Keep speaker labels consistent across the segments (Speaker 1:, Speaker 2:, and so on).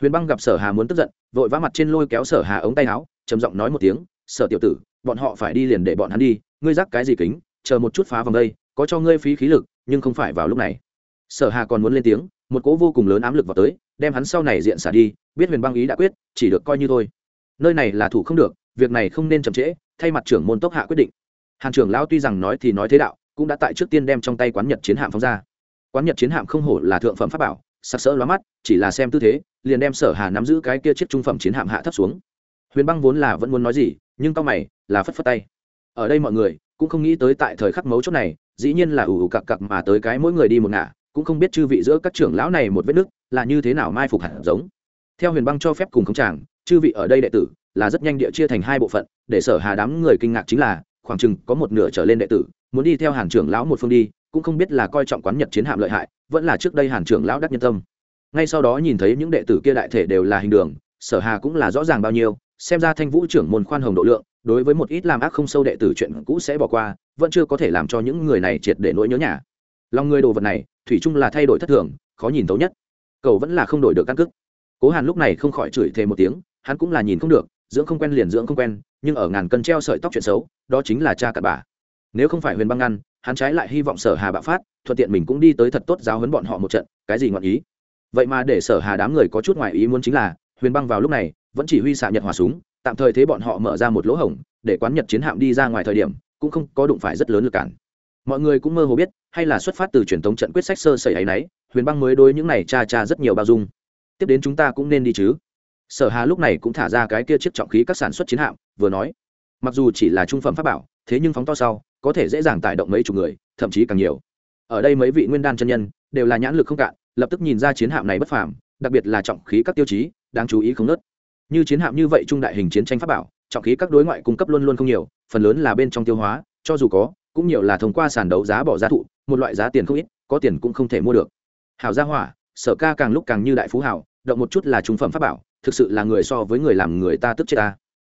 Speaker 1: huyền băng gặp sở hà muốn tức giận, vội vã mặt trên lôi kéo sở hà ống tay áo, trầm giọng nói một tiếng, sở tiểu tử, bọn họ phải đi liền để bọn hắn đi, ngươi rắc cái gì kính, chờ một chút phá vòng đây, có cho ngươi phí khí lực, nhưng không phải vào lúc này. Sở hà còn muốn lên tiếng, một cỗ vô cùng lớn ám lực vào tới, đem hắn sau này diện xả đi, biết huyền băng ý đã quyết, chỉ được coi như thôi. Nơi này là thủ không được, việc này không nên chậm trễ, thay mặt trưởng môn tốc hạ quyết định. Hàn trưởng lão tuy rằng nói thì nói thế đạo, cũng đã tại trước tiên đem trong tay quán nhật chiến hạm phóng ra. Quán nhật chiến hạm không hổ là thượng phẩm pháp bảo sặc sỡ lóa mắt, chỉ là xem tư thế, liền đem sở hà nắm giữ cái kia chiếc trung phẩm chiến hạm hạ thấp xuống. Huyền băng vốn là vẫn muốn nói gì, nhưng tao mày, là phất phất tay. Ở đây mọi người, cũng không nghĩ tới tại thời khắc mấu chốt này, dĩ nhiên là ủ ủ cặc cặc mà tới cái mỗi người đi một ngả, cũng không biết chư vị giữa các trưởng lão này một vết nứt, là như thế nào mai phục hẳn giống. Theo huyền băng cho phép cùng khống tràng chư vị ở đây đệ tử, là rất nhanh địa chia thành hai bộ phận, để sở hà đám người kinh ngạc chính là, khoảng chừng có một nửa trở lên đệ tử muốn đi theo hàn trưởng lão một phương đi, cũng không biết là coi trọng quán nhật chiến hạm lợi hại, vẫn là trước đây hàn trưởng lão đắc nhân tâm. Ngay sau đó nhìn thấy những đệ tử kia đại thể đều là hình đường, sở hà cũng là rõ ràng bao nhiêu, xem ra thanh vũ trưởng môn khoan hồng độ lượng, đối với một ít làm ác không sâu đệ tử chuyện cũ sẽ bỏ qua, vẫn chưa có thể làm cho những người này triệt để nỗi nhớ nhà. Lòng người đồ vật này, thủy chung là thay đổi thất thường, khó nhìn tấu nhất. Cầu vẫn là không đổi được căn cước. Cố hàn lúc này không khỏi chửi thề một tiếng, hắn cũng là nhìn không được, dưỡng không quen liền dưỡng không quen, nhưng ở ngàn cân treo sợi tóc chuyện xấu, đó chính là cha cặn bà nếu không phải huyền băng ngăn, hắn trái lại hy vọng sở hà bạo phát, thuận tiện mình cũng đi tới thật tốt giáo huấn bọn họ một trận, cái gì ngọn ý? Vậy mà để sở hà đám người có chút ngoài ý muốn chính là, huyền băng vào lúc này, vẫn chỉ huy xạ nhật hỏa súng, tạm thời thế bọn họ mở ra một lỗ hổng, để quán nhật chiến hạm đi ra ngoài thời điểm, cũng không có đụng phải rất lớn lực cản. Mọi người cũng mơ hồ biết, hay là xuất phát từ truyền thống trận quyết sách sơ sẩy ấy nấy, huyền băng mới đối những này cha cha rất nhiều bao dung. Tiếp đến chúng ta cũng nên đi chứ? Sở hà lúc này cũng thả ra cái kia chiếc trọng khí các sản xuất chiến hạm, vừa nói. Mặc dù chỉ là trung phẩm pháp bảo, thế nhưng phóng to sau có thể dễ dàng tải động mấy chục người, thậm chí càng nhiều. Ở đây mấy vị nguyên đan chân nhân đều là nhãn lực không cạn, lập tức nhìn ra chiến hạm này bất phàm, đặc biệt là trọng khí các tiêu chí, đáng chú ý không nớt. Như chiến hạm như vậy trung đại hình chiến tranh pháp bảo, trọng khí các đối ngoại cung cấp luôn luôn không nhiều, phần lớn là bên trong tiêu hóa, cho dù có, cũng nhiều là thông qua sàn đấu giá bỏ giá thụ, một loại giá tiền không ít, có tiền cũng không thể mua được. Hảo gia hỏa, sở ca càng lúc càng như đại phú hảo, động một chút là trung phẩm pháp bảo, thực sự là người so với người làm người ta tức chết ta.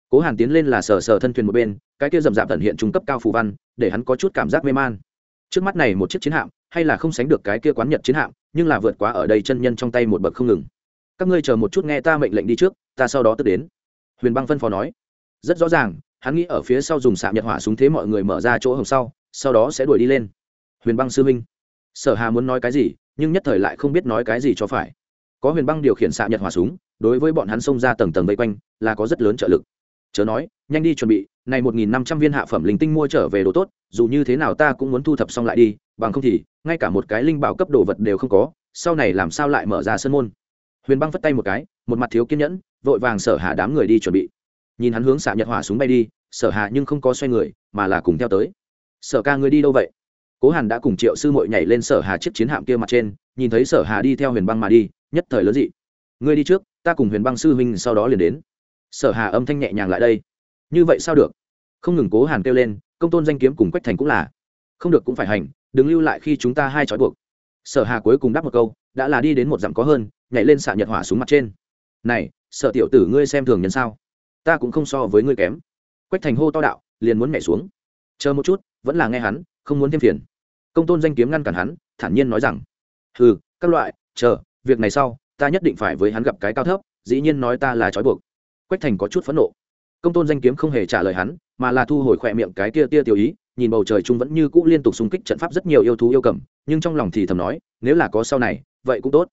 Speaker 1: Cố hàn tiến lên là sờ sờ thân thuyền một bên cái kia rầm rạp tận hiện trung cấp cao phù văn, để hắn có chút cảm giác mê man. Trước mắt này một chiếc chiến hạm, hay là không sánh được cái kia quán nhật chiến hạm, nhưng là vượt quá ở đây chân nhân trong tay một bậc không ngừng. Các ngươi chờ một chút nghe ta mệnh lệnh đi trước, ta sau đó tức đến. Huyền băng phân phó nói. Rất rõ ràng, hắn nghĩ ở phía sau dùng xạ nhật hỏa súng thế mọi người mở ra chỗ hồng sau sau đó sẽ đuổi đi lên. Huyền băng sư minh sở hà muốn nói cái gì, nhưng nhất thời lại không biết nói cái gì cho phải. Có huyền băng điều khiển xạ nhật hỏa súng, đối với bọn hắn xông ra tầng tầng vây quanh, là có rất lớn trợ lực chớ nói, nhanh đi chuẩn bị, này một nghìn năm trăm viên hạ phẩm linh tinh mua trở về đồ tốt, dù như thế nào ta cũng muốn thu thập xong lại đi, bằng không thì, ngay cả một cái linh bảo cấp đồ vật đều không có, sau này làm sao lại mở ra sân môn? Huyền băng phất tay một cái, một mặt thiếu kiên nhẫn, vội vàng sở hạ đám người đi chuẩn bị. Nhìn hắn hướng xạ nhật hỏa súng bay đi, sở hạ nhưng không có xoay người, mà là cùng theo tới. Sở ca ngươi đi đâu vậy? Cố hàn đã cùng triệu sư mội nhảy lên sở hà chiếc chiến hạm kia mặt trên, nhìn thấy sở hà đi theo huyền băng mà đi, nhất thời lớn dị. Ngươi đi trước, ta cùng huyền băng sư huynh sau đó liền đến sở hà âm thanh nhẹ nhàng lại đây. Như vậy sao được? Không ngừng cố hàn kêu lên, công tôn danh kiếm cùng quách thành cũng là. Không được cũng phải hành, đừng lưu lại khi chúng ta hai trói buộc. Sở hà cuối cùng đáp một câu, đã là đi đến một dặm có hơn, nhảy lên xạ nhật hỏa xuống mặt trên. Này, sở tiểu tử ngươi xem thường nhân sao? Ta cũng không so với ngươi kém. Quách thành hô to đạo, liền muốn nhảy xuống. Chờ một chút, vẫn là nghe hắn, không muốn thêm phiền. Công tôn danh kiếm ngăn cản hắn, thản nhiên nói rằng ừ các loại, chờ, việc này sau, ta nhất định phải với hắn gặp cái cao thấp, dĩ nhiên nói ta là trói buộc quách thành có chút phẫn nộ. Công tôn danh kiếm không hề trả lời hắn, mà là thu hồi khỏe miệng cái tia tia tiểu ý, nhìn bầu trời chung vẫn như cũ liên tục xung kích trận pháp rất nhiều yêu thú yêu cầm, nhưng trong lòng thì thầm nói, nếu là có sau này, vậy cũng tốt.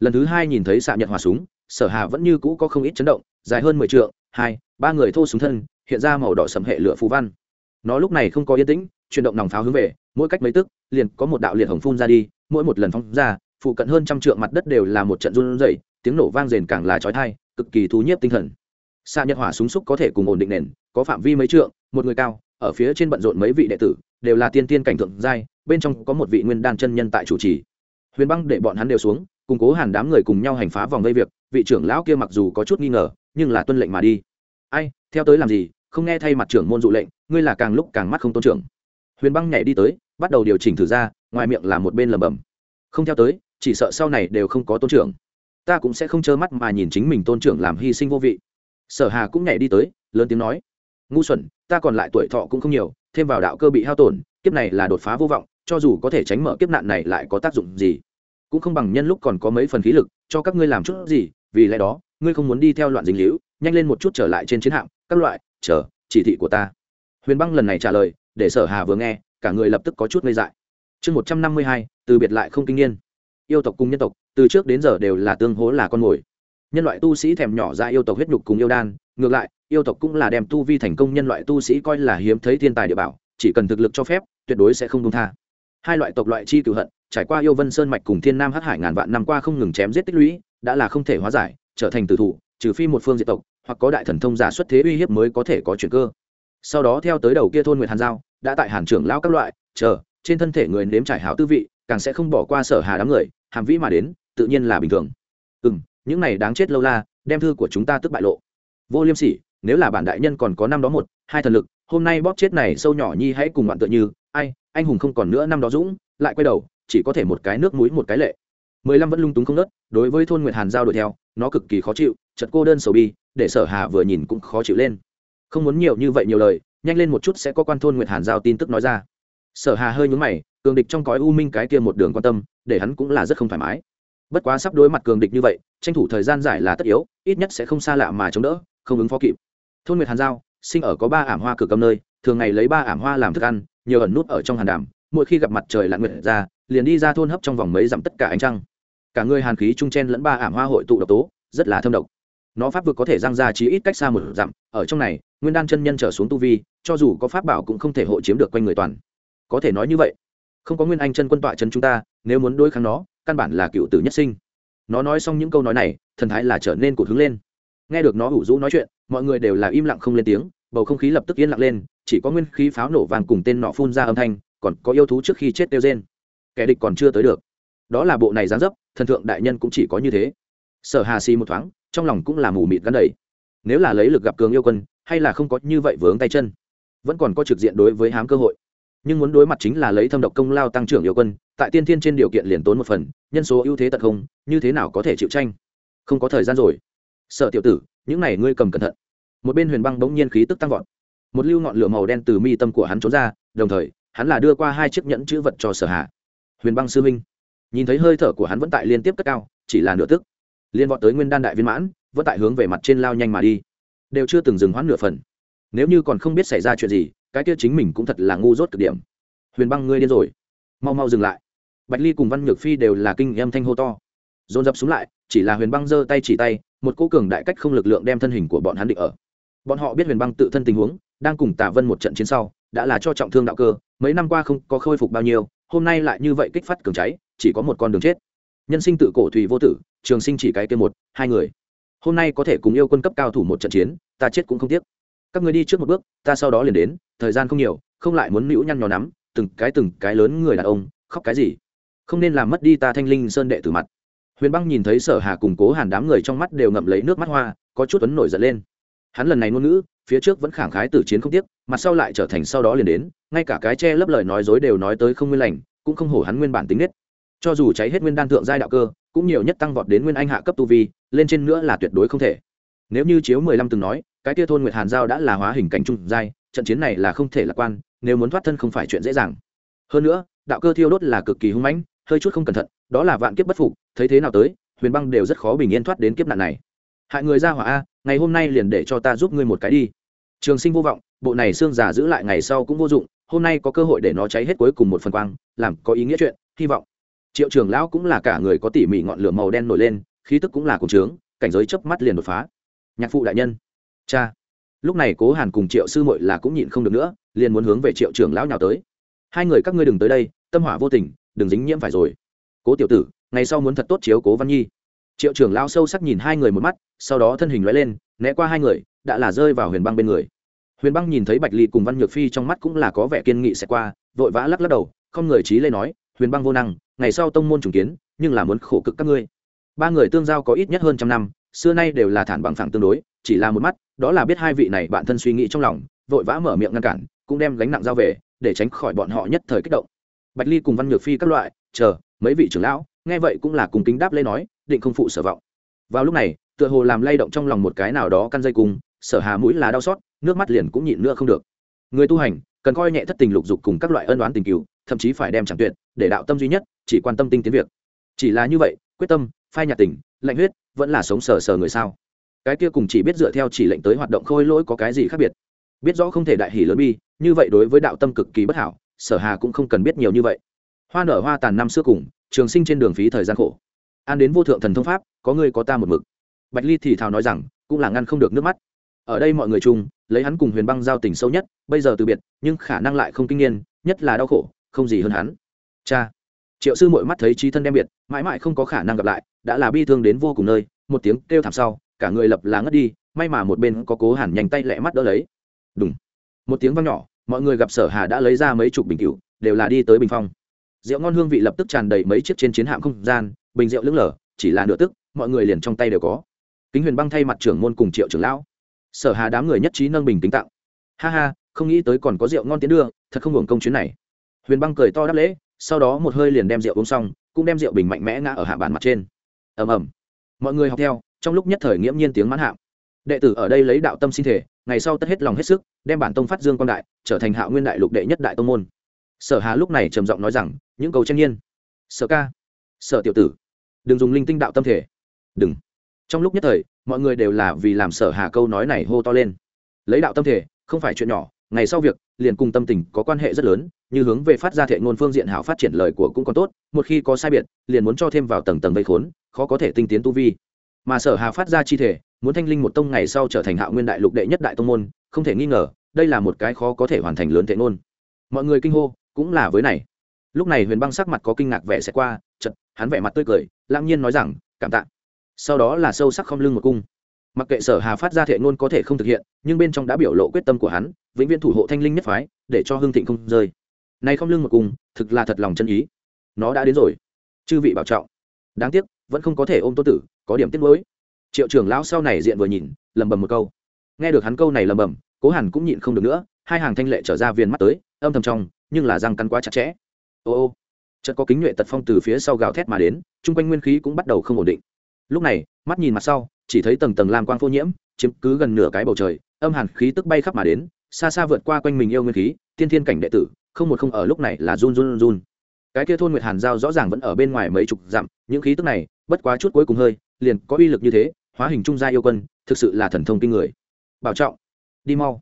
Speaker 1: Lần thứ hai nhìn thấy xạ nhật hòa súng, sở hà vẫn như cũ có không ít chấn động, dài hơn mười t hai, ba người thô súng thân, hiện ra màu đỏ sầm hệ lửa phù văn. Nó lúc này không có yên tĩnh, chuyển động nòng pháo hướng về, mỗi cách mấy tức, liền có một đạo liệt hồng phun ra đi, mỗi một lần phóng ra, phụ cận hơn trăm trượng mặt đất đều là một trận run rẩy, tiếng nổ vang rền càng là chói tai, cực kỳ thú nhiếp tinh thần xạ nhật hỏa súng xúc có thể cùng ổn định nền, có phạm vi mấy trượng, một người cao, ở phía trên bận rộn mấy vị đệ tử, đều là tiên tiên cảnh thượng giai, bên trong có một vị nguyên đan chân nhân tại chủ trì. Huyền băng để bọn hắn đều xuống củng cố hàn đám người cùng nhau hành phá vòng gây việc, vị trưởng lão kia mặc dù có chút nghi ngờ, nhưng là tuân lệnh mà đi. Ai, theo tới làm gì? Không nghe thay mặt trưởng môn dụ lệnh, ngươi là càng lúc càng mắt không tôn trưởng. Huyền băng nhảy đi tới, bắt đầu điều chỉnh thử ra, ngoài miệng là một bên lầm bầm không theo tới, chỉ sợ sau này đều không có tôn trưởng. Ta cũng sẽ không trơ mắt mà nhìn chính mình tôn trưởng làm hy sinh vô vị sở hà cũng nhảy đi tới, lớn tiếng nói, ngu xuẩn, ta còn lại tuổi thọ cũng không nhiều, thêm vào đạo cơ bị hao tổn, kiếp này là đột phá vô vọng, cho dù có thể tránh mở kiếp nạn này lại có tác dụng gì? Cũng không bằng nhân lúc còn có mấy phần khí lực, cho các ngươi làm chút gì, vì lẽ đó, ngươi không muốn đi theo loạn dính hữu nhanh lên một chút trở lại trên chiến hạm, các loại, chờ, chỉ thị của ta. Huyền băng lần này trả lời, để sở hà vừa nghe, cả người lập tức có chút ngây dại. Chương một trăm năm mươi hai, từ biệt lại không kinh niên. Yêu tộc cùng nhân tộc, từ trước đến giờ đều là tương hố là con mồi nhân loại tu sĩ thèm nhỏ ra yêu tộc huyết nhục cùng yêu đan, ngược lại, yêu tộc cũng là đem tu vi thành công nhân loại tu sĩ coi là hiếm thấy thiên tài địa bảo, chỉ cần thực lực cho phép, tuyệt đối sẽ không công tha. Hai loại tộc loại chi cựu hận, trải qua yêu vân sơn mạch cùng thiên nam hắc hải ngàn vạn năm qua không ngừng chém giết tích lũy, đã là không thể hóa giải, trở thành tử thủ, trừ phi một phương diệt tộc, hoặc có đại thần thông giả xuất thế uy hiếp mới có thể có chuyển cơ. Sau đó theo tới đầu kia thôn nguyệt hàn giao, đã tại hàn trưởng lao các loại, chờ, trên thân thể người nếm trải hảo tư vị, càng sẽ không bỏ qua sở hà đám người, hàm vĩ mà đến, tự nhiên là bình thường những này đáng chết lâu la, đem thư của chúng ta tức bại lộ. Vô liêm sỉ, nếu là bản đại nhân còn có năm đó một, hai thần lực, hôm nay bóp chết này sâu nhỏ nhi hãy cùng bạn tựa như, ai, anh hùng không còn nữa năm đó dũng, lại quay đầu, chỉ có thể một cái nước mũi một cái lệ. Mười lăm vẫn lung túng không nớt, đối với thôn nguyệt hàn giao đuổi theo, nó cực kỳ khó chịu, chật cô đơn sầu bi, để sở hà vừa nhìn cũng khó chịu lên. Không muốn nhiều như vậy nhiều lời, nhanh lên một chút sẽ có quan thôn nguyệt hàn giao tin tức nói ra. Sở hà hơi nhún mày, cường địch trong cõi u minh cái kia một đường quan tâm, để hắn cũng là rất không thoải mái bất quá sắp đối mặt cường địch như vậy, tranh thủ thời gian giải là tất yếu, ít nhất sẽ không xa lạ mà chống đỡ, không ứng phó kịp. Thôn nguyệt hàn giao, sinh ở có ba ảm hoa cửa cầm nơi, thường ngày lấy ba ảm hoa làm thức ăn, nhiều ẩn nút ở trong hàn đàm, mỗi khi gặp mặt trời lặn nguyệt ra, liền đi ra thôn hấp trong vòng mấy dặm tất cả ánh trăng. Cả người hàn khí trung chen lẫn ba ảm hoa hội tụ độc tố, rất là thâm độc. Nó pháp vực có thể giang ra chí ít cách xa một dặm, ở trong này, nguyên đan chân nhân trở xuống tu vi, cho dù có pháp bảo cũng không thể hộ chiếm được quanh người toàn. Có thể nói như vậy. Không có nguyên anh chân quân tọa chân chúng ta, nếu muốn đối kháng nó căn bản là cựu tử nhất sinh. Nó nói xong những câu nói này, thần thái là trở nên cụt hứng lên. Nghe được nó ủ rũ nói chuyện, mọi người đều là im lặng không lên tiếng, bầu không khí lập tức yên lặng lên, chỉ có nguyên khí pháo nổ vàng cùng tên nọ phun ra âm thanh, còn có yêu thú trước khi chết tiêu rên. Kẻ địch còn chưa tới được. Đó là bộ này gián dấp, thần thượng đại nhân cũng chỉ có như thế. Sở hà xì một thoáng, trong lòng cũng là mù mịt gắn đầy. Nếu là lấy lực gặp cường yêu quân, hay là không có như vậy vướng tay chân. Vẫn còn có trực diện đối với hám cơ hội nhưng muốn đối mặt chính là lấy thâm độc công lao tăng trưởng yêu quân, tại tiên thiên trên điều kiện liền tốn một phần, nhân số ưu thế tật không, như thế nào có thể chịu tranh? Không có thời gian rồi. Sợ tiểu tử, những này ngươi cầm cẩn thận. Một bên huyền băng bỗng nhiên khí tức tăng vọt. Một lưu ngọn lửa màu đen từ mi tâm của hắn trốn ra, đồng thời, hắn là đưa qua hai chiếc nhẫn chữ vật cho sở hạ huyền băng sư minh nhìn thấy hơi thở của hắn vẫn tại liên tiếp cất cao, chỉ là nửa tức. Liên vọt tới nguyên đan đại viên mãn, vẫn tại hướng về mặt trên lao nhanh mà đi. Đều chưa từng dừng hoãn nửa phần. Nếu như còn không biết xảy ra chuyện gì cái kia chính mình cũng thật là ngu dốt cực điểm. Huyền băng ngươi điên rồi. Mau mau dừng lại. Bạch ly cùng văn nhược phi đều là kinh âm thanh hô to. Dồn dập xuống lại, chỉ là huyền băng giơ tay chỉ tay, một cô cường đại cách không lực lượng đem thân hình của bọn hắn định ở. Bọn họ biết huyền băng tự thân tình huống, đang cùng tả vân một trận chiến sau, đã là cho trọng thương đạo cơ, mấy năm qua không có khôi phục bao nhiêu, hôm nay lại như vậy kích phát cường cháy, chỉ có một con đường chết. Nhân sinh tự cổ thùy vô tử, trường sinh chỉ cái kia một, hai người. Hôm nay có thể cùng yêu quân cấp cao thủ một trận chiến, ta chết cũng không tiếc các người đi trước một bước, ta sau đó liền đến, thời gian không nhiều, không lại muốn nữu nhăn nhò nắm, từng cái từng cái lớn người đàn ông, khóc cái gì? Không nên làm mất đi ta thanh linh sơn đệ tử mặt. Huyền băng nhìn thấy sở hà cùng cố hàn đám người trong mắt đều ngậm lấy nước mắt hoa, có chút ấn nổi giận lên. Hắn lần này ngôn ngữ, phía trước vẫn khẳng khái tử chiến không tiếc, mặt sau lại trở thành sau đó liền đến, ngay cả cái che lấp lời nói dối đều nói tới không nguyên lành, cũng không hổ hắn nguyên bản tính nết. Cho dù cháy hết nguyên đan thượng giai đạo cơ, cũng nhiều nhất tăng vọt đến nguyên anh hạ cấp tu vi, lên trên nữa là tuyệt đối không thể. Nếu như chiếu mười lăm từng nói cái tia thôn nguyệt hàn giao đã là hóa hình cảnh trung giai, trận chiến này là không thể lạc quan, nếu muốn thoát thân không phải chuyện dễ dàng. Hơn nữa, đạo cơ thiêu đốt là cực kỳ hung mãnh, hơi chút không cẩn thận, đó là vạn kiếp bất phục, thấy thế nào tới, huyền băng đều rất khó bình yên thoát đến kiếp nạn này. Hại người ra hỏa a, ngày hôm nay liền để cho ta giúp ngươi một cái đi. Trường sinh vô vọng, bộ này xương giả giữ lại ngày sau cũng vô dụng, hôm nay có cơ hội để nó cháy hết cuối cùng một phần quang, làm có ý nghĩa chuyện, hy vọng. Triệu trường lão cũng là cả người có tỉ mỉ ngọn lửa màu đen nổi lên, khí tức cũng là cùng trướng, cảnh giới chớp mắt liền đột phá. Nhạc phụ đại nhân cha. Lúc này cố hàn cùng triệu sư mội là cũng nhịn không được nữa, liền muốn hướng về triệu trưởng lão nhào tới. Hai người các ngươi đừng tới đây, tâm hỏa vô tình, đừng dính nhiễm phải rồi. Cố tiểu tử, ngày sau muốn thật tốt chiếu cố văn nhi. Triệu trưởng lão sâu sắc nhìn hai người một mắt, sau đó thân hình loại lên, né qua hai người, đã là rơi vào huyền băng bên người. Huyền băng nhìn thấy bạch ly cùng văn nhược phi trong mắt cũng là có vẻ kiên nghị sẽ qua, vội vã lắc lắc đầu, không người trí lên nói, huyền băng vô năng, ngày sau tông môn trùng kiến, nhưng là muốn khổ cực các ngươi. Ba người tương giao có ít nhất hơn trăm năm xưa nay đều là thản bằng phẳng tương đối, chỉ là một mắt, đó là biết hai vị này bạn thân suy nghĩ trong lòng, vội vã mở miệng ngăn cản, cũng đem gánh nặng giao về, để tránh khỏi bọn họ nhất thời kích động. Bạch ly cùng văn nhược phi các loại, chờ, mấy vị trưởng lão, nghe vậy cũng là cùng kính đáp lên nói, định không phụ sở vọng. Vào lúc này, tựa hồ làm lay động trong lòng một cái nào đó căn dây cùng, sở hà mũi là đau xót, nước mắt liền cũng nhịn nữa không được. Người tu hành, cần coi nhẹ thất tình lục dục cùng các loại ân đoán tình cựu thậm chí phải đem chẳng tuyệt, để đạo tâm duy nhất, chỉ quan tâm tinh tiến việc. Chỉ là như vậy, quyết tâm, phai nhạt tình, lạnh huyết vẫn là sống sờ sờ người sao? Cái kia cùng chỉ biết dựa theo chỉ lệnh tới hoạt động khôi lỗi có cái gì khác biệt? Biết rõ không thể đại hỷ lớn bi, như vậy đối với đạo tâm cực kỳ bất hảo, sở hà cũng không cần biết nhiều như vậy. Hoa nở hoa tàn năm xưa cùng, trường sinh trên đường phí thời gian khổ. An đến vô thượng thần thông pháp, có người có ta một mực. Bạch ly thì thào nói rằng, cũng là ngăn không được nước mắt. Ở đây mọi người chung, lấy hắn cùng huyền băng giao tình sâu nhất, bây giờ từ biệt, nhưng khả năng lại không kinh niên, nhất là đau khổ, không gì hơn hắn. Cha! Triệu sư mội mắt thấy trí thân đem biệt, mãi mãi không có khả năng gặp lại, đã là bi thương đến vô cùng nơi, một tiếng kêu thảm sau, cả người lập là ngất đi, may mà một bên có cố hẳn nhanh tay lẹ mắt đỡ lấy. Đúng một tiếng vang nhỏ, mọi người gặp sở hà đã lấy ra mấy chục bình cựu đều là đi tới bình phong. Rượu ngon hương vị lập tức tràn đầy mấy chiếc trên chiến hạm không gian, bình rượu lững lở chỉ là nửa tức, mọi người liền trong tay đều có. Kính huyền băng thay mặt trưởng môn cùng triệu trưởng lão. Sở hà đám người nhất trí nâng bình tính tặng. Ha ha, không nghĩ tới còn có rượu ngon tiến đưa, thật không hưởng công chuyến này. Huyền băng cười to đáp lễ sau đó một hơi liền đem rượu uống xong, cũng đem rượu bình mạnh mẽ ngã ở hạ bàn mặt trên. Ầm ầm. Mọi người học theo, trong lúc nhất thời nghiễm nhiên tiếng mãn hạm. Đệ tử ở đây lấy đạo tâm sinh thể, ngày sau tất hết lòng hết sức, đem bản tông phát dương quan đại, trở thành hạo nguyên đại lục đệ nhất đại tông môn. Sở hà lúc này trầm giọng nói rằng, những câu tranh nhiên sở ca. Sở tiểu tử. Đừng dùng linh tinh đạo tâm thể. Đừng. Trong lúc nhất thời, mọi người đều là vì làm sở hà câu nói này hô to lên. Lấy đạo tâm thể, không phải chuyện nhỏ ngày sau việc, liền cùng tâm tình có quan hệ rất lớn, như hướng về phát ra thệ ngôn phương diện hảo phát triển lời của cũng còn tốt, một khi có sai biệt, liền muốn cho thêm vào tầng tầng vây khốn, khó có thể tinh tiến tu vi. Mà sở hà phát ra chi thể, muốn thanh linh một tông ngày sau trở thành hạo nguyên đại lục đệ nhất đại tông môn, không thể nghi ngờ, đây là một cái khó có thể hoàn thành lớn thệ ngôn. Mọi người kinh hô, cũng là với này. Lúc này huyền băng sắc mặt có kinh ngạc vẻ sẽ qua chật hắn vẻ mặt tươi cười lãng nhiên nói rằng, cảm tạ. Sau đó là sâu sắc không lưng một cung mặc kệ sở hà phát ra thệ ngôn có thể không thực hiện, nhưng bên trong đã biểu lộ quyết tâm của hắn, vĩnh viễn thủ hộ thanh linh nhất phái, để cho hương thịnh không rơi. Nay không lưng một cung thực là thật lòng chân ý. Nó đã đến rồi. Chư vị bảo trọng. Đáng tiếc, vẫn không có thể ôm tô tử, có điểm tiếc nuối. Triệu trưởng lão sau này diện vừa nhìn lầm bầm một câu. Nghe được hắn câu này lầm bầm cố hẳn cũng nhịn không được nữa, hai hàng thanh lệ trở ra viền mắt tới, âm thầm trong, nhưng là răng cắn quá chặt chẽ. Ô ô. Chợt có kính nhuệ tật phong từ phía sau gào thét mà đến, chung quanh nguyên khí cũng bắt đầu không ổn định. Lúc này, mắt nhìn mặt sau chỉ thấy tầng tầng lam quang phô nhiễm, chiếm cứ gần nửa cái bầu trời, âm hàn khí tức bay khắp mà đến, xa xa vượt qua quanh mình yêu nguyên khí, tiên thiên cảnh đệ tử, không một không ở lúc này là run run run cái kia thôn nguyệt hàn giao rõ ràng vẫn ở bên ngoài mấy chục dặm, những khí tức này, bất quá chút cuối cùng hơi, liền có uy lực như thế, hóa hình trung gia yêu quân, thực sự là thần thông kinh người. Bảo trọng, đi mau.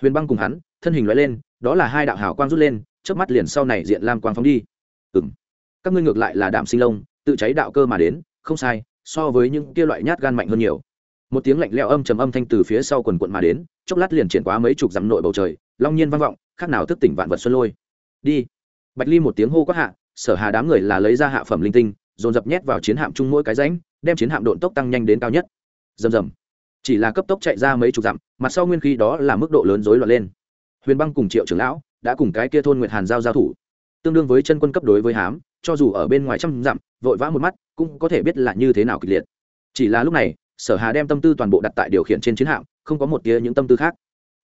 Speaker 1: Huyền băng cùng hắn, thân hình loại lên, đó là hai đạo hảo quang rút lên trước mắt liền sau này diện lam quang phóng đi. Ừ m các ngươi ngược lại là đạm sinh lông tự cháy đạo cơ mà đến, không sai so với những kia loại nhát gan mạnh hơn nhiều. Một tiếng lạnh leo âm trầm âm thanh từ phía sau quần quận mà đến, chốc lát liền triển quá mấy chục dặm nội bầu trời, long nhiên vang vọng, khác nào thức tỉnh vạn vật xuân lôi. Đi. Bạch ly một tiếng hô quát hạ, sở hà đám người là lấy ra hạ phẩm linh tinh, dồn dập nhét vào chiến hạm chung mỗi cái rãnh, đem chiến hạm độn tốc tăng nhanh đến cao nhất. Rầm rầm. Chỉ là cấp tốc chạy ra mấy chục dặm mặt sau nguyên khí đó là mức độ lớn rối loạn lên. Huyền băng cùng triệu trưởng lão đã cùng cái kia thôn nguyệt hàn giao giao thủ. Tương đương với chân quân cấp đối với hám, cho dù ở bên ngoài trăm dặm, vội vã một mắt cũng có thể biết là như thế nào kịch liệt. Chỉ là lúc này, sở hà đem tâm tư toàn bộ đặt tại điều khiển trên chiến hạm, không có một tia những tâm tư khác.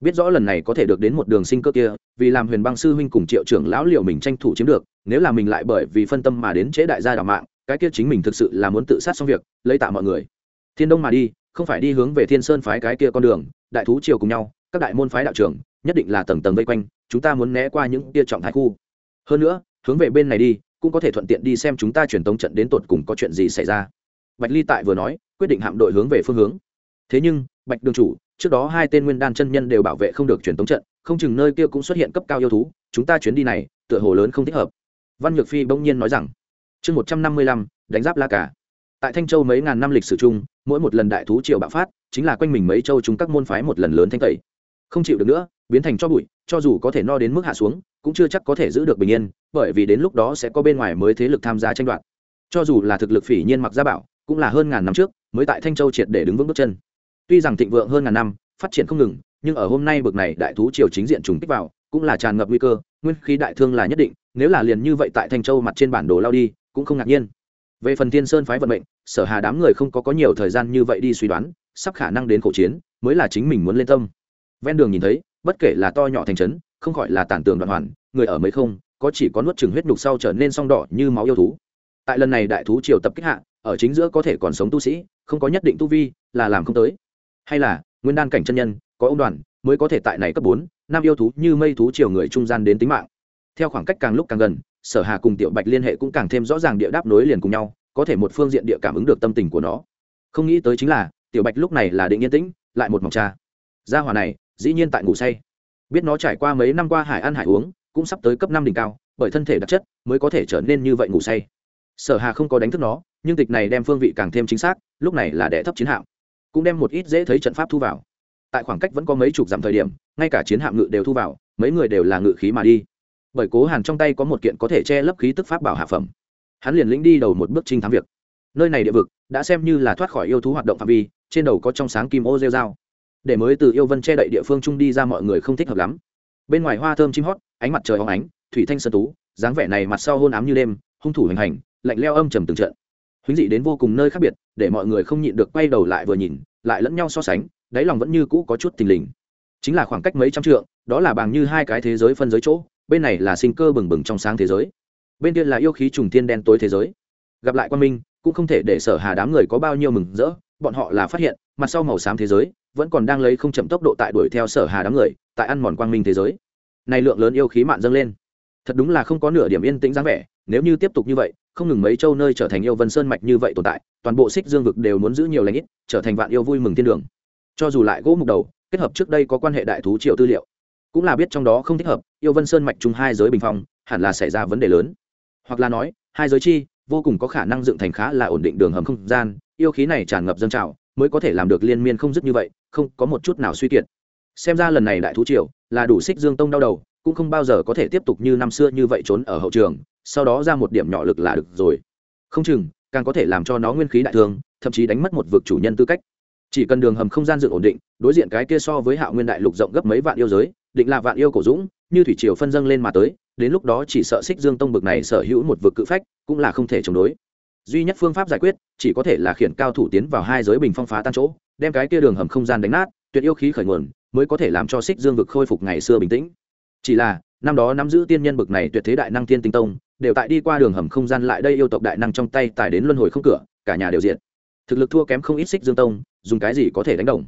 Speaker 1: Biết rõ lần này có thể được đến một đường sinh cơ kia, vì làm huyền băng sư huynh cùng triệu trưởng lão liệu mình tranh thủ chiếm được, nếu là mình lại bởi vì phân tâm mà đến chế đại gia đạo mạng, cái kia chính mình thực sự là muốn tự sát xong việc, lấy tạ mọi người. Thiên đông mà đi, không phải đi hướng về thiên sơn phái cái kia con đường, đại thú triều cùng nhau, các đại môn phái đạo trưởng, nhất định là tầng tầng vây quanh, chúng ta muốn né qua những kia trọng thái khu. Hơn nữa, hướng về bên này đi cũng có thể thuận tiện đi xem chúng ta truyền tống trận đến tột cùng có chuyện gì xảy ra. Bạch ly tại vừa nói, quyết định hạm đội hướng về phương hướng. Thế nhưng, bạch đường chủ, trước đó hai tên nguyên đan chân nhân đều bảo vệ không được truyền tống trận, không chừng nơi kia cũng xuất hiện cấp cao yêu thú, chúng ta chuyến đi này, tựa hồ lớn không thích hợp. Văn nhược phi bỗng nhiên nói rằng, chương một trăm năm mươi lăm, đánh giáp la cả tại thanh châu mấy ngàn năm lịch sử chung, mỗi một lần đại thú triều bạo phát, chính là quanh mình mấy châu chúng các môn phái một lần lớn thanh tẩy. Không chịu được nữa, biến thành cho bụi cho dù có thể no đến mức hạ xuống, cũng chưa chắc có thể giữ được bình yên, bởi vì đến lúc đó sẽ có bên ngoài mới thế lực tham gia tranh đoạt. Cho dù là thực lực phỉ nhiên mặc gia bảo, cũng là hơn ngàn năm trước, mới tại thanh châu triệt để đứng vững bước chân. Tuy rằng thịnh vượng hơn ngàn năm, phát triển không ngừng, nhưng ở hôm nay bực này đại thú triều chính diện trùng kích vào, cũng là tràn ngập nguy cơ, nguyên khí đại thương là nhất định, nếu là liền như vậy tại thanh châu mặt trên bản đồ lao đi, cũng không ngạc nhiên. Về phần thiên sơn phái vận mệnh, sở hà đám người không có có nhiều thời gian như vậy đi suy đoán, sắp khả năng đến khẩu chiến, mới là chính mình muốn lên tâm. Ven đường nhìn thấy bất kể là to nhỏ thành trấn, không khỏi là tản tường đoạn hoàn, người ở mấy không, có chỉ có nuốt chừng huyết nhục sau trở nên song đỏ như máu yêu thú. Tại lần này đại thú triều tập kích hạ, ở chính giữa có thể còn sống tu sĩ, không có nhất định tu vi, là làm không tới. Hay là, nguyên đan cảnh chân nhân, có ông đoàn, mới có thể tại này cấp bốn năm yêu thú như mây thú triều người trung gian đến tính mạng. Theo khoảng cách càng lúc càng gần, sở hà cùng tiểu bạch liên hệ cũng càng thêm rõ ràng địa đáp nối liền cùng nhau, có thể một phương diện địa cảm ứng được tâm tình của nó. Không nghĩ tới chính là, tiểu bạch lúc này là định yên tĩnh, lại một mỏng cha. Gia hỏa này dĩ nhiên tại ngủ say. Biết nó trải qua mấy năm qua hải ăn hải uống, cũng sắp tới cấp năm đỉnh cao, bởi thân thể đặc chất mới có thể trở nên như vậy ngủ say. Sở hà không có đánh thức nó, nhưng tịch này đem phương vị càng thêm chính xác, lúc này là đẻ thấp chiến hạm. Cũng đem một ít dễ thấy trận pháp thu vào. Tại khoảng cách vẫn có mấy chục dặm thời điểm, ngay cả chiến hạm ngự đều thu vào, mấy người đều là ngự khí mà đi. Bởi cố hàn trong tay có một kiện có thể che lấp khí tức pháp bảo hạ phẩm. Hắn liền lĩnh đi đầu một bước trinh thám việc. Nơi này địa vực đã xem như là thoát khỏi yêu thú hoạt động phạm vi, trên đầu có trong sáng kim ô rêu dao để mới từ yêu vân che đậy địa phương trung đi ra mọi người không thích hợp lắm. Bên ngoài hoa thơm chim hót, ánh mặt trời hóng ánh, thủy thanh sơn tú, dáng vẻ này mặt sau hôn ám như đêm, hung thủ hành hành, lạnh leo âm trầm từng trận. Huynh dị đến vô cùng nơi khác biệt, để mọi người không nhịn được quay đầu lại vừa nhìn, lại lẫn nhau so sánh, đáy lòng vẫn như cũ có chút tình lình. Chính là khoảng cách mấy trăm trượng, đó là bằng như hai cái thế giới phân giới chỗ, bên này là sinh cơ bừng bừng trong sáng thế giới. Bên kia là yêu khí trùng thiên đen tối thế giới. Gặp lại quan minh, cũng không thể để sở hà đám người có bao nhiêu mừng rỡ, bọn họ là phát hiện, mặt sau màu xám thế giới vẫn còn đang lấy không chậm tốc độ tại đuổi theo sở hà đám người, tại ăn mòn quang minh thế giới. Này lượng lớn yêu khí mạn dâng lên. Thật đúng là không có nửa điểm yên tĩnh dáng vẻ, nếu như tiếp tục như vậy, không ngừng mấy châu nơi trở thành yêu vân sơn mạch như vậy tồn tại, toàn bộ xích dương vực đều muốn giữ nhiều lãnh ít, trở thành vạn yêu vui mừng thiên đường. Cho dù lại gỗ mục đầu, kết hợp trước đây có quan hệ đại thú triệu tư liệu, cũng là biết trong đó không thích hợp, yêu vân sơn mạch chung hai giới bình phong, hẳn là xảy ra vấn đề lớn. Hoặc là nói, hai giới chi, vô cùng có khả năng dựng thành khá là ổn định đường hầm không gian, yêu khí này tràn ngập dân trào mới có thể làm được liên miên không dứt như vậy, không có một chút nào suy kiệt. Xem ra lần này đại thú triều là đủ xích dương tông đau đầu, cũng không bao giờ có thể tiếp tục như năm xưa như vậy trốn ở hậu trường, sau đó ra một điểm nhỏ lực là được rồi. Không chừng, càng có thể làm cho nó nguyên khí đại thương, thậm chí đánh mất một vực chủ nhân tư cách. Chỉ cần đường hầm không gian dựng ổn định, đối diện cái kia so với hạo nguyên đại lục rộng gấp mấy vạn yêu giới, định là vạn yêu cổ dũng, như thủy triều phân dâng lên mà tới, đến lúc đó chỉ sợ xích dương tông bực này sở hữu một vực cự phách, cũng là không thể chống đối duy nhất phương pháp giải quyết, chỉ có thể là khiển cao thủ tiến vào hai giới bình phong phá tan chỗ, đem cái kia đường hầm không gian đánh nát, tuyệt yêu khí khởi nguồn, mới có thể làm cho xích dương vực khôi phục ngày xưa bình tĩnh. Chỉ là, năm đó nắm giữ tiên nhân bực này tuyệt thế đại năng tiên tinh tông, đều tại đi qua đường hầm không gian lại đây yêu tộc đại năng trong tay tài đến luân hồi không cửa, cả nhà đều diện thực lực thua kém không ít xích dương tông, dùng cái gì có thể đánh đồng?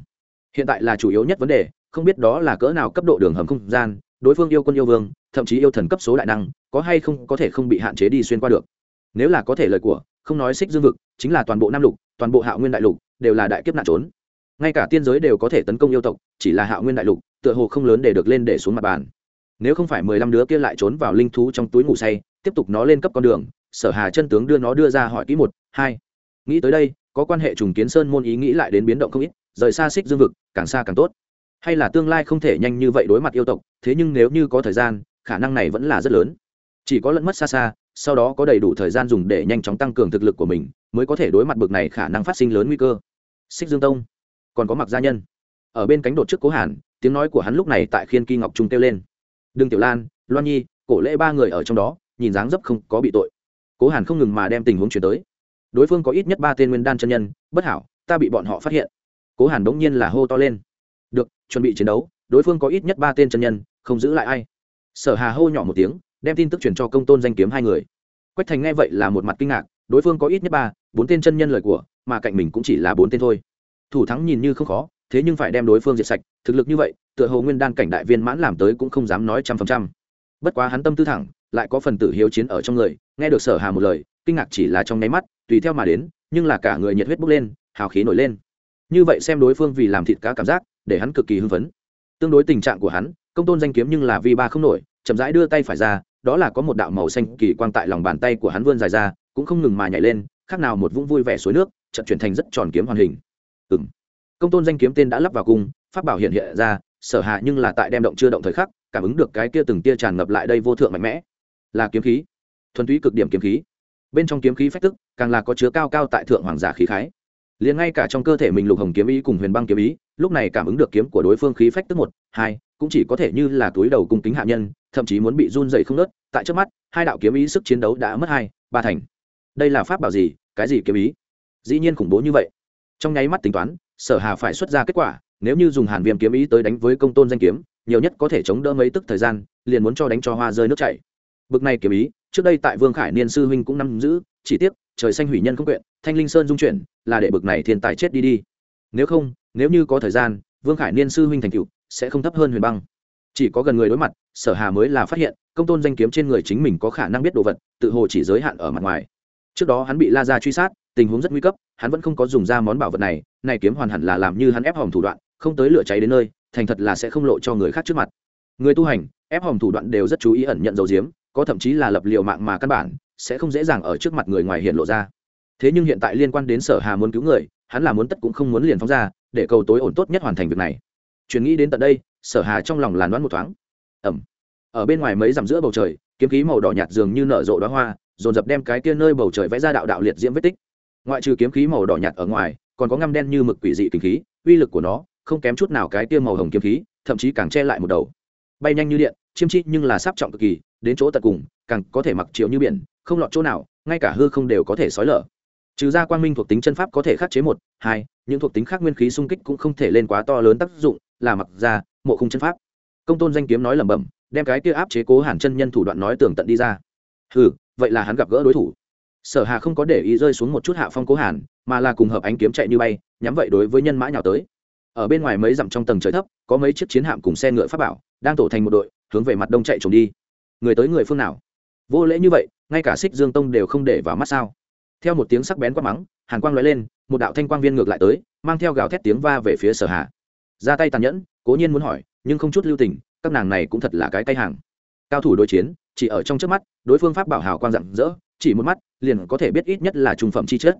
Speaker 1: Hiện tại là chủ yếu nhất vấn đề, không biết đó là cỡ nào cấp độ đường hầm không gian, đối phương yêu quân yêu vương, thậm chí yêu thần cấp số đại năng, có hay không có thể không bị hạn chế đi xuyên qua được? Nếu là có thể lời của không nói xích dương vực, chính là toàn bộ nam lục, toàn bộ hạo nguyên đại lục đều là đại kiếp nạn trốn. Ngay cả tiên giới đều có thể tấn công yêu tộc, chỉ là hạo nguyên đại lục, tựa hồ không lớn để được lên để xuống mặt bàn. Nếu không phải mười lăm đứa kia lại trốn vào linh thú trong túi ngủ say, tiếp tục nó lên cấp con đường, sở hà chân tướng đưa nó đưa ra hỏi kỹ một, hai. Nghĩ tới đây, có quan hệ trùng kiến sơn môn ý nghĩ lại đến biến động không ít, rời xa xích dương vực, càng xa càng tốt. Hay là tương lai không thể nhanh như vậy đối mặt yêu tộc, thế nhưng nếu như có thời gian, khả năng này vẫn là rất lớn chỉ có lẫn mất xa xa, sau đó có đầy đủ thời gian dùng để nhanh chóng tăng cường thực lực của mình, mới có thể đối mặt bực này khả năng phát sinh lớn nguy cơ. Xích dương tông, còn có mặc gia nhân. Ở bên cánh đột trước cố hàn, tiếng nói của hắn lúc này tại khiên kỳ ngọc trung kêu lên. Đương tiểu lan, loan nhi, cổ lễ ba người ở trong đó, nhìn dáng dấp không có bị tội. Cố hàn không ngừng mà đem tình huống chuyển tới. Đối phương có ít nhất ba tên nguyên đan chân nhân, bất hảo, ta bị bọn họ phát hiện. Cố hàn bỗng nhiên là hô to lên. Được, chuẩn bị chiến đấu, đối phương có ít nhất ba tên chân nhân, không giữ lại ai. Sở hà hô nhỏ một tiếng đem tin tức truyền cho công tôn danh kiếm hai người. Quách thành nghe vậy là một mặt kinh ngạc, đối phương có ít nhất ba, bốn tên chân nhân lời của, mà cạnh mình cũng chỉ là bốn tên thôi. Thủ thắng nhìn như không khó, thế nhưng phải đem đối phương diệt sạch, thực lực như vậy, tựa hồ nguyên đan cảnh đại viên mãn làm tới cũng không dám nói trăm phần trăm. Bất quá hắn tâm tư thẳng, lại có phần tử hiếu chiến ở trong người, nghe được sở hà một lời, kinh ngạc chỉ là trong nháy mắt, tùy theo mà đến, nhưng là cả người nhiệt huyết bốc lên, hào khí nổi lên. Như vậy xem đối phương vì làm thịt cá cảm giác, để hắn cực kỳ hưng phấn. Tương đối tình trạng của hắn, công tôn danh kiếm nhưng là vì ba không nổi, chậm rãi đưa tay phải ra đó là có một đạo màu xanh kỳ quang tại lòng bàn tay của hắn vươn dài ra, cũng không ngừng mà nhảy lên, khác nào một vũng vui vẻ suối nước, chợt chuyển thành rất tròn kiếm hoàn hình. Ừng công tôn danh kiếm tên đã lắp vào cung, pháp bảo hiện hiện ra, sở hạ nhưng là tại đem động chưa động thời khắc, cảm ứng được cái kia từng tia tràn ngập lại đây vô thượng mạnh mẽ. Là kiếm khí. Thuần túy cực điểm kiếm khí. Bên trong kiếm khí phách tức, càng là có chứa cao cao tại thượng hoàng giả khí khái. Liền ngay cả trong cơ thể mình lục hồng kiếm ý cùng huyền băng kiếm ý, lúc này cảm ứng được kiếm của đối phương khí phách tức một, hai cũng chỉ có thể như là túi đầu cung kính hạ nhân, thậm chí muốn bị run dậy không nớt, tại trước mắt, hai đạo kiếm ý sức chiến đấu đã mất hai, ba thành. Đây là pháp bảo gì? Cái gì kiếm ý? Dĩ nhiên khủng bố như vậy. Trong nháy mắt tính toán, sở hà phải xuất ra kết quả, nếu như dùng hàn viêm kiếm ý tới đánh với công tôn danh kiếm, nhiều nhất có thể chống đỡ mấy tức thời gian, liền muốn cho đánh cho hoa rơi nước chảy. Bực này kiếm ý, trước đây tại vương khải niên sư huynh cũng nắm giữ, chỉ tiếc, trời xanh hủy nhân không quyện, thanh linh sơn dung chuyển, là để bực này thiên tài chết đi đi. Nếu không, nếu như có thời gian, vương khải niên sư huynh thành cựu sẽ không thấp hơn huyền băng. Chỉ có gần người đối mặt, sở hà mới là phát hiện, công tôn danh kiếm trên người chính mình có khả năng biết đồ vật, tự hồ chỉ giới hạn ở mặt ngoài. Trước đó hắn bị la ra truy sát, tình huống rất nguy cấp, hắn vẫn không có dùng ra món bảo vật này này kiếm hoàn hẳn là làm như hắn ép hòm thủ đoạn, không tới lửa cháy đến nơi, thành thật là sẽ không lộ cho người khác trước mặt. Người tu hành, ép hòm thủ đoạn đều rất chú ý ẩn nhận dầu diếm có thậm chí là lập liệu mạng mà căn bản, sẽ không dễ dàng ở trước mặt người ngoài hiện lộ ra. Thế nhưng hiện tại liên quan đến sở hà muốn cứu người, hắn là muốn tất cũng không muốn liền phóng ra, để cầu tối ổn tốt nhất hoàn thành việc này chuyển nghĩ đến tận đây, sở hà trong lòng làn đoán một thoáng. Ẩm. Ở bên ngoài mấy dặm giữa bầu trời, kiếm khí màu đỏ nhạt dường như nở rộ đóa hoa, dồn dập đem cái kia nơi bầu trời vẽ ra đạo đạo liệt diễm vết tích. Ngoại trừ kiếm khí màu đỏ nhạt ở ngoài, còn có ngăm đen như mực quỷ dị kinh khí, uy lực của nó không kém chút nào cái kia màu hồng kiếm khí, thậm chí càng che lại một đầu. Bay nhanh như điện, chiêm chi nhưng là sắp trọng cực kỳ, đến chỗ tận cùng, càng có thể mặc chiều như biển, không lọt chỗ nào, ngay cả hư không đều có thể sói lở. Trừ ra quang minh thuộc tính chân pháp có thể khắc chế một, hai, những thuộc tính khác nguyên khí xung kích cũng không thể lên quá to lớn tác dụng là mặc ra, mộ khung chân pháp. Công tôn danh kiếm nói lẩm bẩm, đem cái kia áp chế cố hàn chân nhân thủ đoạn nói tường tận đi ra. Ừ vậy là hắn gặp gỡ đối thủ. Sở hà không có để ý rơi xuống một chút hạ phong cố hàn, mà là cùng hợp ánh kiếm chạy như bay, nhắm vậy đối với nhân mã nhào tới. Ở bên ngoài mấy dặm trong tầng trời thấp, có mấy chiếc chiến hạm cùng xe ngựa pháp bảo, đang tổ thành một đội, hướng về mặt đông chạy trốn đi. Người tới người phương nào? Vô lễ như vậy, ngay cả xích dương tông đều không để vào mắt sao? Theo một tiếng sắc bén quát mắng, hàn quang lóe lên, một đạo thanh quang viên ngược lại tới, mang theo gào thét tiếng va về phía sở hà ra tay tàn nhẫn, cố nhiên muốn hỏi, nhưng không chút lưu tình, các nàng này cũng thật là cái tay hàng. Cao thủ đối chiến, chỉ ở trong trước mắt, đối phương pháp bảo hào quang rạng rỡ, chỉ một mắt, liền có thể biết ít nhất là trung phẩm chi chất.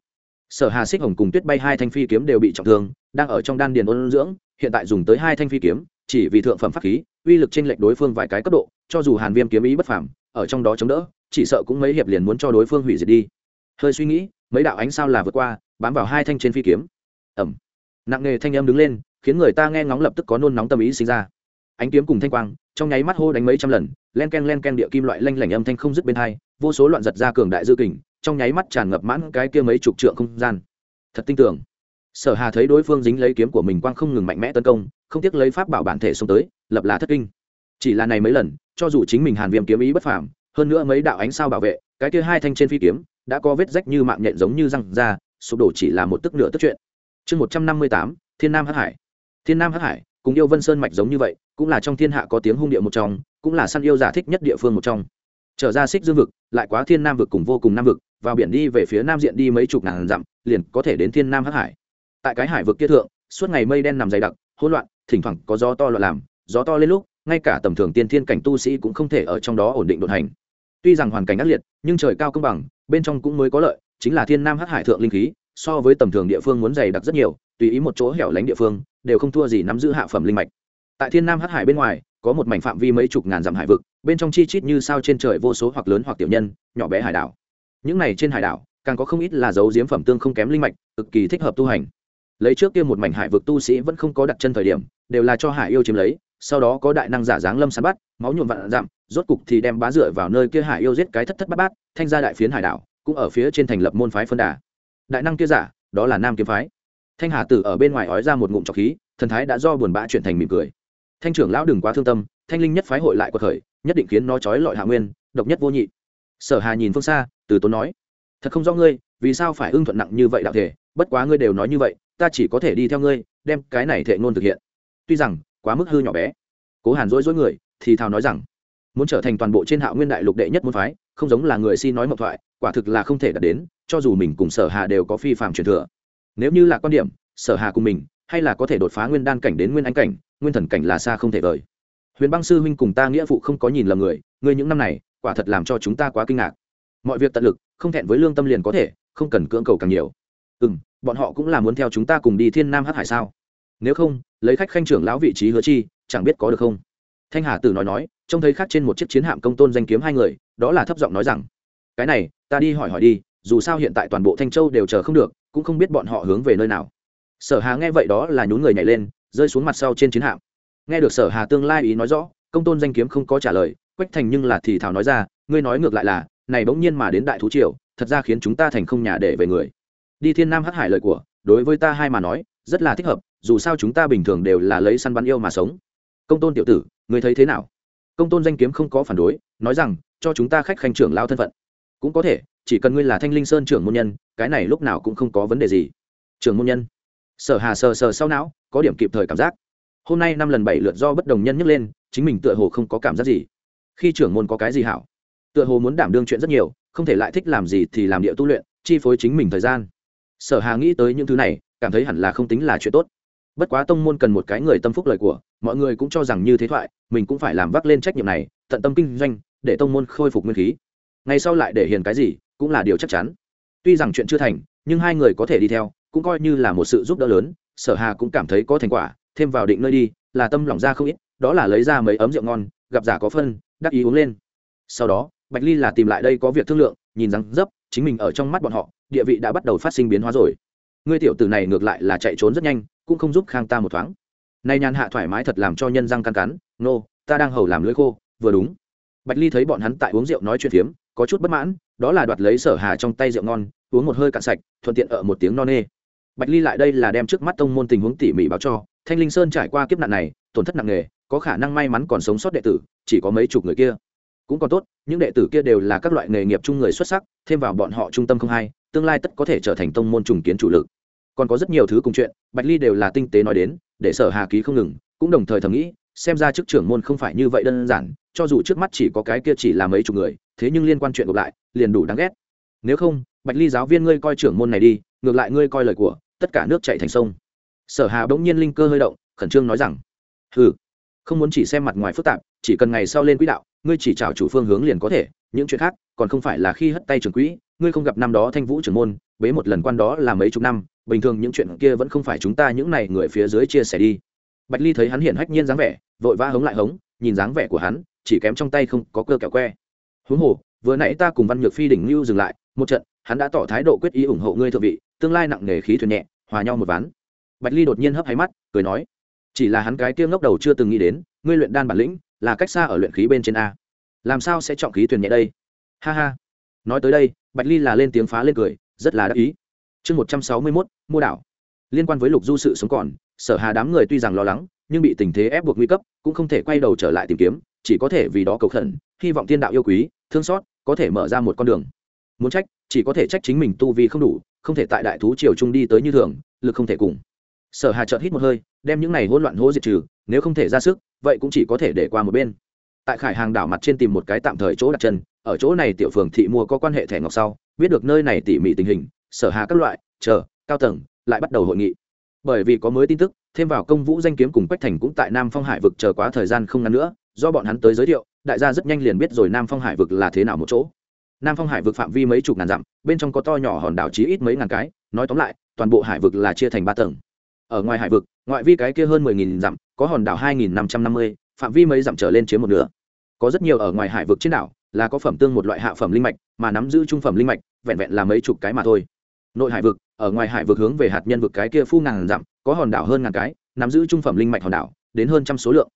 Speaker 1: Sở hà xích hồng cùng tuyết bay hai thanh phi kiếm đều bị trọng thương, đang ở trong đan điền ôn dưỡng, hiện tại dùng tới hai thanh phi kiếm, chỉ vì thượng phẩm pháp khí, uy lực trên lệch đối phương vài cái cấp độ, cho dù hàn viêm kiếm ý bất phàm, ở trong đó chống đỡ, chỉ sợ cũng mấy hiệp liền muốn cho đối phương hủy diệt đi. Hơi suy nghĩ, mấy đạo ánh sao là vượt qua, bám vào hai thanh trên phi kiếm. Ẩm nặng nghề thanh âm đứng lên khiến người ta nghe ngóng lập tức có nôn nóng tâm ý sinh ra. Ánh kiếm cùng thanh quang, trong nháy mắt hô đánh mấy trăm lần, len ken len ken địa kim loại lanh lảnh âm thanh không dứt bên hai, vô số loạn giật ra cường đại dư kình, trong nháy mắt tràn ngập mãn cái kia mấy chục trượng không gian. Thật tin tưởng sở hà thấy đối phương dính lấy kiếm của mình quang không ngừng mạnh mẽ tấn công, không tiếc lấy pháp bảo bản thể xông tới, lập là thất kinh. Chỉ là này mấy lần, cho dù chính mình hàn viêm kiếm ý bất phàm, hơn nữa mấy đạo ánh sao bảo vệ, cái kia hai thanh trên phi kiếm, đã có vết rách như mạng nhện giống như răng ra, sụp đổ chỉ là một tức nửa tức chuyện. Chương một trăm năm mươi tám, thiên nam hắc hải thiên nam hắc hải, cùng yêu vân sơn mạch giống như vậy, cũng là trong thiên hạ có tiếng hung địa một trong, cũng là săn yêu giả thích nhất địa phương một trong. Trở ra xích dương vực, lại quá thiên nam vực cùng vô cùng nam vực, vào biển đi về phía nam diện đi mấy chục ngàn dặm, liền có thể đến thiên nam hắc hải. Tại cái hải vực kia thượng, suốt ngày mây đen nằm dày đặc, hỗn loạn, thỉnh thoảng có gió to loạn làm, gió to lên lúc, ngay cả tầm thường tiên thiên cảnh tu sĩ cũng không thể ở trong đó ổn định đột hành. Tuy rằng hoàn cảnh ác liệt, nhưng trời cao công bằng, bên trong cũng mới có lợi, chính là thiên nam hắc hải thượng linh khí, so với tầm thường địa phương muốn dày đặc rất nhiều, tùy ý một chỗ hẻo lánh địa phương đều không thua gì nắm giữ hạ phẩm linh mạch. Tại thiên nam hắc hải bên ngoài, có một mảnh phạm vi mấy chục ngàn dặm hải vực, bên trong chi chít như sao trên trời vô số hoặc lớn hoặc tiểu nhân, nhỏ bé hải đảo. Những này trên hải đảo, càng có không ít là dấu diếm phẩm tương không kém linh mạch, cực kỳ thích hợp tu hành. Lấy trước kia một mảnh hải vực tu sĩ vẫn không có đặt chân thời điểm, đều là cho hải yêu chiếm lấy, sau đó có đại năng giả dáng lâm săn bắt, máu nhuộm vạn dặm, rốt cục thì đem bá dựa vào nơi kia hải yêu giết cái thất thất bát bát, thanh ra đại phiến hải đảo, cũng ở phía trên thành lập môn phái phân đà. Đại năng kia giả, đó là nam kiếm phái thanh hà tử ở bên ngoài ói ra một ngụm trọc khí, thần thái đã do buồn bã chuyển thành mỉm cười. Thanh trưởng lão đừng quá thương tâm, thanh linh nhất phái hội lại cuộc khởi, nhất định khiến nó trói lọi hạ nguyên, độc nhất vô nhị. Sở hà nhìn phương xa, từ tốn nói, thật không rõ ngươi, vì sao phải ưng thuận nặng như vậy đạo thể, bất quá ngươi đều nói như vậy, ta chỉ có thể đi theo ngươi, đem cái này thệ ngôn thực hiện. Tuy rằng, quá mức hư nhỏ bé. Cố hàn dỗi dỗi người, thì thào nói rằng, muốn trở thành toàn bộ trên hạ nguyên đại lục đệ nhất môn phái, không giống là người si nói mộc thoại, quả thực là không thể đạt đến, cho dù mình cùng sở hà đều có phi phạm truyền thừa nếu như là quan điểm, sở hà cùng mình, hay là có thể đột phá nguyên đan cảnh đến nguyên anh cảnh, nguyên thần cảnh là xa không thể vời. Huyền băng sư huynh cùng ta nghĩa phụ không có nhìn lầm người, ngươi những năm này, quả thật làm cho chúng ta quá kinh ngạc. Mọi việc tận lực, không thẹn với lương tâm liền có thể, không cần cưỡng cầu càng nhiều. Ừ m bọn họ cũng là muốn theo chúng ta cùng đi thiên nam hát hải sao? Nếu không, lấy khách khanh trưởng lão vị trí hứa chi, chẳng biết có được không? Thanh hà tử nói nói, trông thấy khác trên một chiếc chiến hạm công tôn danh kiếm hai người, đó là thấp giọng nói rằng, cái này, ta đi hỏi hỏi đi, dù sao hiện tại toàn bộ thanh châu đều chờ không được cũng không biết bọn họ hướng về nơi nào. Sở hà nghe vậy đó là nhún người nhảy lên, rơi xuống mặt sau trên chiến hạm. Nghe được sở hà tương lai ý nói rõ, công tôn danh kiếm không có trả lời, quách thành nhưng là thì thảo nói ra, ngươi nói ngược lại là, này bỗng nhiên mà đến đại thú triều, thật ra khiến chúng ta thành không nhà để về người. Đi thiên nam hắc hải lời của, đối với ta hai mà nói, rất là thích hợp, dù sao chúng ta bình thường đều là lấy săn bắn yêu mà sống. Công tôn tiểu tử, ngươi thấy thế nào? Công tôn danh kiếm không có phản đối, nói rằng, cho chúng ta khách khanh trưởng lao thân phận. Cũng có thể chỉ cần ngươi là thanh linh sơn trưởng môn nhân, cái này lúc nào cũng không có vấn đề gì. Trưởng môn nhân? Sở hà sờ sờ sau não, có điểm kịp thời cảm giác. Hôm nay năm lần bảy lượt do bất đồng nhân nhấc lên, chính mình tựa hồ không có cảm giác gì. Khi trưởng môn có cái gì hảo? Tựa hồ muốn đảm đương chuyện rất nhiều, không thể lại thích làm gì thì làm địa tu luyện, chi phối chính mình thời gian. Sở hà nghĩ tới những thứ này, cảm thấy hẳn là không tính là chuyện tốt. Bất quá tông môn cần một cái người tâm phúc lời của, mọi người cũng cho rằng như thế thoại, mình cũng phải làm vác lên trách nhiệm này, tận tâm kinh doanh, để tông môn khôi phục nguyên khí. Ngay sau lại để hiền cái gì cũng là điều chắc chắn. Tuy rằng chuyện chưa thành, nhưng hai người có thể đi theo, cũng coi như là một sự giúp đỡ lớn, sở hà cũng cảm thấy có thành quả, thêm vào định nơi đi, là tâm lòng ra không ít, đó là lấy ra mấy ấm rượu ngon, gặp giả có phân, đắc ý uống lên. Sau đó, bạch ly là tìm lại đây có việc thương lượng, nhìn rằng dấp, chính mình ở trong mắt bọn họ, địa vị đã bắt đầu phát sinh biến hóa rồi. Ngươi tiểu tử này ngược lại là chạy trốn rất nhanh, cũng không giúp khang ta một thoáng. Nay nhàn hạ thoải mái thật làm cho nhân răng căn cắn, nô, ta đang hầu làm lưỡi khô, vừa đúng bạch ly thấy bọn hắn tại uống rượu nói chuyện phiếm, có chút bất mãn, đó là đoạt lấy sở hà trong tay rượu ngon, uống một hơi cạn sạch, thuận tiện ở một tiếng no nê. Bạch ly lại đây là đem trước mắt tông môn tình huống tỉ mỉ báo cho. Thanh linh sơn trải qua kiếp nạn này, tổn thất nặng nề, có khả năng may mắn còn sống sót đệ tử, chỉ có mấy chục người kia. Cũng còn tốt, những đệ tử kia đều là các loại nghề nghiệp chung người xuất sắc, thêm vào bọn họ trung tâm không hay tương lai tất có thể trở thành tông môn trùng kiến chủ lực. Còn có rất nhiều thứ cùng chuyện, bạch ly đều là tinh tế nói đến, để sở hà ký không ngừng, cũng đồng thời thầm nghĩ, xem ra chức trưởng môn không phải như vậy đơn giản cho dù trước mắt chỉ có cái kia chỉ là mấy chục người, thế nhưng liên quan chuyện ngược lại, liền đủ đáng ghét. Nếu không, bạch ly giáo viên ngươi coi trưởng môn này đi, ngược lại ngươi coi lời của, tất cả nước chạy thành sông. Sở hà bỗng nhiên linh cơ hơi động, khẩn trương nói rằng ừ không muốn chỉ xem mặt ngoài phức tạp, chỉ cần ngày sau lên quỹ đạo, ngươi chỉ chào chủ phương hướng liền có thể, những chuyện khác, còn không phải là khi hất tay trưởng quỹ, ngươi không gặp năm đó thanh vũ trưởng môn, bế một lần quan đó là mấy chục năm, bình thường những chuyện kia vẫn không phải chúng ta những này người phía dưới chia sẻ đi. Bạch ly thấy hắn hiện hách nhiên dáng vẻ, vội vã hống lại hống, nhìn dáng vẻ của hắn chỉ kém trong tay không có cơ kẹo que. Huống hồ, vừa nãy ta cùng văn nhược phi đỉnh lưu dừng lại, một trận, hắn đã tỏ thái độ quyết ý ủng hộ ngươi thượng vị, tương lai nặng nề khí thuyền nhẹ, hòa nhau một ván. Bạch ly đột nhiên hấp hay mắt, cười nói, chỉ là hắn cái kia ngốc đầu chưa từng nghĩ đến, ngươi luyện đan bản lĩnh, là cách xa ở luyện khí bên trên a. Làm sao sẽ trọng khí thuyền nhẹ đây? Ha ha. Nói tới đây, bạch ly là lên tiếng phá lên cười, rất là đắc ý. Chương một trăm sáu mươi mốt, mua đảo. Liên quan với lục du sự sống còn, sở hà đám người tuy rằng lo lắng, nhưng bị tình thế ép buộc nguy cấp, cũng không thể quay đầu trở lại tìm kiếm chỉ có thể vì đó cầu khẩn, hy vọng thiên đạo yêu quý, thương xót, có thể mở ra một con đường. Muốn trách, chỉ có thể trách chính mình tu vi không đủ, không thể tại đại thú triều trung đi tới như thường, lực không thể cùng. Sở hà chợt hít một hơi, đem những này hỗn loạn hố diệt trừ, nếu không thể ra sức, vậy cũng chỉ có thể để qua một bên. Tại khải hàng đảo mặt trên tìm một cái tạm thời chỗ đặt chân, ở chỗ này tiểu phường thị mua có quan hệ thẻ ngọc sau, biết được nơi này tỉ mỉ tình hình, sở hà các loại, chờ, cao tầng, lại bắt đầu hội nghị. Bởi vì có mới tin tức, thêm vào công vũ danh kiếm cùng quách thành cũng tại nam phong hải vực chờ quá thời gian không ngắn nữa do bọn hắn tới giới thiệu, đại gia rất nhanh liền biết rồi nam phong hải vực là thế nào một chỗ. Nam phong hải vực phạm vi mấy chục ngàn dặm, bên trong có to nhỏ hòn đảo chí ít mấy ngàn cái, nói tóm lại, toàn bộ hải vực là chia thành ba tầng. Ở ngoài hải vực, ngoại vi cái kia hơn mười nghìn dặm, có hòn đảo hai nghìn năm trăm năm mươi, phạm vi mấy dặm trở lên chiếm một nửa. Có rất nhiều ở ngoài hải vực trên đảo, là có phẩm tương một loại hạ phẩm linh mạch, mà nắm giữ trung phẩm linh mạch, vẹn vẹn là mấy chục cái mà thôi. Nội hải vực, ở ngoài hải vực hướng về hạt nhân vực cái kia phu ngàn dặm, có hòn đảo hơn ngàn cái, nắm giữ trung phẩm linh mạch hòn đảo, đến hơn trăm số lượng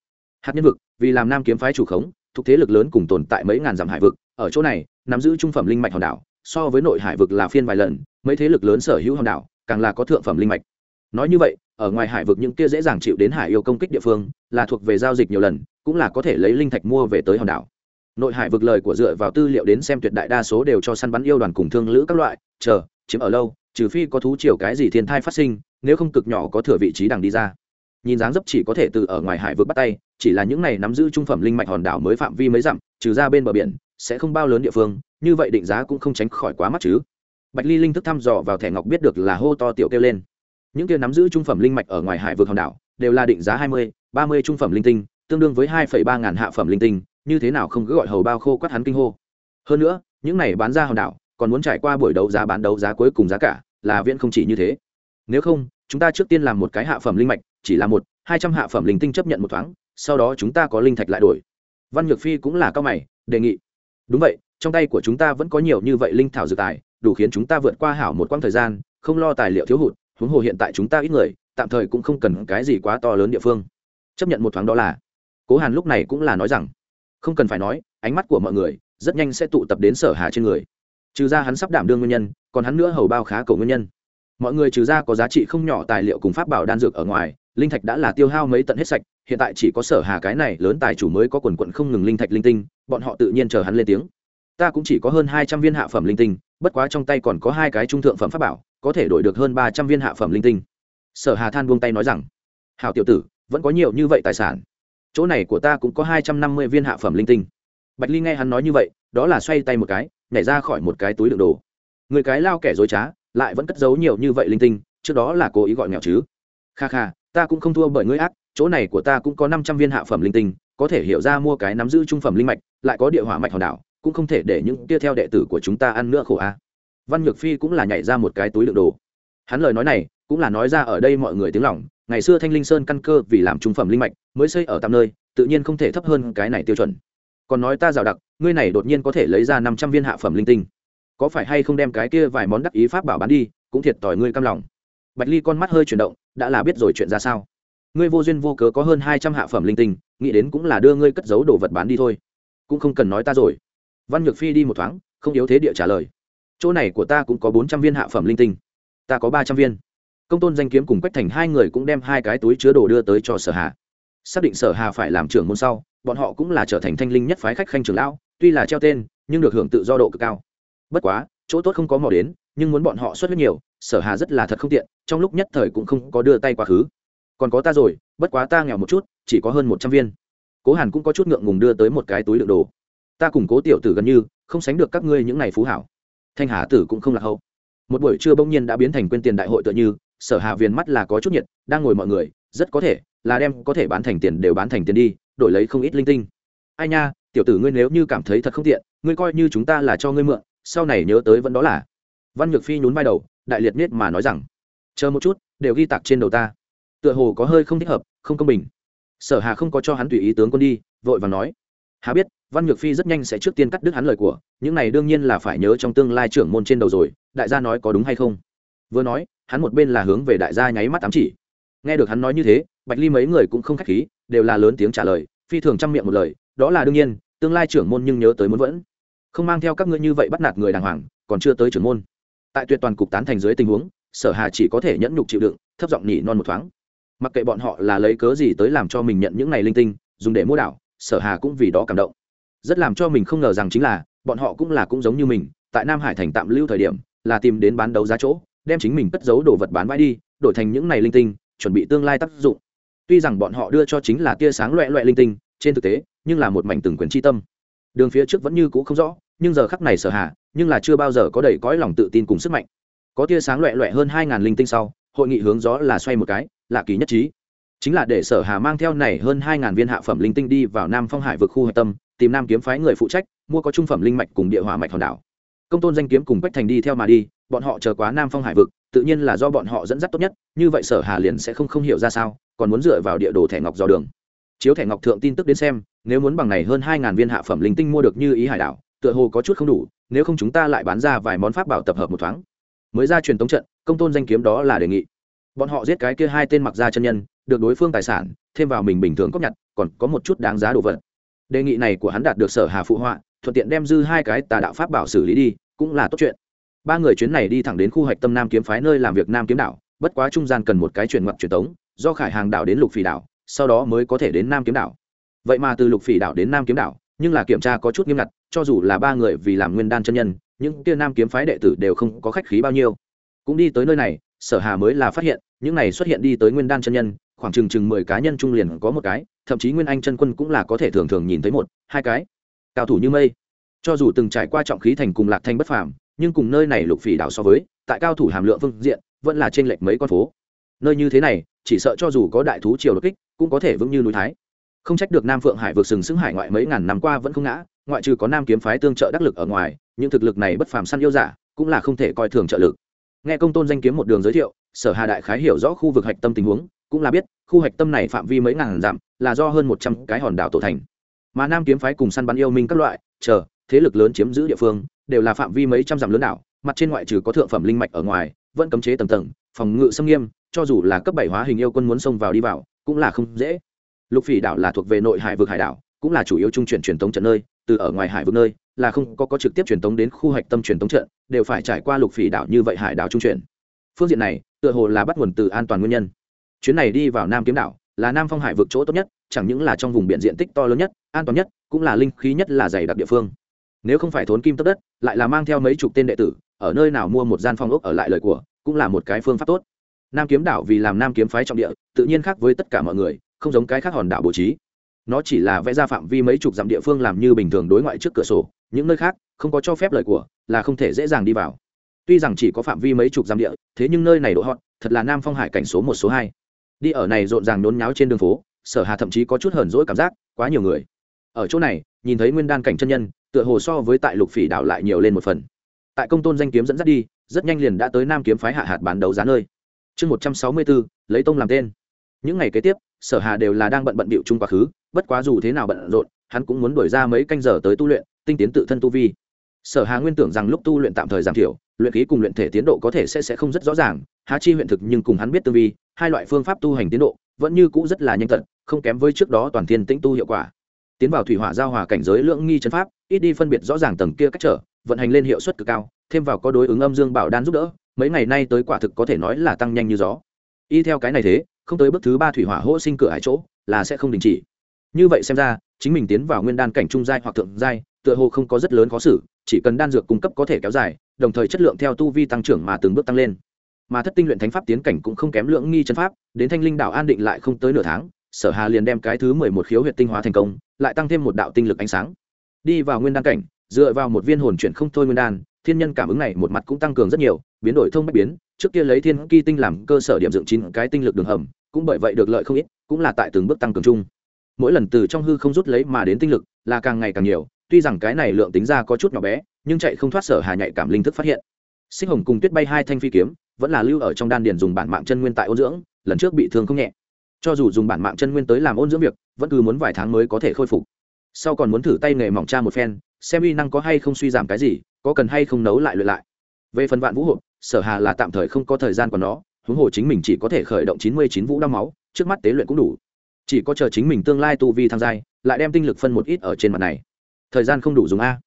Speaker 1: hạt nhân vực, vì làm nam kiếm phái chủ khống, thuộc thế lực lớn cùng tồn tại mấy ngàn dặm hải vực, ở chỗ này, nắm giữ trung phẩm linh mạch hòn đảo, so với nội hải vực là phiên vài lần, mấy thế lực lớn sở hữu hòn đảo, càng là có thượng phẩm linh mạch. Nói như vậy, ở ngoài hải vực những kia dễ dàng chịu đến hải yêu công kích địa phương, là thuộc về giao dịch nhiều lần, cũng là có thể lấy linh thạch mua về tới hòn đảo. Nội hải vực lời của dựa vào tư liệu đến xem tuyệt đại đa số đều cho săn bắn yêu đoàn cùng thương lữ các loại, chờ, chiếm ở lâu, trừ phi có thú chiều cái gì thiên thai phát sinh, nếu không cực nhỏ có thừa vị trí đằng đi ra nhìn dáng dấp chỉ có thể từ ở ngoài hải vực bắt tay, chỉ là những này nắm giữ trung phẩm linh mạch hòn đảo mới phạm vi mấy dặm, trừ ra bên bờ biển, sẽ không bao lớn địa phương, như vậy định giá cũng không tránh khỏi quá mắt chứ. Bạch ly linh thức thăm dò vào thẻ ngọc biết được là hô to tiểu kêu lên. Những kia nắm giữ trung phẩm linh mạch ở ngoài hải vực hòn đảo, đều là định giá hai mươi, ba mươi trung phẩm linh tinh, tương đương với hai ba ngàn hạ phẩm linh tinh, như thế nào không cứ gọi hầu bao khô quát hắn kinh hô. Hơn nữa, những này bán ra hòn đảo, còn muốn trải qua buổi đấu giá bán đấu giá cuối cùng giá cả, là viễn không chỉ như thế. Nếu không, chúng ta trước tiên làm một cái hạ phẩm linh mạch chỉ là một, hai trăm hạ phẩm linh tinh chấp nhận một thoáng, sau đó chúng ta có linh thạch lại đổi. Văn nhược phi cũng là cao mày, đề nghị. Đúng vậy, trong tay của chúng ta vẫn có nhiều như vậy linh thảo dược tài, đủ khiến chúng ta vượt qua hảo một quãng thời gian, không lo tài liệu thiếu hụt, huống hồ hiện tại chúng ta ít người, tạm thời cũng không cần cái gì quá to lớn địa phương. Chấp nhận một thoáng đó là. Cố hàn lúc này cũng là nói rằng, không cần phải nói, ánh mắt của mọi người rất nhanh sẽ tụ tập đến sở hà trên người. Trừ ra hắn sắp đảm đương nguyên nhân, còn hắn nữa hầu bao khá cầu nguyên nhân mọi người trừ ra có giá trị không nhỏ tài liệu cùng pháp bảo đan dược ở ngoài, linh thạch đã là tiêu hao mấy tận hết sạch, hiện tại chỉ có sở hà cái này lớn tài chủ mới có quần quận không ngừng linh thạch linh tinh, bọn họ tự nhiên chờ hắn lên tiếng. Ta cũng chỉ có hơn hai trăm viên hạ phẩm linh tinh, bất quá trong tay còn có hai cái trung thượng phẩm pháp bảo, có thể đổi được hơn ba trăm viên hạ phẩm linh tinh. Sở hà than buông tay nói rằng hào tiểu tử, vẫn có nhiều như vậy tài sản. Chỗ này của ta cũng có hai trăm năm mươi viên hạ phẩm linh tinh. Bạch ly nghe hắn nói như vậy, đó là xoay tay một cái, nhảy ra khỏi một cái túi đựng đồ. Người cái lao kẻ dối trá lại vẫn cất giấu nhiều như vậy linh tinh, trước đó là cố ý gọi nghèo chứ. Kha kha, ta cũng không thua bởi ngươi ác, chỗ này của ta cũng có năm trăm viên hạ phẩm linh tinh, có thể hiểu ra mua cái nắm giữ trung phẩm linh mạch, lại có địa hỏa mạch hòn đảo, cũng không thể để những kia theo đệ tử của chúng ta ăn nữa khổ a. Văn nhược phi cũng là nhảy ra một cái túi đựng đồ. Hắn lời nói này, cũng là nói ra ở đây mọi người tiếng lỏng ngày xưa thanh linh sơn căn cơ vì làm trung phẩm linh mạch, mới xây ở tạm nơi, tự nhiên không thể thấp hơn cái này tiêu chuẩn. Còn nói ta rào đặc, ngươi này đột nhiên có thể lấy ra năm trăm viên hạ phẩm linh tinh có phải hay không đem cái kia vài món đắc ý pháp bảo bán đi, cũng thiệt tỏi ngươi căm lòng. Bạch ly con mắt hơi chuyển động, đã là biết rồi chuyện ra sao. Ngươi vô duyên vô cớ có hơn hai trăm hạ phẩm linh tinh, nghĩ đến cũng là đưa ngươi cất giấu đồ vật bán đi thôi. Cũng không cần nói ta rồi. Văn nhược phi đi một thoáng, không yếu thế địa trả lời. Chỗ này của ta cũng có bốn trăm viên hạ phẩm linh tinh. Ta có ba trăm viên. Công tôn danh kiếm cùng quách thành hai người cũng đem hai cái túi chứa đồ đưa tới cho sở hà. Xác định sở hà phải làm trưởng môn sau, bọn họ cũng là trở thành thanh linh nhất phái khách khanh trường lão, tuy là treo tên, nhưng được hưởng tự do độ cực cao bất quá, chỗ tốt không có mò đến, nhưng muốn bọn họ xuất huyết nhiều, sở hà rất là thật không tiện, trong lúc nhất thời cũng không có đưa tay quá khứ. Còn có ta rồi, bất quá ta nghèo một chút, chỉ có hơn một trăm viên. Cố hàn cũng có chút ngượng ngùng đưa tới một cái túi đựng đồ. Ta cùng cố tiểu tử gần như, không sánh được các ngươi những ngày phú hảo. Thanh hà tử cũng không là hậu. Một buổi trưa bỗng nhiên đã biến thành quên tiền đại hội tựa như, sở hà viền mắt là có chút nhiệt, đang ngồi mọi người, rất có thể là đem có thể bán thành tiền đều bán thành tiền đi, đổi lấy không ít linh tinh. Ai nha, tiểu tử ngươi nếu như cảm thấy thật không tiện, ngươi coi như chúng ta là cho ngươi mượn sau này nhớ tới vẫn đó là. Văn nhược phi nhún vai đầu, đại liệt miết mà nói rằng, chờ một chút, đều ghi tạc trên đầu ta. Tựa hồ có hơi không thích hợp, không công bình. Sở hà không có cho hắn tùy ý tướng quân đi, vội và nói, hà biết, văn nhược phi rất nhanh sẽ trước tiên cắt đứt hắn lời của, những này đương nhiên là phải nhớ trong tương lai trưởng môn trên đầu rồi, đại gia nói có đúng hay không? Vừa nói, hắn một bên là hướng về đại gia nháy mắt ám chỉ. Nghe được hắn nói như thế, bạch ly mấy người cũng không khách khí, đều là lớn tiếng trả lời, phi thường chăm miệng một lời, đó là đương nhiên, tương lai trưởng môn nhưng nhớ tới muốn vẫn không mang theo các ngươi như vậy bắt nạt người đàng hoàng, còn chưa tới trưởng môn. Tại tuyệt toàn cục tán thành dưới tình huống, sở hà chỉ có thể nhẫn nhục chịu đựng, thấp giọng nhỉ non một thoáng. Mặc kệ bọn họ là lấy cớ gì tới làm cho mình nhận những này linh tinh, dùng để mua đảo, sở hà cũng vì đó cảm động. Rất làm cho mình không ngờ rằng chính là, bọn họ cũng là cũng giống như mình, tại nam hải thành tạm lưu thời điểm, là tìm đến bán đấu giá chỗ, đem chính mình cất giấu đồ vật bán bãi đi, đổi thành những này linh tinh, chuẩn bị tương lai tác dụng. Tuy rằng bọn họ đưa cho chính là tia sáng loẹ loẹ linh tinh, trên thực tế, nhưng là một mảnh từng quyền chi tâm. Đường phía trước vẫn như cũ không rõ nhưng giờ khắc này sở hạ nhưng là chưa bao giờ có đầy cõi lòng tự tin cùng sức mạnh. Có tia sáng loẹ loẹ hơn hai ngàn linh tinh sau, hội nghị hướng gió là xoay một cái, lạ kỳ nhất trí. Chính là để sở hà mang theo này hơn hai ngàn viên hạ phẩm linh tinh đi vào nam phong hải vực khu hạch tâm, tìm nam kiếm phái người phụ trách, mua có trung phẩm linh mạch cùng địa hỏa mạch hòn đảo. Công tôn danh kiếm cùng quách thành đi theo mà đi, bọn họ chờ quá nam phong hải vực, tự nhiên là do bọn họ dẫn dắt tốt nhất, như vậy sở hà liền sẽ không không hiểu ra sao, còn muốn dựa vào địa đồ thẻ ngọc dò đường. Chiếu thẻ ngọc thượng tin tức đến xem, nếu muốn bằng này hơn hai ngàn viên hạ phẩm linh tinh mua được như ý hải đảo tựa hồ có chút không đủ, nếu không chúng ta lại bán ra vài món pháp bảo tập hợp một thoáng. Mới ra truyền tống trận, công tôn danh kiếm đó là đề nghị. Bọn họ giết cái kia hai tên mặc ra chân nhân, được đối phương tài sản, thêm vào mình bình thường cóp nhặt, còn có một chút đáng giá đồ vật. Đề nghị này của hắn đạt được sở hà phụ họa, thuận tiện đem dư hai cái tà đạo pháp bảo xử lý đi, cũng là tốt chuyện. Ba người chuyến này đi thẳng đến khu hạch tâm nam kiếm phái nơi làm việc nam kiếm đảo, bất quá trung gian cần một cái chuyển ngoặt truyền tống, do khải hàng đảo đến lục phỉ đảo, sau đó mới có thể đến nam kiếm đảo. Vậy mà từ lục phỉ đảo đến nam kiếm đảo, nhưng là kiểm tra có chút nghiêm ngặt cho dù là ba người vì làm nguyên đan chân nhân, những kia nam kiếm phái đệ tử đều không có khách khí bao nhiêu. Cũng đi tới nơi này, sở hà mới là phát hiện, những này xuất hiện đi tới nguyên đan chân nhân, khoảng chừng chừng mười cá nhân trung liền có một cái, thậm chí nguyên anh chân quân cũng là có thể thường thường nhìn thấy một, hai cái. Cao thủ như mây. Cho dù từng trải qua trọng khí thành cùng lạc thanh bất phàm, nhưng cùng nơi này lục phỉ đảo so với, tại cao thủ hàm lượng phương diện, vẫn là trên lệch mấy con phố. Nơi như thế này, chỉ sợ cho dù có đại thú triều đột kích, cũng có thể vững như núi thái. Không trách được nam phượng hải vượt sừng sững hải ngoại mấy ngàn năm qua vẫn không ngã ngoại trừ có nam kiếm phái tương trợ đắc lực ở ngoài, những thực lực này bất phàm săn yêu giả, cũng là không thể coi thường trợ lực. Nghe công tôn danh kiếm một đường giới thiệu, sở hà đại khái hiểu rõ khu vực hạch tâm tình huống, cũng là biết, khu hạch tâm này phạm vi mấy ngàn dặm, là do hơn một trăm cái hòn đảo tổ thành. Mà nam kiếm phái cùng săn bắn yêu minh các loại, chờ, thế lực lớn chiếm giữ địa phương, đều là phạm vi mấy trăm dặm lớn đảo, mặt trên ngoại trừ có thượng phẩm linh mạch ở ngoài, vẫn cấm chế tầng tầng, phòng ngự xâm nghiêm, cho dù là cấp bảy hóa hình yêu quân muốn xông vào đi vào, cũng là không dễ. Lục phỉ đảo là thuộc về nội hải vực hải đảo cũng là chủ yếu trung chuyển truyền tống trận nơi, từ ở ngoài hải vực nơi, là không có có trực tiếp truyền tống đến khu hạch tâm truyền tống trận, đều phải trải qua lục phỉ đảo như vậy hải đảo trung chuyển. Phương diện này, tựa hồ là bắt nguồn từ an toàn nguyên nhân. Chuyến này đi vào nam kiếm đảo, là nam phong hải vực chỗ tốt nhất, chẳng những là trong vùng biển diện tích to lớn nhất, an toàn nhất, cũng là linh khí nhất là dày đặc địa phương. Nếu không phải thốn kim tất đất, lại là mang theo mấy chục tên đệ tử, ở nơi nào mua một gian phong ốc ở lại lời của, cũng là một cái phương pháp tốt. Nam kiếm đảo vì làm nam kiếm phái trọng địa, tự nhiên khác với tất cả mọi người, không giống cái khác hòn đảo bố trí nó chỉ là vẽ ra phạm vi mấy chục dặm địa phương làm như bình thường đối ngoại trước cửa sổ, những nơi khác, không có cho phép lời của, là không thể dễ dàng đi vào. Tuy rằng chỉ có phạm vi mấy chục dặm địa, thế nhưng nơi này độ hot, thật là nam phong hải cảnh số một, số hai. Đi ở này rộn ràng nhốn nháo trên đường phố, sở hà thậm chí có chút hờn dỗi cảm giác, quá nhiều người. Ở chỗ này, nhìn thấy nguyên đan cảnh chân nhân, tựa hồ so với tại lục phỉ đảo lại nhiều lên một phần. Tại công tôn danh kiếm dẫn dắt đi, rất nhanh liền đã tới nam kiếm phái hạ hạt bán đấu giá nơi. Chương một trăm sáu mươi bốn, lấy tông làm tên. Những ngày kế tiếp, sở hà đều là đang bận bận bịu chung quá khứ bất quá dù thế nào bận rộn, hắn cũng muốn đổi ra mấy canh giờ tới tu luyện, tinh tiến tự thân tu vi. Sở hà nguyên tưởng rằng lúc tu luyện tạm thời giảm thiểu, luyện khí cùng luyện thể tiến độ có thể sẽ sẽ không rất rõ ràng, há chi huyện thực nhưng cùng hắn biết tương vi, hai loại phương pháp tu hành tiến độ, vẫn như cũ rất là nhanh tận, không kém với trước đó toàn thiên tĩnh tu hiệu quả. Tiến vào thủy hỏa giao hòa cảnh giới lượng nghi chân pháp, ít đi phân biệt rõ ràng tầng kia cách trở, vận hành lên hiệu suất cực cao, thêm vào có đối ứng âm dương bảo đan giúp đỡ, mấy ngày nay tới quả thực có thể nói là tăng nhanh như gió. Y theo cái này thế, không tới bước thứ ba thủy hỏa hỗ sinh cửa hải chỗ, là sẽ không đình chỉ như vậy xem ra, chính mình tiến vào nguyên đan cảnh trung giai hoặc thượng giai, tựa hồ không có rất lớn khó xử, chỉ cần đan dược cung cấp có thể kéo dài, đồng thời chất lượng theo tu vi tăng trưởng mà từng bước tăng lên. Mà thất tinh luyện thánh pháp tiến cảnh cũng không kém lượng nghi chân pháp, đến thanh linh đảo an định lại không tới nửa tháng, sở hà liền đem cái thứ mười một khiếu huyệt tinh hóa thành công, lại tăng thêm một đạo tinh lực ánh sáng. Đi vào nguyên đan cảnh, dựa vào một viên hồn chuyển không thôi nguyên đan, thiên nhân cảm ứng này một mặt cũng tăng cường rất nhiều, biến đổi thông bách biến, trước kia lấy thiên kỳ tinh làm cơ sở điểm dựng chín cái tinh lực đường hầm, cũng bởi vậy được lợi không ít, cũng là tại từng bước tăng cường chung mỗi lần từ trong hư không rút lấy mà đến tinh lực là càng ngày càng nhiều. Tuy rằng cái này lượng tính ra có chút nhỏ bé, nhưng chạy không thoát sở hà nhạy cảm linh thức phát hiện. Xích hồng cùng tuyết bay hai thanh phi kiếm vẫn là lưu ở trong đan điền dùng bản mạng chân nguyên tại ôn dưỡng, lần trước bị thương không nhẹ. Cho dù dùng bản mạng chân nguyên tới làm ôn dưỡng việc, vẫn cứ muốn vài tháng mới có thể khôi phục. Sau còn muốn thử tay nghề mỏng cha một phen, xem uy năng có hay không suy giảm cái gì, có cần hay không nấu lại luyện lại. Về phần vạn vũ hộp, sở hà là tạm thời không có thời gian của nó, huống hồ chính mình chỉ có thể khởi động chín mươi chín vũ đau máu, trước mắt tế luyện cũng đủ chỉ có chờ chính mình tương lai tu vi tham giai, lại đem tinh lực phân một ít ở trên mặt này. Thời gian không đủ dùng a.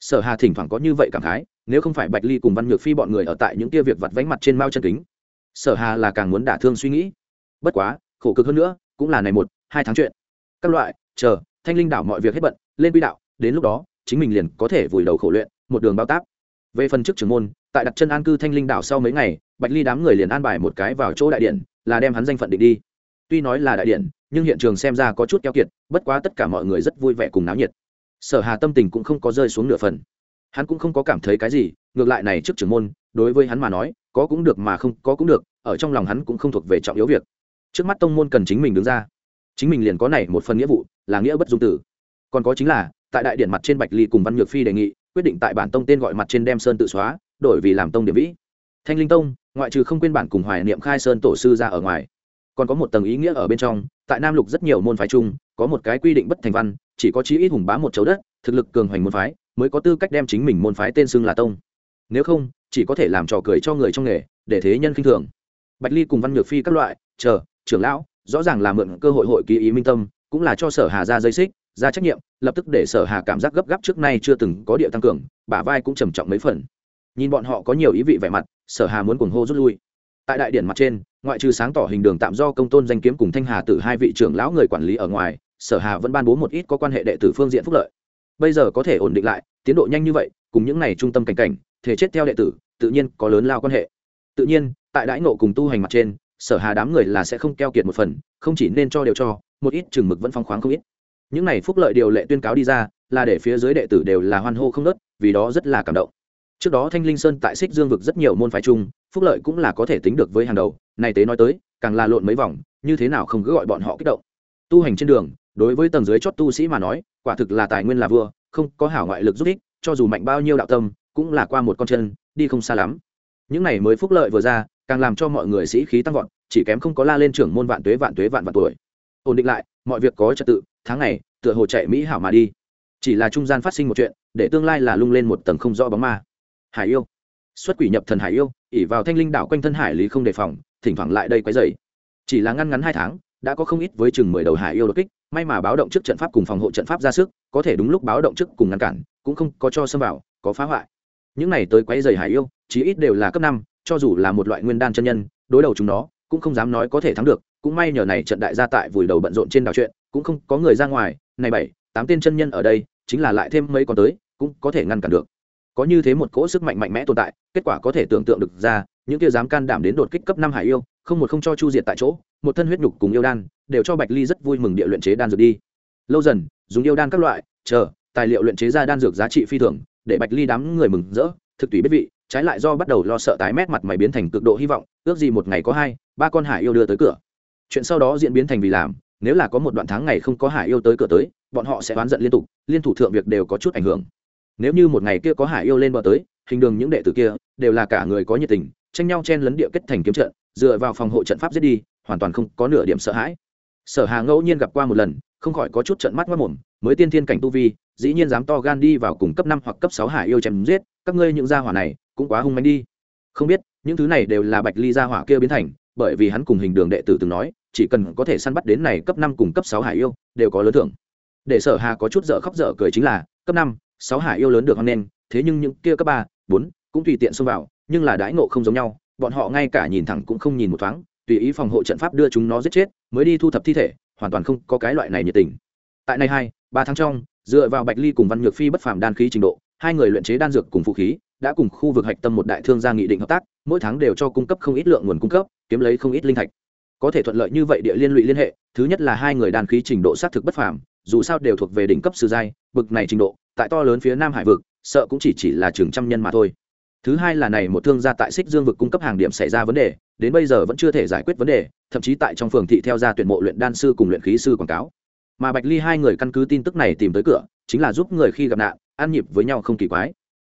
Speaker 1: Sở hà thỉnh thoảng có như vậy cảm khái, nếu không phải bạch ly cùng văn nhược phi bọn người ở tại những kia việc vặt vánh mặt trên mao chân kính. Sở hà là càng muốn đả thương suy nghĩ. Bất quá, khổ cực hơn nữa, cũng là này một, hai tháng chuyện. Các loại, chờ, thanh linh đảo mọi việc hết bận, lên quy đạo, đến lúc đó, chính mình liền có thể vùi đầu khổ luyện, một đường bao tác về phần chức trưởng môn, tại đặt chân an cư thanh linh đảo sau mấy ngày, bạch ly đám người liền an bài một cái vào chỗ đại điện, là đem hắn danh phận định đi. Tuy nói là đại điện nhưng hiện trường xem ra có chút keo kiệt, bất quá tất cả mọi người rất vui vẻ cùng náo nhiệt. Sở hà tâm tình cũng không có rơi xuống nửa phần. Hắn cũng không có cảm thấy cái gì, ngược lại này trước trưởng môn, đối với hắn mà nói, có cũng được mà không có cũng được, ở trong lòng hắn cũng không thuộc về trọng yếu việc. Trước mắt tông môn cần chính mình đứng ra. Chính mình liền có này một phần nghĩa vụ, là nghĩa bất dung tử. Còn có chính là, tại đại điện mặt trên bạch ly cùng văn nhược phi đề nghị, quyết định tại bản tông tên gọi mặt trên đem sơn tự xóa, đổi vì làm tông điểm vĩ. Thanh linh tông, ngoại trừ không quên bản cùng hoài niệm khai sơn tổ sư ra ở ngoài còn có một tầng ý nghĩa ở bên trong, tại nam lục rất nhiều môn phái chung, có một cái quy định bất thành văn, chỉ có chí ít hùng bá một chấu đất, thực lực cường hoành môn phái, mới có tư cách đem chính mình môn phái tên xưng là tông. Nếu không, chỉ có thể làm trò cười cho người trong nghề, để thế nhân khinh thường. Bạch ly cùng văn nhược phi các loại, chờ, trưởng lão, rõ ràng là mượn cơ hội hội ký ý minh tâm, cũng là cho sở hà ra dây xích, ra trách nhiệm, lập tức để sở hà cảm giác gấp gáp trước nay chưa từng có địa tăng cường, bả vai cũng trầm trọng mấy phần. Nhìn bọn họ có nhiều ý vị vẻ mặt, sở hà muốn cuồng hô rút lui. Tại đại điển mặt trên ngoại trừ sáng tỏ hình đường tạm do công tôn danh kiếm cùng thanh hà tử hai vị trưởng lão người quản lý ở ngoài, sở hà vẫn ban bố một ít có quan hệ đệ tử phương diện phúc lợi. Bây giờ có thể ổn định lại, tiến độ nhanh như vậy, cùng những này trung tâm cảnh cảnh, thể chết theo đệ tử, tự nhiên có lớn lao quan hệ. Tự nhiên, tại đãi nộ cùng tu hành mặt trên, sở hà đám người là sẽ không keo kiệt một phần, không chỉ nên cho đều cho, một ít chừng mực vẫn phong khoáng không ít. Những này phúc lợi điều lệ tuyên cáo đi ra, là để phía dưới đệ tử đều là hoan hô không nớt vì đó rất là cảm động. Trước đó thanh linh sơn tại xích dương vực rất nhiều môn phái chung, phúc lợi cũng là có thể tính được với hàng đầu này tế nói tới, càng là lộn mấy vòng, như thế nào không cứ gọi bọn họ kích động. Tu hành trên đường, đối với tầng dưới chót tu sĩ mà nói, quả thực là tài nguyên là vua, không có hảo ngoại lực giúp ích, cho dù mạnh bao nhiêu đạo tâm, cũng là qua một con chân, đi không xa lắm. Những này mới phúc lợi vừa ra, càng làm cho mọi người sĩ khí tăng vọt, chỉ kém không có la lên trưởng môn vạn tuế vạn tuế vạn vạn tuổi. Ổn định lại, mọi việc có trật tự, tháng này tựa hồ chạy mỹ hảo mà đi. Chỉ là trung gian phát sinh một chuyện, để tương lai là lung lên một tầng không rõ bóng ma. Hải yêu. Xuất quỷ nhập thần hải yêu ỉ vào thanh linh đảo quanh thân hải lý không đề phòng thỉnh thoảng lại đây quấy dày chỉ là ngăn ngắn hai tháng, đã có không ít với chừng mười đầu hải yêu đột kích, may mà báo động trước trận pháp cùng phòng hộ trận pháp ra sức, có thể đúng lúc báo động trước cùng ngăn cản, cũng không có cho xâm vào, có phá hoại. Những này tới quấy dày hải yêu, chí ít đều là cấp năm, cho dù là một loại nguyên đan chân nhân, đối đầu chúng nó, cũng không dám nói có thể thắng được, cũng may nhờ này trận đại gia tại vùi đầu bận rộn trên đảo chuyện, cũng không có người ra ngoài, này bảy, tám tên chân nhân ở đây, chính là lại thêm mấy con tới, cũng có thể ngăn cản được có như thế một cỗ sức mạnh mạnh mẽ tồn tại, kết quả có thể tưởng tượng được ra, những kia dám can đảm đến đột kích cấp năm hải yêu, không một không cho chu diệt tại chỗ, một thân huyết nhục cùng yêu đan, đều cho bạch ly rất vui mừng địa luyện chế đan dược đi. Lâu dần, dùng yêu đan các loại, chờ, tài liệu luyện chế ra đan dược giá trị phi thường, để bạch ly đám người mừng rỡ, thực tùy biết vị, trái lại do bắt đầu lo sợ tái mét mặt mày biến thành cực độ hy vọng, ước gì một ngày có hai, ba con hải yêu đưa tới cửa. Chuyện sau đó diễn biến thành vì làm, nếu là có một đoạn tháng ngày không có hải yêu tới cửa tới, bọn họ sẽ oán giận liên tục, liên thủ thượng việc đều có chút ảnh hưởng nếu như một ngày kia có hải yêu lên bờ tới, hình đường những đệ tử kia đều là cả người có nhiệt tình, tranh nhau chen lấn địa kết thành kiếm trận, dựa vào phòng hộ trận pháp giết đi, hoàn toàn không có nửa điểm sợ hãi. Sở hà ngẫu nhiên gặp qua một lần, không khỏi có chút trận mắt mất mồm, mới tiên thiên cảnh tu vi, dĩ nhiên dám to gan đi vào cùng cấp năm hoặc cấp sáu hải yêu chém giết, các ngươi những gia hỏa này cũng quá hung manh đi. Không biết, những thứ này đều là bạch ly gia hỏa kia biến thành, bởi vì hắn cùng hình đường đệ tử từng nói, chỉ cần có thể săn bắt đến này cấp năm cùng cấp sáu hải yêu, đều có lớn thưởng. Để sở hà có chút dở khóc dở cười chính là, cấp năm sáu hải yêu lớn được hoan nghênh, thế nhưng những kia cấp ba, bốn cũng tùy tiện xông vào, nhưng là đãi ngộ không giống nhau, bọn họ ngay cả nhìn thẳng cũng không nhìn một thoáng, tùy ý phòng hộ trận pháp đưa chúng nó giết chết, mới đi thu thập thi thể, hoàn toàn không có cái loại này nhiệt tình. Tại này hai, ba tháng trong, dựa vào bạch ly cùng văn nhược phi bất phàm đan khí trình độ, hai người luyện chế đan dược cùng vũ khí, đã cùng khu vực hạch tâm một đại thương gia nghị định hợp tác, mỗi tháng đều cho cung cấp không ít lượng nguồn cung cấp, kiếm lấy không ít linh thạch. Có thể thuận lợi như vậy địa liên lụy liên hệ, thứ nhất là hai người đan khí trình độ xác thực bất phàm, dù sao đều thuộc về đỉnh cấp sư giai, bực này trình độ tại to lớn phía nam hải vực, sợ cũng chỉ chỉ là chừng trăm nhân mà thôi. Thứ hai là này, một thương gia tại xích dương vực cung cấp hàng điểm xảy ra vấn đề, đến bây giờ vẫn chưa thể giải quyết vấn đề, thậm chí tại trong phường thị theo ra tuyển mộ luyện đan sư cùng luyện khí sư quảng cáo. Mà bạch ly hai người căn cứ tin tức này tìm tới cửa, chính là giúp người khi gặp nạn, ăn nhịp với nhau không kỳ quái.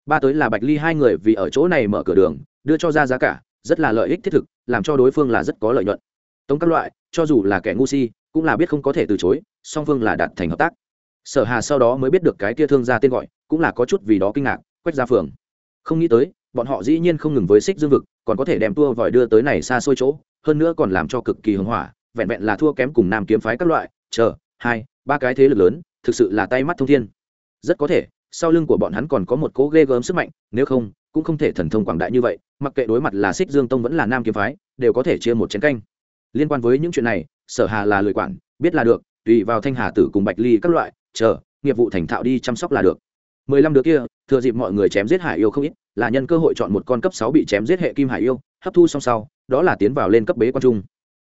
Speaker 1: Ba tới là bạch ly hai người vì ở chỗ này mở cửa đường, đưa cho ra giá cả, rất là lợi ích thiết thực, làm cho đối phương là rất có lợi nhuận. Tống các loại, cho dù là kẻ ngu si, cũng là biết không có thể từ chối, song phương là đạt thành hợp tác sở hà sau đó mới biết được cái kia thương gia tên gọi, cũng là có chút vì đó kinh ngạc, quét ra phường. Không nghĩ tới, bọn họ dĩ nhiên không ngừng với xích dương vực, còn có thể đem tua vòi đưa tới này xa xôi chỗ, hơn nữa còn làm cho cực kỳ hưng hỏa, vẹn vẹn là thua kém cùng nam kiếm phái các loại, chờ, hai, ba cái thế lực lớn, thực sự là tay mắt thông thiên. Rất có thể, sau lưng của bọn hắn còn có một cố ghê gớm sức mạnh, nếu không, cũng không thể thần thông quảng đại như vậy, mặc kệ đối mặt là xích dương tông vẫn là nam kiếm phái, đều có thể chia một chén canh. Liên quan với những chuyện này, sở hà là lười quản, biết là được, tùy vào thanh hà tử cùng bạch ly các loại chờ, nghiệp vụ thành thạo đi chăm sóc là được. Mười lăm đứa kia, thừa dịp mọi người chém giết hải yêu không ít, là nhân cơ hội chọn một con cấp sáu bị chém giết hệ kim hải yêu, hấp thu xong sau, đó là tiến vào lên cấp bế quan trung.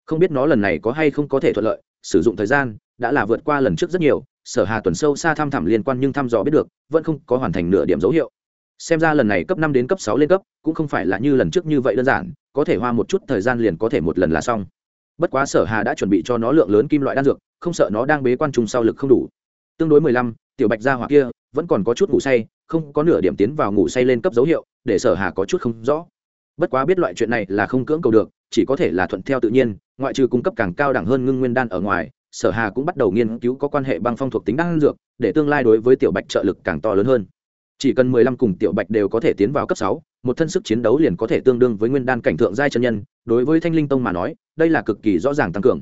Speaker 1: Không biết nó lần này có hay không có thể thuận lợi, sử dụng thời gian đã là vượt qua lần trước rất nhiều, sở hà tuần sâu xa thăm thẳm liên quan nhưng thăm dò biết được, vẫn không có hoàn thành nửa điểm dấu hiệu. Xem ra lần này cấp năm đến cấp sáu lên cấp, cũng không phải là như lần trước như vậy đơn giản, có thể hoa một chút thời gian liền có thể một lần là xong. Bất quá sở hà đã chuẩn bị cho nó lượng lớn kim loại đan dược, không sợ nó đang bế quan trung sau lực không đủ tương đối mười lăm, tiểu bạch gia hỏa kia vẫn còn có chút ngủ say, không có nửa điểm tiến vào ngủ say lên cấp dấu hiệu, để sở hà có chút không rõ. Bất quá biết loại chuyện này là không cưỡng cầu được, chỉ có thể là thuận theo tự nhiên, ngoại trừ cung cấp càng cao đẳng hơn ngưng nguyên đan ở ngoài, sở hà cũng bắt đầu nghiên cứu có quan hệ băng phong thuộc tính đan dược, để tương lai đối với tiểu bạch trợ lực càng to lớn hơn. Chỉ cần mười lăm cùng tiểu bạch đều có thể tiến vào cấp sáu, một thân sức chiến đấu liền có thể tương đương với nguyên đan cảnh thượng giai chân nhân, đối với thanh linh tông mà nói, đây là cực kỳ rõ ràng tăng cường.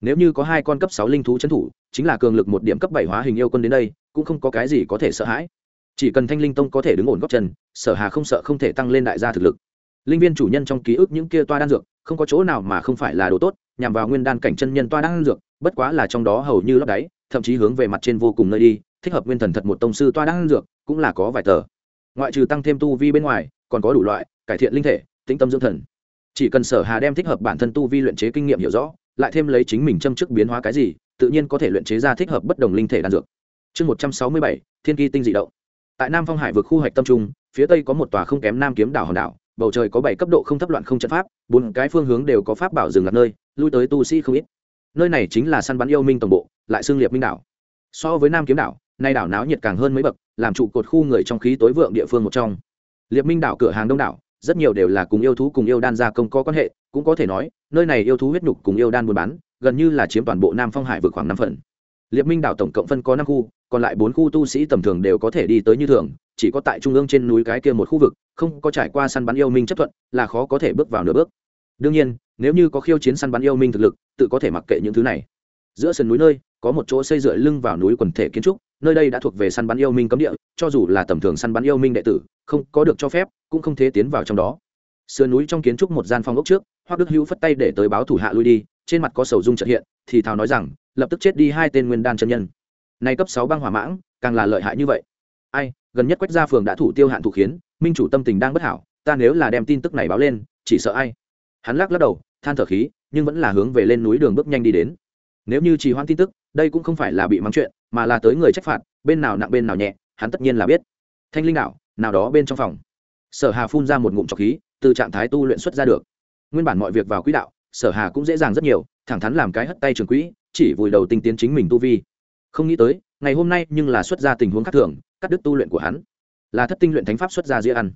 Speaker 1: Nếu như có hai con cấp sáu linh thú trấn thủ chính là cường lực một điểm cấp bảy hóa hình yêu quân đến đây, cũng không có cái gì có thể sợ hãi. Chỉ cần thanh linh tông có thể đứng ổn góc chân, sở hà không sợ không thể tăng lên đại gia thực lực. Linh viên chủ nhân trong ký ức những kia toa đan dược, không có chỗ nào mà không phải là đồ tốt, nhằm vào nguyên đan cảnh chân nhân toa đan dược, bất quá là trong đó hầu như lấp đáy, thậm chí hướng về mặt trên vô cùng nơi đi, thích hợp nguyên thần thật một tông sư toa đan dược, cũng là có vài tờ. Ngoại trừ tăng thêm tu vi bên ngoài, còn có đủ loại, cải thiện linh thể, tĩnh tâm dưỡng thần. Chỉ cần sở hà đem thích hợp bản thân tu vi luyện chế kinh nghiệm hiểu rõ, lại thêm lấy chính mình châm chức biến hóa cái gì tự nhiên có thể luyện chế ra thích hợp bất đồng linh thể đan dược. Chương một trăm sáu mươi bảy, thiên kỳ tinh dị động. Tại nam phong hải vực khu hoạch tâm trung, phía tây có một tòa không kém nam kiếm đảo hòn đảo, bầu trời có bảy cấp độ không thấp loạn không trận pháp, bốn cái phương hướng đều có pháp bảo dừng lạc nơi, lui tới tu sĩ không ít. Nơi này chính là săn bắn yêu minh tổng bộ, lại xương liệt minh đảo. So với nam kiếm đảo, nay đảo náo nhiệt càng hơn mấy bậc, làm trụ cột khu người trong khí tối vượng địa phương một trong. Liệt minh đảo cửa hàng đông đảo, rất nhiều đều là cùng yêu thú cùng yêu đan gia công có quan hệ, cũng có thể nói, nơi này yêu thú huyết nhục cùng yêu đan buôn bán gần như là chiếm toàn bộ nam phong hải vượt khoảng năm phần. Liệt minh đảo tổng cộng phân có năm khu, còn lại bốn khu tu sĩ tầm thường đều có thể đi tới như thường, chỉ có tại trung ương trên núi cái kia một khu vực, không có trải qua săn bắn yêu minh chấp thuận, là khó có thể bước vào nửa bước. Đương nhiên, nếu như có khiêu chiến săn bắn yêu minh thực lực, tự có thể mặc kệ những thứ này. Giữa sườn núi nơi, có một chỗ xây dựa lưng vào núi quần thể kiến trúc, nơi đây đã thuộc về săn bắn yêu minh cấm địa, cho dù là tầm thường săn bắn yêu minh đệ tử, không có được cho phép, cũng không thể tiến vào trong đó. Sườn núi trong kiến trúc một gian phòng ốc trước hoác đức hữu phất tay để tới báo thủ hạ lui đi trên mặt có sầu dung trợ hiện, thì thào nói rằng, lập tức chết đi hai tên nguyên đan chân nhân. Nay cấp sáu băng hỏa mãng, càng là lợi hại như vậy. Ai, gần nhất quách gia phường đã thủ tiêu hạn thủ khiến, minh chủ tâm tình đang bất hảo, ta nếu là đem tin tức này báo lên, chỉ sợ ai? Hắn lắc lắc đầu, than thở khí, nhưng vẫn là hướng về lên núi đường bước nhanh đi đến. Nếu như trì hoãn tin tức, đây cũng không phải là bị mắng chuyện, mà là tới người trách phạt, bên nào nặng bên nào nhẹ, hắn tất nhiên là biết. Thanh linh đạo nào đó bên trong phòng. Sở hà phun ra một ngụm trọc khí, từ trạng thái tu luyện xuất ra được. Nguyên bản mọi việc vào quỹ đạo sở hà cũng dễ dàng rất nhiều, thẳng thắn làm cái hất tay trường quỹ, chỉ vùi đầu tinh tiến chính mình tu vi. Không nghĩ tới, ngày hôm nay nhưng là xuất ra tình huống khác thường, cắt đứt tu luyện của hắn. Là thất tinh luyện thánh pháp xuất ra dĩa ăn.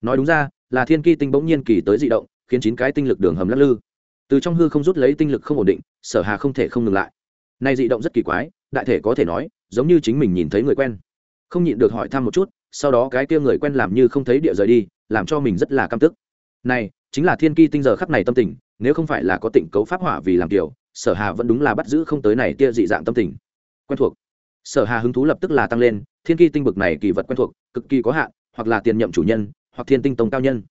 Speaker 1: Nói đúng ra, là thiên kỳ tinh bỗng nhiên kỳ tới dị động, khiến chín cái tinh lực đường hầm lắc lư. Từ trong hư không rút lấy tinh lực không ổn định, sở hà không thể không ngừng lại. Nay dị động rất kỳ quái, đại thể có thể nói, giống như chính mình nhìn thấy người quen. Không nhịn được hỏi thăm một chút, sau đó cái kia người quen làm như không thấy địa rời đi, làm cho mình rất là căm tức. Này, chính là thiên kỳ tinh giờ khắc này tâm tình nếu không phải là có tịnh cấu pháp hỏa vì làm kiểu, sở hà vẫn đúng là bắt giữ không tới này tia dị dạng tâm tình. Quen thuộc. Sở hà hứng thú lập tức là tăng lên, thiên kỳ tinh bực này kỳ vật quen thuộc, cực kỳ có hạn, hoặc là tiền nhậm chủ nhân, hoặc thiên tinh tông cao nhân.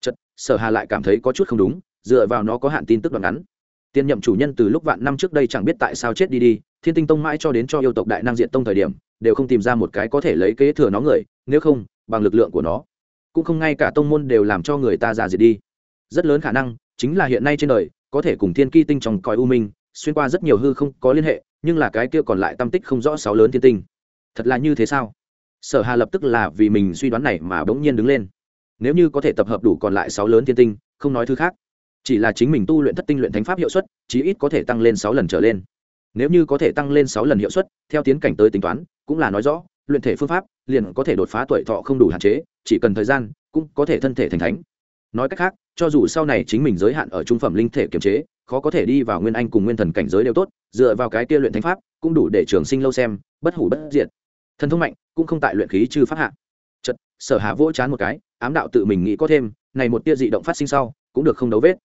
Speaker 1: Chật sở hà lại cảm thấy có chút không đúng, dựa vào nó có hạn tin tức đoạn ngắn. Tiền nhậm chủ nhân từ lúc vạn năm trước đây chẳng biết tại sao chết đi đi, thiên tinh tông mãi cho đến cho yêu tộc đại năng diện tông thời điểm, đều không tìm ra một cái có thể lấy kế thừa nó người, nếu không, bằng lực lượng của nó. Cũng không ngay cả tông môn đều làm cho người ta già diệt đi. Rất lớn khả năng chính là hiện nay trên đời, có thể cùng thiên ki tinh trong cõi u minh, xuyên qua rất nhiều hư không có liên hệ, nhưng là cái kia còn lại tâm tích không rõ sáu lớn thiên tinh. Thật là như thế sao? Sở hà lập tức là vì mình suy đoán này mà bỗng nhiên đứng lên. Nếu như có thể tập hợp đủ còn lại sáu lớn thiên tinh, không nói thứ khác. Chỉ là chính mình tu luyện thất tinh luyện thánh pháp hiệu suất, chí ít có thể tăng lên sáu lần trở lên. Nếu như có thể tăng lên sáu lần hiệu suất, theo tiến cảnh tới tính toán, cũng là nói rõ, luyện thể phương pháp liền có thể đột phá tuổi thọ không đủ hạn chế, chỉ cần thời gian, cũng có thể thân thể thành thánh. Nói cách khác cho dù sau này chính mình giới hạn ở trung phẩm linh thể kiềm chế, khó có thể đi vào nguyên anh cùng nguyên thần cảnh giới đều tốt, dựa vào cái kia luyện thánh pháp, cũng đủ để trường sinh lâu xem, bất hủ bất diệt. Thần thông mạnh, cũng không tại luyện khí chư pháp hạ. Chật sở hà vỗ chán một cái, ám đạo tự mình nghĩ có thêm, này một tia dị động phát sinh sau, cũng được không đấu vết.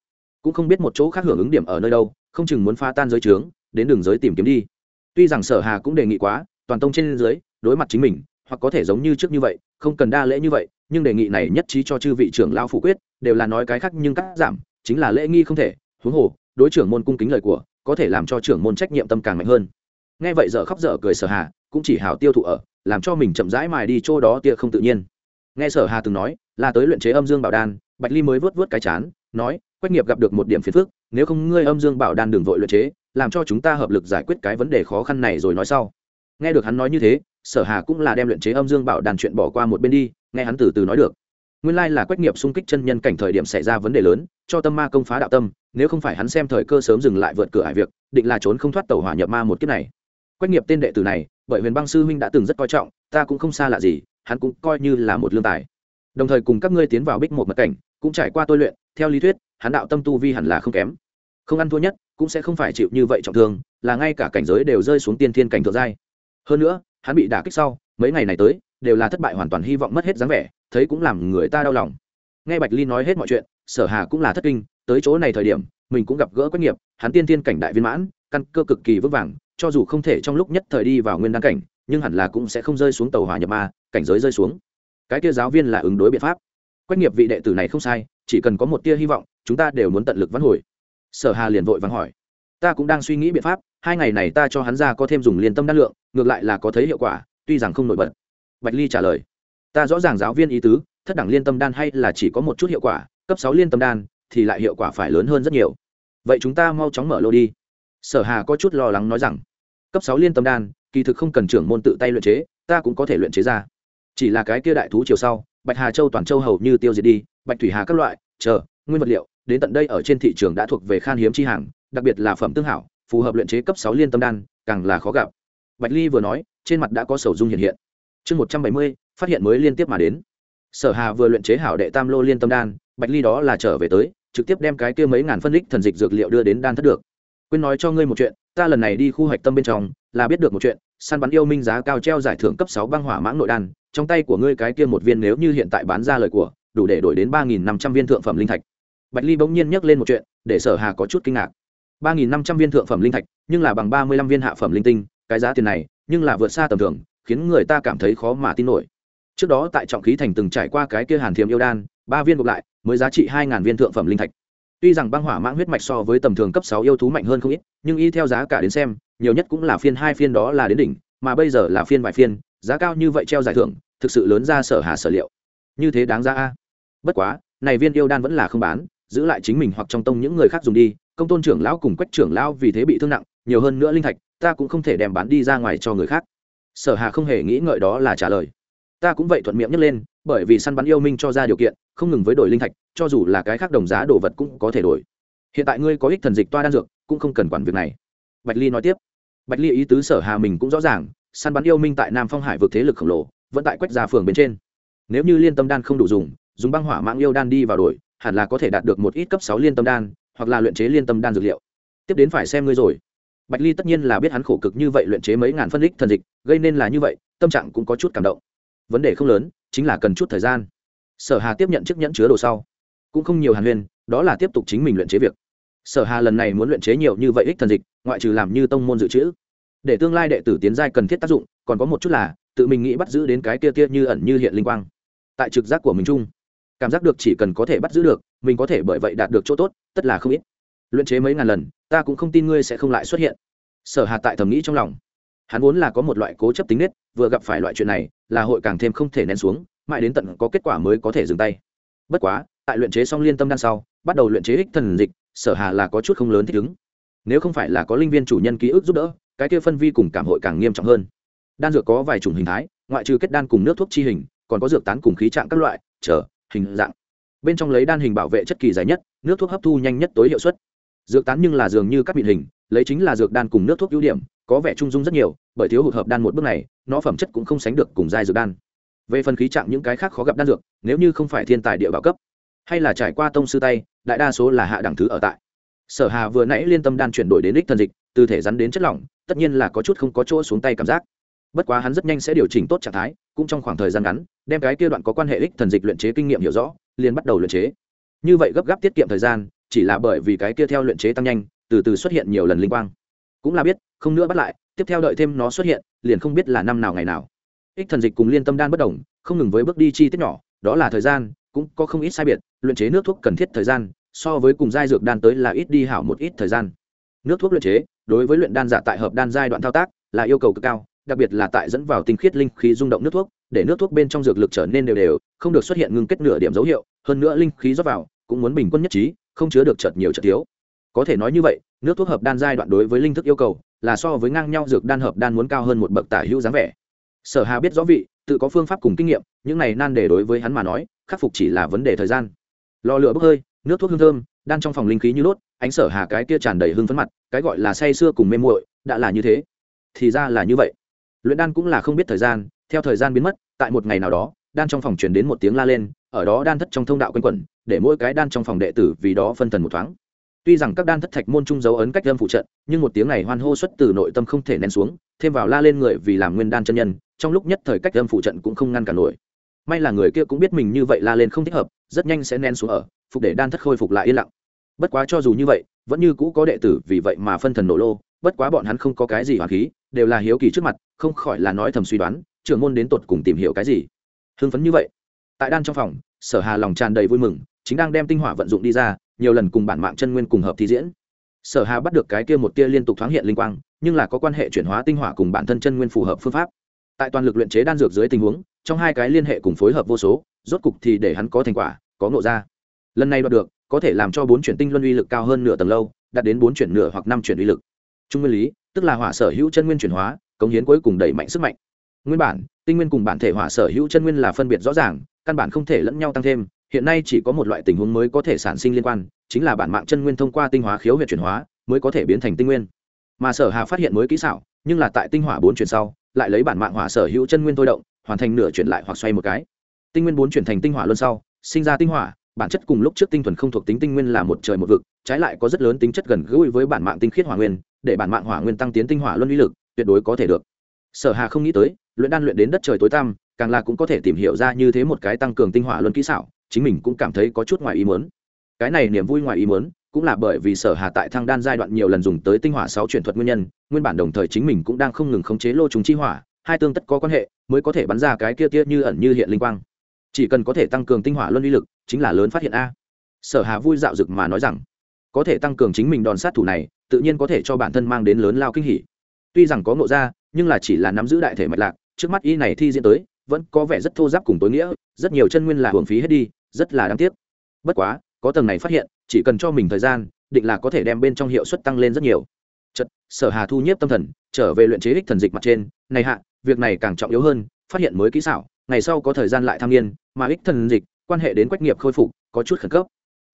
Speaker 1: Cũng không biết một chỗ khác hưởng ứng điểm ở nơi đâu, không chừng muốn pha tan giới trướng, đến đường giới tìm kiếm đi. Tuy rằng sở hà cũng đề nghị quá, toàn tông trên dưới, đối mặt chính mình, hoặc có thể giống như trước như vậy, không cần đa lễ như vậy nhưng đề nghị này nhất trí cho chư vị trưởng lao phủ quyết, đều là nói cái khác nhưng cắt giảm, chính là lễ nghi không thể, huống hồ, đối trưởng môn cung kính lời của, có thể làm cho trưởng môn trách nhiệm tâm càng mạnh hơn. Nghe vậy dở khóc dở cười sở hà, cũng chỉ hào tiêu thụ ở, làm cho mình chậm rãi mài đi chỗ đó tia không tự nhiên. Nghe sở hà từng nói, là tới luyện chế âm dương bảo đan, bạch ly mới vớt vớt cái chán, nói, quách nghiệp gặp được một điểm phiền phức, nếu không ngươi âm dương bảo đan đừng vội luyện chế, làm cho chúng ta hợp lực giải quyết cái vấn đề khó khăn này rồi nói sau. Nghe được hắn nói như thế, sở hà cũng là đem luyện chế âm dương bảo đan chuyện bỏ qua một bên đi nghe hắn từ từ nói được. Nguyên lai là quách nghiệp xung kích chân nhân cảnh thời điểm xảy ra vấn đề lớn, cho tâm ma công phá đạo tâm, nếu không phải hắn xem thời cơ sớm dừng lại vượt cửa hải việc, định là trốn không thoát tàu hỏa nhập ma một kiếp này. Quách nghiệp tên đệ tử này, bởi huyền băng sư huynh đã từng rất coi trọng, ta cũng không xa lạ gì, hắn cũng coi như là một lương tài. Đồng thời cùng các ngươi tiến vào bích một mật cảnh, cũng trải qua tôi luyện, theo lý thuyết, hắn đạo tâm tu vi hẳn là không kém. Không ăn thua nhất, cũng sẽ không phải chịu như vậy trọng thương, là ngay cả cảnh giới đều rơi xuống tiên thiên cảnh thượng giai. Hơn nữa, hắn bị đả kích sau, mấy ngày này tới đều là thất bại hoàn toàn hy vọng mất hết dáng vẻ, thấy cũng làm người ta đau lòng. Nghe bạch ly nói hết mọi chuyện, sở hà cũng là thất kinh, tới chỗ này thời điểm, mình cũng gặp gỡ quách nghiệp, hắn tiên tiên cảnh đại viên mãn, căn cơ cực kỳ vững vàng, cho dù không thể trong lúc nhất thời đi vào nguyên đăng cảnh, nhưng hẳn là cũng sẽ không rơi xuống tàu hỏa nhập ma, cảnh giới rơi xuống. Cái kia giáo viên là ứng đối biện pháp. Quách nghiệp vị đệ tử này không sai, chỉ cần có một tia hy vọng, chúng ta đều muốn tận lực vãn hồi. Sở hà liền vội vắng hỏi, ta cũng đang suy nghĩ biện pháp, hai ngày này ta cho hắn ra có thêm dùng liên tâm đan lượng, ngược lại là có thấy hiệu quả, tuy rằng không nổi bật bạch ly trả lời, ta rõ ràng giáo viên ý tứ, thất đẳng liên tâm đan hay là chỉ có một chút hiệu quả, cấp sáu liên tâm đan thì lại hiệu quả phải lớn hơn rất nhiều. Vậy chúng ta mau chóng mở lô đi. Sở hà có chút lo lắng nói rằng, cấp sáu liên tâm đan, kỳ thực không cần trưởng môn tự tay luyện chế, ta cũng có thể luyện chế ra. Chỉ là cái kia đại thú chiều sau, bạch hà châu toàn châu hầu như tiêu diệt đi, bạch thủy hà các loại, chờ, nguyên vật liệu, đến tận đây ở trên thị trường đã thuộc về khan hiếm chi hàng, đặc biệt là phẩm tương hảo, phù hợp luyện chế cấp sáu liên tâm đan, càng là khó gặp. Bạch ly vừa nói, trên mặt đã có sầu dung hiện hiện chương một trăm bảy mươi, phát hiện mới liên tiếp mà đến. Sở hà vừa luyện chế hảo đệ tam lô liên tâm đan, bạch ly đó là trở về tới, trực tiếp đem cái kia mấy ngàn phân lích thần dịch dược liệu đưa đến đan thất được. Quên nói cho ngươi một chuyện, ta lần này đi khu hoạch tâm bên trong, là biết được một chuyện, săn bắn yêu minh giá cao treo giải thưởng cấp sáu băng hỏa mãng nội đan, trong tay của ngươi cái kia một viên nếu như hiện tại bán ra lời của, đủ để đổi đến ba nghìn năm trăm viên thượng phẩm linh thạch. Bạch ly bỗng nhiên nhắc lên một chuyện, để sở hà có chút kinh ngạc. Ba nghìn năm trăm viên thượng phẩm linh thạch, nhưng là bằng ba mươi lăm viên hạ phẩm linh tinh, cái giá tiền này, nhưng là vượt xa tầm thường khiến người ta cảm thấy khó mà tin nổi. Trước đó tại trọng khí thành từng trải qua cái kia hàn thiềm yêu đan, ba viên gộp lại, mới giá trị hai ngàn viên thượng phẩm linh thạch. Tuy rằng băng hỏa mãng huyết mạch so với tầm thường cấp sáu yêu thú mạnh hơn không ít, nhưng y theo giá cả đến xem, nhiều nhất cũng là phiên hai phiên đó là đến đỉnh, mà bây giờ là phiên vài phiên, giá cao như vậy treo giải thưởng, thực sự lớn ra sở hà sở liệu. Như thế đáng ra a. Bất quá, này viên yêu đan vẫn là không bán, giữ lại chính mình hoặc trong tông những người khác dùng đi, công tôn trưởng lão cùng quách trưởng lão vì thế bị thương nặng, nhiều hơn nữa linh thạch, ta cũng không thể đem bán đi ra ngoài cho người khác sở hà không hề nghĩ ngợi đó là trả lời. Ta cũng vậy thuận miệng nhấc lên, bởi vì săn bắn yêu minh cho ra điều kiện, không ngừng với đổi linh thạch, cho dù là cái khác đồng giá đồ vật cũng có thể đổi. Hiện tại ngươi có ích thần dịch toa đan dược, cũng không cần quản việc này. Bạch ly nói tiếp. Bạch ly ý tứ sở hà mình cũng rõ ràng, săn bắn yêu minh tại nam phong hải vực thế lực khổng lồ, vẫn tại quách gia phường bên trên. Nếu như liên tâm đan không đủ dùng dùng băng hỏa mạng yêu đan đi vào đổi, hẳn là có thể đạt được một ít cấp sáu liên tâm đan, hoặc là luyện chế liên tâm đan dược liệu. Tiếp đến phải xem ngươi rồi bạch ly tất nhiên là biết hắn khổ cực như vậy luyện chế mấy ngàn phân ích thần dịch, gây nên là như vậy, tâm trạng cũng có chút cảm động. Vấn đề không lớn, chính là cần chút thời gian. Sở hà tiếp nhận chiếc nhẫn chứa đồ sau. Cũng không nhiều hàn huyên, đó là tiếp tục chính mình luyện chế việc. Sở hà lần này muốn luyện chế nhiều như vậy ích thần dịch, ngoại trừ làm như tông môn dự trữ. Để tương lai đệ tử tiến giai cần thiết tác dụng, còn có một chút là, tự mình nghĩ bắt giữ đến cái kia kia như ẩn như hiện linh quang. Tại trực giác của mình chung, cảm giác được chỉ cần có thể bắt giữ được, mình có thể bởi vậy đạt được chỗ tốt, tất là không ít luyện chế mấy ngàn lần, ta cũng không tin ngươi sẽ không lại xuất hiện. Sở hà tại thầm nghĩ trong lòng. Hắn vốn là có một loại cố chấp tính nết, vừa gặp phải loại chuyện này, là hội càng thêm không thể nén xuống, mãi đến tận có kết quả mới có thể dừng tay. Bất quá, tại luyện chế xong liên tâm đan sau, bắt đầu luyện chế ích thần dịch, sở hà là có chút không lớn thích ứng. Nếu không phải là có linh viên chủ nhân ký ức giúp đỡ, cái kia phân vi cùng cảm hội càng nghiêm trọng hơn. Đan dược có vài chủng hình thái, ngoại trừ kết đan cùng nước thuốc chi hình, còn có dược tán cùng khí trạng các loại, trở, hình dạng. Bên trong lấy đan hình bảo vệ chất kỳ dài nhất, nước thuốc hấp thu nhanh nhất tối hiệu suất dược tán nhưng là dường như các biện hình, lấy chính là dược đan cùng nước thuốc ưu điểm, có vẻ trung dung rất nhiều, bởi thiếu hụt hợp đan một bước này, nó phẩm chất cũng không sánh được cùng giai dược đan. Về phần khí trạng những cái khác khó gặp đan dược, nếu như không phải thiên tài địa bảo cấp, hay là trải qua tông sư tay, đại đa số là hạ đẳng thứ ở tại. Sở hà vừa nãy liên tâm đan chuyển đổi đến đích thần dịch, từ thể rắn đến chất lỏng, tất nhiên là có chút không có chỗ xuống tay cảm giác. Bất quá hắn rất nhanh sẽ điều chỉnh tốt trạng thái, cũng trong khoảng thời gian ngắn, đem cái kia đoạn có quan hệ ích thần dịch luyện chế kinh nghiệm hiểu rõ, liền bắt đầu luyện chế. Như vậy gấp gáp tiết kiệm thời gian chỉ là bởi vì cái kia theo luyện chế tăng nhanh, từ từ xuất hiện nhiều lần linh quang. Cũng là biết, không nữa bắt lại, tiếp theo đợi thêm nó xuất hiện, liền không biết là năm nào ngày nào. Ích thần dịch cùng liên tâm đan bất đồng, không ngừng với bước đi chi tiết nhỏ, đó là thời gian, cũng có không ít sai biệt, luyện chế nước thuốc cần thiết thời gian, so với cùng giai dược đan tới là ít đi hảo một ít thời gian. Nước thuốc luyện chế, đối với luyện đan giả tại hợp đan giai đoạn thao tác, là yêu cầu cực cao, đặc biệt là tại dẫn vào tinh khiết linh khí rung động nước thuốc, để nước thuốc bên trong dược lực trở nên đều đều, không được xuất hiện ngưng kết nửa điểm dấu hiệu, hơn nữa linh khí rót vào, cũng muốn bình quân nhất trí không chứa được chợt nhiều chợt thiếu. Có thể nói như vậy, nước thuốc hợp đan giai đoạn đối với linh thức yêu cầu là so với ngang nhau dược đan hợp đan muốn cao hơn một bậc tả hữu dáng vẻ. Sở hà biết rõ vị, tự có phương pháp cùng kinh nghiệm, những này nan để đối với hắn mà nói, khắc phục chỉ là vấn đề thời gian. Lò lửa bốc hơi, nước thuốc hương thơm, đan trong phòng linh khí như lốt ánh sở hà cái kia tràn đầy hương phấn mặt, cái gọi là say xưa cùng mê muội, đã là như thế. Thì ra là như vậy. Luyện đan cũng là không biết thời gian, theo thời gian biến mất, tại một ngày nào đó đan trong phòng truyền đến một tiếng la lên, ở đó đan thất trong thông đạo quanh quẩn, để mỗi cái đan trong phòng đệ tử vì đó phân thần một thoáng. Tuy rằng các đan thất thạch môn trung dấu ấn cách âm phụ trận, nhưng một tiếng này hoan hô xuất từ nội tâm không thể nén xuống, thêm vào la lên người vì làm nguyên đan chân nhân, trong lúc nhất thời cách âm phụ trận cũng không ngăn cản nổi. May là người kia cũng biết mình như vậy la lên không thích hợp, rất nhanh sẽ nén xuống ở, phục để đan thất khôi phục lại yên lặng. Bất quá cho dù như vậy, vẫn như cũ có đệ tử vì vậy mà phân thần nổ lô, bất quá bọn hắn không có cái gì hoàn khí, đều là hiếu kỳ trước mặt, không khỏi là nói thầm suy đoán, trưởng môn đến tột cùng tìm hiểu cái gì hưng phấn như vậy. Tại đan trong phòng, sở hà lòng tràn đầy vui mừng, chính đang đem tinh hỏa vận dụng đi ra, nhiều lần cùng bản mạng chân nguyên cùng hợp thi diễn. Sở hà bắt được cái kia một tia liên tục thoáng hiện linh quang, nhưng là có quan hệ chuyển hóa tinh hỏa cùng bản thân chân nguyên phù hợp phương pháp. Tại toàn lực luyện chế đan dược dưới tình huống, trong hai cái liên hệ cùng phối hợp vô số, rốt cục thì để hắn có thành quả, có ngộ ra. Lần này đoạt được, có thể làm cho bốn chuyển tinh luân uy lực cao hơn nửa tầng lâu, đạt đến bốn chuyển nửa hoặc năm chuyển uy lực. Trung nguyên lý, tức là hỏa sở hữu chân nguyên chuyển hóa, cống hiến cuối cùng đẩy mạnh sức mạnh nguyên bản, tinh nguyên cùng bản thể hỏa sở hữu chân nguyên là phân biệt rõ ràng, căn bản không thể lẫn nhau tăng thêm, hiện nay chỉ có một loại tình huống mới có thể sản sinh liên quan, chính là bản mạng chân nguyên thông qua tinh hóa khiếu huyệt chuyển hóa, mới có thể biến thành tinh nguyên. Mà sở hà phát hiện mới kỹ xảo, nhưng là tại tinh hỏa bốn chuyển sau, lại lấy bản mạng hỏa sở hữu chân nguyên thôi động, hoàn thành nửa chuyển lại hoặc xoay một cái. Tinh nguyên bốn chuyển thành tinh hỏa luân sau, sinh ra tinh hỏa, bản chất cùng lúc trước tinh thuần không thuộc tính tinh nguyên là một trời một vực, trái lại có rất lớn tính chất gần gũi với bản mạng tinh khiết hỏa nguyên, để bản mạng hỏa nguyên tăng tiến tinh hỏa luân uy lực, tuyệt đối có thể được. Sở hà không nghĩ tới luyện đan luyện đến đất trời tối tăm, càng là cũng có thể tìm hiểu ra như thế một cái tăng cường tinh hỏa luân kỹ xảo, chính mình cũng cảm thấy có chút ngoài ý muốn. Cái này niềm vui ngoài ý muốn, cũng là bởi vì sở hà tại thăng đan giai đoạn nhiều lần dùng tới tinh hỏa sáu chuyển thuật nguyên nhân, nguyên bản đồng thời chính mình cũng đang không ngừng khống chế lô trùng chi hỏa, hai tương tất có quan hệ, mới có thể bắn ra cái kia tia như ẩn như hiện linh quang. Chỉ cần có thể tăng cường tinh hỏa luân uy lực, chính là lớn phát hiện a. Sở hà vui dạo dực mà nói rằng, có thể tăng cường chính mình đòn sát thủ này, tự nhiên có thể cho bản thân mang đến lớn lao kinh hỉ. Tuy rằng có ngộ ra, nhưng là chỉ là nắm giữ đại thể mạch lạc trước mắt y này thi diễn tới, vẫn có vẻ rất thô giáp cùng tối nghĩa, rất nhiều chân nguyên là hưởng phí hết đi, rất là đáng tiếc. Bất quá, có tầng này phát hiện, chỉ cần cho mình thời gian, định là có thể đem bên trong hiệu suất tăng lên rất nhiều. Chật sở hà thu nhiếp tâm thần, trở về luyện chế ích thần dịch mặt trên, này hạ, việc này càng trọng yếu hơn, phát hiện mới kỹ xảo, ngày sau có thời gian lại tham nghiên, mà ích thần dịch, quan hệ đến quách nghiệp khôi phục, có chút khẩn cấp.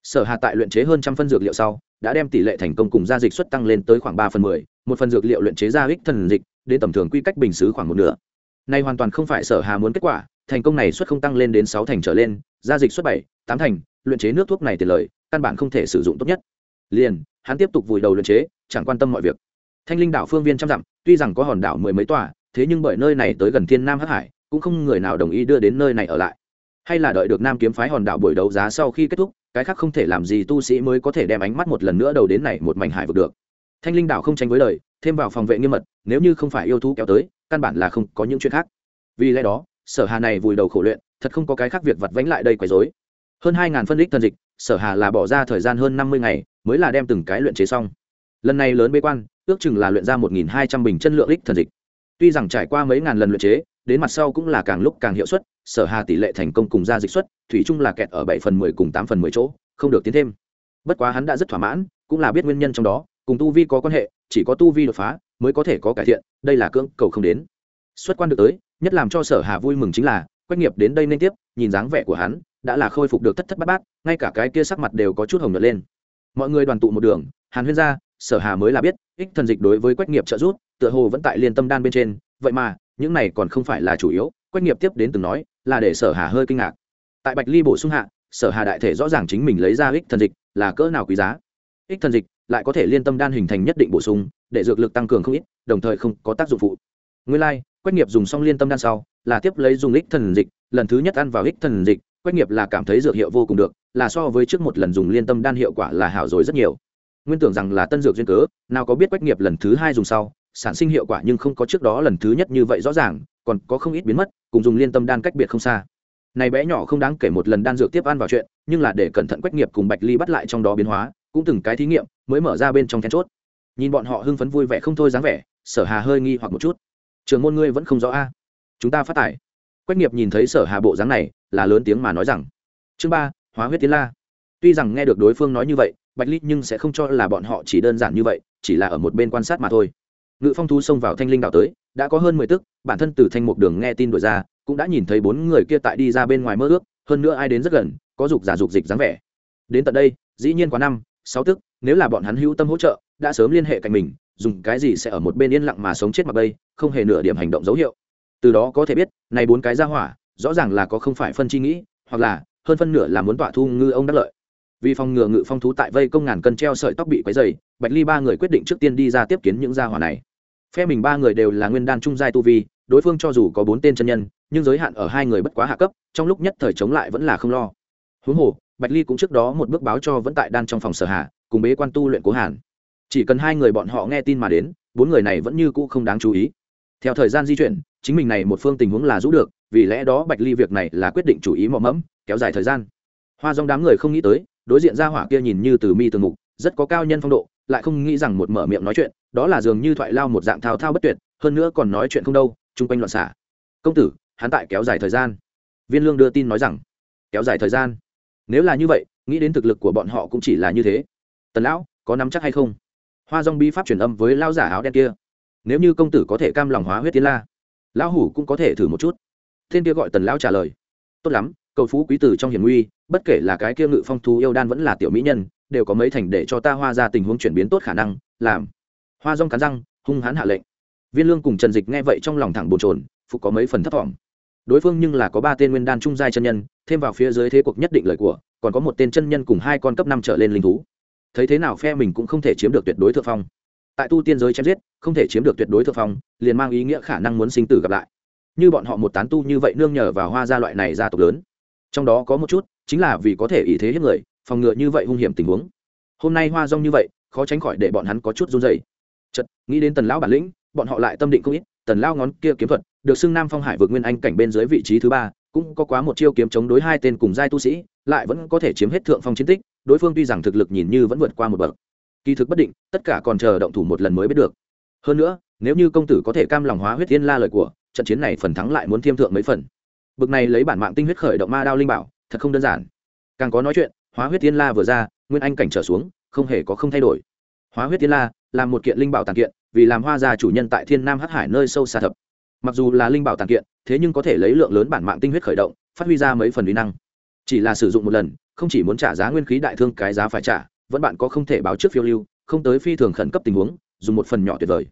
Speaker 1: Sở hà tại luyện chế hơn trăm phân dược liệu sau, đã đem tỷ lệ thành công cùng gia dịch suất tăng lên tới khoảng ba phần mười, một phần dược liệu luyện chế ra ích thần dịch, đến tầm thường quy cách bình xứ khoảng một nửa này hoàn toàn không phải sở hà muốn kết quả, thành công này suất không tăng lên đến sáu thành trở lên gia dịch suất bảy, tám thành, luyện chế nước thuốc này tiền lời, căn bản không thể sử dụng tốt nhất. Liền, hắn tiếp tục vùi đầu luyện chế, chẳng quan tâm mọi việc. Thanh linh đảo phương viên trăm dặm, tuy rằng có hòn đảo mười mấy tòa, thế nhưng bởi nơi này tới gần thiên nam hắc hải, cũng không người nào đồng ý đưa đến nơi này ở lại. Hay là đợi được nam kiếm phái hòn đảo buổi đấu giá sau khi kết thúc, cái khác không thể làm gì tu sĩ mới có thể đem ánh mắt một lần nữa đầu đến này một mảnh hải vực được. Thanh linh đảo không tránh với lời, thêm vào phòng vệ nghiêm mật, nếu như không phải yêu thú kéo tới căn bản là không có những chuyện khác. Vì lẽ đó, sở hà này vùi đầu khổ luyện, thật không có cái khác việc vặt vánh lại đây quấy rối. Hơn hai ngàn phân đích thần dịch, sở hà là bỏ ra thời gian hơn năm mươi ngày, mới là đem từng cái luyện chế xong. Lần này lớn bế quan, ước chừng là luyện ra một nghìn hai trăm bình chân lượng đích thần dịch. Tuy rằng trải qua mấy ngàn lần luyện chế, đến mặt sau cũng là càng lúc càng hiệu suất, sở hà tỷ lệ thành công cùng ra dịch xuất thủy chung là kẹt ở bảy phần mười cùng tám phần mười chỗ, không được tiến thêm. Bất quá hắn đã rất thỏa mãn, cũng là biết nguyên nhân trong đó, cùng tu vi có quan hệ, chỉ có tu vi đột phá mới có thể có cải thiện, đây là cưỡng cầu không đến. Xuất quan được tới, nhất làm cho sở hà vui mừng chính là, quách nghiệp đến đây nên tiếp, nhìn dáng vẻ của hắn, đã là khôi phục được thất thất bát bát, ngay cả cái kia sắc mặt đều có chút hồng nhợt lên. Mọi người đoàn tụ một đường, hàn huyên ra, sở hà mới là biết, ích thần dịch đối với quách nghiệp trợ giúp, tựa hồ vẫn tại liên tâm đan bên trên, vậy mà, những này còn không phải là chủ yếu, quách nghiệp tiếp đến từng nói, là để sở hà hơi kinh ngạc. Tại bạch ly bổ sung hạ, sở hà đại thể rõ ràng chính mình lấy ra ích thần dịch, là cỡ nào quý giá. Ích thần dịch lại có thể liên tâm đan hình thành nhất định bổ sung để dược lực tăng cường không ít đồng thời không có tác dụng phụ. Nguyên lai、like, quách nghiệp dùng xong liên tâm đan sau là tiếp lấy dùng ích thần dịch lần thứ nhất ăn vào ích thần dịch quách nghiệp là cảm thấy dược hiệu vô cùng được là so với trước một lần dùng liên tâm đan hiệu quả là hảo rồi rất nhiều. Nguyên tưởng rằng là tân dược duyên cớ nào có biết quách nghiệp lần thứ hai dùng sau sản sinh hiệu quả nhưng không có trước đó lần thứ nhất như vậy rõ ràng còn có không ít biến mất cùng dùng liên tâm đan cách biệt không xa. Này bé nhỏ không đáng kể một lần đan dược tiếp ăn vào chuyện nhưng là để cẩn thận quách nghiệp cùng bạch ly bắt lại trong đó biến hóa cũng từng cái thí nghiệm mới mở ra bên trong then chốt nhìn bọn họ hưng phấn vui vẻ không thôi dáng vẻ, sở hà hơi nghi hoặc một chút. Trường môn ngươi vẫn không rõ a? Chúng ta phát tải quách nghiệp nhìn thấy sở hà bộ dáng này, là lớn tiếng mà nói rằng, chương ba, hóa huyết tiến la. Tuy rằng nghe được đối phương nói như vậy, bạch ly nhưng sẽ không cho là bọn họ chỉ đơn giản như vậy, chỉ là ở một bên quan sát mà thôi. Ngự phong thú xông vào thanh linh đạo tới, đã có hơn mười tức, bản thân từ thanh mục đường nghe tin đổi ra, cũng đã nhìn thấy bốn người kia tại đi ra bên ngoài mơ ước, hơn nữa ai đến rất gần, có dục giả dục dịch dáng vẻ. Đến tận đây, dĩ nhiên quá năm, sáu tức, nếu là bọn hắn hữu tâm hỗ trợ đã sớm liên hệ cạnh mình, dùng cái gì sẽ ở một bên yên lặng mà sống chết mặc bây, không hề nửa điểm hành động dấu hiệu. Từ đó có thể biết, này bốn cái ra hỏa, rõ ràng là có không phải phân chi nghĩ, hoặc là, hơn phân nửa là muốn tọa thu ngư ông đắc lợi. Vì phòng ngừa ngự phong thú tại vây công ngàn cân treo sợi tóc bị quấy dày bạch ly ba người quyết định trước tiên đi ra tiếp kiến những gia hỏa này. Phe mình ba người đều là nguyên đan trung giai tu vi, đối phương cho dù có bốn tên chân nhân, nhưng giới hạn ở hai người bất quá hạ cấp, trong lúc nhất thời chống lại vẫn là không lo. Huống hồ, bạch ly cũng trước đó một bước báo cho vẫn tại đan trong phòng sở hạ, cùng bế quan tu luyện cố hàn chỉ cần hai người bọn họ nghe tin mà đến, bốn người này vẫn như cũ không đáng chú ý. Theo thời gian di chuyển, chính mình này một phương tình huống là rũ được, vì lẽ đó bạch ly việc này là quyết định chủ ý mò mẫm, kéo dài thời gian. Hoa dòng đám người không nghĩ tới, đối diện ra hỏa kia nhìn như từ mi từ ngục rất có cao nhân phong độ, lại không nghĩ rằng một mở miệng nói chuyện, đó là dường như thoại lao một dạng thao thao bất tuyệt, hơn nữa còn nói chuyện không đâu, chung quanh loạn xả công tử, hắn tại kéo dài thời gian. Viên lương đưa tin nói rằng, kéo dài thời gian. Nếu là như vậy, nghĩ đến thực lực của bọn họ cũng chỉ là như thế. Tần lão, có nắm chắc hay không? Hoa dong bi pháp truyền âm với lao giả áo đen kia. Nếu như công tử có thể cam lòng hóa huyết tiến la, lão hủ cũng có thể thử một chút. Thiên kia gọi tần lão trả lời. Tốt lắm, cầu phú quý tử trong hiểm nguy, bất kể là cái kia ngự phong thú yêu đan vẫn là tiểu mỹ nhân, đều có mấy thành để cho ta hoa ra tình huống chuyển biến tốt khả năng, làm. Hoa rong cắn răng, hung hãn hạ lệnh. Viên lương cùng trần dịch nghe vậy trong lòng thẳng bồn trồn phục có mấy phần thất vọng. Đối phương nhưng là có ba tên nguyên đan trung giai chân nhân, thêm vào phía dưới thế cuộc nhất định lời của, còn có một tên chân nhân cùng hai con cấp năm trở lên linh thú thấy thế nào phe mình cũng không thể chiếm được tuyệt đối thượng phong. Tại tu tiên giới chém giết, không thể chiếm được tuyệt đối thượng phong, liền mang ý nghĩa khả năng muốn sinh tử gặp lại. Như bọn họ một tán tu như vậy nương nhờ vào hoa gia loại này gia tộc lớn. Trong đó có một chút, chính là vì có thể ý thế hết người, phòng ngừa như vậy hung hiểm tình huống. Hôm nay hoa rong như vậy, khó tránh khỏi để bọn hắn có chút run dày chật nghĩ đến tần lão bản lĩnh, bọn họ lại tâm định không ít, tần lao ngón kia kiếm thuật, được xưng nam phong hải vượt nguyên anh cảnh bên dưới vị trí thứ ba cũng có quá một chiêu kiếm chống đối hai tên cùng giai tu sĩ, lại vẫn có thể chiếm hết thượng phong chiến tích, đối phương tuy rằng thực lực nhìn như vẫn vượt qua một bậc, kỳ thực bất định, tất cả còn chờ động thủ một lần mới biết được. Hơn nữa, nếu như công tử có thể cam lòng hóa huyết thiên la lời của, trận chiến này phần thắng lại muốn thiêm thượng mấy phần. Bực này lấy bản mạng tinh huyết khởi động ma đao linh bảo, thật không đơn giản. Càng có nói chuyện, hóa huyết thiên la vừa ra, nguyên anh cảnh trở xuống, không hề có không thay đổi. Hóa huyết thiên la là một kiện linh bảo tàn kiện, vì làm hoa gia chủ nhân tại thiên nam hắc hải nơi sâu xa thập mặc dù là linh bảo tàn kiện, thế nhưng có thể lấy lượng lớn bản mạng tinh huyết khởi động, phát huy ra mấy phần uy năng. Chỉ là sử dụng một lần, không chỉ muốn trả giá nguyên khí đại thương cái giá phải trả, vẫn bạn có không thể báo trước phiêu lưu, không tới phi thường khẩn cấp tình huống, dùng một phần nhỏ tuyệt vời.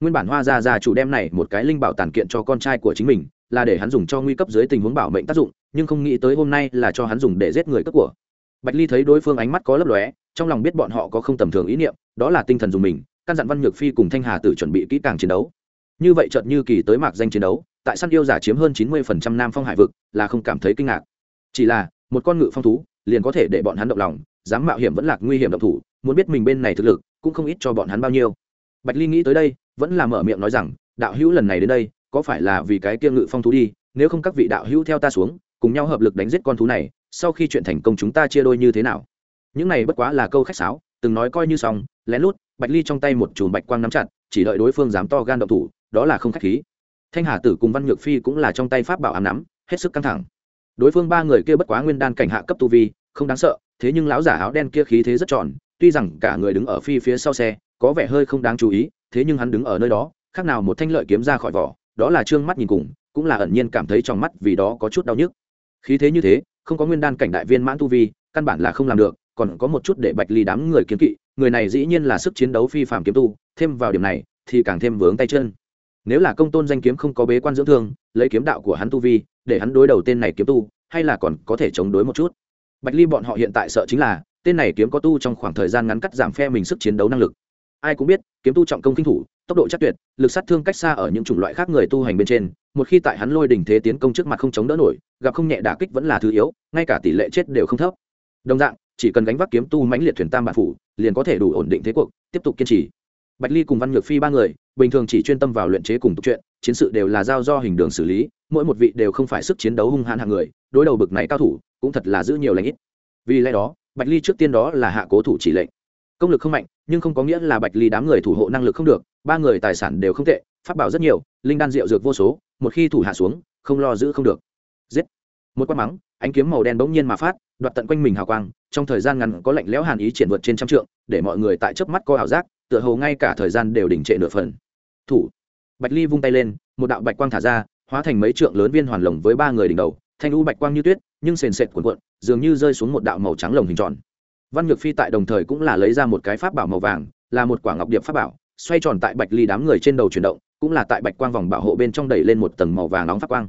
Speaker 1: Nguyên bản hoa gia gia chủ đem này một cái linh bảo tàn kiện cho con trai của chính mình, là để hắn dùng cho nguy cấp dưới tình huống bảo mệnh tác dụng, nhưng không nghĩ tới hôm nay là cho hắn dùng để giết người cấp của. Bạch ly thấy đối phương ánh mắt có lấp lóe, trong lòng biết bọn họ có không tầm thường ý niệm, đó là tinh thần dùng mình, căn dặn văn nhược phi cùng thanh hà tử chuẩn bị kỹ càng chiến đấu như vậy chợt như kỳ tới mạc danh chiến đấu, tại săn yêu giả chiếm hơn chín mươi phần trăm nam phong hải vực là không cảm thấy kinh ngạc. Chỉ là, một con ngự phong thú, liền có thể để bọn hắn động lòng, dám mạo hiểm vẫn lạc nguy hiểm động thủ, muốn biết mình bên này thực lực, cũng không ít cho bọn hắn bao nhiêu. Bạch ly nghĩ tới đây, vẫn là mở miệng nói rằng, đạo hữu lần này đến đây, có phải là vì cái kia ngự phong thú đi? Nếu không các vị đạo hữu theo ta xuống, cùng nhau hợp lực đánh giết con thú này, sau khi chuyện thành công chúng ta chia đôi như thế nào? Những này bất quá là câu khách sáo, từng nói coi như xong, lén lút, bạch ly trong tay một chùm bạch quang nắm chặt, chỉ đợi đối phương dám to gan động thủ đó là không khách khí. Thanh hà tử cùng văn nhược phi cũng là trong tay pháp bảo ám nắm, hết sức căng thẳng. Đối phương ba người kia bất quá nguyên đan cảnh hạ cấp tu vi, không đáng sợ, thế nhưng lão giả áo đen kia khí thế rất tròn, tuy rằng cả người đứng ở phi phía sau xe, có vẻ hơi không đáng chú ý, thế nhưng hắn đứng ở nơi đó, khác nào một thanh lợi kiếm ra khỏi vỏ, đó là trương mắt nhìn cùng, cũng là ẩn nhiên cảm thấy trong mắt vì đó có chút đau nhức. Khí thế như thế, không có nguyên đan cảnh đại viên mãn tu vi, căn bản là không làm được, còn có một chút để bạch ly đám người kiếm kỵ, người này dĩ nhiên là sức chiến đấu phi phạm kiếm tu, thêm vào điểm này, thì càng thêm vướng tay chân nếu là công tôn danh kiếm không có bế quan dưỡng thương, lấy kiếm đạo của hắn tu vi, để hắn đối đầu tên này kiếm tu, hay là còn có thể chống đối một chút? Bạch ly bọn họ hiện tại sợ chính là, tên này kiếm có tu trong khoảng thời gian ngắn cắt giảm phe mình sức chiến đấu năng lực. Ai cũng biết, kiếm tu trọng công kinh thủ, tốc độ chắc tuyệt, lực sát thương cách xa ở những chủng loại khác người tu hành bên trên, một khi tại hắn lôi đỉnh thế tiến công trước mặt không chống đỡ nổi, gặp không nhẹ đả kích vẫn là thứ yếu, ngay cả tỷ lệ chết đều không thấp. Đồng dạng, chỉ cần gánh vác kiếm tu mãnh liệt thuyền tam bản phủ, liền có thể đủ ổn định thế cuộc, tiếp tục kiên trì bạch ly cùng văn nhược phi ba người, bình thường chỉ chuyên tâm vào luyện chế cùng tục chuyện, chiến sự đều là giao do hình đường xử lý, mỗi một vị đều không phải sức chiến đấu hung hãn hạng người, đối đầu bực này cao thủ, cũng thật là giữ nhiều lãnh ít. Vì lẽ đó, bạch ly trước tiên đó là hạ cố thủ chỉ lệnh. Công lực không mạnh, nhưng không có nghĩa là bạch ly đám người thủ hộ năng lực không được, ba người tài sản đều không tệ phát bảo rất nhiều, linh đan rượu dược vô số, một khi thủ hạ xuống, không lo giữ không được. Giết. Một quát mắng, ánh kiếm màu đen bỗng nhiên mà phát, đoạt tận quanh mình hào quang, trong thời gian ngắn có lạnh lẽo hàn ý triển vượt trên trăm trượng, để mọi người tại chớp mắt có ảo giác tựa hồ ngay cả thời gian đều đình trệ nửa phần. Thủ. Bạch ly vung tay lên, một đạo bạch quang thả ra, hóa thành mấy trượng lớn viên hoàn lồng với ba người đỉnh đầu, thanh u bạch quang như tuyết, nhưng sền sệt cuộn cuộn, dường như rơi xuống một đạo màu trắng lồng hình tròn. Văn nhược phi tại đồng thời cũng là lấy ra một cái pháp bảo màu vàng, là một quả ngọc điệp pháp bảo, xoay tròn tại bạch ly đám người trên đầu chuyển động, cũng là tại bạch quang vòng bảo hộ bên trong đẩy lên một tầng màu vàng nóng phát quang.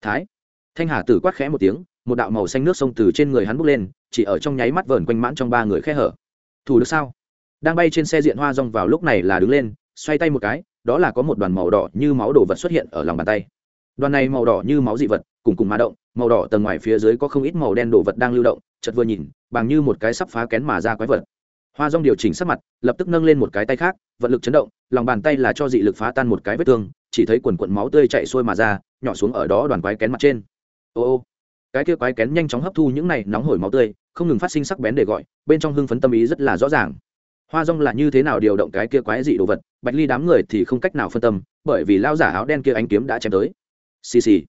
Speaker 1: Thái. Thanh hà tử quát khẽ một tiếng, một đạo màu xanh nước sông từ trên người hắn bốc lên, chỉ ở trong nháy mắt vờn quanh mãn trong ba người khe hở. Thủ được sao? Đang bay trên xe diện hoa rong vào lúc này là đứng lên, xoay tay một cái, đó là có một đoàn màu đỏ như máu đồ vật xuất hiện ở lòng bàn tay. Đoàn này màu đỏ như máu dị vật, cùng cùng mà động, màu đỏ tầng ngoài phía dưới có không ít màu đen đồ vật đang lưu động chật vừa nhìn, bằng như một cái sắp phá kén mà ra quái vật. Hoa rong điều chỉnh sắc mặt, lập tức nâng lên một cái tay khác, vận lực chấn động, lòng bàn tay là cho dị lực phá tan một cái vết thương, chỉ thấy quần quận máu tươi chạy xuôi mà ra, nhỏ xuống ở đó đoàn quái kén mặt trên. Ô ô, cái kia quái kén nhanh chóng hấp thu những này nóng hổi máu tươi, không ngừng phát sinh sắc bén để gọi, bên trong hưng phấn tâm ý rất là rõ ràng hoa rong là như thế nào điều động cái kia quái dị đồ vật, bạch ly đám người thì không cách nào phân tâm, bởi vì lao giả áo đen kia ánh kiếm đã chém tới. Xì xì.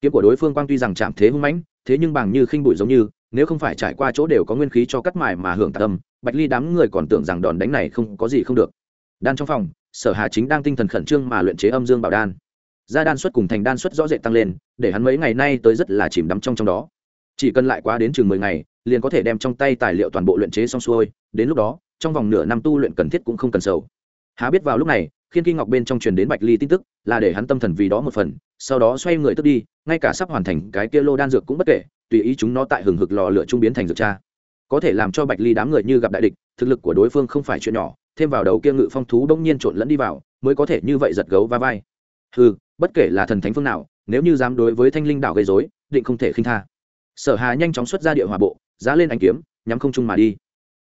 Speaker 1: Kiếm của đối phương quang tuy rằng chạm thế hung mãnh, thế nhưng bằng như khinh bụi giống như, nếu không phải trải qua chỗ đều có nguyên khí cho cắt mài mà hưởng tạ tâm, bạch ly đám người còn tưởng rằng đòn đánh này không có gì không được. Đan trong phòng, sở hà chính đang tinh thần khẩn trương mà luyện chế âm dương bảo đan. Gia đan suất cùng thành đan suất rõ rệt tăng lên, để hắn mấy ngày nay tới rất là chìm đắm trong trong đó. Chỉ cần lại quá đến chừng mười ngày, liền có thể đem trong tay tài liệu toàn bộ luyện chế xong xuôi, đến lúc đó trong vòng nửa năm tu luyện cần thiết cũng không cần sầu. Há biết vào lúc này, khiên kinh ngọc bên trong truyền đến bạch ly tin tức, là để hắn tâm thần vì đó một phần, sau đó xoay người tức đi, ngay cả sắp hoàn thành cái kia lô đan dược cũng bất kể, tùy ý chúng nó tại hừng hực lò lửa trung biến thành dược cha. Có thể làm cho bạch ly đám người như gặp đại địch, thực lực của đối phương không phải chuyện nhỏ, thêm vào đầu kia ngự phong thú bỗng nhiên trộn lẫn đi vào, mới có thể như vậy giật gấu va vai. Ừ bất kể là thần thánh phương nào, nếu như dám đối với thanh linh đảo gây dối định không thể khinh tha. Sở hà nhanh chóng xuất ra địa hòa bộ, giá lên anh kiếm, nhắm không trung mà đi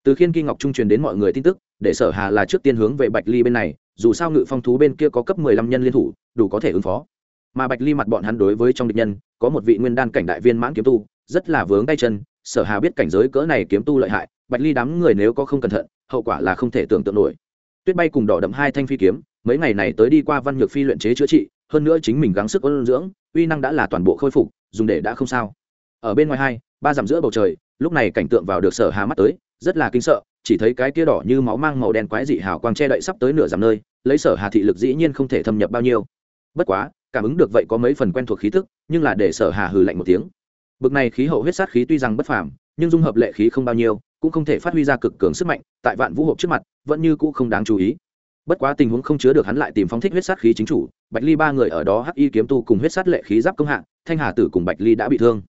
Speaker 1: từ khiên kỳ ngọc trung truyền đến mọi người tin tức, để sở hà là trước tiên hướng về bạch ly bên này, dù sao ngự phong thú bên kia có cấp mười lăm nhân liên thủ, đủ có thể ứng phó. Mà bạch ly mặt bọn hắn đối với trong địch nhân, có một vị nguyên đan cảnh đại viên mãn kiếm tu, rất là vướng tay chân, sở hà biết cảnh giới cỡ này kiếm tu lợi hại, bạch ly đám người nếu có không cẩn thận, hậu quả là không thể tưởng tượng nổi. Tuyết bay cùng đỏ đậm hai thanh phi kiếm, mấy ngày này tới đi qua văn nhược phi luyện chế chữa trị, hơn nữa chính mình gắng sức ôn dưỡng, uy năng đã là toàn bộ khôi phục, dùng để đã không sao. Ở bên ngoài hai, ba dặm giữa bầu trời, lúc này cảnh tượng vào được sở hà mắt tới rất là kinh sợ, chỉ thấy cái kia đỏ như máu mang màu đen quái dị hào quang che đậy sắp tới nửa dặm nơi, lấy sở hà thị lực dĩ nhiên không thể thâm nhập bao nhiêu. Bất quá, cảm ứng được vậy có mấy phần quen thuộc khí tức, nhưng là để sở hà hừ lạnh một tiếng. Bực này khí hậu huyết sát khí tuy rằng bất phàm, nhưng dung hợp lệ khí không bao nhiêu, cũng không thể phát huy ra cực cường sức mạnh, tại vạn vũ hộp trước mặt, vẫn như cũ không đáng chú ý. Bất quá tình huống không chứa được hắn lại tìm phóng thích huyết sát khí chính chủ, bạch ly ba người ở đó hắc y kiếm tu cùng huyết sát lệ khí giáp công hạng thanh hà tử cùng bạch ly đã bị thương.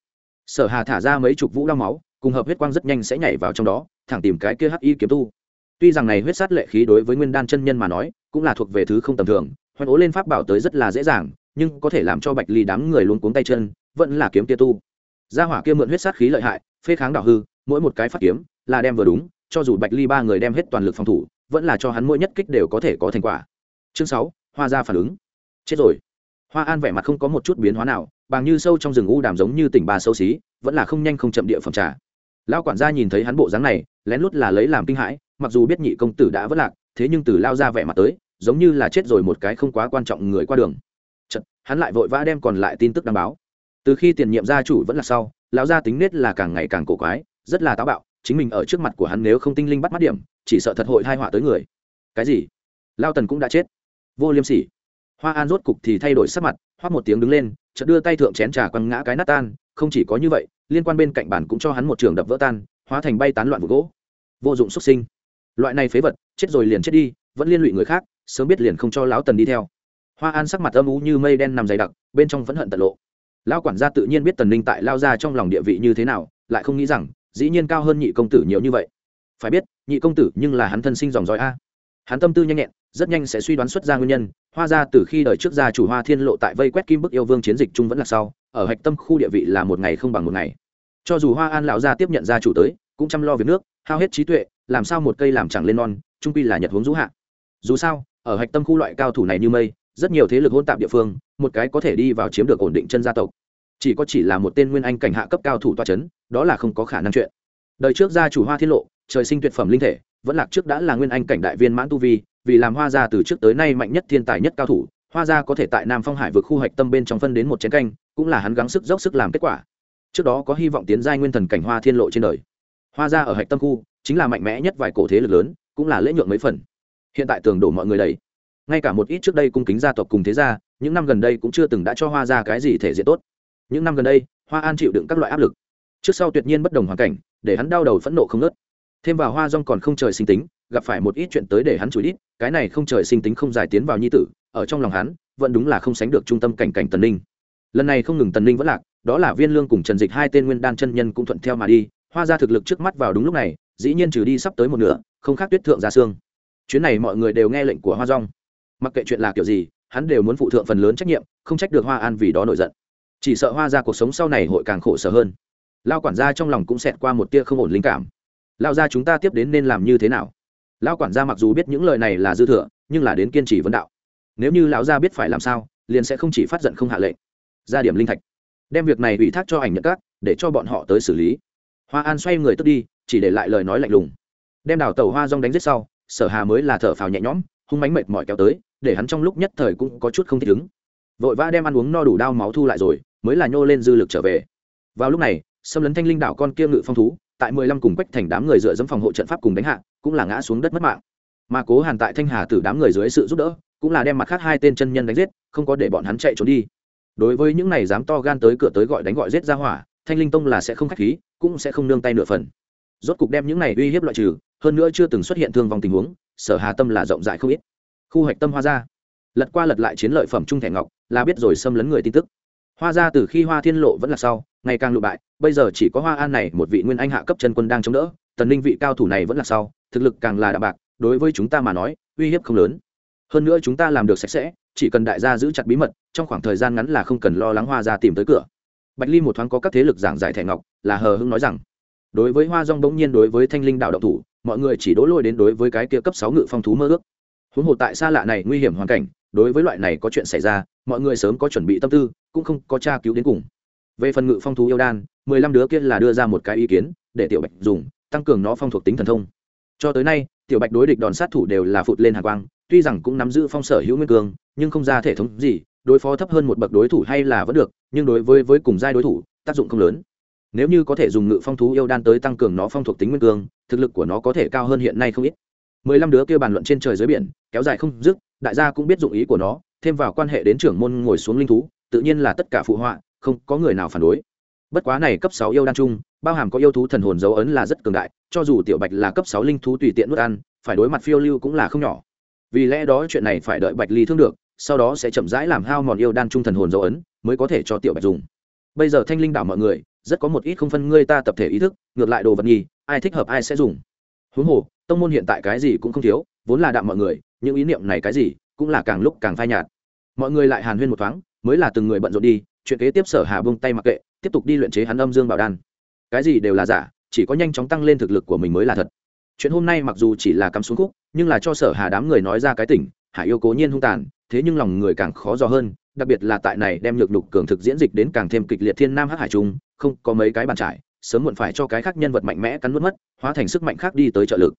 Speaker 1: Sở hà thả ra mấy chục vũ đau máu cùng hợp huyết quang rất nhanh sẽ nhảy vào trong đó, thẳng tìm cái kia hắc y kiếm tu. Tuy rằng này huyết sát lệ khí đối với nguyên đan chân nhân mà nói, cũng là thuộc về thứ không tầm thường, hoan ố lên pháp bảo tới rất là dễ dàng, nhưng có thể làm cho bạch ly đám người luôn cuống tay chân, vẫn là kiếm kia tu. Gia hỏa kia mượn huyết sát khí lợi hại, phê kháng đảo hư, mỗi một cái phát kiếm là đem vừa đúng, cho dù bạch ly ba người đem hết toàn lực phòng thủ, vẫn là cho hắn mỗi nhất kích đều có thể có thành quả. Chương sáu, hoa ra phản ứng. Chết rồi. Hoa an vẻ mặt không có một chút biến hóa nào bằng như sâu trong rừng u đàm giống như tỉnh bà sâu xí, vẫn là không nhanh không chậm địa phẩm trà lão quản gia nhìn thấy hắn bộ dáng này lén lút là lấy làm kinh hãi mặc dù biết nhị công tử đã vất lạc thế nhưng từ lao ra vẻ mặt tới giống như là chết rồi một cái không quá quan trọng người qua đường. Chật, hắn lại vội vã đem còn lại tin tức đăng báo. Từ khi tiền nhiệm gia chủ vẫn là sau lão gia tính nết là càng ngày càng cổ quái rất là táo bạo chính mình ở trước mặt của hắn nếu không tinh linh bắt mắt điểm chỉ sợ thật hội thai họa tới người. Cái gì? Lao tần cũng đã chết. Vô liêm sỉ. Hoa an rốt cục thì thay đổi sắc mặt hoác một tiếng đứng lên chợt đưa tay thượng chén trà quăng ngã cái nát tan không chỉ có như vậy, liên quan bên cạnh bản cũng cho hắn một trường đập vỡ tan, hóa thành bay tán loạn vụ gỗ. Vô dụng xuất sinh. Loại này phế vật, chết rồi liền chết đi, vẫn liên lụy người khác, sớm biết liền không cho lão tần đi theo. Hoa an sắc mặt âm ú như mây đen nằm dày đặc, bên trong vẫn hận tận lộ. Lão quản gia tự nhiên biết tần ninh tại lao ra trong lòng địa vị như thế nào, lại không nghĩ rằng, dĩ nhiên cao hơn nhị công tử nhiều như vậy. Phải biết, nhị công tử nhưng là hắn thân sinh dòng dõi a. Hắn tâm tư nhanh nhẹn rất nhanh sẽ suy đoán xuất ra nguyên nhân. Hoa ra từ khi đời trước gia chủ hoa thiên lộ tại vây quét kim bức yêu vương chiến dịch chung vẫn là sau ở hạch tâm khu địa vị là một ngày không bằng một ngày. Cho dù hoa an lão gia tiếp nhận gia chủ tới cũng chăm lo việc nước hao hết trí tuệ làm sao một cây làm chẳng lên non trung quy là nhật hướng rũ hạ. Dù sao ở hạch tâm khu loại cao thủ này như mây rất nhiều thế lực hôn tạp địa phương một cái có thể đi vào chiếm được ổn định chân gia tộc. Chỉ có chỉ là một tên nguyên anh cảnh hạ cấp cao thủ toa chấn, đó là không có khả năng chuyện. Đời trước gia chủ hoa thiên lộ trời sinh tuyệt phẩm linh thể vẫn lạc trước đã là nguyên anh cảnh đại viên mãn tu vi vì làm hoa gia từ trước tới nay mạnh nhất thiên tài nhất cao thủ, hoa gia có thể tại nam phong hải vượt khu hạch tâm bên trong phân đến một chén canh, cũng là hắn gắng sức dốc sức làm kết quả. Trước đó có hy vọng tiến giai nguyên thần cảnh hoa thiên lộ trên đời. Hoa gia ở hạch tâm khu, chính là mạnh mẽ nhất vài cổ thế lực lớn, cũng là lễ nhượng mấy phần. Hiện tại tường đổ mọi người đầy. Ngay cả một ít trước đây cung kính gia tộc cùng thế gia, những năm gần đây cũng chưa từng đã cho hoa ra cái gì thể diện tốt. Những năm gần đây, hoa an chịu đựng các loại áp lực. Trước sau tuyệt nhiên bất đồng hoàn cảnh, để hắn đau đầu phẫn nộ không ngớt. Thêm vào hoa rong còn không trời sinh tính gặp phải một ít chuyện tới để hắn chửi ít cái này không trời sinh tính không giải tiến vào nhi tử, ở trong lòng hắn, vẫn đúng là không sánh được trung tâm cảnh cảnh tần ninh. Lần này không ngừng tần ninh vẫn lạc, đó là viên lương cùng trần dịch hai tên nguyên đan chân nhân cũng thuận theo mà đi hoa ra thực lực trước mắt vào đúng lúc này, dĩ nhiên trừ đi sắp tới một nửa, không khác tuyết thượng ra xương. Chuyến này mọi người đều nghe lệnh của hoa rong mặc kệ chuyện là kiểu gì, hắn đều muốn phụ thượng phần lớn trách nhiệm, không trách được hoa an vì đó nổi giận. Chỉ sợ hoa ra cuộc sống sau này hội càng khổ sở hơn. Lao quản gia trong lòng cũng xẹt qua một tia không ổn linh cảm. Lao ra chúng ta tiếp đến nên làm như thế nào? Lão quản gia mặc dù biết những lời này là dư thừa, nhưng là đến kiên trì vấn đạo. Nếu như lão gia biết phải làm sao, liền sẽ không chỉ phát giận không hạ lệnh. Ra điểm linh thạch. Đem việc này ủy thác cho ảnh nhận các, để cho bọn họ tới xử lý. Hoa an xoay người tức đi, chỉ để lại lời nói lạnh lùng. Đem đào tàu hoa rong đánh giết sau, sở hà mới là thở phào nhẹ nhõm, hung mánh mệt mỏi kéo tới, để hắn trong lúc nhất thời cũng có chút không thích ứng. Vội vã đem ăn uống no đủ đau máu thu lại rồi, mới là nhô lên dư lực trở về. Vào lúc này, xâm lấn thanh linh đảo con kia ngự phong thú, tại mười lăm cùng quách thành đám người dựa dẫm phòng hộ trận pháp cùng đánh hạ cũng là ngã xuống đất mất mạng. Mà cố hàn tại thanh hà tử đám người dưới sự giúp đỡ, cũng là đem mặt khác hai tên chân nhân đánh giết, không có để bọn hắn chạy trốn đi. Đối với những này dám to gan tới cửa tới gọi đánh gọi giết ra hỏa, thanh linh tông là sẽ không khách khí, cũng sẽ không nương tay nửa phần. Rốt cục đem những này uy hiếp loại trừ, hơn nữa chưa từng xuất hiện thương vong tình huống, sở hà tâm là rộng rãi không ít. Khu hạch tâm hoa gia lật qua lật lại chiến lợi phẩm trung thẻ ngọc, là biết rồi xâm lấn người tin tức. Hoa gia từ khi hoa thiên lộ vẫn là sau, ngày càng lụ bại, bây giờ chỉ có hoa an này một vị nguyên anh hạ cấp chân quân đang chống đỡ, tần ninh vị cao thủ này vẫn là sau thực lực càng là đạm bạc, đối với chúng ta mà nói, uy hiếp không lớn. Hơn nữa chúng ta làm được sạch sẽ, chỉ cần đại gia giữ chặt bí mật, trong khoảng thời gian ngắn là không cần lo lắng hoa gia tìm tới cửa. Bạch ly một thoáng có các thế lực giảng giải thẻ ngọc, là hờ hưng nói rằng, đối với hoa rong bỗng nhiên đối với thanh linh đạo động thủ, mọi người chỉ đỗ lôi đến đối với cái kia cấp sáu ngự phong thú mơ ước. Huống hồ tại xa lạ này nguy hiểm hoàn cảnh, đối với loại này có chuyện xảy ra, mọi người sớm có chuẩn bị tâm tư, cũng không có tra cứu đến cùng. Về phần ngự phong thú yêu đan, mười lăm đứa kia là đưa ra một cái ý kiến, để tiểu bạch dùng, tăng cường nó phong thuộc tính thần thông cho tới nay tiểu bạch đối địch đòn sát thủ đều là phụt lên hạ quang tuy rằng cũng nắm giữ phong sở hữu nguyên cường nhưng không ra thể thống gì đối phó thấp hơn một bậc đối thủ hay là vẫn được nhưng đối với với cùng giai đối thủ tác dụng không lớn. Nếu như có thể dùng ngự phong thú yêu đan tới tăng cường nó phong thuộc tính nguyên cường, thực lực của nó có thể cao hơn hiện nay không ít. Mười lăm đứa kia bàn luận trên trời dưới biển kéo dài không dứt đại gia cũng biết dụng ý của nó thêm vào quan hệ đến trưởng môn ngồi xuống linh thú tự nhiên là tất cả phụ họa không có người nào phản đối bất quá này cấp sáu yêu đan trung bao hàm có yêu thú thần hồn dấu ấn là rất cường đại, cho dù tiểu bạch là cấp sáu linh thú tùy tiện nuốt ăn, phải đối mặt phiêu lưu cũng là không nhỏ. Vì lẽ đó chuyện này phải đợi bạch ly thương được, sau đó sẽ chậm rãi làm hao mòn yêu đan trung thần hồn dấu ấn, mới có thể cho tiểu bạch dùng. Bây giờ thanh linh đảo mọi người, rất có một ít không phân ngươi ta tập thể ý thức, ngược lại đồ vật nhi ai thích hợp ai sẽ dùng. Huống hồ, tông môn hiện tại cái gì cũng không thiếu, vốn là đạm mọi người, những ý niệm này cái gì, cũng là càng lúc càng phai nhạt. Mọi người lại hàn huyên một thoáng, mới là từng người bận rộn đi, chuyện kế tiếp sở hà bông tay mặc kệ tiếp tục đi luyện chế hắn âm dương bảo đan. Cái gì đều là giả, chỉ có nhanh chóng tăng lên thực lực của mình mới là thật. Chuyện hôm nay mặc dù chỉ là cắm xuống khúc, nhưng là cho sở hà đám người nói ra cái tỉnh, hải yêu cố nhiên hung tàn, thế nhưng lòng người càng khó dò hơn, đặc biệt là tại này đem nhược nhục cường thực diễn dịch đến càng thêm kịch liệt thiên nam hắc hải trung, không có mấy cái bàn trải, sớm muộn phải cho cái khác nhân vật mạnh mẽ cắn nuốt mất, hóa thành sức mạnh khác đi tới trợ lực.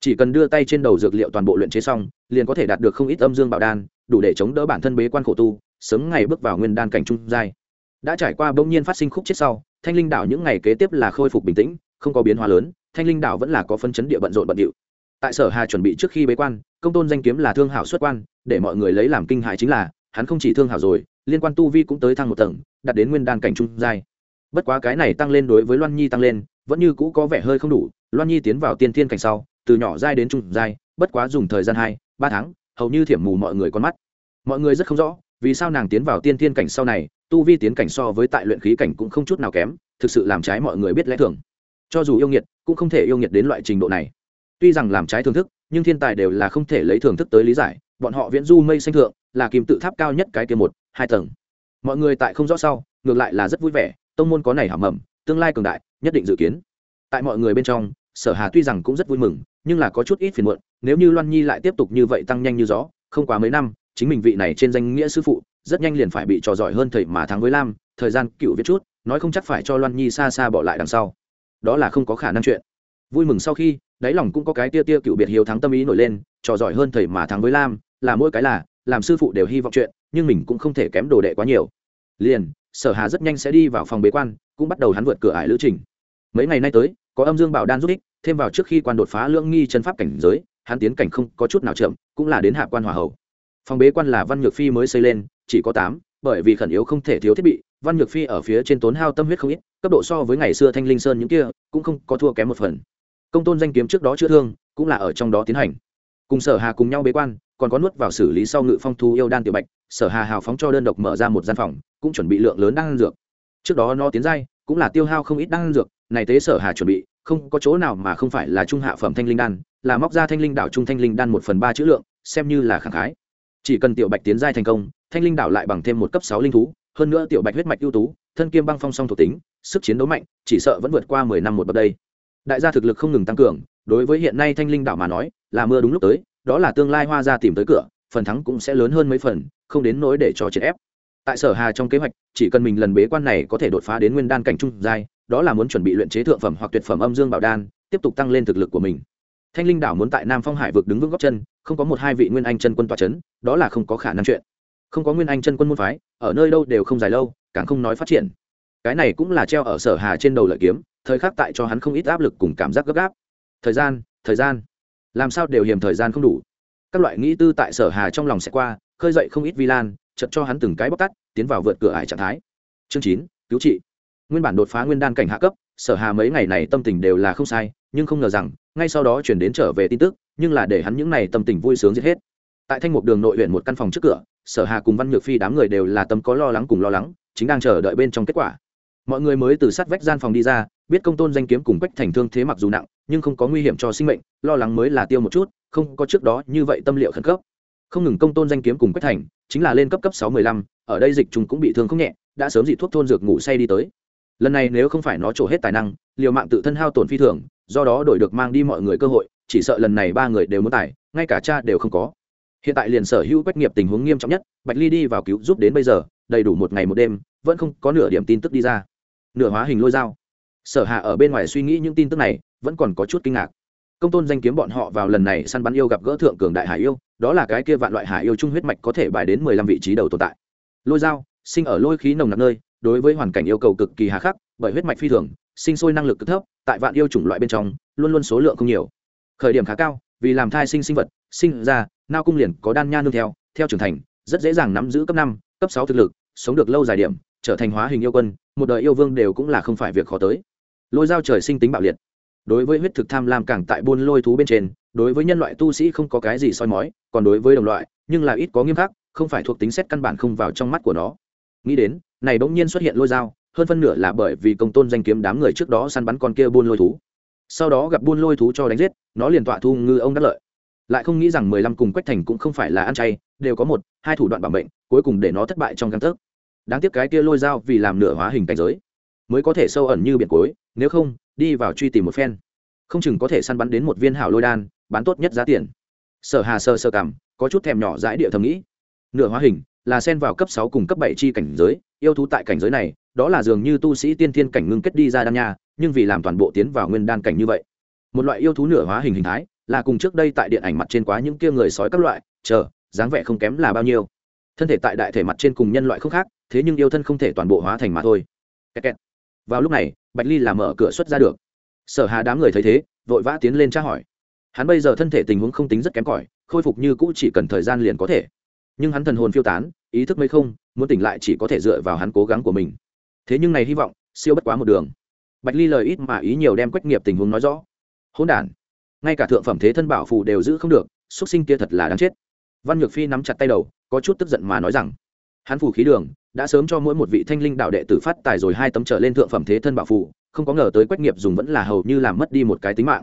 Speaker 1: Chỉ cần đưa tay trên đầu dược liệu toàn bộ luyện chế xong, liền có thể đạt được không ít âm dương bảo đan, đủ để chống đỡ bản thân bế quan khổ tu, sớm ngày bước vào nguyên đan cảnh trung giai đã trải qua bỗng nhiên phát sinh khúc chết sau, thanh linh đảo những ngày kế tiếp là khôi phục bình tĩnh, không có biến hóa lớn, thanh linh đảo vẫn là có phân chấn địa bận rộn bận điệu. Tại sở hà chuẩn bị trước khi bế quan, công tôn danh kiếm là thương hảo xuất quan, để mọi người lấy làm kinh hại chính là, hắn không chỉ thương hảo rồi, liên quan tu vi cũng tới thăng một tầng, đạt đến nguyên đan cảnh trung giai. Bất quá cái này tăng lên đối với loan nhi tăng lên, vẫn như cũ có vẻ hơi không đủ, loan nhi tiến vào tiên thiên cảnh sau, từ nhỏ giai đến trung giai, bất quá dùng thời gian hai, ba tháng, hầu như thiểm mù mọi người con mắt. Mọi người rất không rõ, vì sao nàng tiến vào tiên thiên cảnh sau này tu vi tiến cảnh so với tại luyện khí cảnh cũng không chút nào kém, thực sự làm trái mọi người biết lẽ thường. Cho dù yêu nghiệt, cũng không thể yêu nghiệt đến loại trình độ này. Tuy rằng làm trái thưởng thức, nhưng thiên tài đều là không thể lấy thưởng thức tới lý giải, bọn họ viễn du mây xanh thượng, là kim tự tháp cao nhất cái kia một, hai tầng. Mọi người tại không rõ sau, ngược lại là rất vui vẻ, tông môn có này hảo mầm, tương lai cường đại, nhất định dự kiến. Tại mọi người bên trong, sở hà tuy rằng cũng rất vui mừng, nhưng là có chút ít phiền muộn, nếu như loan nhi lại tiếp tục như vậy tăng nhanh như gió, không quá mấy năm, chính mình vị này trên danh nghĩa sư phụ rất nhanh liền phải bị trò giỏi hơn thầy mà thắng với lam, thời gian cựu viết chút, nói không chắc phải cho loan nhi xa xa bỏ lại đằng sau. Đó là không có khả năng chuyện. Vui mừng sau khi, đáy lòng cũng có cái tia tia cựu biệt hiếu thắng tâm ý nổi lên, trò giỏi hơn thầy mà thắng với lam, là mỗi cái là, làm sư phụ đều hy vọng chuyện, nhưng mình cũng không thể kém đồ đệ quá nhiều. Liền, sở hà rất nhanh sẽ đi vào phòng bế quan, cũng bắt đầu hắn vượt cửa ải lữ trình. Mấy ngày nay tới, có âm dương bảo đan giúp ích, thêm vào trước khi quan đột phá lưỡng nghi chân pháp cảnh giới, hắn tiến cảnh không có chút nào chậm, cũng là đến hạ quan hòa hậu. Phòng bế quan là văn nhược phi mới xây lên chỉ có tám, bởi vì khẩn yếu không thể thiếu thiết bị, văn nhược phi ở phía trên tốn hao tâm huyết không ít, cấp độ so với ngày xưa thanh linh sơn những kia, cũng không có thua kém một phần. Công tôn danh kiếm trước đó chữa thương, cũng là ở trong đó tiến hành. Cùng sở hà cùng nhau bế quan, còn có nuốt vào xử lý sau ngự phong thu yêu đan tiểu bạch, sở hà hào phóng cho đơn độc mở ra một gian phòng, cũng chuẩn bị lượng lớn đan dược. Trước đó nó tiến giai, cũng là tiêu hao không ít đan dược, này tế sở hà chuẩn bị, không có chỗ nào mà không phải là trung hạ phẩm thanh linh đan, là móc ra thanh linh đảo trung thanh linh đan một phần ba chữ lượng, xem như là khẳng khái chỉ cần tiểu bạch tiến giai thành công, thanh linh đảo lại bằng thêm một cấp sáu linh thú, hơn nữa tiểu bạch huyết mạch ưu tú, thân kiêm băng phong song thuộc tính, sức chiến đấu mạnh, chỉ sợ vẫn vượt qua mười năm một bậc đây. Đại gia thực lực không ngừng tăng cường, đối với hiện nay thanh linh đảo mà nói, là mưa đúng lúc tới, đó là tương lai hoa ra tìm tới cửa, phần thắng cũng sẽ lớn hơn mấy phần, không đến nỗi để cho triệt ép. Tại sở hà trong kế hoạch, chỉ cần mình lần bế quan này có thể đột phá đến nguyên đan cảnh trung giai, đó là muốn chuẩn bị luyện chế thượng phẩm hoặc tuyệt phẩm âm dương bảo đan, tiếp tục tăng lên thực lực của mình. Thanh linh đảo muốn tại nam phong hải vực đứng vững góc chân không có một hai vị nguyên anh chân quân tòa c h ấ n đó là không có khả năng chuyện. Không có nguyên anh chân quân môn phái, ở nơi đâu đều không dài lâu, càng không nói phát triển. Cái này cũng là treo ở sở hà trên đầu lợi kiếm, thời khắc tại cho hắn không ít áp lực cùng cảm giác gấp gáp. Thời gian thời gian. Làm sao đều hiểm thời gian không đủ. Các loại nghĩ tư tại sở hà trong lòng sẽ qua, khơi dậy không ít vi lan chật cho hắn từng cái bóc tắt tiến vào vượt cửa ải trạng thái. Chương chín, cứu trị. Nguyên bản đột phá nguyên đan cảnh hạ cấp, sở hà mấy ngày này tâm tình đều là không sai, nhưng không ngờ rằng, ngay sau đó chuyển đến trở về tin tức nhưng là để hắn những này tâm tình vui sướng giết hết. Tại thanh mục đường nội huyện một căn phòng trước cửa, sở hà cùng văn nhược phi đám người đều là tâm có lo lắng cùng lo lắng, chính đang chờ đợi bên trong kết quả. Mọi người mới từ sát vách gian phòng đi ra, biết công tôn danh kiếm cùng quách thành thương thế mặc dù nặng, nhưng không có nguy hiểm cho sinh mệnh, lo lắng mới là tiêu một chút, không có trước đó như vậy tâm liệu khẩn cấp. Không ngừng công tôn danh kiếm cùng quách thành, chính là lên cấp cấp sáu mười lăm, ở đây dịch trùng cũng bị thương không nhẹ, đã sớm dị thuốc thôn dược ngủ say đi tới. Lần này nếu không phải nó trổ hết tài năng, liều mạng tự thân hao tổn phi thường, do đó đổi được mang đi mọi người cơ hội chỉ sợ lần này ba người đều muốn tải, ngay cả cha đều không có. Hiện tại liền sở hữu quách nghiệp tình huống nghiêm trọng nhất bạch ly đi vào cứu giúp đến bây giờ đầy đủ một ngày một đêm vẫn không có nửa điểm tin tức đi ra. Nửa hóa hình lôi dao. Sở hạ ở bên ngoài suy nghĩ những tin tức này vẫn còn có chút kinh ngạc. Công tôn danh kiếm bọn họ vào lần này săn bắn yêu gặp gỡ thượng cường đại hải yêu đó là cái kia vạn loại hải yêu trung huyết mạch có thể bài đến mười lăm vị trí đầu tồn tại. Lôi dao sinh ở lôi khí nồng nặc nơi đối với hoàn cảnh yêu cầu cực kỳ hà khắc bởi huyết mạch phi thường sinh sôi năng lực cực thấp tại vạn yêu chủng loại bên trong luôn luôn số lượng không nhiều khởi điểm khá cao, vì làm thai sinh sinh vật, sinh ra, nao cung liền có đan nha nương theo theo trưởng thành, rất dễ dàng nắm giữ cấp năm, cấp sáu thực lực, sống được lâu dài điểm, trở thành hóa hình yêu quân, một đời yêu vương đều cũng là không phải việc khó tới. Lôi dao trời sinh tính bạo liệt. Đối với huyết thực tham lam càng tại buôn lôi thú bên trên, đối với nhân loại tu sĩ không có cái gì soi mói, còn đối với đồng loại, nhưng là ít có nghiêm khắc, không phải thuộc tính xét căn bản không vào trong mắt của nó. Nghĩ đến, này bỗng nhiên xuất hiện lôi dao, hơn phân nửa là bởi vì công tôn danh kiếm đám người trước đó săn bắn con kia buôn lôi thú sau đó gặp buôn lôi thú cho đánh giết, nó liền tọa thu ngư ông đắc lợi. Lại không nghĩ rằng mười lăm cùng quách thành cũng không phải là ăn chay, đều có một, hai thủ đoạn bảo mệnh, cuối cùng để nó thất bại trong căn tấc. Đáng tiếc cái kia lôi dao vì làm nửa hóa hình cảnh giới, mới có thể sâu ẩn như biển cối, nếu không, đi vào truy tìm một phen. Không chừng có thể săn bắn đến một viên hảo lôi đan, bán tốt nhất giá tiền. Sở hà sơ sơ cảm, có chút thèm nhỏ dãi địa thầm nghĩ. Nửa hóa hình, là xen vào cấp sáu cùng cấp bảy chi cảnh giới yêu thú tại cảnh giới này, đó là dường như tu sĩ tiên thiên cảnh ngưng kết đi ra đan nha, nhưng vì làm toàn bộ tiến vào nguyên đan cảnh như vậy, một loại yêu thú nửa hóa hình hình thái, là cùng trước đây tại điện ảnh mặt trên quá những kia người sói các loại, chờ, dáng vẻ không kém là bao nhiêu. Thân thể tại đại thể mặt trên cùng nhân loại không khác, thế nhưng yêu thân không thể toàn bộ hóa thành mà thôi. Kẹt kẹt. vào lúc này, bạch ly làm mở cửa xuất ra được. Sở hà đám người thấy thế, vội vã tiến lên tra hỏi. Hắn bây giờ thân thể tình huống không tính rất kém cỏi, khôi phục như cũ chỉ cần thời gian liền có thể nhưng hắn thần hồn phiêu tán, ý thức mấy không, muốn tỉnh lại chỉ có thể dựa vào hắn cố gắng của mình. Thế nhưng này hy vọng, siêu bất quá một đường. Bạch ly lời ít mà ý nhiều đem quách nghiệp tình huống nói rõ. Hỗn đản. Ngay cả thượng phẩm thế thân bảo phù đều giữ không được, xuất sinh kia thật là đáng chết. Văn nhược phi nắm chặt tay đầu, có chút tức giận mà nói rằng, hắn phù khí đường, đã sớm cho mỗi một vị thanh linh đạo đệ tử phát tài rồi hai tấm trở lên thượng phẩm thế thân bảo phù, không có ngờ tới quách nghiệp dùng vẫn là hầu như làm mất đi một cái tính mạng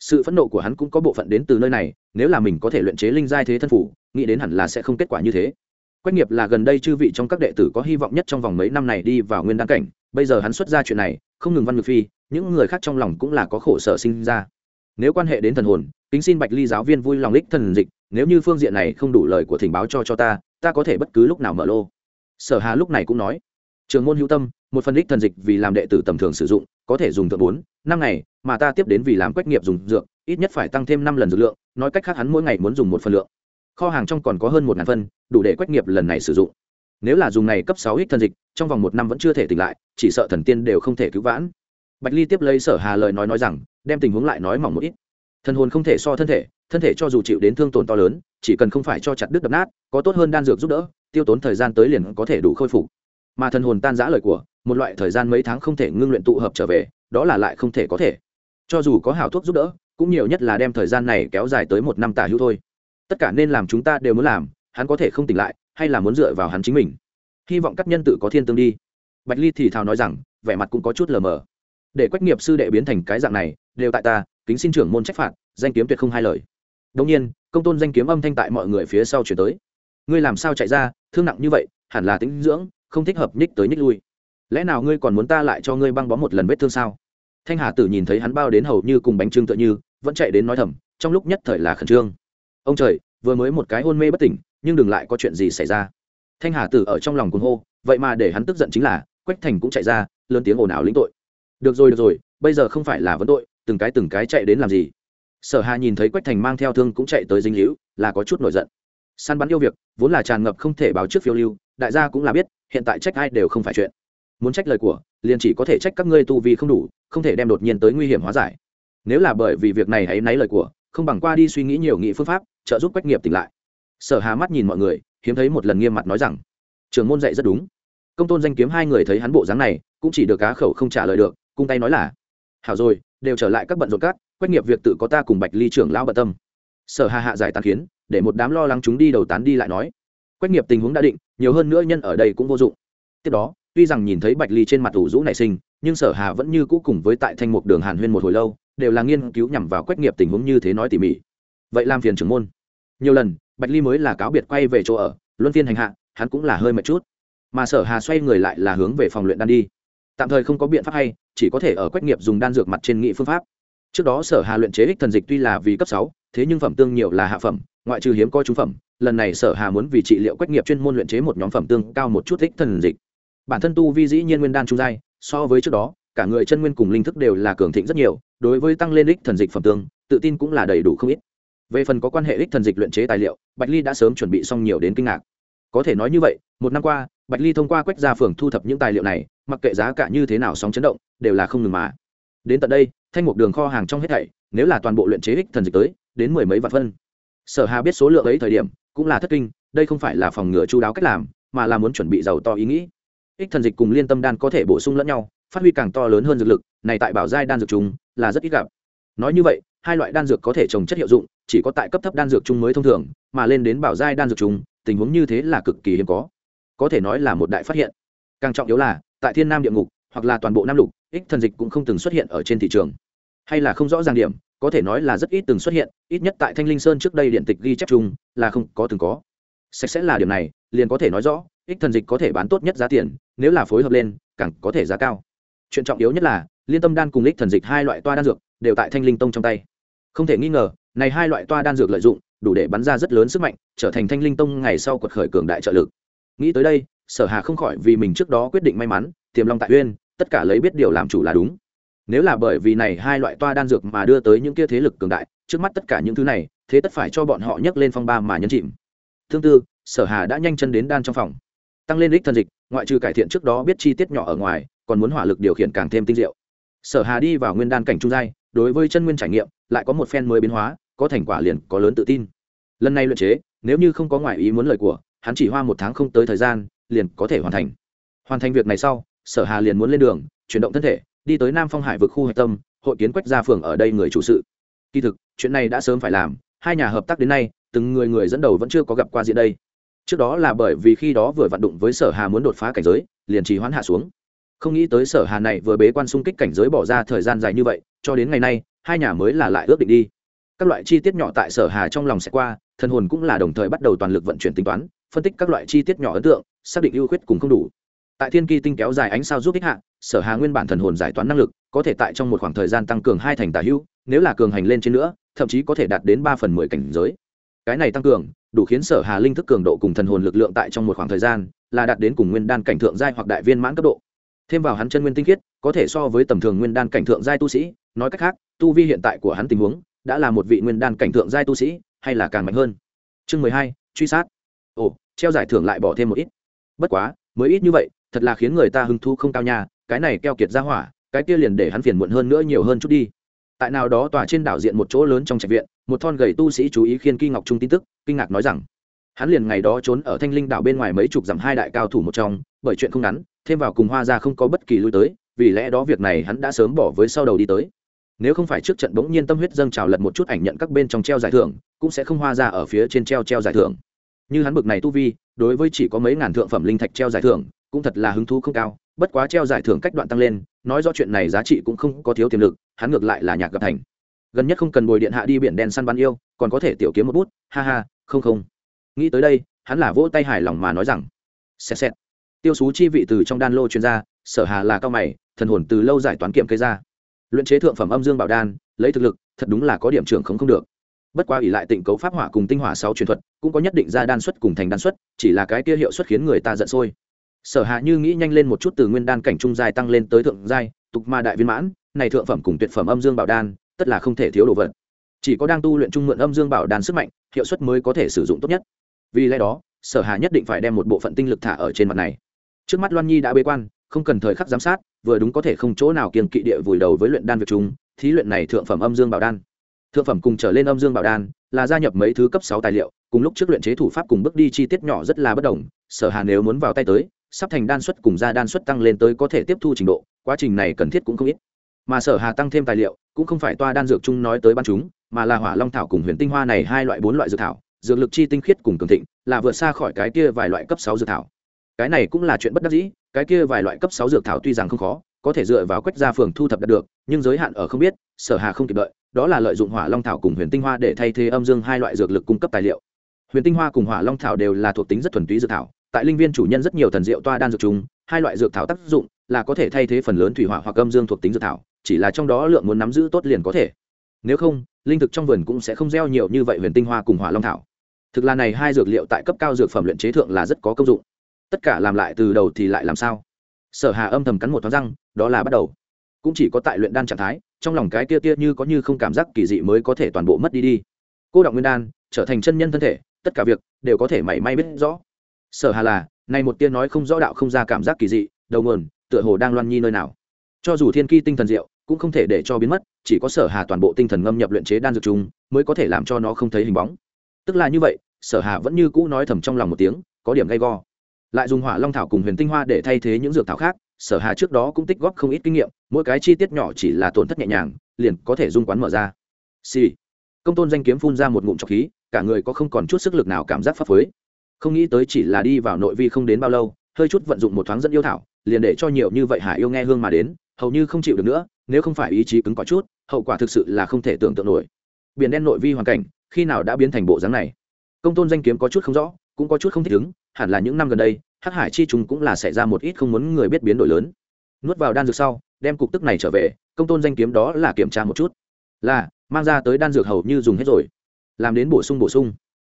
Speaker 1: sự phẫn nộ của hắn cũng có bộ phận đến từ nơi này, nếu là mình có thể luyện chế linh giai thế thân phủ, nghĩ đến hẳn là sẽ không kết quả như thế. Quách nghiệp là gần đây chư vị trong các đệ tử có hy vọng nhất trong vòng mấy năm này đi vào nguyên đăng cảnh, bây giờ hắn xuất ra chuyện này, không ngừng văn ngược phi, những người khác trong lòng cũng là có khổ sở sinh ra. Nếu quan hệ đến thần hồn, kính xin bạch ly giáo viên vui lòng lích thần dịch, nếu như phương diện này không đủ lời của thỉnh báo cho cho ta ta có thể bất cứ lúc nào mở lô. Sở hà lúc này cũng nói trường môn hữu tâm, một phần đích thần dịch vì làm đệ tử tầm thường sử dụng, có thể dùng thượng bốn, năm ngày, mà ta tiếp đến vì làm quách nghiệp dùng dược, ít nhất phải tăng thêm năm lần dược lượng, nói cách khác hắn mỗi ngày muốn dùng một phần lượng. Kho hàng trong còn có hơn một ngàn phân, đủ để quách nghiệp lần này sử dụng. Nếu là dùng này cấp sáu ít thần dịch, trong vòng một năm vẫn chưa thể tỉnh lại, chỉ sợ thần tiên đều không thể cứu vãn. Bạch ly tiếp lấy sở hà lời nói nói rằng, đem tình huống lại nói mỏng một ít. Thần hồn không thể so thân thể thân thể cho dù chịu đến thương tổn to lớn, chỉ cần không phải cho chặt đứt đập nát, có tốt hơn đan dược giúp đỡ, tiêu tốn thời gian tới liền có thể đủ khôi phục mà thần hồn tan giã lời của, một loại thời gian mấy tháng không thể ngưng luyện tụ hợp trở về, đó là lại không thể có thể. Cho dù có hảo thuốc giúp đỡ, cũng nhiều nhất là đem thời gian này kéo dài tới một năm tả hữu thôi. Tất cả nên làm chúng ta đều muốn làm, hắn có thể không tỉnh lại, hay là muốn dựa vào hắn chính mình. Hy vọng các nhân tự có thiên tương đi. Bạch ly thì thào nói rằng, vẻ mặt cũng có chút lờ mờ. Để quách nghiệp sư đệ biến thành cái dạng này, đều tại ta, kính xin trưởng môn trách phạt, danh kiếm tuyệt không hai lời. Đông nhiên, công tôn danh kiếm âm thanh tại mọi người phía sau chuyển tới. Ngươi làm sao chạy ra, thương nặng như vậy, hẳn là tính dưỡng không thích hợp nhích tới nhích lui. Lẽ nào ngươi còn muốn ta lại cho ngươi băng bó một lần vết thương sao? Thanh hà tử nhìn thấy hắn bao đến hầu như cùng bánh trưng tựa như, vẫn chạy đến nói thầm, trong lúc nhất thời là khẩn trương. Ông trời, vừa mới một cái hôn mê bất tỉnh, nhưng đừng lại có chuyện gì xảy ra. Thanh hà tử ở trong lòng cuồng hô, vậy mà để hắn tức giận chính là, quách thành cũng chạy ra, lớn tiếng ồn ào lĩnh tội. Được rồi được rồi, bây giờ không phải là vấn tội, từng cái từng cái chạy đến làm gì? Sở hà nhìn thấy quách thành mang theo thương cũng chạy tới dinh hữu là có chút nổi giận. Săn bắn yêu việc, vốn là tràn ngập không thể báo trước phiêu lưu, đại gia cũng là biết hiện tại trách ai đều không phải chuyện. Muốn trách lời của, liền chỉ có thể trách các ngươi tu vi không đủ, không thể đem đột nhiên tới nguy hiểm hóa giải. Nếu là bởi vì việc này hãy náy lời của, không bằng qua đi suy nghĩ nhiều nghị phương pháp, trợ giúp quách nghiệp tỉnh lại. Sở hà mắt nhìn mọi người, hiếm thấy một lần nghiêm mặt nói rằng trường môn dạy rất đúng. Công tôn danh kiếm hai người thấy hắn bộ dáng này, cũng chỉ được cá khẩu không trả lời được, cung tay nói là, hảo rồi, đều trở lại các bận rộn cát, quách nghiệp việc tự có ta cùng bạch ly trưởng lão bận tâm. Sở hà hạ giải tán khiến để một đám lo lắng chúng đi đầu tán đi lại nói quách nghiệp tình huống đã định, nhiều hơn nữa nhân ở đây cũng vô dụng. Tiếp đó, tuy rằng nhìn thấy bạch ly trên mặt ủ rũ nảy sinh, nhưng sở hà vẫn như cũ cùng với tại thanh mục đường hàn huyên một hồi lâu, đều là nghiên cứu nhằm vào quách nghiệp tình huống như thế nói tỉ mỉ. Vậy làm phiền trưởng môn. Nhiều lần, bạch ly mới là cáo biệt quay về chỗ ở, luân phiên hành hạ, hắn cũng là hơi mệt chút. Mà sở hà xoay người lại là hướng về phòng luyện đan đi. Tạm thời không có biện pháp hay, chỉ có thể ở quách nghiệp dùng đan dược mặt trên nghị phương pháp. Trước đó sở hà luyện chế ích thần dịch tuy là vì cấp sáu thế nhưng phẩm tương nhiều là hạ phẩm, ngoại trừ hiếm coi trung phẩm, lần này sở hà muốn vì trị liệu quách nghiệp chuyên môn luyện chế một nhóm phẩm tương cao một chút ích thần dịch. Bản thân tu vi dĩ nhiên nguyên đan trung giai, so với trước đó, cả người chân nguyên cùng linh thức đều là cường thịnh rất nhiều, đối với tăng lên ích thần dịch phẩm tương, tự tin cũng là đầy đủ không ít. Về phần có quan hệ ích thần dịch luyện chế tài liệu, bạch ly đã sớm chuẩn bị xong nhiều đến kinh ngạc. Có thể nói như vậy, một năm qua, bạch ly thông qua quách gia phường thu thập những tài liệu này, mặc kệ giá cả như thế nào sóng chấn động, đều là không ngừng mà. Đến tận đây, thanh một đường kho hàng trong hết thảy, nếu là toàn bộ luyện chế ích thần dịch tới đến mười mấy vạn phân. Sở hà biết số lượng ấy thời điểm, cũng là thất kinh, đây không phải là phòng ngừa chu đáo cách làm, mà là muốn chuẩn bị giàu to ý nghĩ. Ích thần dịch cùng liên tâm đan có thể bổ sung lẫn nhau, phát huy càng to lớn hơn dược lực, này tại bảo giai đan dược chúng là rất ít gặp. Nói như vậy, hai loại đan dược có thể trồng chất hiệu dụng, chỉ có tại cấp thấp đan dược chung mới thông thường, mà lên đến bảo giai đan dược chung, tình huống như thế là cực kỳ hiếm có. Có thể nói là một đại phát hiện. Càng trọng yếu là, tại thiên nam địa ngục, hoặc là toàn bộ nam lục, ích thần dịch cũng không từng xuất hiện ở trên thị trường. Hay là không rõ ràng điểm, có thể nói là rất ít từng xuất hiện ít nhất tại thanh linh sơn trước đây điện tịch ghi chép chung, là không có từng có. Sạch sẽ là điểm này, liền có thể nói rõ, ích thần dịch có thể bán tốt nhất giá tiền, nếu là phối hợp lên, càng có thể giá cao. Chuyện trọng yếu nhất là, liên tâm đan cùng ích thần dịch hai loại toa đan dược, đều tại thanh linh tông trong tay. Không thể nghi ngờ, này hai loại toa đan dược lợi dụng, đủ để bắn ra rất lớn sức mạnh, trở thành thanh linh tông ngày sau quật khởi cường đại trợ lực. Nghĩ tới đây, sở hà không khỏi vì mình trước đó quyết định may mắn, tiềm long tại uyên, tất cả lấy biết điều làm chủ là đúng nếu là bởi vì này hai loại toa đan dược mà đưa tới những kia thế lực cường đại, trước mắt tất cả những thứ này, thế tất phải cho bọn họ nhấc lên phong ba mà nhấn chìm. Thương tư, sở hà đã nhanh chân đến đan trong phòng. Tăng lên đích thân dịch, ngoại trừ cải thiện trước đó biết chi tiết nhỏ ở ngoài, còn muốn hỏa lực điều khiển càng thêm tinh diệu. Sở hà đi vào nguyên đan cảnh trung giai, đối với chân nguyên trải nghiệm, lại có một phen mới biến hóa, có thành quả liền có lớn tự tin. Lần này luyện chế, nếu như không có ngoại ý muốn lời của, hắn chỉ hoa một tháng không tới thời gian, liền có thể hoàn thành. Hoàn thành việc này sau, sở hà liền muốn lên đường, chuyển động thân thể đi tới nam phong hải vực khu hạch tâm, hội kiến quách gia phường ở đây người chủ sự. Kỳ thực, chuyện này đã sớm phải làm, hai nhà hợp tác đến nay, từng người người dẫn đầu vẫn chưa có gặp qua diện đây. Trước đó là bởi vì khi đó vừa vặn đụng với sở hà muốn đột phá cảnh giới, liền trì hoãn hạ xuống. Không nghĩ tới sở hà này vừa bế quan xung kích cảnh giới bỏ ra thời gian dài như vậy, cho đến ngày nay, hai nhà mới là lại ước định đi. Các loại chi tiết nhỏ tại sở hà trong lòng sẽ qua thân hồn cũng là đồng thời bắt đầu toàn lực vận chuyển tính toán, phân tích các loại chi tiết nhỏ ấn tượng, xác định ưu khuyết cùng không đủ tại thiên kỳ tinh kéo dài ánh sao giúp ích hạ, sở hà nguyên bản thần hồn giải toán năng lực, có thể tại trong một khoảng thời gian tăng cường hai thành tả hữu, nếu là cường hành lên trên nữa, thậm chí có thể đạt đến ba phần mười cảnh giới. Cái này tăng cường, đủ khiến sở hà linh thức cường độ cùng thần hồn lực lượng tại trong một khoảng thời gian, là đạt đến cùng nguyên đan cảnh thượng giai hoặc đại viên mãn cấp độ. Thêm vào hắn chân nguyên tinh khiết, có thể so với tầm thường nguyên đan cảnh thượng giai tu sĩ, nói cách khác, tu vi hiện tại của hắn tình huống, đã là một vị nguyên đan cảnh thượng giai tu sĩ, hay là càng mạnh hơn. Chương mười hai, truy sát. Ồ, treo giải thưởng lại bỏ thêm một ít. Bất quá, mới ít như vậy thật là khiến người ta hứng thú không cao nha, cái này keo kiệt ra hỏa, cái kia liền để hắn phiền muộn hơn nữa nhiều hơn chút đi. Tại nào đó tòa trên đảo diện một chỗ lớn trong trạch viện, một thon gầy tu sĩ chú ý khiên kỳ ngọc trung tin tức, kinh ngạc nói rằng, hắn liền ngày đó trốn ở thanh linh đảo bên ngoài mấy chục dặm hai đại cao thủ một trong, bởi chuyện không ngắn, thêm vào cùng hoa ra không có bất kỳ lui tới, vì lẽ đó việc này hắn đã sớm bỏ với sau đầu đi tới. Nếu không phải trước trận bỗng nhiên tâm huyết dâng trào lật một chút ảnh nhận các bên trong treo giải thưởng, cũng sẽ không hoa ra ở phía trên treo treo giải thưởng. Như hắn bực này tu vi, đối với chỉ có mấy ngàn thượng phẩm linh thạch treo giải thưởng cũng thật là hứng thú không cao, bất quá treo giải thưởng cách đoạn tăng lên, nói do chuyện này giá trị cũng không có thiếu tiềm lực, hắn ngược lại là nhạc gặp thành. Gần nhất không cần bồi điện hạ đi biển đen săn bắn yêu, còn có thể tiểu kiếm một bút, ha ha, không không. Nghĩ tới đây, hắn là vỗ tay hài lòng mà nói rằng xét xét tiêu xú chi vị từ trong đan lô chuyên gia sở hà là cao mày, thần hồn từ lâu giải toán kiệm cây ra. Luyện chế thượng phẩm âm dương bảo đan, lấy thực lực, thật đúng là có điểm trưởng không không được. Bất quá ỷ lại tịnh cấu pháp hỏa cùng tinh hỏa sáu truyền thuật, cũng có nhất định ra đan xuất cùng thành đan xuất, chỉ là cái kia hiệu suất khiến người ta giận sôi sở hạ như nghĩ nhanh lên một chút từ nguyên đan cảnh trung giai tăng lên tới thượng giai, tục ma đại viên mãn, này thượng phẩm cùng tuyệt phẩm âm dương bảo đan, tất là không thể thiếu đồ vật. Chỉ có đang tu luyện trung mượn âm dương bảo đan sức mạnh, hiệu suất mới có thể sử dụng tốt nhất. Vì lẽ đó, sở hà nhất định phải đem một bộ phận tinh lực thả ở trên mặt này. Trước mắt loan nhi đã bế quan, không cần thời khắc giám sát, vừa đúng có thể không chỗ nào kiên kỵ địa vùi đầu với luyện đan việc chúng, thí luyện này thượng phẩm âm dương bảo đan. Thượng phẩm cùng trở lên âm dương bảo đan là gia nhập mấy thứ cấp sáu tài liệu, cùng lúc trước luyện chế thủ pháp cùng bước đi chi tiết nhỏ rất là bất đồng, sở hà nếu muốn vào tay tới sắp thành đan suất cùng ra đan suất tăng lên tới có thể tiếp thu trình độ, quá trình này cần thiết cũng không ít. Mà sở hà tăng thêm tài liệu, cũng không phải toa đan dược chung nói tới ban chúng, mà là hỏa long thảo cùng huyền tinh hoa này hai loại bốn loại dược thảo, dược lực chi tinh khiết cùng cường thịnh, là vượt xa khỏi cái kia vài loại cấp sáu dược thảo. Cái này cũng là chuyện bất đắc dĩ, cái kia vài loại cấp sáu dược thảo tuy rằng không khó, có thể dựa vào quách gia phường thu thập đạt được, nhưng giới hạn ở không biết, sở hà không kịp đợi, đó là lợi dụng hỏa long thảo cùng huyền tinh hoa để thay thế âm dương hai loại dược lực cung cấp tài liệu. Huyền tinh hoa cùng hỏa long thảo đều là thuộc tính rất thuần túy dược thảo tại linh viên chủ nhân rất nhiều thần diệu toa đan dược chúng hai loại dược thảo tác dụng là có thể thay thế phần lớn thủy hỏa hoặc âm dương thuộc tính dược thảo, chỉ là trong đó lượng muốn nắm giữ tốt liền có thể. Nếu không, linh thực trong vườn cũng sẽ không gieo nhiều như vậy huyền tinh hoa cùng hỏa long thảo. Thực là này hai dược liệu tại cấp cao dược phẩm luyện chế thượng là rất có công dụng. Tất cả làm lại từ đầu thì lại làm sao? Sở hà âm thầm cắn một thoáng răng, đó là bắt đầu. Cũng chỉ có tại luyện đan trạng thái, trong lòng cái kia tia như có như không cảm giác kỳ dị mới có thể toàn bộ mất đi đi. Cô đọng nguyên đan trở thành chân nhân thân thể, tất cả việc đều có thể mảy may biết rõ sở hà là, này một tiên nói không rõ đạo không ra cảm giác kỳ dị, đầu nguồn, tựa hồ đang loan nhi nơi nào. Cho dù thiên ki tinh thần diệu, cũng không thể để cho biến mất, chỉ có sở hà toàn bộ tinh thần ngâm nhập luyện chế đan dược chung, mới có thể làm cho nó không thấy hình bóng. Tức là như vậy, sở hà vẫn như cũ nói thầm trong lòng một tiếng, có điểm gay go. Lại dùng hỏa long thảo cùng huyền tinh hoa để thay thế những dược thảo khác, sở hà trước đó cũng tích góp không ít kinh nghiệm, mỗi cái chi tiết nhỏ chỉ là tổn thất nhẹ nhàng, liền có thể dung quán mở ra. Xì、sì. công tôn danh kiếm phun ra một ngụm trọc khí, cả người có không còn chút sức lực nào cảm giác pháp phối không nghĩ tới chỉ là đi vào nội vi không đến bao lâu, hơi chút vận dụng một thoáng dẫn yêu thảo, liền để cho nhiều như vậy hải yêu nghe hương mà đến, hầu như không chịu được nữa, nếu không phải ý chí cứng có chút, hậu quả thực sự là không thể tưởng tượng nổi. Biển đen nội vi hoàn cảnh, khi nào đã biến thành bộ dáng này? Công tôn danh kiếm có chút không rõ, cũng có chút không thích ứng, hẳn là những năm gần đây, hắc hải chi trùng cũng là xảy ra một ít không muốn người biết biến đổi lớn. Nuốt vào đan dược sau, đem cục tức này trở về, công tôn danh kiếm đó là kiểm tra một chút. Là, mang ra tới đan dược hầu như dùng hết rồi. Làm đến bổ sung bổ sung.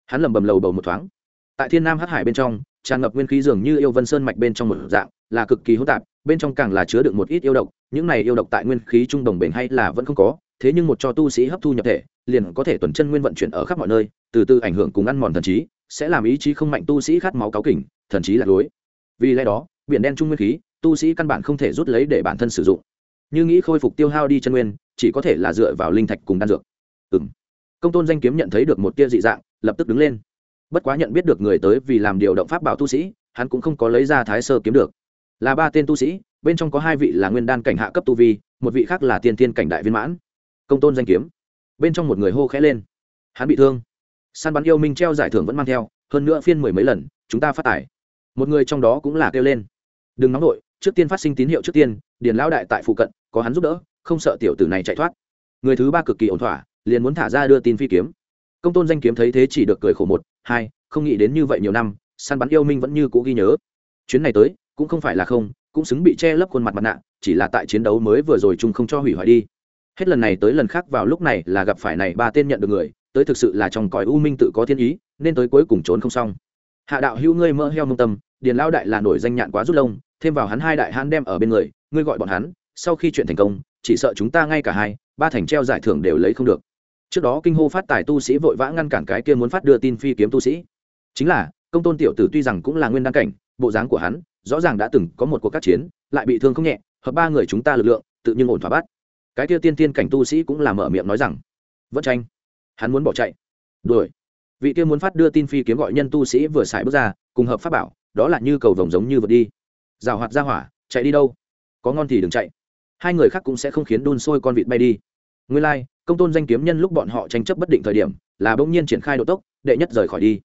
Speaker 1: Hắn lầm bầm lầu bầu một thoáng tại thiên nam hắc hải bên trong, tràn ngập nguyên khí dường như yêu vân sơn mạch bên trong một dạng, là cực kỳ hỗn tạp, bên trong càng là chứa được một ít yêu độc, những này yêu độc tại nguyên khí trung đồng bền hay là vẫn không có, thế nhưng một cho tu sĩ hấp thu nhập thể, liền có thể tuần chân nguyên vận chuyển ở khắp mọi nơi, từ từ ảnh hưởng cùng ăn mòn thần trí, sẽ làm ý chí không mạnh tu sĩ khát máu cáo kỉnh, thần trí lạc lối. Vì lẽ đó, biển đen trung nguyên khí, tu sĩ căn bản không thể rút lấy để bản thân sử dụng. Như nghĩ khôi phục tiêu hao đi chân nguyên, chỉ có thể là dựa vào linh thạch cùng đan dược. Ừ công tôn danh kiếm nhận thấy được một tia dị dạng, lập tức đứng lên bất quá nhận biết được người tới vì làm điều động pháp bảo tu sĩ, hắn cũng không có lấy ra thái sơ kiếm được. Là ba tên tu sĩ, bên trong có hai vị là nguyên đan cảnh hạ cấp tu vi, một vị khác là tiên tiên cảnh đại viên mãn. Công tôn danh kiếm. Bên trong một người hô khẽ lên. Hắn bị thương. Săn bắn yêu minh treo giải thưởng vẫn mang theo, hơn nữa phiên mười mấy lần, chúng ta phát tải. Một người trong đó cũng là kêu lên. Đừng nóng nổi trước tiên phát sinh tín hiệu trước tiên, điền lão đại tại phụ cận, có hắn giúp đỡ, không sợ tiểu tử này chạy thoát. Người thứ ba cực kỳ ổn thỏa, liền muốn thả ra đưa tin phi kiếm công tôn danh kiếm thấy thế chỉ được cười khổ một, hai, không nghĩ đến như vậy nhiều năm, săn bắn yêu minh vẫn như cũ ghi nhớ. Chuyến này tới, cũng không phải là không, cũng xứng bị che lấp khuôn mặt mặt nạ, chỉ là tại chiến đấu mới vừa rồi chung không cho hủy hoại đi. Hết lần này tới lần khác vào lúc này là gặp phải này ba tên nhận được người, tới thực sự là trong cõi u minh tự có thiên ý, nên tới cuối cùng trốn không xong. Hạ đạo hữu ngươi mơ heo mông tâm, điền lao đại là nổi danh nhạn quá rút lông, thêm vào hắn hai đại hãn đem ở bên người, ngươi gọi bọn hắn, sau khi chuyện thành công, chỉ sợ chúng ta ngay cả hai, ba thành treo giải thưởng đều lấy không được trước đó kinh hô phát tài tu sĩ vội vã ngăn cản cái kia muốn phát đưa tin phi kiếm tu sĩ. Chính là công tôn tiểu tử tuy rằng cũng là nguyên đăng cảnh bộ dáng của hắn rõ ràng đã từng có một cuộc các chiến lại bị thương không nhẹ hợp ba người chúng ta lực lượng tự nhiên ổn thỏa bắt. Cái kia tiên tiên cảnh tu sĩ cũng là mở miệng nói rằng vẫn tranh. Hắn muốn bỏ chạy. Đuổi. Vị kia muốn phát đưa tin phi kiếm gọi nhân tu sĩ vừa xài bước ra cùng hợp pháp bảo đó là như cầu vồng giống như vượt đi. Rào hoạt ra hỏa chạy đi đâu? Có ngon thì đừng chạy. Hai người khác cũng sẽ không khiến đun sôi con vịt bay đi. Nguyên lai、like, công tôn danh kiếm nhân lúc bọn họ tranh chấp bất định thời điểm, là bỗng nhiên triển khai độ tốc, đệ nhất rời khỏi đi.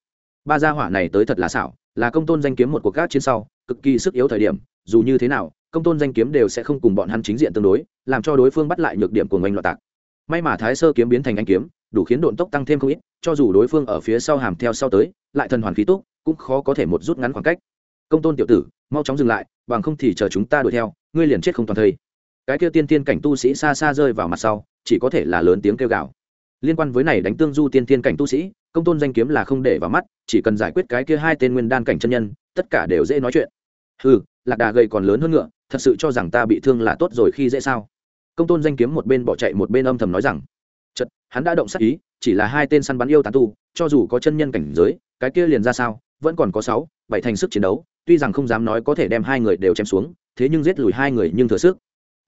Speaker 1: Ba gia hỏa này tới thật là xảo, là công tôn danh kiếm một cuộc gác chiến sau, cực kỳ sức yếu thời điểm, dù như thế nào, công tôn danh kiếm đều sẽ không cùng bọn hắn chính diện tương đối, làm cho đối phương bắt lại nhược điểm của ngành loạn tạc. May mà thái sơ kiếm biến thành anh kiếm, đủ khiến độn tốc tăng thêm không ít, cho dù đối phương ở phía sau hàm theo sau tới, lại thần hoàn khí túc, cũng khó có thể một rút ngắn khoảng cách. Công tôn tiểu tử, mau chóng dừng lại, bằng không thì chờ chúng ta đuổi theo, ngươi liền chết không toàn thây cái kia tiên tiên cảnh tu sĩ xa xa rơi vào mặt sau chỉ có thể là lớn tiếng kêu gào. Liên quan với này đánh tương du tiên tiên cảnh tu sĩ, công tôn danh kiếm là không để vào mắt, chỉ cần giải quyết cái kia hai tên nguyên đan cảnh chân nhân, tất cả đều dễ nói chuyện. Ừ lạc đà gầy còn lớn hơn ngựa, thật sự cho rằng ta bị thương là tốt rồi khi dễ sao? Công tôn danh kiếm một bên bỏ chạy một bên âm thầm nói rằng chật hắn đã động sắc ý, chỉ là hai tên săn bắn yêu tán tu, cho dù có chân nhân cảnh giới, cái kia liền ra sao, vẫn còn có sáu, bảy thành sức chiến đấu, tuy rằng không dám nói có thể đem hai người đều chém xuống, thế nhưng giết lùi hai người nhưng thừa sức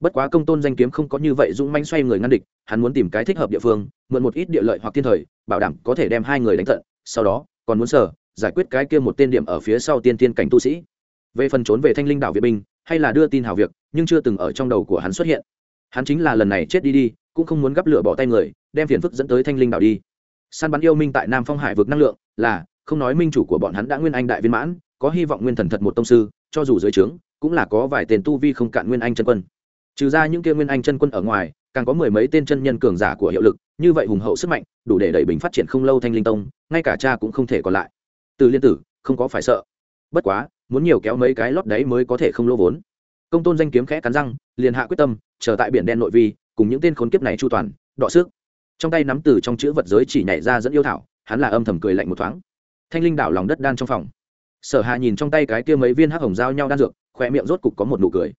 Speaker 1: bất quá công tôn danh kiếm không có như vậy dũng manh xoay người ngăn địch, hắn muốn tìm cái thích hợp địa phương, mượn một ít địa lợi hoặc thiên thời, bảo đảm có thể đem hai người đánh tận, sau đó, còn muốn sở giải quyết cái kia một tên điểm ở phía sau tiên tiên cảnh tu sĩ. Về phần trốn về thanh linh đảo việt binh hay là đưa tin hào việc, nhưng chưa từng ở trong đầu của hắn xuất hiện. Hắn chính là lần này chết đi đi, cũng không muốn gắp lửa bỏ tay người, đem phiền phức dẫn tới thanh linh đảo đi. Săn bắn yêu minh tại nam phong hải vực năng lượng, là, không nói minh chủ của bọn hắn đã nguyên anh đại viên mãn, có hy vọng nguyên thần thật một tông sư, cho dù dưới trướng, cũng là có vài tên tu vi không cạn nguyên anh chân quân trừ ra những kia nguyên anh chân quân ở ngoài, càng có mười mấy tên chân nhân cường giả của hiệu lực, như vậy hùng hậu sức mạnh, đủ để đẩy bình phát triển không lâu thanh linh tông, ngay cả cha cũng không thể còn lại. Từ liên tử, không có phải sợ. Bất quá, muốn nhiều kéo mấy cái lót đấy mới có thể không lỗ vốn. Công tôn danh kiếm khẽ cắn răng, liền hạ quyết tâm, chờ tại biển đen nội vi, cùng những tên khốn kiếp này chu toàn, đọ sức. Trong tay nắm từ trong chữ vật giới chỉ nhảy ra dẫn yêu thảo, hắn là âm thầm cười lạnh một thoáng. Thanh linh đảo lòng đất đan trong phòng. Sở hạ nhìn trong tay cái kia mấy viên hắc hồng giao nhau đan dược khoe miệng rốt cục có một nụ cười.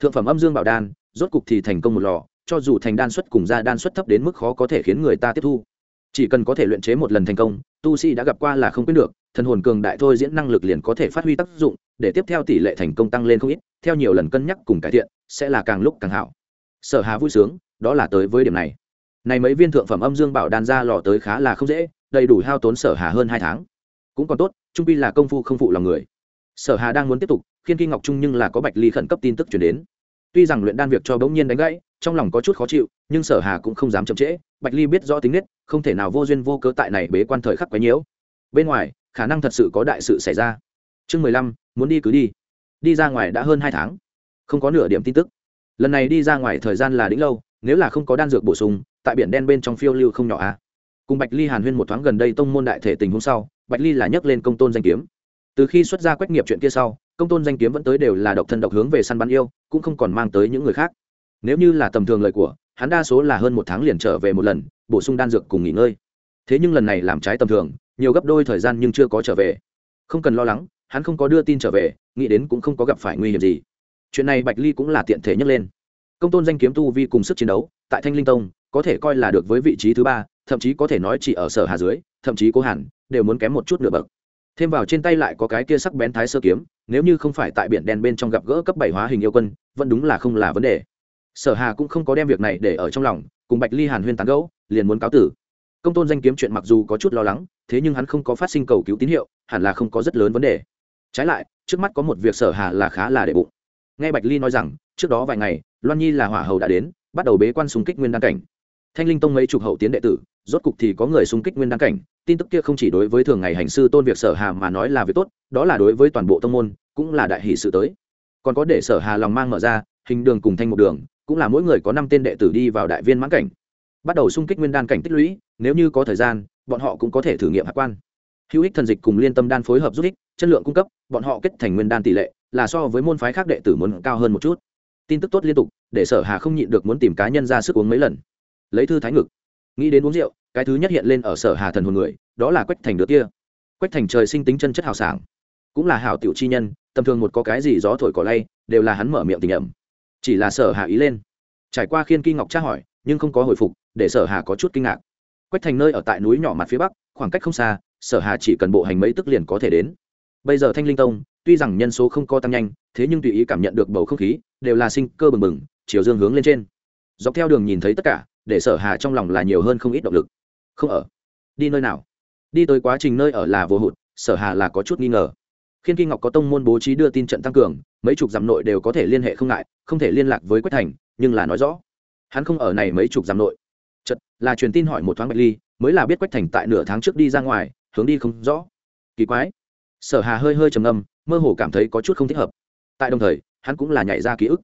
Speaker 1: Thượng phẩm âm dương bảo đan rốt cục thì thành công một lò, cho dù thành đan suất cùng ra đan suất thấp đến mức khó có thể khiến người ta tiếp thu. Chỉ cần có thể luyện chế một lần thành công, tu sĩ đã gặp qua là không quyết được, thần hồn cường đại thôi diễn năng lực liền có thể phát huy tác dụng, để tiếp theo tỷ lệ thành công tăng lên không ít, theo nhiều lần cân nhắc cùng cải thiện, sẽ là càng lúc càng hảo. Sở hà vui sướng, đó là tới với điểm này. Này mấy viên thượng phẩm âm dương bảo đan ra lò tới khá là không dễ, đầy đủ hao tốn sở hà hơn hai tháng. Cũng còn tốt, trung pi là công phu không phụ lòng người. Sở hà đang muốn tiếp tục, khiên kinh ngọc trung nhưng là có bạch ly khẩn cấp tin tức chuyển đến tuy rằng luyện đan việc cho bỗng nhiên đánh gãy, trong lòng có chút khó chịu, nhưng sở hà cũng không dám chậm trễ, bạch ly biết rõ tính nết, không thể nào vô duyên vô cớ tại này bế quan thời khắc quấy nhiễu. Bên ngoài, khả năng thật sự có đại sự xảy ra. Chương mười lăm, muốn đi cứ đi. Đi ra ngoài đã hơn hai tháng. Không có nửa điểm tin tức. Lần này đi ra ngoài thời gian là đĩnh lâu, nếu là không có đan dược bổ sung, tại biển đen bên trong phiêu lưu không nhỏ à. Cùng bạch ly hàn huyên một thoáng gần đây tông môn đại thể tình hôm sau, bạch ly là nhấc lên công tôn danh kiếm. Từ khi xuất ra quách nghiệp chuyện kia sau công tôn danh kiếm vẫn tới đều là độc thân độc hướng về săn bắn yêu, cũng không còn mang tới những người khác. Nếu như là tầm thường lời của, hắn đa số là hơn một tháng liền trở về một lần, bổ sung đan dược cùng nghỉ ngơi. Thế nhưng lần này làm trái tầm thường, nhiều gấp đôi thời gian nhưng chưa có trở về. Không cần lo lắng, hắn không có đưa tin trở về, nghĩ đến cũng không có gặp phải nguy hiểm gì. Chuyện này bạch ly cũng là tiện thể nhắc lên. Công tôn danh kiếm tu vi cùng sức chiến đấu, tại thanh linh tông, có thể coi là được với vị trí thứ ba, thậm chí có thể nói chỉ ở sở hà dưới, thậm chí cố hẳn, đều muốn kém một chút nửa bậc thêm vào trên tay lại có cái kia sắc bén thái sơ kiếm, nếu như không phải tại biển đen bên trong gặp gỡ cấp bảy hóa hình yêu quân, vẫn đúng là không là vấn đề. Sở hà cũng không có đem việc này để ở trong lòng, cùng bạch ly hàn huyên tán gẫu, liền muốn cáo tử. Công tôn danh kiếm chuyện mặc dù có chút lo lắng, thế nhưng hắn không có phát sinh cầu cứu tín hiệu, hẳn là không có rất lớn vấn đề. Trái lại, trước mắt có một việc sở hà là khá là để bụng. Nghe bạch ly nói rằng, trước đó vài ngày, loan nhi là hỏa hầu đã đến, bắt đầu bế quan xung kích nguyên đan cảnh. Thanh linh tông mấy chục hậu tiến đệ tử rốt cục thì có người xung kích nguyên đan cảnh, tin tức kia không chỉ đối với thường ngày hành sư tôn việc sở hà mà nói là việc tốt, đó là đối với toàn bộ tông môn, cũng là đại hỷ sự tới. Còn có để sở hà lòng mang mở ra, hình đường cùng thanh một đường, cũng là mỗi người có năm tên đệ tử đi vào đại viên mãn cảnh. Bắt đầu xung kích nguyên đan cảnh tích lũy, nếu như có thời gian, bọn họ cũng có thể thử nghiệm hạ quan. Hữu ích thần dịch cùng liên tâm đan phối hợp giúp ích, chất lượng cung cấp, bọn họ kết thành nguyên đan tỷ lệ là so với môn phái khác đệ tử muốn cao hơn một chút. Tin tức tốt liên tục, để sở hà không nhịn được muốn tìm cá nhân ra sức uống mấy lần. Lấy thư thái ngực nghĩ đến uống rượu, cái thứ nhất hiện lên ở sở hà thần hồn người, đó là quách thành đứa kia. Quách thành trời sinh tính chân chất hào sảng, cũng là hảo tiểu chi nhân, tầm thường một có cái gì gió thổi cỏ lay, đều là hắn mở miệng tình ẩm. Chỉ là sở hà ý lên. Trải qua khiên kinh ngọc tra hỏi, nhưng không có hồi phục, để sở hà có chút kinh ngạc. Quách thành nơi ở tại núi nhỏ mặt phía bắc, khoảng cách không xa, sở hà chỉ cần bộ hành mấy tức liền có thể đến. Bây giờ thanh linh tông, tuy rằng nhân số không co tăng nhanh, thế nhưng tùy ý cảm nhận được bầu không khí, đều là sinh cơ bừng bừng, chiều dương hướng lên trên. Dọc theo đường nhìn thấy tất cả để sở hà trong lòng là nhiều hơn không ít động lực. Không ở. Đi nơi nào? Đi tới quá trình nơi ở là vô hụt, sở hà là có chút nghi ngờ. Khiên kinh ngọc có tông môn bố trí đưa tin trận tăng cường, mấy chục dặm nội đều có thể liên hệ không ngại, không thể liên lạc với quách thành, nhưng là nói rõ, hắn không ở này mấy chục dặm nội. Chật là truyền tin hỏi một thoáng bạch ly, mới là biết quách thành tại nửa tháng trước đi ra ngoài, hướng đi không rõ. Kỳ quái. Sở hà hơi hơi trầm ngâm, mơ hồ cảm thấy có chút không thích hợp. Tại đồng thời, hắn cũng là nhảy ra ký ức.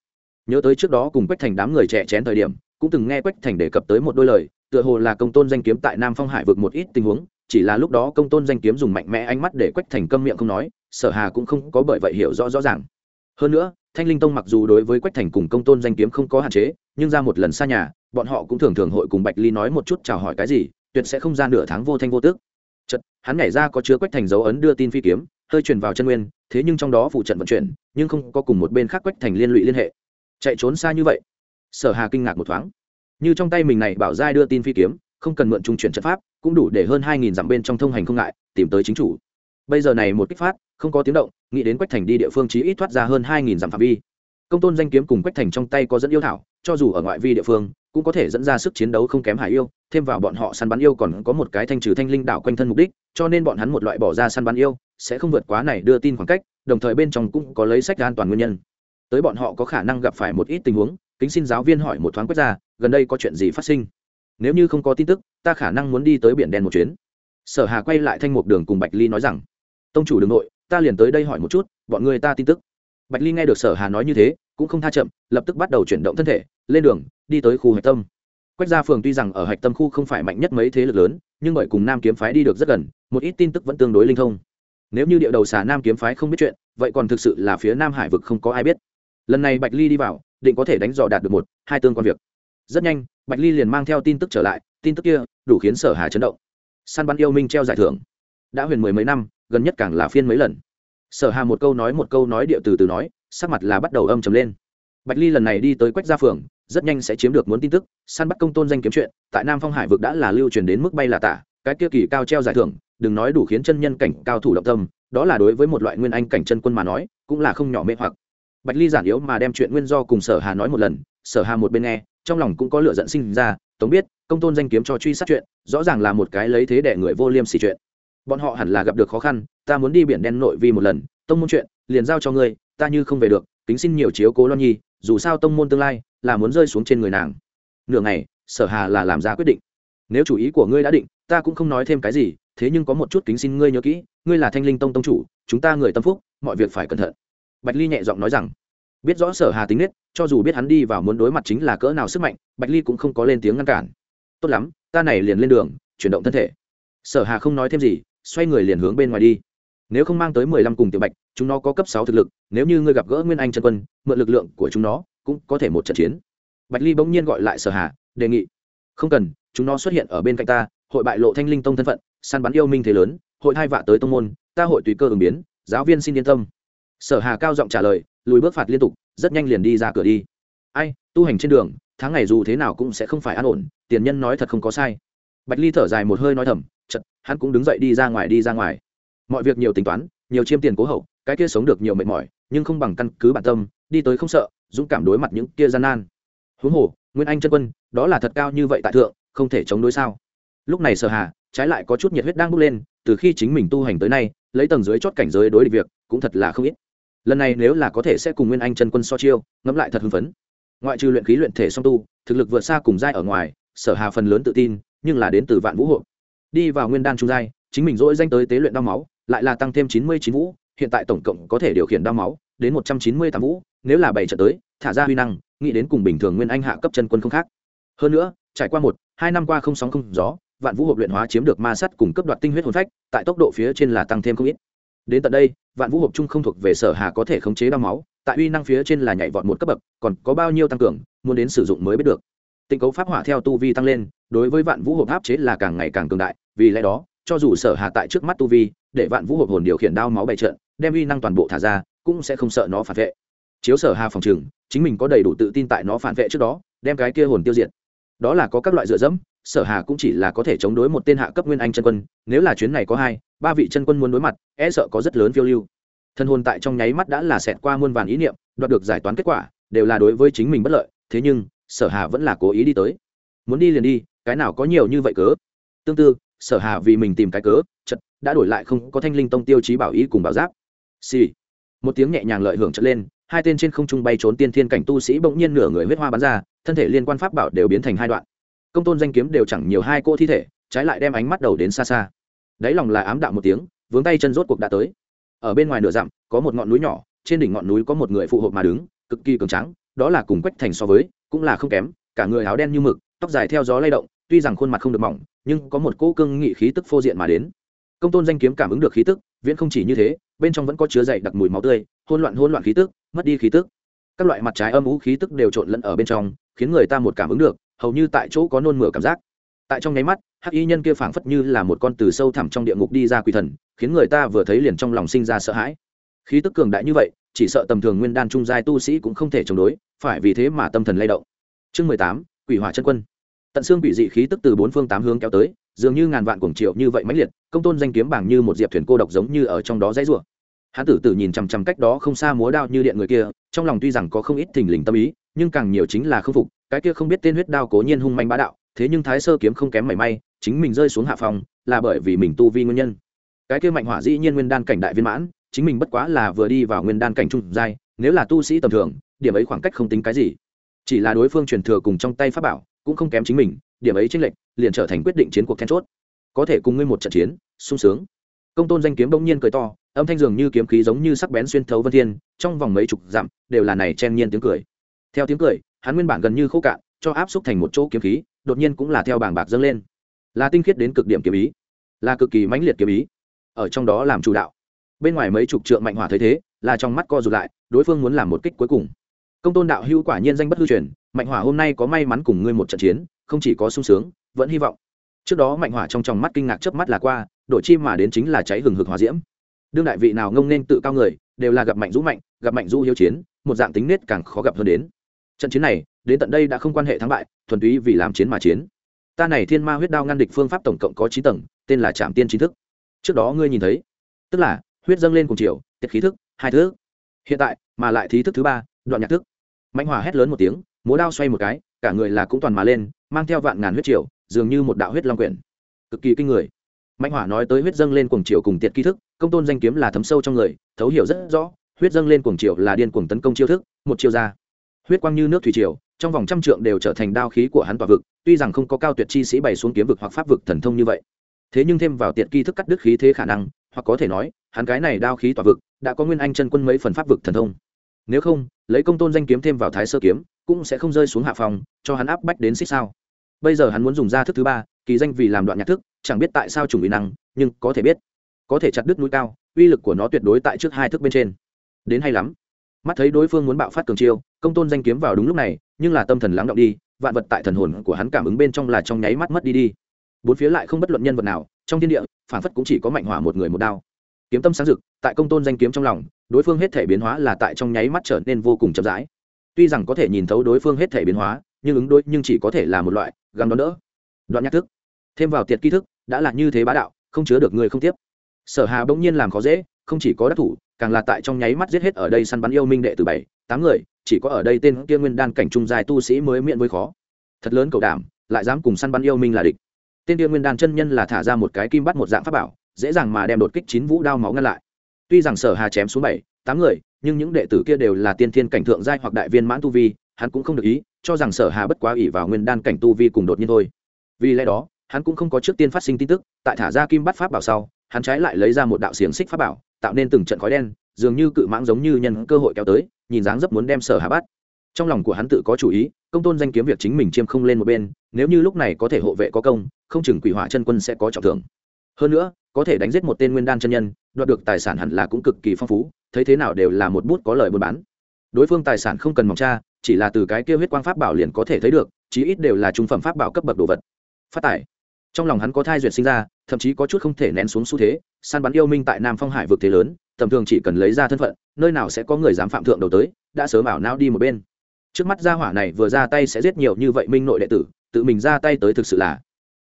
Speaker 1: Nhớ tới trước đó cùng quách thành đám người trẻ chén thời điểm cũng từng nghe quách thành đề cập tới một đôi lời, tựa hồ là công tôn danh kiếm tại nam phong hải vực một ít tình huống, chỉ là lúc đó công tôn danh kiếm dùng mạnh mẽ ánh mắt để quách thành câm miệng không nói, sở hà cũng không có bởi vậy hiểu rõ rõ ràng. Hơn nữa, thanh linh tông mặc dù đối với quách thành cùng công tôn danh kiếm không có hạn chế, nhưng ra một lần xa nhà, bọn họ cũng thường thường hội cùng bạch ly nói một chút chào hỏi cái gì, tuyệt sẽ không ra nửa tháng vô thanh vô tước chật hắn nhảy ra có chứa quách thành dấu ấn đưa tin phi kiếm, hơi truyền vào chân nguyên, thế nhưng trong đó phụ trận vận chuyển, nhưng không có cùng một bên khác quách thành liên lụy liên hệ. Chạy trốn xa như vậy sở hà kinh ngạc một thoáng. Như trong tay mình này bảo giai đưa tin phi kiếm, không cần mượn trung chuyển trận pháp, cũng đủ để hơn hai nghìn dặm bên trong thông hành không ngại, tìm tới chính chủ. Bây giờ này một kích phát, không có tiếng động, nghĩ đến quách thành đi địa phương chí ít thoát ra hơn hai nghìn dặm phạm vi. Công tôn danh kiếm cùng quách thành trong tay có dẫn yêu thảo, cho dù ở ngoại vi địa phương, cũng có thể dẫn ra sức chiến đấu không kém hải yêu, thêm vào bọn họ săn bắn yêu còn có một cái thanh trừ thanh linh đảo quanh thân mục đích, cho nên bọn hắn một loại bỏ ra săn bắn yêu, sẽ không vượt quá này đưa tin khoảng cách, đồng thời bên trong cũng có lấy sách an toàn nguyên nhân. Tới bọn họ có khả năng gặp phải một ít tình huống kính xin giáo viên hỏi một thoáng quét ra, gần đây có chuyện gì phát sinh? Nếu như không có tin tức, ta khả năng muốn đi tới biển đen một chuyến. Sở hà quay lại thanh mục đường cùng bạch ly nói rằng, tông chủ đường nội, ta liền tới đây hỏi một chút, bọn người ta tin tức. Bạch ly nghe được sở hà nói như thế, cũng không tha chậm, lập tức bắt đầu chuyển động thân thể, lên đường, đi tới khu hạch tâm. Quách gia phường tuy rằng ở hạch tâm khu không phải mạnh nhất mấy thế lực lớn, nhưng bởi cùng nam kiếm phái đi được rất gần, một ít tin tức vẫn tương đối linh thông. Nếu như địa đầu xà nam kiếm phái không biết chuyện, vậy còn thực sự là phía nam hải vực không có ai biết. Lần này bạch ly đi vào định có thể đánh dò đạt được một, hai tương quan việc. Rất nhanh, bạch ly liền mang theo tin tức trở lại, tin tức kia đủ khiến sở hà chấn động. Săn bắn yêu minh treo giải thưởng. Đã huyền mười mấy năm, gần nhất càng là phiên mấy lần. Sở hà một câu nói một câu nói địa từ từ nói, sắc mặt là bắt đầu âm trầm lên. Bạch ly lần này đi tới quách gia phường, rất nhanh sẽ chiếm được muốn tin tức săn bắt công tôn danh kiếm chuyện, tại nam phong hải vực đã là lưu truyền đến mức bay là tả, cái kia kỳ cao treo giải thưởng, đừng nói đủ khiến chân nhân cảnh cao thủ động tâm, đó là đối với một loại nguyên anh cảnh chân quân mà nói, cũng là không nhỏ mê hoặc bạch ly giản yếu mà đem chuyện nguyên do cùng sở hà nói một lần, sở hà một bên nghe, trong lòng cũng có lựa giận sinh ra, tống biết, công tôn danh kiếm cho truy sát chuyện, rõ ràng là một cái lấy thế để người vô liêm xỉ chuyện. Bọn họ hẳn là gặp được khó khăn, ta muốn đi biển đen nội vi một lần, tông môn chuyện, liền giao cho ngươi, ta như không về được, kính xin nhiều chiếu cố lo nhi, dù sao tông môn tương lai là muốn rơi xuống trên người nàng. Nửa ngày, sở hà là làm ra quyết định. Nếu chủ ý của ngươi đã định, ta cũng không nói thêm cái gì, thế nhưng có một chút kính xin ngươi nhớ kỹ, ngươi là thanh linh tông tông chủ, chúng ta người tâm phúc, mọi việc phải cẩn thận bạch ly nhẹ giọng nói rằng, biết rõ sở hà tính nết, cho dù biết hắn đi vào muốn đối mặt chính là cỡ nào sức mạnh, bạch ly cũng không có lên tiếng ngăn cản. Tốt lắm, ta này liền lên đường, chuyển động thân thể. Sở hà không nói thêm gì, xoay người liền hướng bên ngoài đi. Nếu không mang tới mười lăm cùng tiểu bạch, chúng nó có cấp sáu thực lực, nếu như ngươi gặp gỡ nguyên anh chân quân, mượn lực lượng của chúng nó cũng có thể một trận chiến. Bạch ly bỗng nhiên gọi lại sở hà, đề nghị. Không cần, chúng nó xuất hiện ở bên cạnh ta, hội bại lộ thanh linh tông thân phận, săn bắn yêu minh thế lớn, hội hai vạ tới tông môn, ta hội tùy cơ ứng biến, giáo viên xin yên tâm sở hà cao giọng trả lời, lùi bước phạt liên tục, rất nhanh liền đi ra cửa đi. Ai, tu hành trên đường, tháng ngày dù thế nào cũng sẽ không phải an ổn, tiền nhân nói thật không có sai. Bạch ly thở dài một hơi nói thầm chật hắn cũng đứng dậy đi ra ngoài, đi ra ngoài. Mọi việc nhiều tính toán, nhiều chiêm tiền cố hậu, cái kia sống được nhiều mệt mỏi, nhưng không bằng căn cứ bản tâm, đi tới không sợ, dũng cảm đối mặt những kia gian nan. Huống hồ, nguyên anh chân quân, đó là thật cao như vậy tại thượng, không thể chống đối sao? Lúc này sở hà, trái lại có chút nhiệt huyết đang bốc lên, từ khi chính mình tu hành tới nay, lấy tầng dưới chót cảnh giới đối địch việc, cũng thật là không ít lần này nếu là có thể sẽ cùng nguyên anh chân quân so chiêu, ngẫm lại thật hưng phấn. Ngoại trừ luyện khí luyện thể song tu, thực lực vượt xa cùng giai ở ngoài, sở hà phần lớn tự tin, nhưng là đến từ vạn vũ hộ đi vào nguyên đan trung giai, chính mình dỗi danh tới tế luyện đau máu, lại là tăng thêm chín mươi chín vũ, hiện tại tổng cộng có thể điều khiển đau máu, đến một trăm chín mươi tám vũ, nếu là bảy trận tới, thả ra huy năng, nghĩ đến cùng bình thường nguyên anh hạ cấp chân quân không khác. Hơn nữa, trải qua một, hai năm qua không sóng không gió, vạn vũ hộp luyện hóa chiếm được ma sắt cùng cấp đoạt tinh huyết hồn phách, tại tốc độ phía trên là tăng thêm không ít đến tận đây, vạn vũ hộp chung không thuộc về sở hà có thể khống chế đau máu, tại uy năng phía trên là nhảy vọt một cấp bậc, còn có bao nhiêu tăng cường, muốn đến sử dụng mới biết được. Tinh cấu pháp hỏa theo tu vi tăng lên, đối với vạn vũ hộp áp chế là càng ngày càng cường đại, vì lẽ đó, cho dù sở hà tại trước mắt tu vi, để vạn vũ hộp hồn điều khiển đao máu bày trận, đem uy năng toàn bộ thả ra, cũng sẽ không sợ nó phản vệ. Chiếu sở hà phòng trừng chính mình có đầy đủ tự tin tại nó phản vệ trước đó, đem cái kia hồn tiêu diệt đó là có các loại dựa dẫm, sở hà cũng chỉ là có thể chống đối một tên hạ cấp nguyên anh chân quân, nếu là chuyến này có hai, ba vị chân quân muốn đối mặt e sợ có rất lớn phiêu lưu. Thân hồn tại trong nháy mắt đã là xẹt qua muôn vàn ý niệm, đoạt được giải toán kết quả, đều là đối với chính mình bất lợi, thế nhưng, sở hà vẫn là cố ý đi tới. Muốn đi liền đi, cái nào có nhiều như vậy cớ? Tương tự sở hà vì mình tìm cái cớ chật đã đổi lại không có thanh linh tông tiêu chí bảo ý cùng bảo giáp. Xì、sì. một tiếng nhẹ nhàng lợi hưởng trận lên hai tên trên không trung bay trốn tiên thiên cảnh tu sĩ bỗng nhiên nửa người huyết hoa bắn ra, thân thể liên quan pháp bảo đều biến thành hai đoạn. Công tôn danh kiếm đều chẳng nhiều hai cô thi thể, trái lại đem ánh mắt đầu đến xa xa. Đáy lòng là ám đạo một tiếng, vướng tay chân rốt cuộc đã tới. Ở bên ngoài nửa dặm, có một ngọn núi nhỏ, trên đỉnh ngọn núi có một người phụ hộp mà đứng, cực kỳ cường tráng, đó là cùng quách thành so với, cũng là không kém, cả người áo đen như mực, tóc dài theo gió lay động, tuy rằng khuôn mặt không được mỏng, nhưng có một cỗ cương nghị khí tức phô diện mà đến. Công tôn danh kiếm cảm ứng được khí tức, viễn không chỉ như thế, bên trong vẫn có chứa dày đặc mùi máu tươi hôn loạn hôn loạn khí tức mất đi khí tức. Các loại mặt trái âm ú khí tức đều trộn lẫn ở bên trong, khiến người ta một cảm ứng được, hầu như tại chỗ có nôn mửa cảm giác. Tại trong nháy mắt, hắc y nhân kia phảng phất như là một con từ sâu thẳm trong địa ngục đi ra quỷ thần, khiến người ta vừa thấy liền trong lòng sinh ra sợ hãi. Khí tức cường đại như vậy, chỉ sợ tầm thường nguyên đan trung giai tu sĩ cũng không thể chống đối, phải vì thế mà tâm thần lay động. Chương mười tám, quỷ hỏa chân quân. Tận xương quỷ dị khí tức từ bốn phương tám hướng kéo tới, dường như ngàn vạn cuồng triệu như vậy mãnh liệt, công tôn danh kiếm bảng như một diệp thuyền cô độc giống như ở trong đó dãy rủa hắn tử tử nhìn chằm chằm cách đó không xa múa đao như điện người kia, trong lòng tuy rằng có không ít thình lình tâm ý, nhưng càng nhiều chính là không phục, cái kia không biết tên huyết đao cố nhiên hung manh bá đạo, thế nhưng thái sơ kiếm không kém mảy may, chính mình rơi xuống hạ phòng, là bởi vì mình tu vi nguyên nhân. Cái kia mạnh hỏa dĩ nhiên nguyên đan cảnh đại viên mãn, chính mình bất quá là vừa đi vào nguyên đan cảnh trung giai, nếu là tu sĩ tầm thường, điểm ấy khoảng cách không tính cái gì. Chỉ là đối phương truyền thừa cùng trong tay pháp bảo, cũng không kém chính mình, điểm ấy tranh lệch, liền trở thành quyết định chiến cuộc then chốt. Có thể cùng ngươi một trận chiến, sung sướng. Công tôn danh kiếm bỗng nhiên cười to âm thanh dường như kiếm khí giống như sắc bén xuyên thấu vân thiên, trong vòng mấy chục dặm, đều là này chen nhiên tiếng cười. Theo tiếng cười, hắn nguyên bản gần như khô cạn, cho áp xúc thành một chỗ kiếm khí, đột nhiên cũng là theo bảng bạc dâng lên. Là tinh khiết đến cực điểm kiếm ý, là cực kỳ mãnh liệt kiếm ý, ở trong đó làm chủ đạo. Bên ngoài mấy chục trượng mạnh hỏa thấy thế, là trong mắt co rụt lại, đối phương muốn làm một kích cuối cùng. Công tôn đạo hữu quả nhiên danh bất hư truyền, mạnh hỏa hôm nay có may mắn cùng ngươi một trận chiến, không chỉ có sung sướng, vẫn hy vọng. Trước đó mạnh hỏa trong tròng mắt kinh ngạc chớp mắt là qua đội chim mà đến chính là cháy hừng hực hỏa diễm đương đại vị nào ngông nên tự cao người, đều là gặp mạnh rũ mạnh, gặp mạnh rũ hiếu chiến, một dạng tính nết càng khó gặp hơn đến. Trận chiến này, đến tận đây đã không quan hệ thắng bại, thuần túy vì làm chiến mà chiến. Ta này thiên ma huyết đao ngăn địch phương pháp tổng cộng có chín tầng, tên là trạm tiên chính thức. Trước đó ngươi nhìn thấy, tức là, huyết dâng lên cùng chiều, tiết khí thức, hai thứ hiện tại, mà lại thí thức thứ ba, đoạn nhạc thức. Mạnh hỏa hét lớn một tiếng, múa đao xoay một cái, cả người là cũng toàn mà lên, mang theo vạn ngàn huyết triều, dường như một đạo huyết long quyển. Cực kỳ kinh người. Mạnh hỏa nói tới huyết dâng lên cuồng triều cùng tiệt ký thức công tôn danh kiếm là thấm sâu trong người, thấu hiểu rất rõ, huyết dâng lên cuồng triệu là điên cuồng tấn công chiêu thức, một chiêu ra. Huyết quang như nước thủy triều, trong vòng trăm trượng đều trở thành đao khí của hắn tỏa vực, tuy rằng không có cao tuyệt chi sĩ bày xuống kiếm vực hoặc pháp vực thần thông như vậy. Thế nhưng thêm vào tiện kỳ thức cắt đứt khí thế khả năng, hoặc có thể nói, hắn cái này đao khí tỏa vực, đã có nguyên anh chân quân mấy phần pháp vực thần thông. Nếu không, lấy công tôn danh kiếm thêm vào thái sơ kiếm, cũng sẽ không rơi xuống hạ phòng, cho hắn áp bách đến xích sao. Bây giờ hắn muốn dùng ra thức thứ ba, kỳ danh vì làm đoạn nhạc thức, chẳng biết tại sao chủng bị năng, nhưng có thể biết có thể chặt đứt núi cao, uy lực của nó tuyệt đối tại trước hai thước bên trên. Đến hay lắm. Mắt thấy đối phương muốn bạo phát cường chiêu, công tôn danh kiếm vào đúng lúc này, nhưng là tâm thần lắng động đi, vạn vật tại thần hồn của hắn cảm ứng bên trong là trong nháy mắt mất đi đi. Bốn phía lại không bất luận nhân vật nào, trong thiên địa, phản phất cũng chỉ có mạnh hỏa một người một đao. Kiếm tâm sáng rực, tại công tôn danh kiếm trong lòng, đối phương hết thể biến hóa là tại trong nháy mắt trở nên vô cùng chậm rãi. Tuy rằng có thể nhìn thấu đối phương hết thể biến hóa, nhưng ứng đối, nhưng chỉ có thể là một loại găng đón đỡ. Đoạn nhắc thức. Thêm vào tiệt ký thức, đã là như thế bá đạo, không chứa được người không tiếp sở hà bỗng nhiên làm khó dễ, không chỉ có đắc thủ, càng là tại trong nháy mắt giết hết ở đây săn bắn yêu minh đệ từ bảy, tám người, chỉ có ở đây tên kia nguyên đan cảnh trung dài tu sĩ mới miệng với khó. Thật lớn cầu đảm, lại dám cùng săn bắn yêu minh là địch. Tên kia nguyên đan chân nhân là thả ra một cái kim bắt một dạng pháp bảo, dễ dàng mà đem đột kích chín vũ đao máu ngăn lại. Tuy rằng sở hà chém xuống bảy, tám người, nhưng những đệ tử kia đều là tiên thiên cảnh thượng giai hoặc đại viên mãn tu vi, hắn cũng không được ý, cho rằng sở hà bất quá ỷ vào nguyên đan cảnh tu vi cùng đột nhiên thôi. Vì lẽ đó, hắn cũng không có trước tiên phát sinh tin tức, tại thả ra kim bắt pháp bảo sau hắn trái lại lấy ra một đạo xiềng xích pháp bảo, tạo nên từng trận khói đen, dường như cự mãng giống như nhân cơ hội kéo tới, nhìn dáng dấp muốn đem sở hà bắt. Trong lòng của hắn tự có chủ ý, công tôn danh kiếm việc chính mình chiêm không lên một bên, nếu như lúc này có thể hộ vệ có công, không chừng quỷ hỏa chân quân sẽ có trọng thưởng. Hơn nữa, có thể đánh giết một tên nguyên đan chân nhân, đoạt được tài sản hẳn là cũng cực kỳ phong phú, thấy thế nào đều là một bút có lời buôn bán. Đối phương tài sản không cần mỏng tra, chỉ là từ cái kêu huyết quang pháp bảo liền có thể thấy được, chí ít đều là trung phẩm pháp bảo cấp bậc đồ vật. Phát tải trong lòng hắn có thai duyệt sinh ra, thậm chí có chút không thể nén xuống xu thế, săn bắn yêu minh tại nam phong hải vực thế lớn, tầm thường chỉ cần lấy ra thân phận, nơi nào sẽ có người dám phạm thượng đầu tới, đã sớm ảo não đi một bên. Trước mắt gia hỏa này vừa ra tay sẽ giết nhiều như vậy minh nội đệ tử, tự mình ra tay tới thực sự là.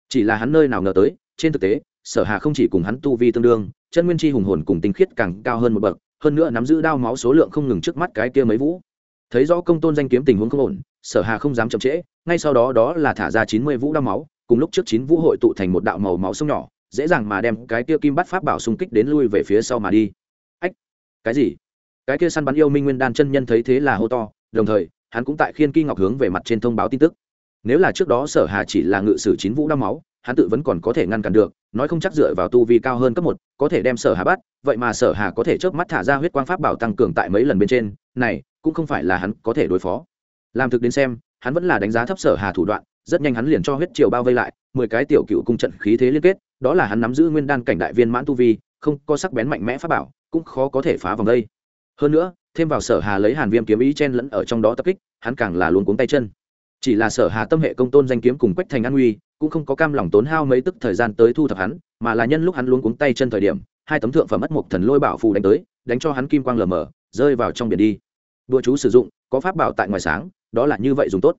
Speaker 1: Chỉ là hắn nơi nào ngờ tới, trên thực tế, sở hà không chỉ cùng hắn tu vi tương đương, chân nguyên chi hùng hồn cùng tinh khiết càng cao hơn một bậc, hơn nữa nắm giữ đao máu số lượng không ngừng trước mắt cái kia mấy vũ. Thấy rõ công tôn danh kiếm tình huống không ổn, sở hà không dám chậm trễ, ngay sau đó đó là thả ra chín mươi vũ đao máu cùng lúc trước chín vũ hội tụ thành một đạo màu máu sông nhỏ, dễ dàng mà đem cái kia kim bắt pháp bảo xung kích đến lui về phía sau mà đi. Ách, cái gì? Cái kia săn bắn yêu minh nguyên đan chân nhân thấy thế là hô to, đồng thời, hắn cũng tại khiên kỳ ngọc hướng về mặt trên thông báo tin tức. Nếu là trước đó sở hà chỉ là ngự sử chín vũ đao máu, hắn tự vẫn còn có thể ngăn cản được, nói không chắc dựa vào tu vi cao hơn cấp một, có thể đem sở hà bắt, vậy mà sở hà có thể chớp mắt thả ra huyết quang pháp bảo tăng cường tại mấy lần bên trên, này, cũng không phải là hắn có thể đối phó. Làm thực đến xem, hắn vẫn là đánh giá thấp sở hà thủ đoạn rất nhanh hắn liền cho huyết triều bao vây lại, mười cái tiểu cựu cung trận khí thế liên kết, đó là hắn nắm giữ nguyên đan cảnh đại viên mãn tu vi, không có sắc bén mạnh mẽ pháp bảo, cũng khó có thể phá vòng đây. Hơn nữa, thêm vào sở hà lấy hàn viêm kiếm ý chen lẫn ở trong đó tập kích, hắn càng là luôn cuống tay chân. Chỉ là sở hà tâm hệ công tôn danh kiếm cùng quách thành an uy, cũng không có cam lòng tốn hao mấy tức thời gian tới thu thập hắn, mà là nhân lúc hắn luôn cuống tay chân thời điểm, hai tấm thượng phẩm mất một thần lôi bảo phù đánh tới, đánh cho hắn kim quang lờ mờ, rơi vào trong biển đi. Đua chú sử dụng, có pháp bảo tại ngoài sáng, đó là như vậy dùng tốt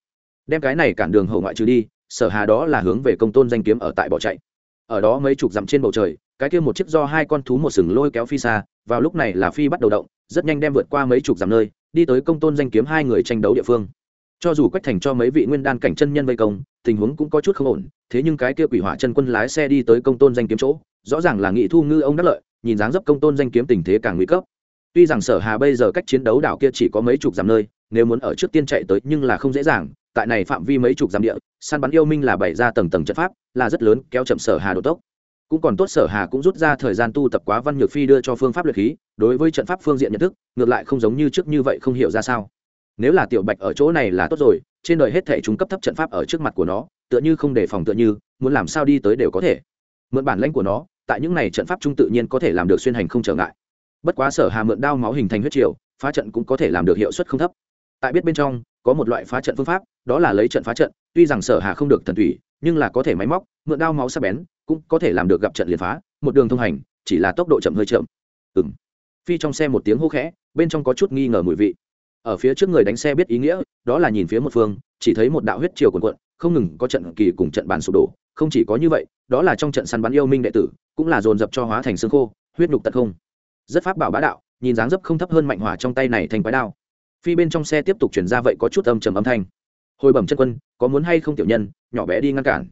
Speaker 1: đem cái này cản đường hậu ngoại trừ đi, sở hà đó là hướng về công tôn danh kiếm ở tại bỏ chạy. Ở đó mấy chục dặm trên bầu trời, cái kia một chiếc do hai con thú một sừng lôi kéo phi xa, vào lúc này là phi bắt đầu động, rất nhanh đem vượt qua mấy chục dặm nơi, đi tới công tôn danh kiếm hai người tranh đấu địa phương. Cho dù quách thành cho mấy vị nguyên đan cảnh chân nhân vây công, tình huống cũng có chút không ổn, thế nhưng cái kia quỷ hỏa chân quân lái xe đi tới công tôn danh kiếm chỗ, rõ ràng là nghị thu ngư ông đắc lợi, nhìn dáng dấp công tôn danh kiếm tình thế càng nguy cấp. Tuy rằng sở hà bây giờ cách chiến đấu đảo kia chỉ có mấy chục dặm nơi, nếu muốn ở trước tiên chạy tới nhưng là không dễ dàng tại này phạm vi mấy chục dặm địa, săn bắn yêu minh là bày ra tầng tầng trận pháp, là rất lớn, kéo chậm sở hà độ tốc. Cũng còn tốt sở hà cũng rút ra thời gian tu tập quá văn nhược phi đưa cho phương pháp luyện khí, đối với trận pháp phương diện nhận thức, ngược lại không giống như trước như vậy không hiểu ra sao. Nếu là tiểu bạch ở chỗ này là tốt rồi, trên đời hết thể chúng cấp thấp trận pháp ở trước mặt của nó, tựa như không đề phòng tựa như, muốn làm sao đi tới đều có thể. Mượn bản lãnh của nó, tại những này trận pháp trung tự nhiên có thể làm được xuyên hành không trở ngại. Bất quá sở hà mượn đao máu hình thành huyết triều, phá trận cũng có thể làm được hiệu suất không thấp tại biết bên trong, có một loại phá trận phương pháp, đó là lấy trận phá trận, tuy rằng sở hà không được thần thủy nhưng là có thể máy móc, mượn đao máu sắc bén, cũng có thể làm được gặp trận liền phá, một đường thông hành, chỉ là tốc độ chậm hơi chậm. Ừ m phi trong xe một tiếng hô khẽ, bên trong có chút nghi ngờ mùi vị. Ở phía trước người đánh xe biết ý nghĩa, đó là nhìn phía một phương, chỉ thấy một đạo huyết chiều cuồn cuộn. không ngừng có trận kỳ cùng trận bàn sụp đổ, không chỉ có như vậy, đó là trong trận săn bắn yêu minh đệ tử, cũng là dồn dập cho hóa thành xương khô, huyết nhục tận không. Rất pháp bảo bá đạo, nhìn dáng dấp không thấp hơn mạnh hỏa trong tay này thành quái đao phi bên trong xe tiếp tục chuyển ra vậy có chút âm trầm âm thanh. Hồi bẩm chân quân, có muốn hay không tiểu nhân, nhỏ bé đi ngăn cản.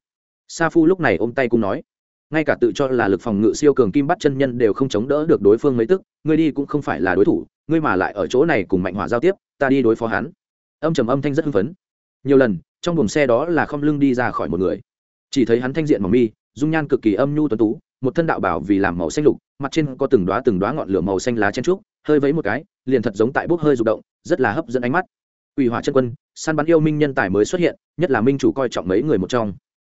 Speaker 1: Sa phu lúc này ôm tay cũng nói. Ngay cả tự cho là lực phòng ngự siêu cường kim bắt chân nhân đều không chống đỡ được đối phương mấy tức, ngươi đi cũng không phải là đối thủ, ngươi mà lại ở chỗ này cùng mạnh hỏa giao tiếp, ta đi đối phó hắn. Âm trầm âm thanh rất hưng phấn. Nhiều lần, trong buồng xe đó là không lưng đi ra khỏi một người. Chỉ thấy hắn thanh diện mỏng mi, dung nhan cực kỳ âm nhu tuấn tú, một thân đạo bảo vì làm màu xanh lục, mặt trên có từng đoá từng đoá ngọn lửa màu xanh lá chen trúc hơi vẫy một cái, liền thật giống tại bốc hơi rụng động, rất là hấp dẫn ánh mắt. Ủy hỏa chân quân, săn bắn yêu minh nhân tài mới xuất hiện, nhất là minh chủ coi trọng mấy người một trong.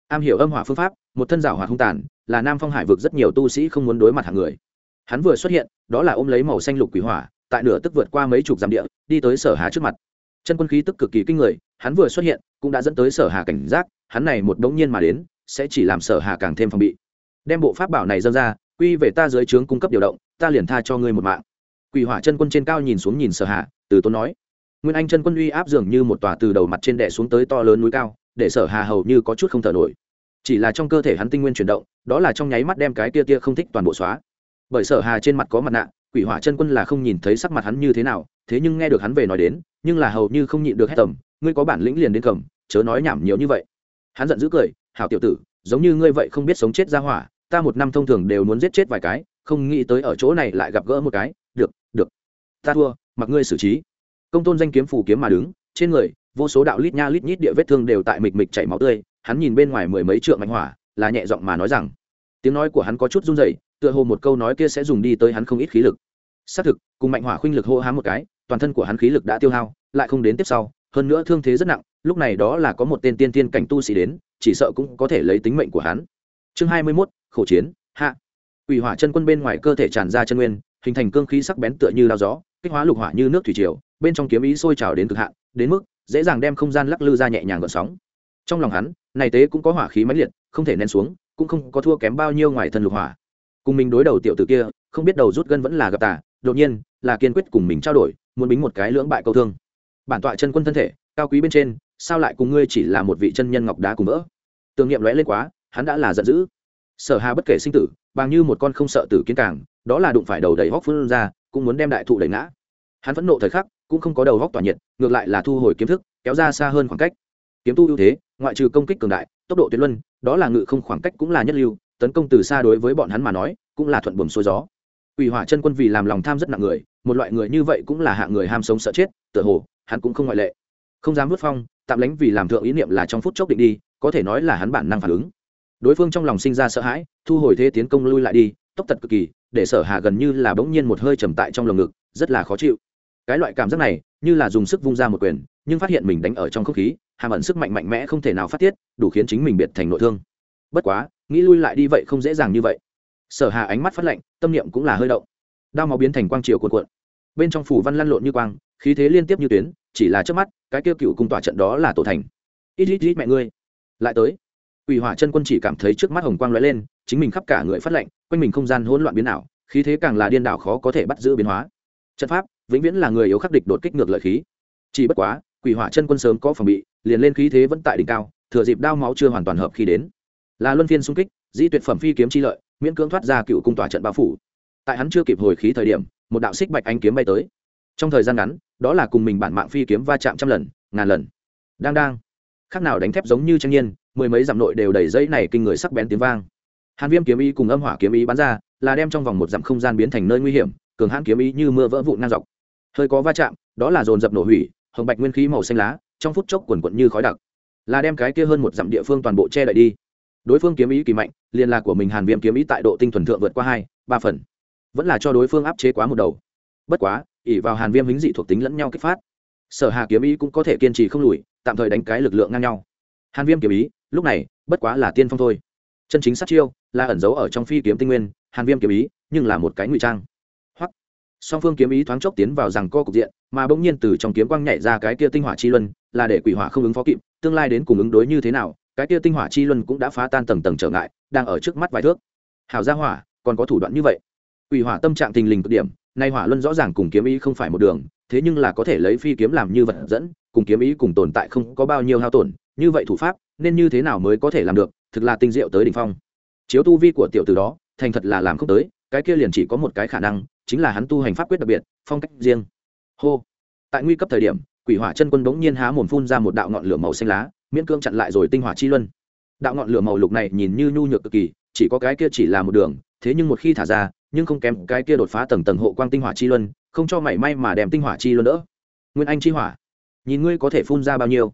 Speaker 1: Am hiểu âm hỏa phương pháp, một thân giảo hỏa hung tàn, là nam phong hải vực rất nhiều tu sĩ không muốn đối mặt hàng người. Hắn vừa xuất hiện, đó là ôm lấy màu xanh lục quỷ hỏa, tại nửa tức vượt qua mấy chục dặm địa, đi tới sở hà trước mặt. Chân quân khí tức cực kỳ kinh người, hắn vừa xuất hiện, cũng đã dẫn tới sở hà cảnh giác, hắn này một đống nhiên mà đến, sẽ chỉ làm sở hà càng thêm phòng bị. Đem bộ pháp bảo này dâng ra, quy về ta dưới trướng cung cấp điều động, ta liền tha cho ngươi một mạng quỷ hỏa chân quân trên cao nhìn xuống nhìn sở hà, từ tốn nói, nguyên anh chân quân uy áp dường như một tòa từ đầu mặt trên đẻ xuống tới to lớn núi cao, để sở hà hầu như có chút không thở nổi. Chỉ là trong cơ thể hắn tinh nguyên chuyển động, đó là trong nháy mắt đem cái tia tia không thích toàn bộ xóa. Bởi sở hà trên mặt có mặt nạ, quỷ hỏa chân quân là không nhìn thấy sắc mặt hắn như thế nào, thế nhưng nghe được hắn về nói đến, nhưng là hầu như không nhịn được hết tầm ngươi có bản lĩnh liền đến cầm, chớ nói nhảm nhiều như vậy. Hắn giận dữ cười, hảo tiểu tử, giống như ngươi vậy không biết sống chết ra hỏa, ta một năm thông thường đều muốn giết chết vài cái, không nghĩ tới ở chỗ này lại gặp gỡ một cái ta thua mặc ngươi xử trí. Công tôn danh kiếm phủ kiếm mà đứng trên người vô số đạo lít nha lít nhít địa vết thương đều tại mịch mịch chảy máu tươi hắn nhìn bên ngoài mười mấy trượng mạnh hỏa là nhẹ giọng mà nói rằng. Tiếng nói của hắn có chút run rẩy tựa hồ một câu nói kia sẽ dùng đi tới hắn không ít khí lực. Xác thực cùng mạnh hỏa khuynh lực hô hám một cái toàn thân của hắn khí lực đã tiêu hao lại không đến tiếp sau hơn nữa thương thế rất nặng lúc này đó là có một tên tiên tiên cảnh tu sĩ đến chỉ sợ cũng có thể lấy tính mệnh của hắn. Chương hai mươi 21, khổ chiến hạ. Quỷ hỏa chân quân bên ngoài cơ thể tràn ra chân nguyên hình thành cương khí sắc bén tựa như lao gió kích hóa lục hỏa như nước thủy triều, bên trong kiếm ý sôi trào đến cực hạn, đến mức dễ dàng đem không gian lắc lư ra nhẹ nhàng gợn sóng. Trong lòng hắn, này tế cũng có hỏa khí mãnh liệt, không thể nén xuống, cũng không có thua kém bao nhiêu ngoài thân lục hỏa. Cùng mình đối đầu tiểu tử kia, không biết đầu rút gân vẫn là gặp tà, đột nhiên, là kiên quyết cùng mình trao đổi, muốn bính một cái lưỡng bại câu thương. Bản tọa chân quân thân thể, cao quý bên trên, sao lại cùng ngươi chỉ là một vị chân nhân ngọc đá cùng vỡ? Tưởng niệm lóe lên quá, hắn đã là giận dữ. Sở hà bất kể sinh tử, bằng như một con không sợ tử kiến càng, đó là đụng phải đầu đầy hóc phương ra cũng muốn đem đại thụ đẩy ngã. Hắn vẫn nộ thời khắc, cũng không có đầu góc tỏa nhiệt, ngược lại là thu hồi kiếm thức, kéo ra xa hơn khoảng cách. Kiếm tu ưu thế, ngoại trừ công kích cường đại, tốc độ tuyệt luân, đó là ngự không khoảng cách cũng là nhất lưu, tấn công từ xa đối với bọn hắn mà nói, cũng là thuận buồm xuôi gió. Quỷ hỏa chân quân vì làm lòng tham rất nặng người, một loại người như vậy cũng là hạng người ham sống sợ chết, tựa hồ, hắn cũng không ngoại lệ. Không dám vứt phong, tạm lánh vì làm thượng ý niệm là trong phút chốc định đi, có thể nói là hắn bản năng phản ứng. Đối phương trong lòng sinh ra sợ hãi, thu hồi thế tiến công lui lại đi, tốc tật cực kỳ để sở Hà gần như là bỗng nhiên một hơi trầm tại trong lồng ngực, rất là khó chịu. Cái loại cảm giác này, như là dùng sức vung ra một quyền, nhưng phát hiện mình đánh ở trong không khí, hàm ẩn sức mạnh mạnh mẽ không thể nào phát tiết, đủ khiến chính mình biệt thành nội thương. Bất quá, nghĩ lui lại đi vậy không dễ dàng như vậy. Sở hà ánh mắt phát lạnh, tâm niệm cũng là hơi động. Đao máu biến thành quang triều cuộn cuộn. Bên trong phủ văn lăn lộn như quang, khí thế liên tiếp như tuyến, chỉ là trước mắt, cái kêu cựu cung tỏa trận đó là tổ thành. Ít ít ít mẹ ngươi. Lại tới. Quỷ hỏa chân quân chỉ cảm thấy trước mắt hồng quang lóe lên, chính mình khắp cả người phát lạnh, quanh mình không gian hỗn loạn biến ảo, khí thế càng là điên đảo khó có thể bắt giữ biến hóa. Trận pháp, vĩnh viễn là người yếu khắc địch đột kích ngược lợi khí. Chỉ bất quá quỷ hỏa chân quân sớm có phòng bị, liền lên khí thế vẫn tại đỉnh cao, thừa dịp đao máu chưa hoàn toàn hợp khi đến. Là luân phiên xung kích, dĩ tuyệt phẩm phi kiếm chi lợi, miễn cưỡng thoát ra cựu cung tỏa trận bao phủ. Tại hắn chưa kịp hồi khí thời điểm, một đạo xích bạch anh kiếm bay tới. Trong thời gian ngắn, đó là cùng mình bản mạng phi kiếm va chạm trăm lần, ngàn lần. Đang đang. Khác nào đánh thép giống như tranh nhiên mười mấy dặm nội đều đầy dây này kinh người sắc bén tiếng vang. Hàn viêm kiếm ý cùng âm hỏa kiếm ý bắn ra, là đem trong vòng một dặm không gian biến thành nơi nguy hiểm, cường hãn kiếm ý như mưa vỡ vụn ngang dọc. Hơi có va chạm, đó là dồn dập nổ hủy, hồng bạch nguyên khí màu xanh lá, trong phút chốc quần quận như khói đặc. Là đem cái kia hơn một dặm địa phương toàn bộ che đậy đi. Đối phương kiếm ý kỳ mạnh liên lạc của mình hàn viêm kiếm ý tại độ tinh thuần thượng vượt qua hai, ba phần. Vẫn là cho đối phương áp chế quá một đầu. Bất quá ỉ vào hàn viêm hính dị thuộc tính lẫn nhau kích phát. Sở hà kiếm ý cũng có thể kiên trì không lùi, tạm thời đánh cái lực lượng ngang nhau. Hàn viêm kiếm ý lúc này, bất quá là tiên phong thôi. Chân chính sát chiêu, là ẩn giấu ở trong phi kiếm tinh nguyên, hàn viêm kiếm ý, nhưng là một cái ngụy trang. Hoặc song phương kiếm ý thoáng chốc tiến vào rằng co cục diện, mà bỗng nhiên từ trong kiếm quang nhảy ra cái kia tinh hỏa chi luân, là để quỷ hỏa không ứng phó kịp, tương lai đến cùng ứng đối như thế nào, cái kia tinh hỏa chi luân cũng đã phá tan tầng tầng trở ngại, đang ở trước mắt vài thước. Hào gia hỏa, còn có thủ đoạn như vậy. Quỷ hỏa tâm trạng tình lình cực điểm, nay hỏa luân rõ ràng cùng kiếm ý không phải một đường, thế nhưng là có thể lấy phi kiếm làm như vật dẫn, cùng kiếm ý cùng tồn tại không có bao nhiêu hao tổn như vậy thủ pháp, nên như thế nào mới có thể làm được, thực là tinh diệu tới đỉnh phong. Chiếu tu vi của tiểu tử đó, thành thật là làm không tới, cái kia liền chỉ có một cái khả năng, chính là hắn tu hành pháp quyết đặc biệt, phong cách riêng. Hô. Tại nguy cấp thời điểm, quỷ hỏa chân quân bỗng nhiên há mồm phun ra một đạo ngọn lửa màu xanh lá, miễn cưỡng chặn lại rồi tinh hỏa chi luân. Đạo ngọn lửa màu lục này nhìn như nhu nhược cực kỳ, chỉ có cái kia chỉ là một đường, thế nhưng một khi thả ra, nhưng không kém cái kia đột phá tầng tầng hộ quang tinh hỏa chi luân, không cho mảy may mà đem tinh hỏa chi luân đỡ. Nguyên anh chi hỏa, nhìn ngươi có thể phun ra bao nhiêu?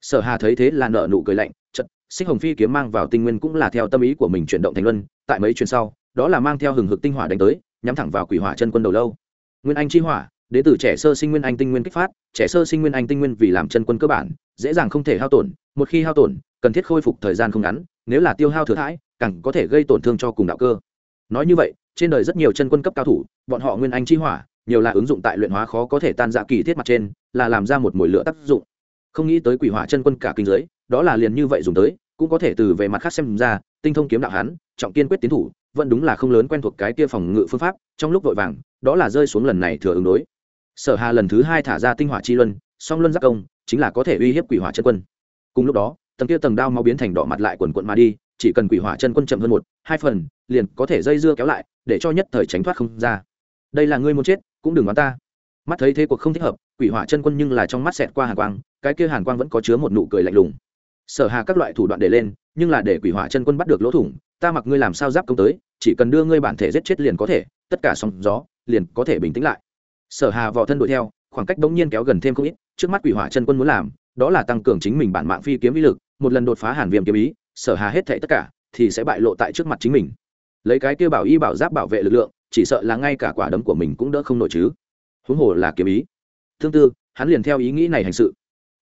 Speaker 1: Sở hà thấy thế là nợ nụ cười lạnh chật xích hồng phi kiếm mang vào tinh nguyên cũng là theo tâm ý của mình chuyển động thành luân, tại mấy chuyến sau, đó là mang theo hừng hực tinh hỏa đánh tới, nhắm thẳng vào quỷ hỏa chân quân đầu lâu. Nguyên anh chi hỏa đến từ trẻ sơ sinh nguyên anh tinh nguyên kích phát, trẻ sơ sinh nguyên anh tinh nguyên vì làm chân quân cơ bản, dễ dàng không thể hao tổn, một khi hao tổn, cần thiết khôi phục thời gian không ngắn, nếu là tiêu hao thừa thãi, càng có thể gây tổn thương cho cùng đạo cơ. Nói như vậy, trên đời rất nhiều chân quân cấp cao thủ, bọn họ nguyên anh chi hỏa, nhiều là ứng dụng tại luyện hóa khó có thể tan dạ kỳ thiết mặt trên, là làm ra một mồi lửa tác dụng không nghĩ tới quỷ hỏa chân quân cả kinh giới đó là liền như vậy dùng tới cũng có thể từ về mặt khác xem ra tinh thông kiếm đạo hắn, trọng kiên quyết tiến thủ vẫn đúng là không lớn quen thuộc cái kia phòng ngự phương pháp trong lúc vội vàng đó là rơi xuống lần này thừa ứng đối. Sở hà lần thứ hai thả ra tinh hỏa chi luân song luân giác công chính là có thể uy hiếp quỷ hỏa chân quân. Cùng lúc đó tầng kia tầng đao mau biến thành đỏ mặt lại quần quận mà đi chỉ cần quỷ hỏa chân quân chậm hơn một hai phần liền có thể dây dưa kéo lại để cho nhất thời tránh thoát không ra. Đây là ngươi muốn chết cũng đừng đoán ta. Mắt thấy thế cuộc không thích hợp quỷ hỏa chân quân nhưng là trong mắt xẹt qua hàng quang cái kia hàn quang vẫn có chứa một nụ cười lạnh lùng. Sở hà các loại thủ đoạn để lên, nhưng là để quỷ hỏa chân quân bắt được lỗ thủng, ta mặc ngươi làm sao giáp công tới, chỉ cần đưa ngươi bản thể giết chết liền có thể, tất cả sóng gió liền có thể bình tĩnh lại. Sở hà vò thân đuổi theo, khoảng cách bỗng nhiên kéo gần thêm không ít, trước mắt quỷ hỏa chân quân muốn làm, đó là tăng cường chính mình bản mạng phi kiếm vĩ lực, một lần đột phá hàn viêm kiếm ý, sở hà hết thệ tất cả thì sẽ bại lộ tại trước mặt chính mình. Lấy cái kia bảo y bảo giáp bảo vệ lực lượng, chỉ sợ là ngay cả quả đấm của mình cũng đỡ không nổi chứ. Huống hồ là kiếm ý. Tương tư, hắn liền theo ý nghĩ này hành sự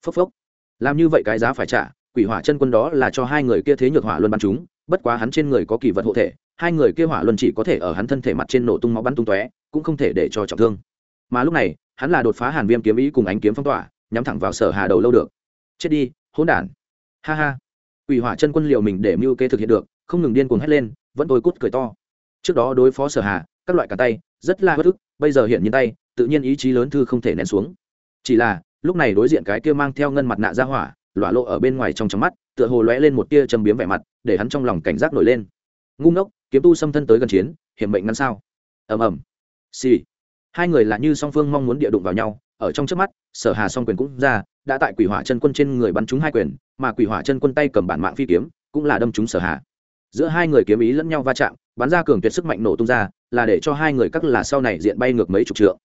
Speaker 1: phốc phốc. Làm như vậy cái giá phải trả, quỷ hỏa chân quân đó là cho hai người kia thế nhược hỏa luân bắn chúng, bất quá hắn trên người có kỳ vật hộ thể, hai người kia hỏa luân chỉ có thể ở hắn thân thể mặt trên nổ tung máu bắn tung tóe, cũng không thể để cho trọng thương. Mà lúc này, hắn là đột phá hàn viêm kiếm ý cùng ánh kiếm phong tỏa, nhắm thẳng vào sở hà đầu lâu được. Chết đi, hỗn đản. Ha ha. Quỷ hỏa chân quân liệu mình để mưu kế thực hiện được, không ngừng điên cuồng hét lên, vẫn tôi cút cười to. Trước đó đối phó sở hà, các loại cả tay, rất là bất ức, bây giờ hiện nhiên tay, tự nhiên ý chí lớn thư không thể nén xuống. Chỉ là lúc này đối diện cái kia mang theo ngân mặt nạ ra hỏa lọa lộ ở bên ngoài trong trong mắt, tựa hồ lóe lên một tia châm biếm vẻ mặt, để hắn trong lòng cảnh giác nổi lên. Ngu ngốc, kiếm tu xâm thân tới gần chiến, hiểm mệnh ngăn sao? Ầm ầm. Xì. Hai người là như song phương mong muốn địa đụng vào nhau, ở trong trước mắt, sở hà song quyền cũng ra, đã tại quỷ hỏa chân quân trên người bắn trúng hai quyền, mà quỷ hỏa chân quân tay cầm bản mạng phi kiếm, cũng là đâm trúng sở hà. Giữa hai người kiếm ý lẫn nhau va chạm, bắn ra cường tuyệt sức mạnh nổ tung ra, là để cho hai người các là sau này diện bay ngược mấy chục trượng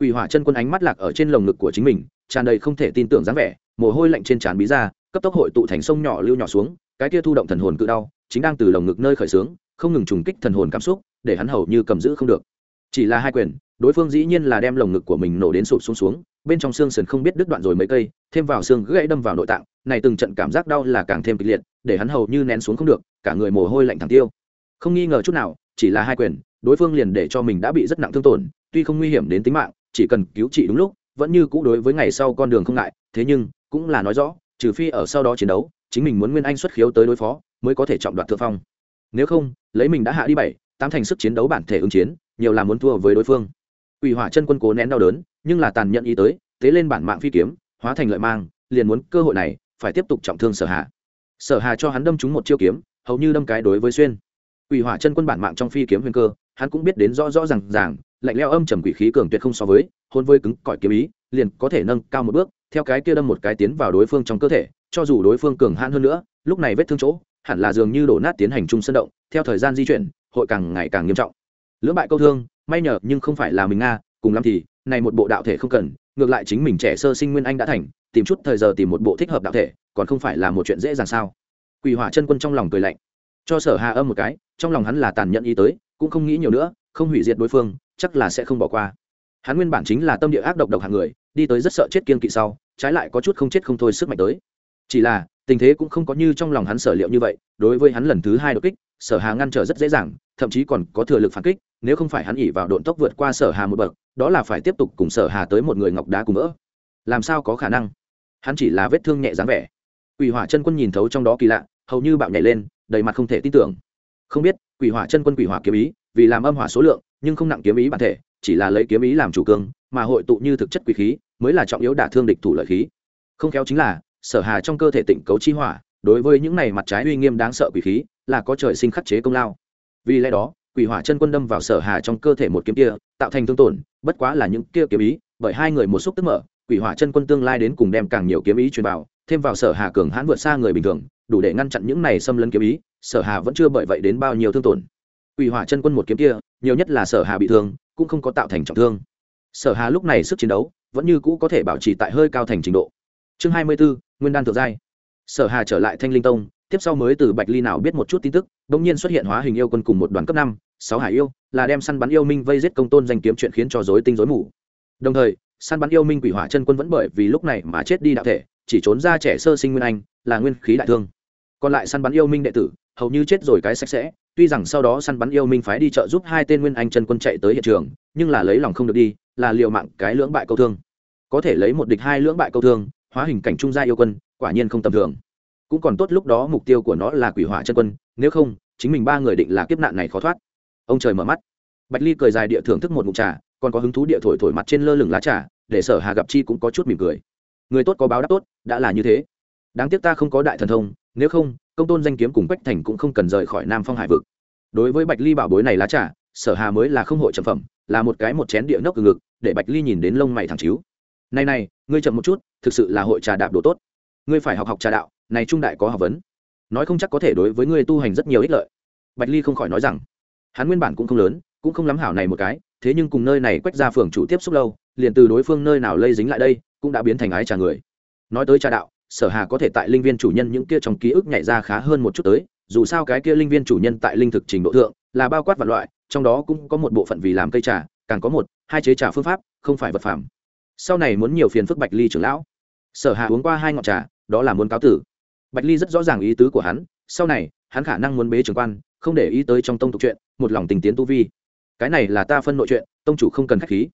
Speaker 1: quỷ hỏa chân quân ánh mắt lạc ở trên lồng ngực của chính mình tràn đầy không thể tin tưởng dáng vẻ mồ hôi lạnh trên trán bí ra cấp tốc hội tụ thành sông nhỏ lưu nhỏ xuống cái kia thu động thần hồn cự đau chính đang từ lồng ngực nơi khởi sướng, không ngừng trùng kích thần hồn cảm xúc để hắn hầu như cầm giữ không được. Chỉ là hai quyền đối phương dĩ nhiên là đem lồng ngực của mình nổ đến sụp xuống xuống bên trong xương sườn không biết đứt đoạn rồi mấy cây thêm vào xương gãy đâm vào nội tạng này từng trận cảm giác đau là càng thêm kịch liệt để hắn hầu như nén xuống không được cả người mồ hôi lạnh thẳng tiêu. Không nghi ngờ chút nào chỉ là hai quyền đối phương liền để cho mình đã bị rất nặng thương tổn tuy không nguy hiểm đến tính mạng chỉ cần cứu trị đúng lúc, vẫn như cũ đối với ngày sau con đường không ngại, thế nhưng, cũng là nói rõ, trừ phi ở sau đó chiến đấu, chính mình muốn nguyên anh xuất khiếu tới đối phó, mới có thể trọng đoạt thượng phong. Nếu không, lấy mình đã hạ đi bảy, tám thành sức chiến đấu bản thể ứng chiến, nhiều là muốn thua với đối phương. Ủy hỏa chân quân cố nén đau đớn, nhưng là tàn nhẫn ý tới, tế lên bản mạng phi kiếm, hóa thành lợi mang, liền muốn cơ hội này, phải tiếp tục trọng thương sở hạ sở hà cho hắn đâm trúng một chiêu kiếm, hầu như đâm cái đối với xuyên. Ủy hỏa chân quân bản mạng trong phi kiếm huyền cơ, hắn cũng biết đến rõ rõ rằng ràng lạnh leo âm trầm quỷ khí cường tuyệt không so với, hôn với cứng cỏi kiếm ý, liền có thể nâng cao một bước, theo cái kia đâm một cái tiến vào đối phương trong cơ thể, cho dù đối phương cường hãn hơn nữa, lúc này vết thương chỗ, hẳn là dường như đổ nát tiến hành chung sân động, theo thời gian di chuyển, hội càng ngày càng nghiêm trọng. Lưỡng bại câu thương, may nhờ, nhưng không phải là mình nga, cùng lắm thì, này một bộ đạo thể không cần, ngược lại chính mình trẻ sơ sinh nguyên anh đã thành, tìm chút thời giờ tìm một bộ thích hợp đạo thể, còn không phải là một chuyện dễ dàng sao? Quỷ hỏa chân quân trong lòng cười lạnh. Cho sở hà âm một cái, trong lòng hắn là tàn nhẫn ý tới, cũng không nghĩ nhiều nữa, không hủy diệt đối phương chắc là sẽ không bỏ qua. Hắn nguyên bản chính là tâm địa ác độc độc hạng người, đi tới rất sợ chết kiên kỵ sau, trái lại có chút không chết không thôi sức mạnh tới. Chỉ là, tình thế cũng không có như trong lòng hắn sở liệu như vậy, đối với hắn lần thứ hai đột kích, sở hà ngăn trở rất dễ dàng, thậm chí còn có thừa lực phản kích, nếu không phải hắn ỉ vào độn tốc vượt qua sở hà một bậc, đó là phải tiếp tục cùng sở hà tới một người ngọc đá cùng vỡ. Làm sao có khả năng? Hắn chỉ là vết thương nhẹ dáng vẻ. Quỷ hỏa chân quân nhìn thấu trong đó kỳ lạ, hầu như bạo nhảy lên, đầy mặt không thể tin tưởng. Không biết, quỷ hỏa chân quân quỷ hỏa kiếm ý, vì làm âm hỏa số lượng nhưng không nặng kiếm ý bản thể, chỉ là lấy kiếm ý làm chủ cương, mà hội tụ như thực chất quỷ khí, mới là trọng yếu đả thương địch thủ lợi khí. Không khéo chính là, sở hà trong cơ thể tịnh cấu chi hỏa, đối với những này mặt trái uy nghiêm đáng sợ quỷ khí, là có trời sinh khắc chế công lao. Vì lẽ đó, quỷ hỏa chân quân đâm vào sở hà trong cơ thể một kiếm kia, tạo thành thương tổn, bất quá là những kia kiếm ý, bởi hai người một xúc tức mở, quỷ hỏa chân quân tương lai đến cùng đem càng nhiều kiếm ý truyền vào, thêm vào sở hà cường hãn vượt xa người bình thường, đủ để ngăn chặn những này xâm lấn kiếm ý, sở hà vẫn chưa bởi vậy đến bao nhiêu thương tổn quỷ hỏa chân quân một kiếm kia nhiều nhất là sở hà bị thương cũng không có tạo thành trọng thương. Sở hà lúc này sức chiến đấu vẫn như cũ có thể bảo trì tại hơi cao thành trình độ. Chương hai mươi 24, nguyên đan thượng giai. Sở hà trở lại thanh linh tông tiếp sau mới từ bạch ly nào biết một chút tin tức bỗng nhiên xuất hiện hóa hình yêu quân cùng một đoàn cấp năm sáu hải yêu là đem săn bắn yêu minh vây giết công tôn danh kiếm chuyện khiến cho rối tinh rối mù. Đồng thời săn bắn yêu minh quỷ hỏa chân quân vẫn bởi vì lúc này mà chết đi đạo thể chỉ trốn ra trẻ sơ sinh nguyên anh là nguyên khí đại thương. Còn lại săn bắn yêu minh đệ tử hầu như chết rồi cái sạch sẽ tuy rằng sau đó săn bắn yêu minh phái đi trợ giúp hai tên nguyên anh chân quân chạy tới hiện trường, nhưng là lấy lòng không được đi, là liều mạng cái lưỡng bại câu thương. Có thể lấy một địch hai lưỡng bại câu thương, hóa hình cảnh trung gia yêu quân, quả nhiên không tầm thường. Cũng còn tốt lúc đó mục tiêu của nó là quỷ hỏa chân quân, nếu không, chính mình ba người định là kiếp nạn này khó thoát. Ông trời mở mắt. Bạch ly cười dài địa thưởng thức một mục trà, còn có hứng thú địa thổi thổi mặt trên lơ lửng lá trà, để sở hà gặp chi cũng có chút mỉm cười. Người tốt có báo đáp tốt, đã là như thế. Đáng tiếc ta không có đại thần thông, nếu không công tôn danh kiếm cùng quách thành cũng không cần rời khỏi nam phong hải vực. Đối với bạch ly bảo bối này lá trà, sở hà mới là không hội trầm phẩm, là một cái một chén địa nốc ngực, để bạch ly nhìn đến lông mày thẳng chiếu. Này này, ngươi chậm một chút, thực sự là hội trà đạp đồ tốt. Ngươi phải học học trà đạo, này trung đại có học vấn. Nói không chắc có thể đối với ngươi tu hành rất nhiều ích lợi. Bạch ly không khỏi nói rằng, hắn nguyên bản cũng không lớn, cũng không lắm hảo này một cái, thế nhưng cùng nơi này quách ra phường chủ tiếp xúc lâu, liền từ đối phương nơi nào lây dính lại đây, cũng đã biến thành ái trà người. Nói tới trà đạo sở hà có thể tại linh viên chủ nhân những kia trong ký ức nhảy ra khá hơn một chút tới, dù sao cái kia linh viên chủ nhân tại linh thực trình độ thượng là bao quát vật loại, trong đó cũng có một bộ phận vì làm cây trà, càng có một, hai chế trà phương pháp, không phải vật phẩm. Sau này muốn nhiều phiền phức bạch ly trưởng lão. Sở hà uống qua hai ngọn trà, đó là muốn cáo tử. Bạch ly rất rõ ràng ý tứ của hắn, sau này, hắn khả năng muốn bế trưởng quan, không để ý tới trong tông tục chuyện, một lòng tình tiến tu vi. Cái này là ta phân nội chuyện, tông chủ không cần khách khí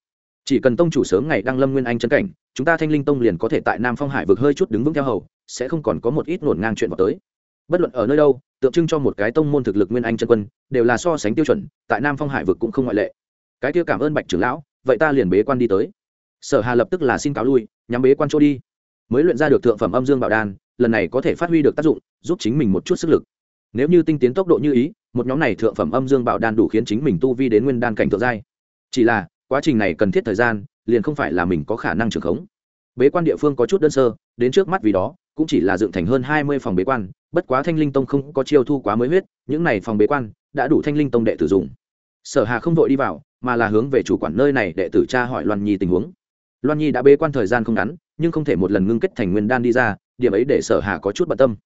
Speaker 1: chỉ cần tông chủ sớm ngày đăng lâm nguyên anh chân cảnh, chúng ta thanh linh tông liền có thể tại nam phong hải vực hơi chút đứng vững theo hầu, sẽ không còn có một ít nổn ngang chuyện vào tới. Bất luận ở nơi đâu, tượng trưng cho một cái tông môn thực lực nguyên anh chân quân, đều là so sánh tiêu chuẩn, tại nam phong hải vực cũng không ngoại lệ. Cái kia cảm ơn bạch trưởng lão, vậy ta liền bế quan đi tới. Sở hà lập tức là xin cáo lui, nhắm bế quan chỗ đi. Mới luyện ra được thượng phẩm âm dương bảo đan, lần này có thể phát huy được tác dụng, giúp chính mình một chút sức lực. Nếu như tinh tiến tốc độ như ý, một nhóm này thượng phẩm âm dương bảo đan đủ khiến chính mình tu vi đến nguyên đan cảnh thượng giai. Chỉ là quá trình này cần thiết thời gian, liền không phải là mình có khả năng trưởng khống. Bế quan địa phương có chút đơn sơ, đến trước mắt vì đó, cũng chỉ là dựng thành hơn hai mươi phòng bế quan, bất quá thanh linh tông không có chiêu thu quá mới huyết, những này phòng bế quan đã đủ thanh linh tông đệ tử dùng. Sở hà không vội đi vào, mà là hướng về chủ quản nơi này đệ tử cha hỏi loan nhi tình huống. Loan nhi đã bế quan thời gian không ngắn, nhưng không thể một lần ngưng kết thành nguyên đan đi ra, điểm ấy để sở hà có chút bận tâm.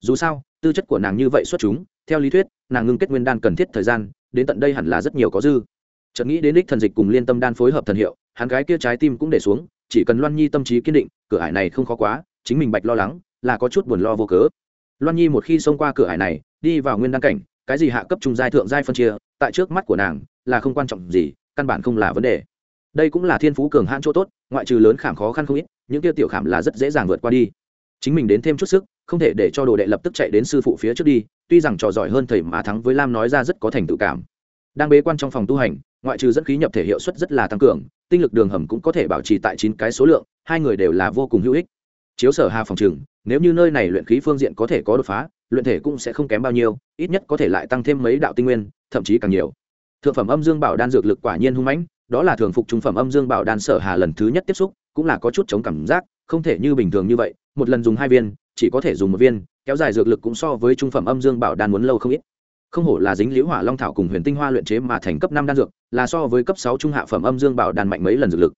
Speaker 1: Dù sao, tư chất của nàng như vậy xuất chúng, theo lý thuyết, nàng ngưng kết nguyên đan cần thiết thời gian, đến tận đây hẳn là rất nhiều có dư chợt nghĩ đến đích thần dịch cùng liên tâm đan phối hợp thần hiệu, hắn gái kia trái tim cũng để xuống, chỉ cần loan nhi tâm trí kiên định, cửa ải này không khó quá, chính mình bạch lo lắng, là có chút buồn lo vô cớ. Loan nhi một khi xông qua cửa ải này, đi vào nguyên đăng cảnh, cái gì hạ cấp trung giai thượng giai phân chia, tại trước mắt của nàng, là không quan trọng gì, căn bản không là vấn đề. Đây cũng là thiên phú cường hãn chỗ tốt, ngoại trừ lớn khảm khó khăn không ít, những kia tiểu khảm là rất dễ dàng vượt qua đi. Chính mình đến thêm chút sức, không thể để cho đồ đệ lập tức chạy đến sư phụ phía trước đi, tuy rằng trò giỏi hơn thầy mà thắng với lam nói ra rất có thành tự cảm. Đang bế quan trong phòng tu hành ngoại trừ dẫn khí nhập thể hiệu suất rất là tăng cường, tinh lực đường hầm cũng có thể bảo trì tại chín cái số lượng, hai người đều là vô cùng hữu ích. Chiếu sở hà phòng trừng, nếu như nơi này luyện khí phương diện có thể có đột phá, luyện thể cũng sẽ không kém bao nhiêu, ít nhất có thể lại tăng thêm mấy đạo tinh nguyên, thậm chí càng nhiều. Thượng phẩm âm dương bảo đan dược lực quả nhiên hung mãnh, đó là thường phục trung phẩm âm dương bảo đan sở hà lần thứ nhất tiếp xúc, cũng là có chút chống cảm giác, không thể như bình thường như vậy, một lần dùng hai viên, chỉ có thể dùng một viên, kéo dài dược lực cũng so với trung phẩm âm dương bảo đan muốn lâu không ít không hổ là dính liễu hỏa long thảo cùng huyền tinh hoa luyện chế mà thành cấp năm đan dược, là so với cấp sáu trung hạ phẩm âm dương bảo đàn mạnh mấy lần dược lực.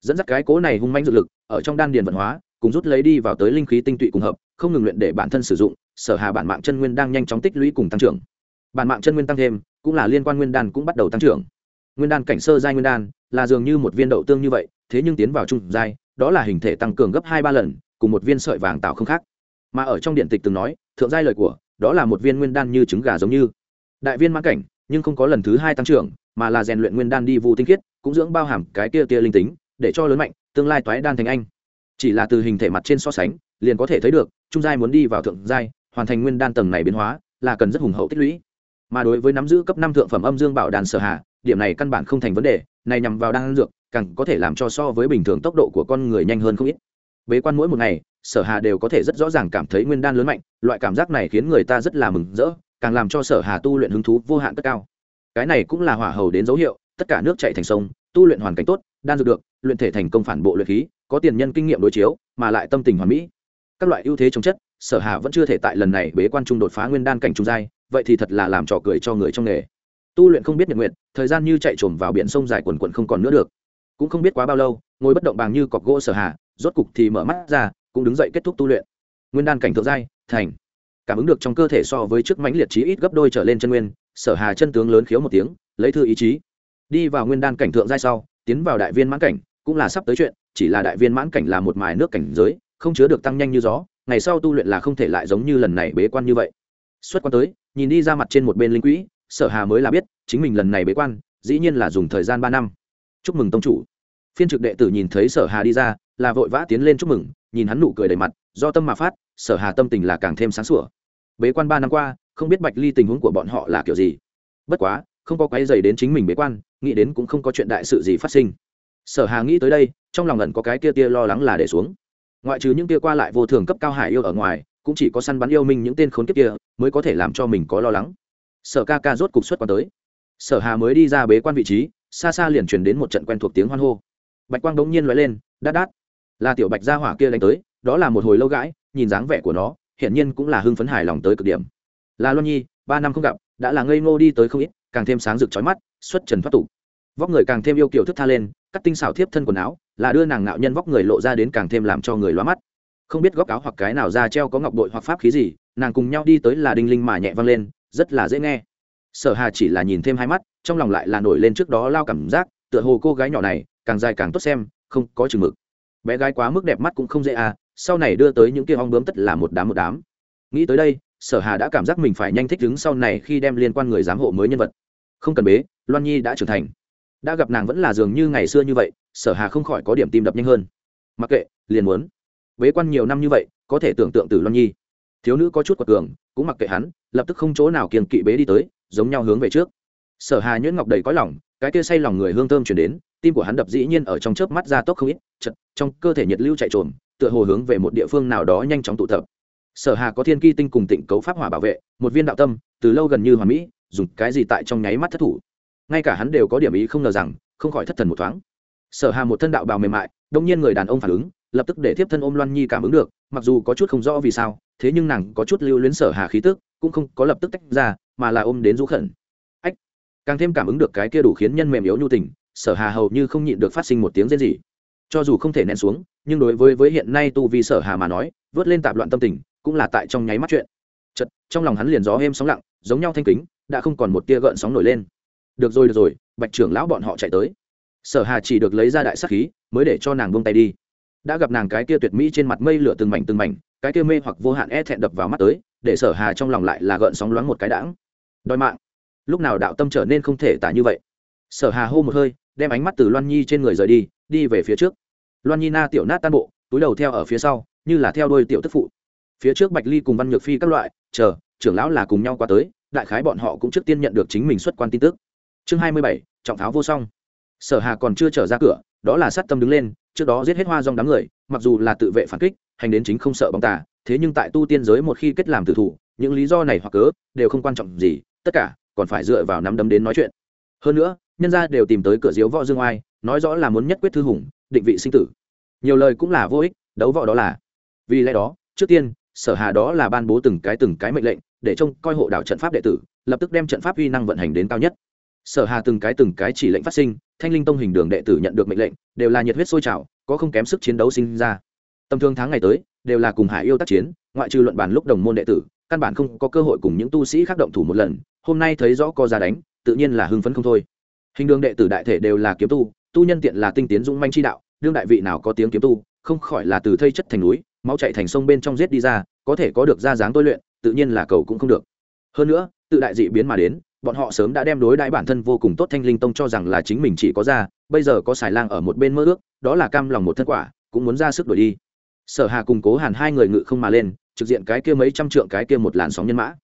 Speaker 1: Dẫn dắt cái cố này hung manh dược lực, ở trong đan điền vận hóa, cùng rút lấy đi vào tới linh khí tinh tụy cùng hợp, không ngừng luyện để bản thân sử dụng, sở hà bản mạng chân nguyên đang nhanh chóng tích lũy cùng tăng trưởng. Bản mạng chân nguyên tăng thêm, cũng là liên quan nguyên đan cũng bắt đầu tăng trưởng. Nguyên đan cảnh sơ giai nguyên đan, là dường như một viên đậu tương như vậy, thế nhưng tiến vào trung giai, đó là hình thể tăng cường gấp hai ba lần, cùng một viên sợi vàng tạo không khác. Mà ở trong điện tịch từng nói, thượng giai lời của, đó là một viên nguyên đan như trứng gà giống như đại viên mãn cảnh, nhưng không có lần thứ hai tăng trưởng, mà là rèn luyện nguyên đan đi vụ tinh khiết, cũng dưỡng bao hàm cái kia tia linh tính, để cho lớn mạnh, tương lai toái đan thành anh. Chỉ là từ hình thể mặt trên so sánh, liền có thể thấy được, trung giai muốn đi vào thượng giai, hoàn thành nguyên đan tầng này biến hóa, là cần rất hùng hậu tích lũy. Mà đối với nắm giữ cấp năm thượng phẩm âm dương bảo đàn sở hạ điểm này căn bản không thành vấn đề, này nhằm vào đan dược, càng có thể làm cho so với bình thường tốc độ của con người nhanh hơn không ít. Bế quan mỗi một ngày, sở hà đều có thể rất rõ ràng cảm thấy nguyên đan lớn mạnh, loại cảm giác này khiến người ta rất là mừng rỡ càng làm cho sở hà tu luyện hứng thú vô hạn cất cao. Cái này cũng là hỏa hầu đến dấu hiệu tất cả nước chạy thành sông tu luyện hoàn cảnh tốt đan dược được luyện thể thành công phản bộ luyện khí có tiền nhân kinh nghiệm đối chiếu mà lại tâm tình hoàn mỹ. Các loại ưu thế chống chất sở hà vẫn chưa thể tại lần này bế quan trung đột phá nguyên đan cảnh trung giai vậy thì thật là làm trò cười cho người trong nghề. Tu luyện không biết nhật nguyện thời gian như chạy trồm vào biển sông dài quần quận không còn nữa được. Cũng không biết quá bao lâu ngồi bất động bàng như cọc gỗ sở hà, rốt cục thì mở mắt ra cũng đứng dậy kết thúc tu luyện. Nguyên đan cảnh thượng giai thành cảm ứng được trong cơ thể so với trước mãnh liệt trí ít gấp đôi trở lên chân nguyên, sở hà chân tướng lớn khiếu một tiếng, lấy thư ý chí. Đi vào nguyên đan cảnh thượng giai sau, tiến vào đại viên mãn cảnh, cũng là sắp tới chuyện, chỉ là đại viên mãn cảnh là một mài nước cảnh giới, không chứa được tăng nhanh như gió, ngày sau tu luyện là không thể lại giống như lần này bế quan như vậy. Xuất quan tới, nhìn đi ra mặt trên một bên linh quỹ, sở hà mới là biết, chính mình lần này bế quan, dĩ nhiên là dùng thời gian ba năm. Chúc mừng tông chủ. Phiên trực đệ tử nhìn thấy sở hà đi ra, là vội vã tiến lên chúc mừng, nhìn hắn nụ cười đầy mặt, do tâm mà phát sở hà tâm tình là càng thêm sáng sủa. Bế quan ba năm qua, không biết bạch ly tình huống của bọn họ là kiểu gì. Bất quá, không có quái dày đến chính mình bế quan, nghĩ đến cũng không có chuyện đại sự gì phát sinh. Sở hà nghĩ tới đây, trong lòng ẩn có cái kia tia lo lắng là để xuống. Ngoại trừ những tia qua lại vô thường cấp cao hải yêu ở ngoài, cũng chỉ có săn bắn yêu minh những tên khốn kiếp kia mới có thể làm cho mình có lo lắng. Sở ca ca rốt cục xuất quan tới. Sở hà mới đi ra bế quan vị trí, xa xa liền truyền đến một trận quen thuộc tiếng hoan hô. Bạch quang đống nhiên lóe lên, đát đát. Là tiểu bạch gia hỏa kia đánh tới, đó là một hồi lâu gãi nhìn dáng vẻ của nó, hiển nhiên cũng là hưng phấn hài lòng tới cực điểm. Là loan nhi, ba năm không gặp, đã là ngây ngô đi tới không ít, càng thêm sáng rực trói mắt, xuất trần thoát tục. Vóc người càng thêm yêu kiểu thức tha lên, cắt tinh xảo thiếp thân quần áo, là đưa nàng nạo nhân vóc người lộ ra đến càng thêm làm cho người loa mắt. Không biết góc áo hoặc cái nào ra treo có ngọc bội hoặc pháp khí gì, nàng cùng nhau đi tới là đinh linh mà nhẹ vang lên, rất là dễ nghe. Sở hà chỉ là nhìn thêm hai mắt, trong lòng lại là nổi lên trước đó lao cảm giác, tựa hồ cô gái nhỏ này, càng dài càng tốt xem, không có chừng mực. Bé gái quá mức đẹp mắt cũng không dễ à sau này đưa tới những kia ong bướm tất là một đám một đám. Nghĩ tới đây, sở hà đã cảm giác mình phải nhanh thích ứng sau này khi đem liên quan người giám hộ mới nhân vật. Không cần bế, loan nhi đã trưởng thành. Đã gặp nàng vẫn là dường như ngày xưa như vậy, sở hà không khỏi có điểm tim đập nhanh hơn. Mặc kệ, liền muốn. Bế quan nhiều năm như vậy, có thể tưởng tượng từ loan nhi. Thiếu nữ có chút quật cường, cũng mặc kệ hắn, lập tức không chỗ nào kiềng kỵ bế đi tới, giống nhau hướng về trước. Sở hà nhuyễn ngọc đầy có lòng, cái kia say lòng người hương thơm chuyển đến, tim của hắn đập dĩ nhiên ở trong chớp mắt ra tốc không ít chật trong cơ thể nhiệt lưu chạy trồm tựa hồ hướng về một địa phương nào đó nhanh chóng tụ tập. Sở hà có thiên ki tinh cùng tịnh cấu pháp hỏa bảo vệ, một viên đạo tâm, từ lâu gần như hoàn mỹ, dùng cái gì tại trong nháy mắt thất thủ? Ngay cả hắn đều có điểm ý không ngờ rằng, không khỏi thất thần một thoáng. Sở hà một thân đạo bào mềm mại, đông nhiên người đàn ông phản ứng, lập tức để tiếp thân ôm loan nhi cảm ứng được, mặc dù có chút không rõ vì sao, thế nhưng nàng có chút lưu luyến sở hà khí tức, cũng không có lập tức tách ra, mà là ôm đến rũ khẩn. Ách! Càng thêm cảm ứng được cái kia đủ khiến nhân mềm yếu nhu tình, sở hà hầu như không nhịn được phát sinh một tiếng rên rỉ cho dù không thể nén xuống, nhưng đối với với hiện nay tu vi sở hà mà nói, vớt lên tạp loạn tâm tình, cũng là tại trong nháy mắt chuyện. Chật trong lòng hắn liền gió êm sóng lặng, giống nhau thanh kính, đã không còn một tia gợn sóng nổi lên. Được rồi được rồi, bạch trưởng lão bọn họ chạy tới. Sở hà chỉ được lấy ra đại sắc khí, mới để cho nàng buông tay đi. Đã gặp nàng cái kia tuyệt mỹ trên mặt mây lửa từng mảnh từng mảnh, cái kia mê hoặc vô hạn e thẹn đập vào mắt tới, để sở hà trong lòng lại là gợn sóng loáng một cái đãng. Đòi mạng. Lúc nào đạo tâm trở nên không thể tả như vậy? Sở hà hô một hơi, đem ánh mắt từ loan nhi trên người rời đi đi về phía trước loan nhi na tiểu nát tan bộ, túi đầu theo ở phía sau, như là theo đôi tiểu tức phụ. Phía trước bạch ly cùng văn nhược phi các loại, chờ, trưởng lão là cùng nhau qua tới, đại khái bọn họ cũng trước tiên nhận được chính mình xuất quan tin tức. Chương hai mươi bảy, trọng tháo vô song. Sở hà còn chưa trở ra cửa, đó là sát tâm đứng lên, trước đó giết hết hoa dòng đám người, mặc dù là tự vệ phản kích, hành đến chính không sợ bóng tà, thế nhưng tại tu tiên giới một khi kết làm tử thủ, những lý do này hoặc cớ, đều không quan trọng gì, tất cả, còn phải dựa vào nắm đấm đến nói chuyện. Hơn nữa, nhân gia đều tìm tới cửa diếu võ dương oai, nói rõ là muốn nhất quyết thư hùng định vị sinh tử. Nhiều lời cũng là vô ích, đấu võ đó là. Vì lẽ đó, trước tiên, sở hà đó là ban bố từng cái từng cái mệnh lệnh, để trông coi hộ đạo trận pháp đệ tử, lập tức đem trận pháp uy năng vận hành đến cao nhất. Sở hà từng cái từng cái chỉ lệnh phát sinh, thanh linh tông hình đường đệ tử nhận được mệnh lệnh, đều là nhiệt huyết sôi trào, có không kém sức chiến đấu sinh ra. Tầm thường tháng ngày tới, đều là cùng hải yêu tác chiến, ngoại trừ luận bàn lúc đồng môn đệ tử, căn bản không có cơ hội cùng những tu sĩ khác động thủ một lần, hôm nay thấy rõ co ra đánh, tự nhiên là hưng phấn không thôi. Hình đường đệ tử đại thể đều là kiếm tu tu nhân tiện là tinh tiến dũng manh chi đạo, đương đại vị nào có tiếng kiếm tu, không khỏi là từ thây chất thành núi, máu chạy thành sông bên trong giết đi ra, có thể có được ra dáng tôi luyện, tự nhiên là cầu cũng không được. Hơn nữa, tự đại dị biến mà đến, bọn họ sớm đã đem đối đãi bản thân vô cùng tốt thanh linh tông cho rằng là chính mình chỉ có ra, bây giờ có xài lang ở một bên mơ ước, đó là cam lòng một thân quả, cũng muốn ra sức đổi đi. Sở hà cùng cố hàn hai người ngự không mà lên, trực diện cái kia mấy trăm trượng cái kia một làn sóng nhân mã.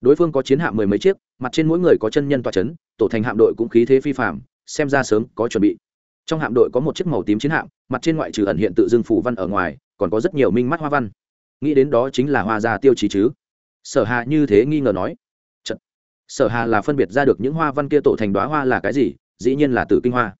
Speaker 1: Đối phương có chiến hạm mười mấy chiếc, mặt trên mỗi người có chân nhân tọa chấn, tổ thành hạm đội cũng khí thế phi phạm xem ra sớm có chuẩn bị trong hạm đội có một chiếc màu tím chiến hạm, mặt trên ngoại trừ ẩn hiện tự dưng phủ văn ở ngoài, còn có rất nhiều minh mắt hoa văn. Nghĩ đến đó chính là hoa gia tiêu chí chứ. Sở hà như thế nghi ngờ nói. Chật. sở hà là phân biệt ra được những hoa văn kia tổ thành đoá hoa là cái gì, dĩ nhiên là tử kinh hoa.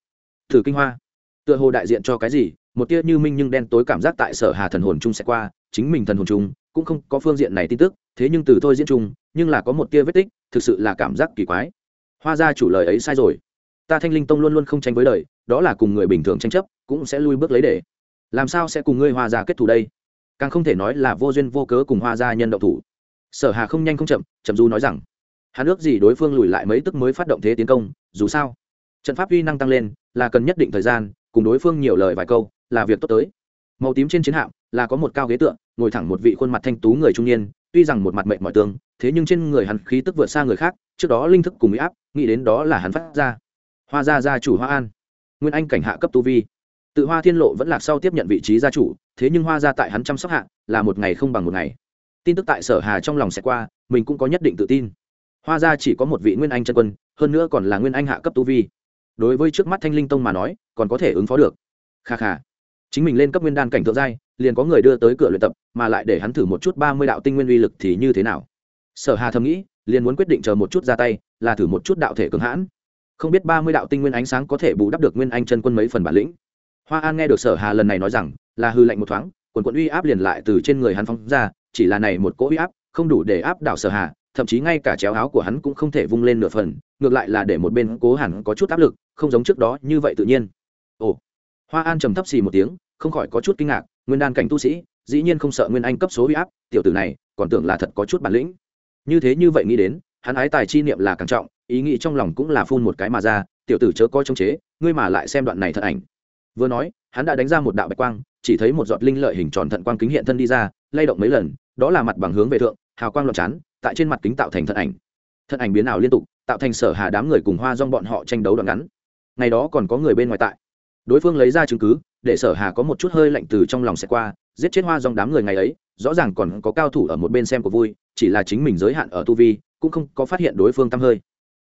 Speaker 1: Tử kinh hoa. Tựa hồ đại diện cho cái gì, một tia như minh nhưng đen tối cảm giác tại sở hà thần hồn chung sẽ qua, chính mình thần hồn chung, cũng không có phương diện này tin tức, thế nhưng từ thôi diễn chung, nhưng là có một tia vết tích, thực sự là cảm giác kỳ quái. Hoa gia chủ lời ấy sai rồi. Ta thanh linh tông luôn luôn không tranh với đời đó là cùng người bình thường tranh chấp, cũng sẽ lui bước lấy để. Làm sao sẽ cùng ngươi hoa gia kết thù đây? Càng không thể nói là vô duyên vô cớ cùng hoa gia nhân động thủ. Sở hà không nhanh không chậm chậm du nói rằng hắn ước gì đối phương lùi lại mấy tức mới phát động thế tiến công, dù sao, trận pháp uy năng tăng lên, là cần nhất định thời gian, cùng đối phương nhiều lời vài câu, là việc tốt tới. Màu tím trên chiến hạm, là có một cao ghế tựa, ngồi thẳng một vị khuôn mặt thanh tú người trung niên, tuy rằng một mặt mệnh mọi tương, thế nhưng trên người hắn khí tức vượt xa người khác, trước đó linh thức cùng mỹ áp, nghĩ đến đó là hắn phát ra. Hoa gia gia chủ hoa an nguyên anh cảnh hạ cấp tu vi. Tự hoa thiên lộ vẫn lạc sau tiếp nhận vị trí gia chủ, thế nhưng hoa gia tại hắn chăm sóc hạ là một ngày không bằng một ngày. Tin tức tại sở hà trong lòng sẽ qua, mình cũng có nhất định tự tin. Hoa gia chỉ có một vị nguyên anh chân quân, hơn nữa còn là nguyên anh hạ cấp tu vi. Đối với trước mắt thanh linh tông mà nói, còn có thể ứng phó được. Kha kha. Chính mình lên cấp nguyên đan cảnh thượng giai, liền có người đưa tới cửa luyện tập, mà lại để hắn thử một chút ba mươi đạo tinh nguyên uy lực thì như thế nào? Sở hà thầm nghĩ, liền muốn quyết định chờ một chút ra tay, là thử một chút đạo thể cường hãn không biết ba mươi đạo tinh nguyên ánh sáng có thể bù đắp được nguyên anh chân quân mấy phần bản lĩnh. Hoa an nghe được sở hà lần này nói rằng, là hư lạnh một thoáng, quần quận uy áp liền lại từ trên người hắn phóng ra, chỉ là này một cỗ uy áp, không đủ để áp đảo sở hà, thậm chí ngay cả chéo áo của hắn cũng không thể vung lên nửa phần, ngược lại là để một bên cố hẳn có chút áp lực, không giống trước đó như vậy tự nhiên. Ồ. Hoa an trầm thấp xì một tiếng, không khỏi có chút kinh ngạc, nguyên đan cảnh tu sĩ, dĩ nhiên không sợ nguyên anh cấp số huy áp, tiểu tử này, còn tưởng là thật có chút bản lĩnh. Như thế như vậy nghĩ đến, hắn ái tài chi niệm là càng trọng ý nghĩ trong lòng cũng là phun một cái mà ra, tiểu tử chớ coi chống chế, ngươi mà lại xem đoạn này thật ảnh. Vừa nói, hắn đã đánh ra một đạo bạch quang, chỉ thấy một giọt linh lợi hình tròn thận quang kính hiện thân đi ra, lay động mấy lần, đó là mặt bằng hướng về thượng, hào quang loạn chán, tại trên mặt kính tạo thành thận ảnh. Thận ảnh biến ảo liên tục, tạo thành sở hà đám người cùng hoa dong bọn họ tranh đấu đoạn ngắn. Ngày đó còn có người bên ngoài tại. Đối phương lấy ra chứng cứ, để sở hà có một chút hơi lạnh từ trong lòng sẽ qua, giết chết hoa dong đám người ngày ấy, rõ ràng còn có cao thủ ở một bên xem của vui, chỉ là chính mình giới hạn ở tu vi, cũng không có phát hiện đối phương tâm hơi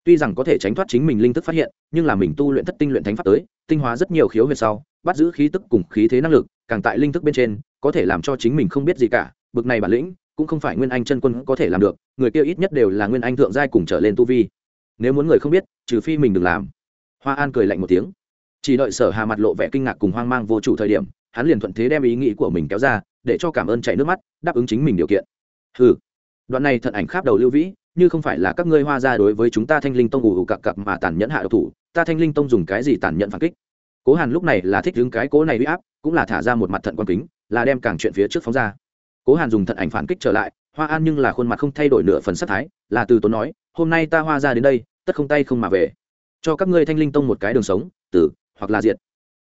Speaker 1: tuy rằng có thể tránh thoát chính mình linh thức phát hiện, nhưng là mình tu luyện thất tinh luyện thánh pháp tới, tinh hóa rất nhiều khiếu huyệt sau, bắt giữ khí tức cùng khí thế năng lực, càng tại linh thức bên trên, có thể làm cho chính mình không biết gì cả, bực này bản lĩnh, cũng không phải nguyên anh chân quân có thể làm được, người kia ít nhất đều là nguyên anh thượng giai cùng trở lên tu vi. Nếu muốn người không biết, trừ phi mình đừng làm. Hoa an cười lạnh một tiếng. Chỉ đợi sở hà mặt lộ vẻ kinh ngạc cùng hoang mang vô chủ thời điểm, hắn liền thuận thế đem ý nghĩ của mình kéo ra, để cho cảm ơn chảy nước mắt, đáp ứng chính mình điều kiện. Ừ đoạn này thận ảnh khắp đầu lưu vĩ như không phải là các ngươi hoa ra đối với chúng ta thanh linh tông ủ ủ cặp cặp mà tàn nhẫn hạ độc thủ, ta thanh linh tông dùng cái gì tàn nhẫn phản kích? Cố hàn lúc này là thích đứng cái cố này huy áp, cũng là thả ra một mặt thận quan kính, là đem càng chuyện phía trước phóng ra. Cố hàn dùng thận ảnh phản kích trở lại, hoa an nhưng là khuôn mặt không thay đổi nửa phần sắc thái, là từ tốn nói, hôm nay ta hoa ra đến đây, tất không tay không mà về. Cho các ngươi thanh linh tông một cái đường sống, tử, hoặc là diệt.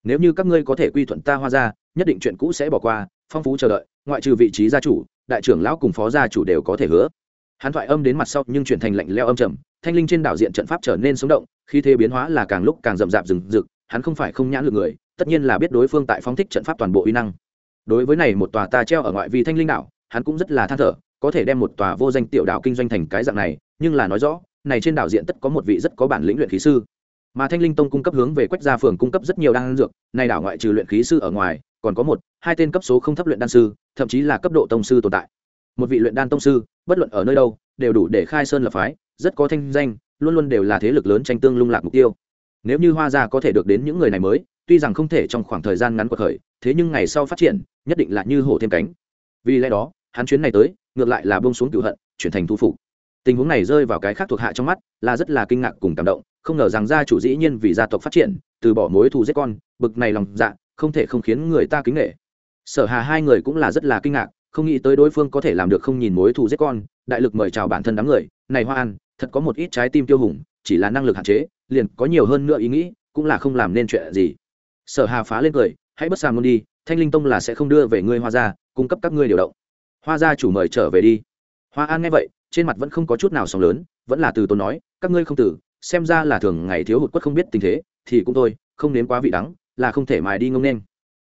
Speaker 1: Nếu như các ngươi có thể quy thuận ta hoa ra, nhất định chuyện cũ sẽ bỏ qua, phong phú chờ đợi, ngoại trừ vị trí gia chủ, đại trưởng lão cùng phó gia chủ đều có thể hứa hắn thoại âm đến mặt sau nhưng chuyển thành lạnh leo âm trầm, thanh linh trên đảo diện trận pháp trở nên sống động khi thế biến hóa là càng lúc càng rậm rạp rừng rực, hắn không phải không nhãn lực người, tất nhiên là biết đối phương tại phóng thích trận pháp toàn bộ uy năng. Đối với này một tòa ta treo ở ngoại vi thanh linh đảo, hắn cũng rất là than thở, có thể đem một tòa vô danh tiểu đảo kinh doanh thành cái dạng này, nhưng là nói rõ, này trên đảo diện tất có một vị rất có bản lĩnh luyện khí sư. Mà thanh linh tông cung cấp hướng về quách gia phường cung cấp rất nhiều đan dược nay đảo ngoại trừ luyện khí sư ở ngoài, còn có một, hai tên cấp số không thấp luyện đan sư, thậm chí là cấp độ tông sư tồn tại một vị luyện đan tông sư, bất luận ở nơi đâu, đều đủ để khai sơn lập phái, rất có thanh danh, luôn luôn đều là thế lực lớn tranh tương lung lạc mục tiêu. Nếu như hoa gia có thể được đến những người này mới, tuy rằng không thể trong khoảng thời gian ngắn cuộc khởi, thế nhưng ngày sau phát triển, nhất định là như hổ thêm cánh. Vì lẽ đó, hắn chuyến này tới, ngược lại là bông xuống cựu hận, chuyển thành thu phục. Tình huống này rơi vào cái khác thuộc hạ trong mắt, là rất là kinh ngạc cùng cảm động, không ngờ rằng gia chủ dĩ nhiên vì gia tộc phát triển, từ bỏ mối thù giết con, bực này lòng dạ không thể không khiến người ta kính nghệ sở hà hai người cũng là rất là kinh ngạc không nghĩ tới đối phương có thể làm được không nhìn mối thù giết con, đại lực mời chào bản thân đám người. Này hoa an, thật có một ít trái tim tiêu hùng, chỉ là năng lực hạn chế, liền có nhiều hơn nữa ý nghĩ, cũng là không làm nên chuyện gì. Sở hà phá lên cười, hãy bất sàm luôn đi, thanh linh tông là sẽ không đưa về ngươi hoa gia, cung cấp các ngươi điều động. Hoa gia chủ mời trở về đi. Hoa an nghe vậy, trên mặt vẫn không có chút nào sóng lớn, vẫn là từ tôi nói, các ngươi không tử, xem ra là thường ngày thiếu hụt quất không biết tình thế, thì cũng thôi, không nếm quá vị đắng, là không thể mài đi ngông nên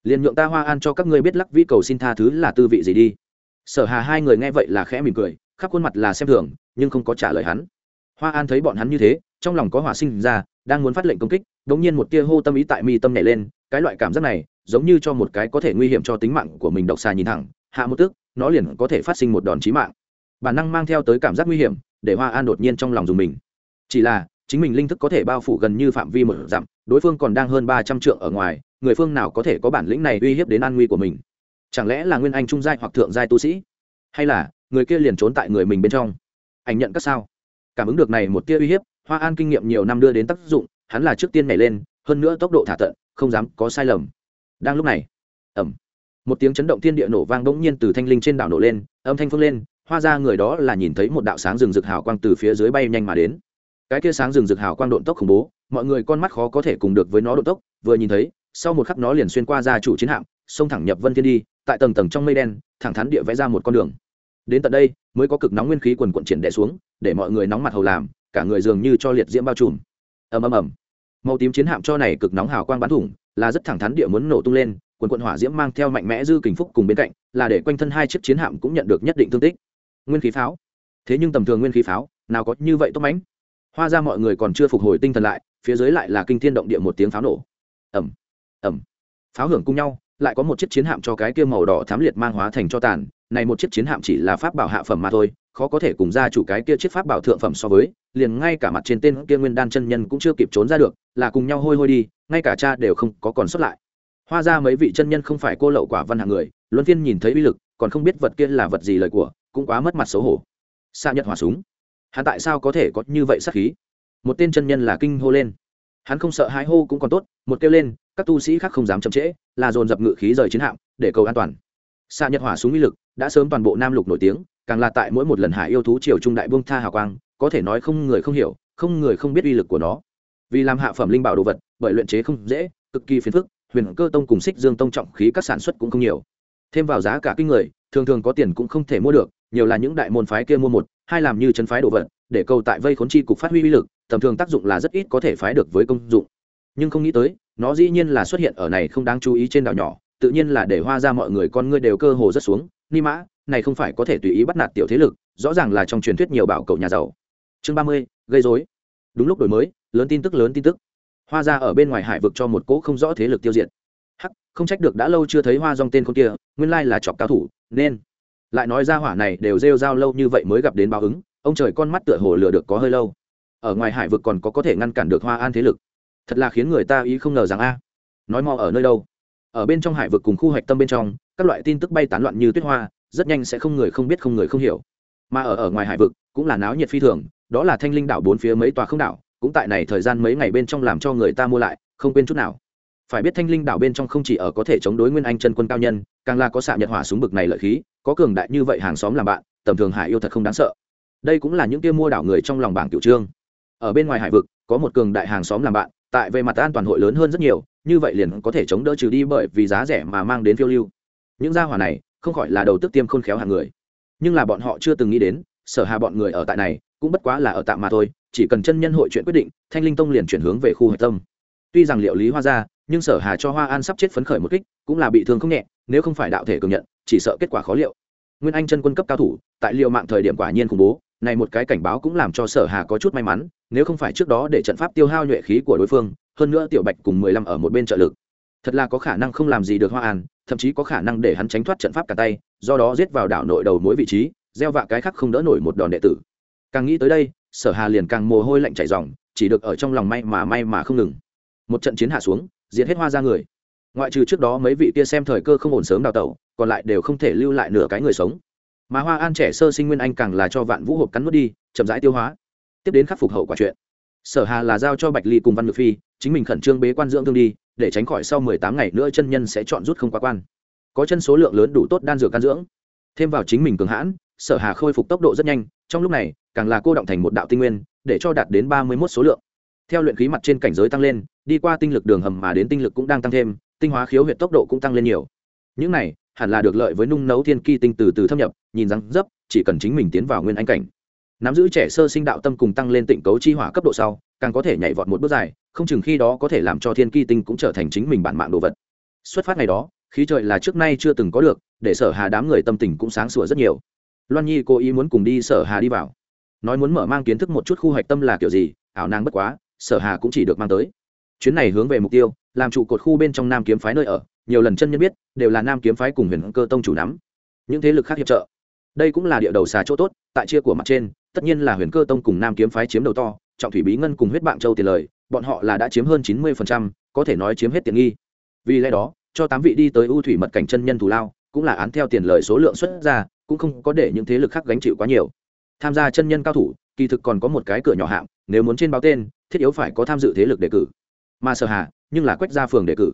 Speaker 1: liền nhượng ta hoa an cho các ngươi biết lắc vĩ cầu xin tha thứ là tư vị gì đi. Sở hà hai người nghe vậy là khẽ mỉm cười, khắp khuôn mặt là xem thường, nhưng không có trả lời hắn. Hoa an thấy bọn hắn như thế, trong lòng có hỏa sinh ra, đang muốn phát lệnh công kích, đống nhiên một tia hô tâm ý tại mi tâm nhảy lên, cái loại cảm giác này, giống như cho một cái có thể nguy hiểm cho tính mạng của mình độc xà nhìn thẳng, hạ một tức, nó liền có thể phát sinh một đòn chí mạng. Bản năng mang theo tới cảm giác nguy hiểm, để hoa an đột nhiên trong lòng dùng mình. Chỉ là chính mình linh thức có thể bao phủ gần như phạm vi một dặm, đối phương còn đang hơn ba trăm trượng ở ngoài, người phương nào có thể có bản lĩnh này uy hiếp đến an nguy của mình? Chẳng lẽ là nguyên anh trung giai hoặc thượng giai tu sĩ? Hay là, người kia liền trốn tại người mình bên trong? Ảnh nhận các sao? Cảm ứng được này một tia uy hiếp, hoa an kinh nghiệm nhiều năm đưa đến tác dụng, hắn là trước tiên nhảy lên, hơn nữa tốc độ thả tận, không dám có sai lầm. Đang lúc này ẩm một tiếng chấn động thiên địa nổ vang bỗng nhiên từ thanh linh trên đảo nổ lên, âm thanh phương lên hoa ra người đó là nhìn thấy một đạo sáng rừng rực hào quang từ phía dưới bay nhanh mà đến cái kia sáng rừng rực hào quang độn tốc khủng bố, mọi người con mắt khó có thể cùng được với nó độn tốc, vừa nhìn thấy, sau một khắc nó liền xuyên qua ra chủ chiến hạm, xông thẳng nhập vân thiên đi, tại tầng tầng trong mây đen, thẳng thắn địa vẽ ra một con đường. Đến tận đây, mới có cực nóng nguyên khí quần quận triển đẻ xuống, để mọi người nóng mặt hầu làm, cả người dường như cho liệt diễm bao trùm. Ầm ầm ầm. Màu tím chiến hạm cho này cực nóng hào quang bắn thủng, là rất thẳng thắn địa muốn nổ tung lên, quần quận hỏa diễm mang theo mạnh mẽ dư kình phúc cùng bên cạnh, là để quanh thân hai chiếc chiến hạm cũng nhận được nhất định thương tích. Nguyên khí pháo. Thế nhưng tầm thường nguyên khí pháo, nào có như vậy tốt mãnh hoa ra mọi người còn chưa phục hồi tinh thần lại, phía dưới lại là kinh thiên động địa một tiếng pháo nổ. Ẩm ẩm pháo hưởng cùng nhau, lại có một chiếc chiến hạm cho cái kia màu đỏ thám liệt mang hóa thành cho tàn. Này một chiếc chiến hạm chỉ là pháp bảo hạ phẩm mà thôi, khó có thể cùng ra chủ cái kia chiếc pháp bảo thượng phẩm so với, liền ngay cả mặt trên tên kia nguyên đan chân nhân cũng chưa kịp trốn ra được, là cùng nhau hôi hôi đi, ngay cả cha đều không có còn xuất lại. Hoa ra mấy vị chân nhân không phải cô lậu quả văn hạng người, luân phiên nhìn thấy uy lực, còn không biết vật kia là vật gì lời của, cũng quá mất mặt xấu hổ. Xa nhận hỏa súng hắn tại sao có thể có như vậy sát khí? Một tên chân nhân là kinh hô lên. Hắn không sợ hãi hô cũng còn tốt, một kêu lên, các tu sĩ khác không dám chậm trễ, là dồn dập ngự khí rời chiến hạm, để cầu an toàn. Xạ nhật hỏa súng uy lực đã sớm toàn bộ nam lục nổi tiếng, càng là tại mỗi một lần hải yêu thú triều trung đại vương tha hào quang, có thể nói không người không hiểu, không người không biết uy lực của nó. Vì làm hạ phẩm linh bảo đồ vật, bởi luyện chế không dễ, cực kỳ phiền phức, huyền cơ tông cùng xích dương tông trọng khí các sản xuất cũng không nhiều. Thêm vào giá cả kinh người, thường thường có tiền cũng không thể mua được, nhiều là những đại môn phái kia mua một hai làm như chân phái đồ vật, để cầu tại vây khốn chi cục phát huy uy lực, tầm thường tác dụng là rất ít có thể phái được với công dụng. Nhưng không nghĩ tới, nó dĩ nhiên là xuất hiện ở này không đáng chú ý trên đảo nhỏ, tự nhiên là để hoa ra mọi người con ngươi đều cơ hồ rất xuống. Ni mã, này không phải có thể tùy ý bắt nạt tiểu thế lực, rõ ràng là trong truyền thuyết nhiều bảo cầu nhà giàu. Chương ba mươi, gây dối đúng lúc đổi mới, lớn tin tức, lớn tin tức. Hoa ra ở bên ngoài hải vực cho một cỗ không rõ thế lực tiêu diệt. Hắc, không trách được đã lâu chưa thấy hoa dòng tên con kia, nguyên lai là chọc cao thủ, nên lại nói ra hỏa này đều rêu rao lâu như vậy mới gặp đến báo ứng, ông trời con mắt tựa hồ lừa được có hơi lâu. Ở ngoài hải vực còn có có thể ngăn cản được hoa an thế lực. Thật là khiến người ta ý không ngờ rằng a. Nói mò ở nơi đâu? Ở bên trong hải vực cùng khu hoạch tâm bên trong, các loại tin tức bay tán loạn như tuyết hoa, rất nhanh sẽ không người không biết không người không hiểu. Mà ở ở ngoài hải vực, cũng là náo nhiệt phi thường, đó là thanh linh đảo bốn phía mấy tòa không đảo, cũng tại này thời gian mấy ngày bên trong làm cho người ta mua lại, không quên chút nào. Phải biết thanh linh đảo bên trong không chỉ ở có thể chống đối nguyên anh chân quân cao nhân, càng là có xạ nhật hỏa súng bực này lợi khí có cường đại như vậy hàng xóm làm bạn, tầm thường hải yêu thật không đáng sợ. Đây cũng là những kia mua đảo người trong lòng bảng tiểu trương. Ở bên ngoài hải vực, có một cường đại hàng xóm làm bạn, tại về mặt an toàn hội lớn hơn rất nhiều, như vậy liền có thể chống đỡ trừ đi bởi vì giá rẻ mà mang đến phiêu lưu. Những gia hỏa này, không khỏi là đầu tức tiêm khôn khéo hàng người. Nhưng là bọn họ chưa từng nghĩ đến, sở hà bọn người ở tại này, cũng bất quá là ở tạm mà thôi, chỉ cần chân nhân hội chuyện quyết định, thanh linh tông liền chuyển hướng về khu hạch tâm. Tuy rằng liệu lý hoa gia nhưng sở hà cho hoa an sắp chết phấn khởi một kích, cũng là bị thương không nhẹ, nếu không phải đạo thể cường nhận, chỉ sợ kết quả khó liệu. Nguyên anh chân quân cấp cao thủ, tại liệu mạng thời điểm quả nhiên khủng bố, này một cái cảnh báo cũng làm cho sở hà có chút may mắn, nếu không phải trước đó để trận pháp tiêu hao nhuệ khí của đối phương, hơn nữa tiểu bạch cùng mười lăm ở một bên trợ lực. Thật là có khả năng không làm gì được hoa an, thậm chí có khả năng để hắn tránh thoát trận pháp cả tay, do đó giết vào đảo nội đầu mỗi vị trí, gieo vạ cái khác không đỡ nổi một đòn đệ tử. Càng nghĩ tới đây, sở hà liền càng mồ hôi lạnh chảy ròng, chỉ được ở trong lòng may mà may mà không ngừng. Một trận chiến hạ xuống diệt hết hoa ra người. Ngoại trừ trước đó mấy vị kia xem thời cơ không ổn sớm đào tẩu, còn lại đều không thể lưu lại nửa cái người sống. Mà hoa an trẻ sơ sinh nguyên anh càng là cho vạn vũ hộp cắn nuốt đi, chậm rãi tiêu hóa. Tiếp đến khắc phục hậu quả chuyện. Sở hà là giao cho bạch ly cùng văn ngự phi, chính mình khẩn trương bế quan dưỡng thương đi, để tránh khỏi sau mười tám ngày nữa chân nhân sẽ chọn rút không quá quan. Có chân số lượng lớn đủ tốt đan dược can dưỡng. Thêm vào chính mình cường hãn, sở hà khôi phục tốc độ rất nhanh, trong lúc này, càng là cô động thành một đạo tinh nguyên, để cho đạt đến ba mươi một số lượng theo luyện khí mặt trên cảnh giới tăng lên, đi qua tinh lực đường hầm mà đến tinh lực cũng đang tăng thêm, tinh hóa khiếu huyệt tốc độ cũng tăng lên nhiều. Những này, hẳn là được lợi với nung nấu thiên ki tinh từ từ thâm nhập, nhìn răng dấp, chỉ cần chính mình tiến vào nguyên anh cảnh. Nắm giữ trẻ sơ sinh đạo tâm cùng tăng lên tịnh cấu chi hỏa cấp độ sau, càng có thể nhảy vọt một bước dài, không chừng khi đó có thể làm cho thiên ki tinh cũng trở thành chính mình bản mạng đồ vật. Xuất phát ngày đó, khí trời là trước nay chưa từng có được, để sở hà đám người tâm tình cũng sáng sủa rất nhiều. Loan nhi cố ý muốn cùng đi sở hà đi vào. Nói muốn mở mang kiến thức một chút khu hoạch tâm là kiểu gì, ảo nàng bất quá sở hà cũng chỉ được mang tới. Chuyến này hướng về mục tiêu, làm trụ cột khu bên trong nam kiếm phái nơi ở, nhiều lần chân nhân biết, đều là nam kiếm phái cùng huyền cơ tông chủ nắm. Những thế lực khác hiệp trợ. Đây cũng là địa đầu xà chỗ tốt, tại chia của mặt trên, tất nhiên là huyền cơ tông cùng nam kiếm phái chiếm đầu to, trọng thủy bí ngân cùng huyết bạn châu tiền lời, bọn họ là đã chiếm hơn chín mươi có thể nói chiếm hết tiền nghi. Vì lẽ đó, cho tám vị đi tới ưu thủy mật cảnh chân nhân thù lao, cũng là án theo tiền lời số lượng xuất ra, cũng không có để những thế lực khác gánh chịu quá nhiều. Tham gia chân nhân cao thủ kỳ thực còn có một cái cửa nhỏ hạng, nếu muốn trên báo tên, thiết yếu phải có tham dự thế lực đề cử. Mà sở hà, nhưng là quách gia phường đề cử.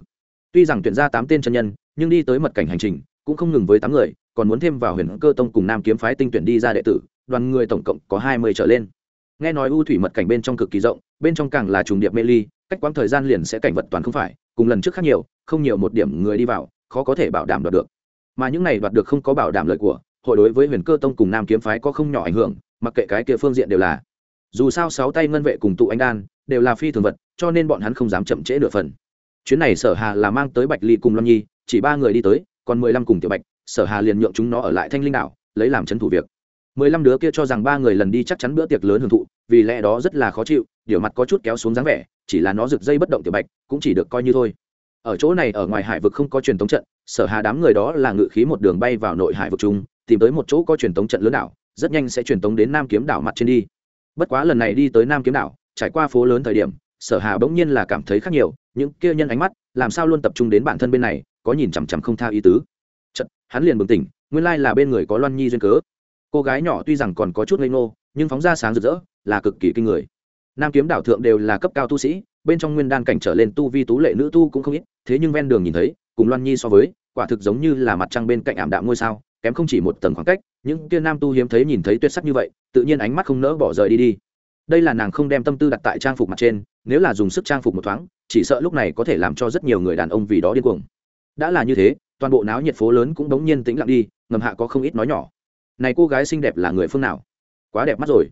Speaker 1: Tuy rằng tuyển ra tám tên chân nhân, nhưng đi tới mật cảnh hành trình, cũng không ngừng với tám người, còn muốn thêm vào huyền cơ tông cùng nam kiếm phái tinh tuyển đi ra đệ tử, đoàn người tổng cộng có hai mươi trở lên. Nghe nói u thủy mật cảnh bên trong cực kỳ rộng, bên trong càng là trùng điệp mê ly, cách quãng thời gian liền sẽ cảnh vật toàn không phải, cùng lần trước khác nhiều, không nhiều một điểm người đi vào, khó có thể bảo đảm đoạt được. Mà những này đoạt được không có bảo đảm lợi của, hội đối với huyền cơ tông cùng nam kiếm phái có không nhỏ ảnh hưởng mặc kệ cái kia phương diện đều là. Dù sao sáu tay ngân vệ cùng tụ anh đan đều là phi thường vật, cho nên bọn hắn không dám chậm trễ nửa phần. Chuyến này sở hà là mang tới bạch ly cùng long nhi, chỉ ba người đi tới, còn mười lăm cùng tiểu bạch, sở hà liền nhượng chúng nó ở lại thanh linh đảo, lấy làm trấn thủ việc. mười lăm đứa kia cho rằng ba người lần đi chắc chắn bữa tiệc lớn hưởng thụ, vì lẽ đó rất là khó chịu, điều mặt có chút kéo xuống dáng vẻ, chỉ là nó rực dây bất động tiểu bạch, cũng chỉ được coi như thôi. Ở chỗ này ở ngoài hải vực không có truyền thống trận, sở hà đám người đó là ngự khí một đường bay vào nội hải vực chung, tìm tới một chỗ có truyền thống trận lớn đảo rất nhanh sẽ truyền tống đến nam kiếm đảo mặt trên đi. Bất quá lần này đi tới nam kiếm đảo trải qua phố lớn thời điểm sở hà bỗng nhiên là cảm thấy khác nhiều những kia nhân ánh mắt làm sao luôn tập trung đến bản thân bên này có nhìn chằm chằm không tha ý tứ. Chật, hắn liền bừng tỉnh nguyên lai là bên người có loan nhi duyên cớ. Cô gái nhỏ tuy rằng còn có chút ngây ngô nhưng phóng ra sáng rực rỡ là cực kỳ kinh người. Nam kiếm đảo thượng đều là cấp cao tu sĩ bên trong nguyên đan cảnh trở lên tu vi tú lệ nữ tu cũng không ít thế nhưng ven đường nhìn thấy cùng loan nhi so với quả thực giống như là mặt trăng bên cạnh ảm đạm ngôi sao kém không chỉ một tầng khoảng cách, những kia nam tu hiếm thấy nhìn thấy tuyệt sắc như vậy, tự nhiên ánh mắt không nỡ bỏ rời đi đi. Đây là nàng không đem tâm tư đặt tại trang phục mặt trên, nếu là dùng sức trang phục một thoáng, chỉ sợ lúc này có thể làm cho rất nhiều người đàn ông vì đó điên cuồng. Đã là như thế, toàn bộ náo nhiệt phố lớn cũng đống nhiên tĩnh lặng đi, ngầm hạ có không ít nói nhỏ. Này cô gái xinh đẹp là người phương nào? Quá đẹp mắt rồi.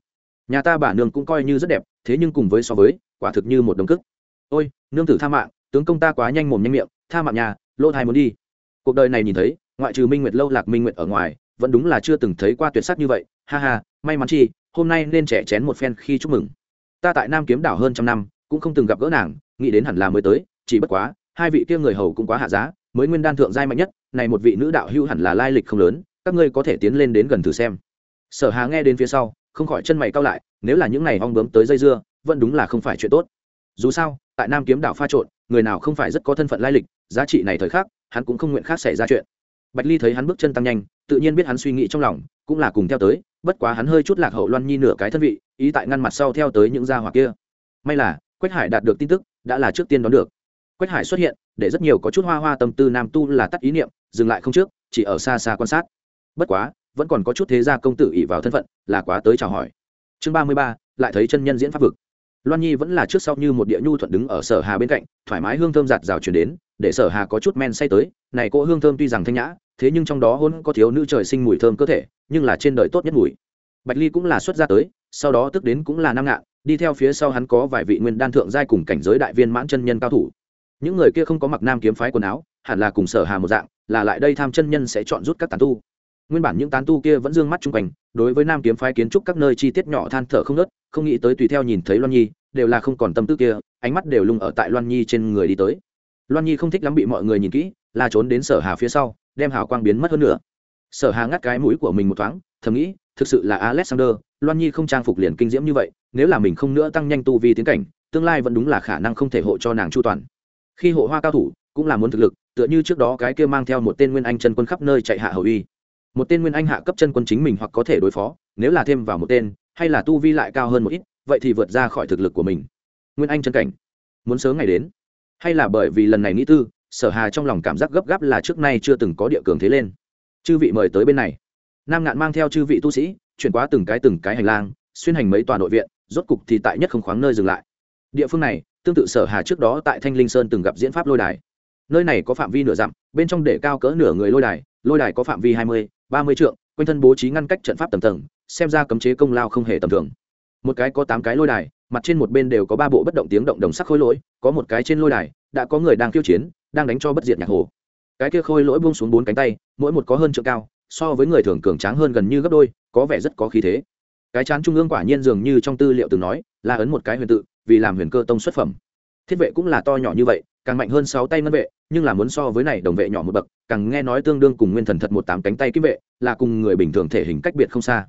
Speaker 1: Nhà ta bà nương cũng coi như rất đẹp, thế nhưng cùng với so với, quả thực như một đồng cức ôi, nương tử tha mạng, tướng công ta quá nhanh mồm nhanh miệng, tha mạng nhà, lỗ thai muốn đi. Cuộc đời này nhìn thấy ngoại trừ minh nguyệt lâu lạc minh nguyệt ở ngoài, vẫn đúng là chưa từng thấy qua tuyệt sắc như vậy. Ha ha, may mắn chi, hôm nay nên trẻ chén một phen khi chúc mừng. Ta tại nam kiếm đảo hơn trăm năm, cũng không từng gặp gỡ nàng, nghĩ đến hẳn là mới tới, chỉ bất quá, hai vị kia người hầu cũng quá hạ giá, mới nguyên đan thượng giai mạnh nhất, này một vị nữ đạo hưu hẳn là lai lịch không lớn, các ngươi có thể tiến lên đến gần thử xem. Sở hà nghe đến phía sau, không khỏi chân mày cao lại, nếu là những này ong bướm tới dây dưa, vẫn đúng là không phải chuyện tốt. Dù sao, tại nam kiếm đảo pha trộn, người nào không phải rất có thân phận lai lịch, giá trị này thời khắc, hắn cũng không nguyện khác xảy ra chuyện bạch ly thấy hắn bước chân tăng nhanh, tự nhiên biết hắn suy nghĩ trong lòng, cũng là cùng theo tới, bất quá hắn hơi chút lạc hậu loan nhi nửa cái thân vị, ý tại ngăn mặt sau theo tới những gia hỏa kia. May là, quách hải đạt được tin tức, đã là trước tiên đón được. Quách hải xuất hiện, để rất nhiều có chút hoa hoa tâm tư nam tu là tắt ý niệm, dừng lại không trước, chỉ ở xa xa quan sát. Bất quá, vẫn còn có chút thế gia công tử ỉ vào thân phận, là quá tới chào hỏi. Chương ba mươi ba, lại thấy chân nhân diễn pháp vực. Loan nhi vẫn là trước sau như một địa nhu thuận đứng ở sở hà bên cạnh, thoải mái hương thơm giạt rào chuyển đến để sở hà có chút men say tới, này cỗ hương thơm tuy rằng thanh nhã, thế nhưng trong đó hôn có thiếu nữ trời sinh mùi thơm cơ thể, nhưng là trên đời tốt nhất mùi. Bạch ly cũng là xuất ra tới, sau đó tức đến cũng là nam ngạn, đi theo phía sau hắn có vài vị nguyên đan thượng giai cùng cảnh giới đại viên mãn chân nhân cao thủ. Những người kia không có mặc nam kiếm phái quần áo, hẳn là cùng sở hà một dạng, là lại đây tham chân nhân sẽ chọn rút các tán tu. Nguyên bản những tán tu kia vẫn dương mắt chung quanh, đối với nam kiếm phái kiến trúc các nơi chi tiết nhỏ than thở không nớt không nghĩ tới tùy theo nhìn thấy loan nhi, đều là không còn tâm tư kia, ánh mắt đều lung ở tại loan nhi trên người đi tới loan nhi không thích lắm bị mọi người nhìn kỹ là trốn đến sở hà phía sau, đem hào quang biến mất hơn nữa. Sở hà ngắt cái mũi của mình một thoáng, thầm nghĩ, thực sự là alexander, loan nhi không trang phục liền kinh diễm như vậy, nếu là mình không nữa tăng nhanh tu vi tiến cảnh, tương lai vẫn đúng là khả năng không thể hộ cho nàng chu toàn. Khi hộ hoa cao thủ, cũng là muốn thực lực, tựa như trước đó cái kia mang theo một tên nguyên anh chân quân khắp nơi chạy hạ hầu uy một tên nguyên anh hạ cấp chân quân chính mình hoặc có thể đối phó, nếu là thêm vào một tên, hay là tu vi lại cao hơn một ít, vậy thì vượt ra khỏi thực lực của mình. Nguyên anh chân cảnh, muốn sớm ngày đến hay là bởi vì lần này nghĩ tư, sở hà trong lòng cảm giác gấp gáp là trước nay chưa từng có địa cường thế lên. Chư vị mời tới bên này. Nam ngạn mang theo chư vị tu sĩ, chuyển qua từng cái từng cái hành lang, xuyên hành mấy tòa nội viện, rốt cục thì tại nhất không khoáng nơi dừng lại. Địa phương này, tương tự sở hà trước đó tại thanh linh sơn từng gặp diễn pháp lôi đài. Nơi này có phạm vi nửa dặm, bên trong để cao cỡ nửa người lôi đài lôi đài có phạm vi hai mươi, ba mươi trượng, quanh thân bố trí ngăn cách trận pháp tầng tầng, xem ra cấm chế công lao không hề tầm thường. Một cái có tám cái lôi đài mặt trên một bên đều có ba bộ bất động tiếng động đồng sắc khối lỗi, có một cái trên lôi đài, đã có người đang khiêu chiến, đang đánh cho bất diệt nhạc hồ. Cái kia khôi lỗi buông xuống bốn cánh tay, mỗi một có hơn trượng cao, so với người thường cường tráng hơn gần như gấp đôi, có vẻ rất có khí thế. Cái chán trung ương quả nhiên dường như trong tư liệu từng nói, là ấn một cái huyền tự, vì làm huyền cơ tông xuất phẩm. Thiết vệ cũng là to nhỏ như vậy, càng mạnh hơn sáu tay ngân vệ, nhưng là muốn so với này đồng vệ nhỏ một bậc, càng nghe nói tương đương cùng nguyên thần thật một tám cánh tay kim vệ, là cùng người bình thường thể hình cách biệt không xa.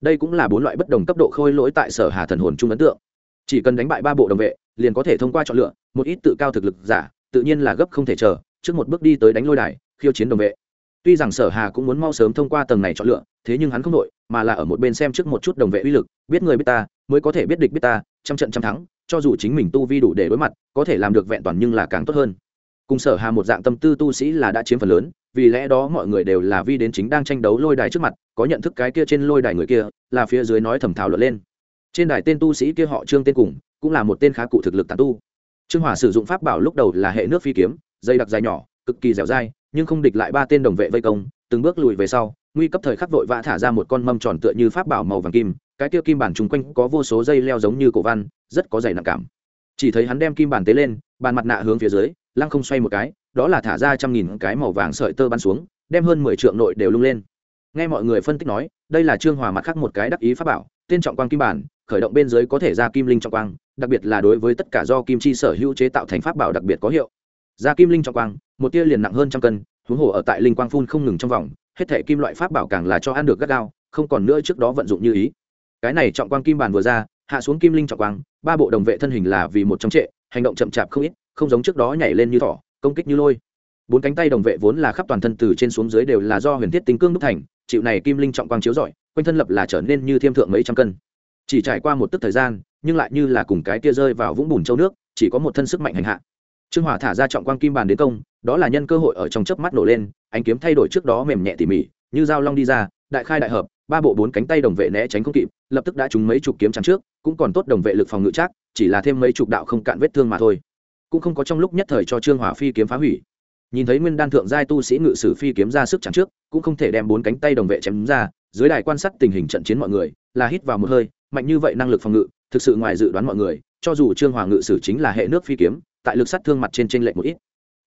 Speaker 1: Đây cũng là bốn loại bất đồng cấp độ khôi lỗi tại sở hà thần hồn trung ấn tượng chỉ cần đánh bại ba bộ đồng vệ, liền có thể thông qua chọn lựa, một ít tự cao thực lực giả, tự nhiên là gấp không thể chờ, trước một bước đi tới đánh lôi đài, khiêu chiến đồng vệ. Tuy rằng sở hà cũng muốn mau sớm thông qua tầng này chọn lựa, thế nhưng hắn không đội, mà là ở một bên xem trước một chút đồng vệ uy lực, biết người biết ta, mới có thể biết địch biết ta, trăm trận trăm thắng, cho dù chính mình tu vi đủ để đối mặt, có thể làm được vẹn toàn nhưng là càng tốt hơn. Cùng sở hà một dạng tâm tư tu sĩ là đã chiếm phần lớn, vì lẽ đó mọi người đều là vi đến chính đang tranh đấu lôi đài trước mặt, có nhận thức cái kia trên lôi đài người kia, là phía dưới nói thầm thảo luận lên trên đài tên tu sĩ kia họ trương tên cùng, cũng là một tên khá cụ thực lực tàn tu. Trương hòa sử dụng pháp bảo lúc đầu là hệ nước phi kiếm, dây đặc dài nhỏ, cực kỳ dẻo dai, nhưng không địch lại ba tên đồng vệ vây công, từng bước lùi về sau, nguy cấp thời khắc vội vã thả ra một con mâm tròn tựa như pháp bảo màu vàng kim, cái kia kim bản chung quanh có vô số dây leo giống như cổ văn, rất có dày nặng cảm. Chỉ thấy hắn đem kim bản tế lên, bàn mặt nạ hướng phía dưới, lăng không xoay một cái, đó là thả ra trăm nghìn cái màu vàng sợi tơ bắn xuống, đem hơn mười trượng nội đều lung lên nghe mọi người phân tích nói, đây là trương hòa mặt khác một cái đắc ý pháp bảo, tên trọng quang kim bản, khởi động bên dưới có thể ra kim linh trọng quang, đặc biệt là đối với tất cả do kim chi sở hữu chế tạo thành pháp bảo đặc biệt có hiệu. Ra kim linh trọng quang, một tia liền nặng hơn trăm cân, huống hồ ở tại linh quang phun không ngừng trong vòng, hết thể kim loại pháp bảo càng là cho ăn được gắt gao, không còn nữa trước đó vận dụng như ý. Cái này trọng quang kim bản vừa ra, hạ xuống kim linh trọng quang, ba bộ đồng vệ thân hình là vì một trong trệ, hành động chậm chạp không ít, không giống trước đó nhảy lên như thỏ, công kích như lôi bốn cánh tay đồng vệ vốn là khắp toàn thân từ trên xuống dưới đều là do huyền thiết tinh cương đúc thành, chịu này kim linh trọng quang chiếu rọi, quanh thân lập là trở nên như thiêm thượng mấy trăm cân. Chỉ trải qua một tức thời gian, nhưng lại như là cùng cái tia rơi vào vũng bùn châu nước, chỉ có một thân sức mạnh hành hạ. Trương hòa thả ra trọng quang kim bàn đến công, đó là nhân cơ hội ở trong chớp mắt nổ lên, ánh kiếm thay đổi trước đó mềm nhẹ tỉ mỉ, như dao long đi ra, đại khai đại hợp, ba bộ bốn cánh tay đồng vệ né tránh không kịp, lập tức đã trúng mấy chục kiếm chắn trước, cũng còn tốt đồng vệ lực phòng ngự chắc, chỉ là thêm mấy chục đạo không cạn vết thương mà thôi. Cũng không có trong lúc nhất thời cho trương hòa phi kiếm phá hủy nhìn thấy nguyên đan thượng giai tu sĩ ngự sử phi kiếm ra sức chẳng trước, cũng không thể đem bốn cánh tay đồng vệ chém ra, dưới đài quan sát tình hình trận chiến mọi người, là hít vào một hơi, mạnh như vậy năng lực phòng ngự, thực sự ngoài dự đoán mọi người, cho dù trương hòa ngự sử chính là hệ nước phi kiếm, tại lực sát thương mặt trên t r ê n lệch một ít.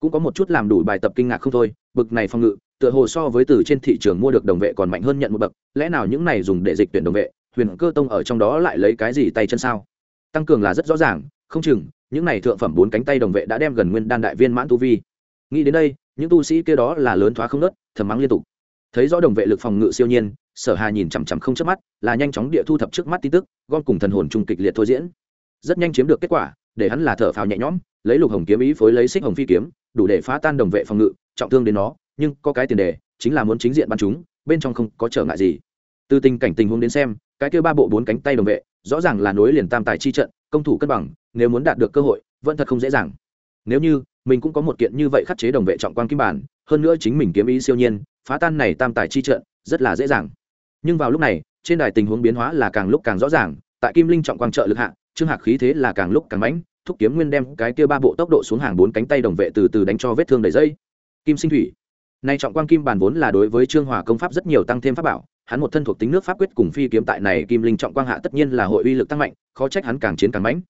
Speaker 1: Cũng có một chút làm đủ bài tập kinh ngạc không thôi, bực này phòng ngự, tựa hồ so với từ trên thị trường mua được đồng vệ còn mạnh hơn nhận một bậc, lẽ nào những này dùng để dịch tuyển đồng vệ, huyền cơ tông ở trong đó lại lấy cái gì tay chân sao? Tăng cường là rất rõ ràng, không chừng, những này thượng phẩm bốn cánh tay đồng vệ đã đem gần nguyên đan đại viên mãn tu vi nghĩ đến đây, những tu sĩ kia đó là lớn thoá không nớt, thầm mắng liên tục. Thấy rõ đồng vệ lực phòng ngự siêu nhiên, sở hà nhìn chằm chằm không chớp mắt, là nhanh chóng địa thu thập trước mắt tin tức, gom cùng thần hồn trung kịch liệt thôi diễn. Rất nhanh chiếm được kết quả, để hắn là thở phào nhẹ nhõm, lấy lục hồng kiếm ý phối lấy xích hồng phi kiếm, đủ để phá tan đồng vệ phòng ngự, trọng thương đến nó, nhưng có cái tiền đề, chính là muốn chính diện bắn chúng, bên trong không có trở ngại gì. Từ tình cảnh tình huống đến xem, cái kia ba bộ bốn cánh tay đồng vệ, rõ ràng là nối liền tam tài chi trận, công thủ cân bằng, nếu muốn đạt được cơ hội, vẫn thật không dễ dàng nếu như, mình cũng có một kiện như vậy khắc chế đồng vệ trọng quan kim bản, hơn nữa chính mình kiếm ý siêu nhiên, phá tan này tam tài chi trận, rất là dễ dàng. Nhưng vào lúc này, trên đài tình huống biến hóa là càng lúc càng rõ ràng, tại kim linh trọng quang trợ lực hạ, trương hạc khí thế là càng lúc càng mãnh, thúc kiếm nguyên đem cái kia ba bộ tốc độ xuống hàng bốn cánh tay đồng vệ từ từ đánh cho vết thương đầy dây. Kim sinh thủy. Nay trọng quang kim bản vốn là đối với trương hòa công pháp rất nhiều tăng thêm pháp bảo, hắn một thân thuộc tính nước pháp quyết cùng phi kiếm tại này kim linh trọng quang hạ tất nhiên là hội uy lực tăng mạnh, khó trách hắn càng chiến càng mãnh.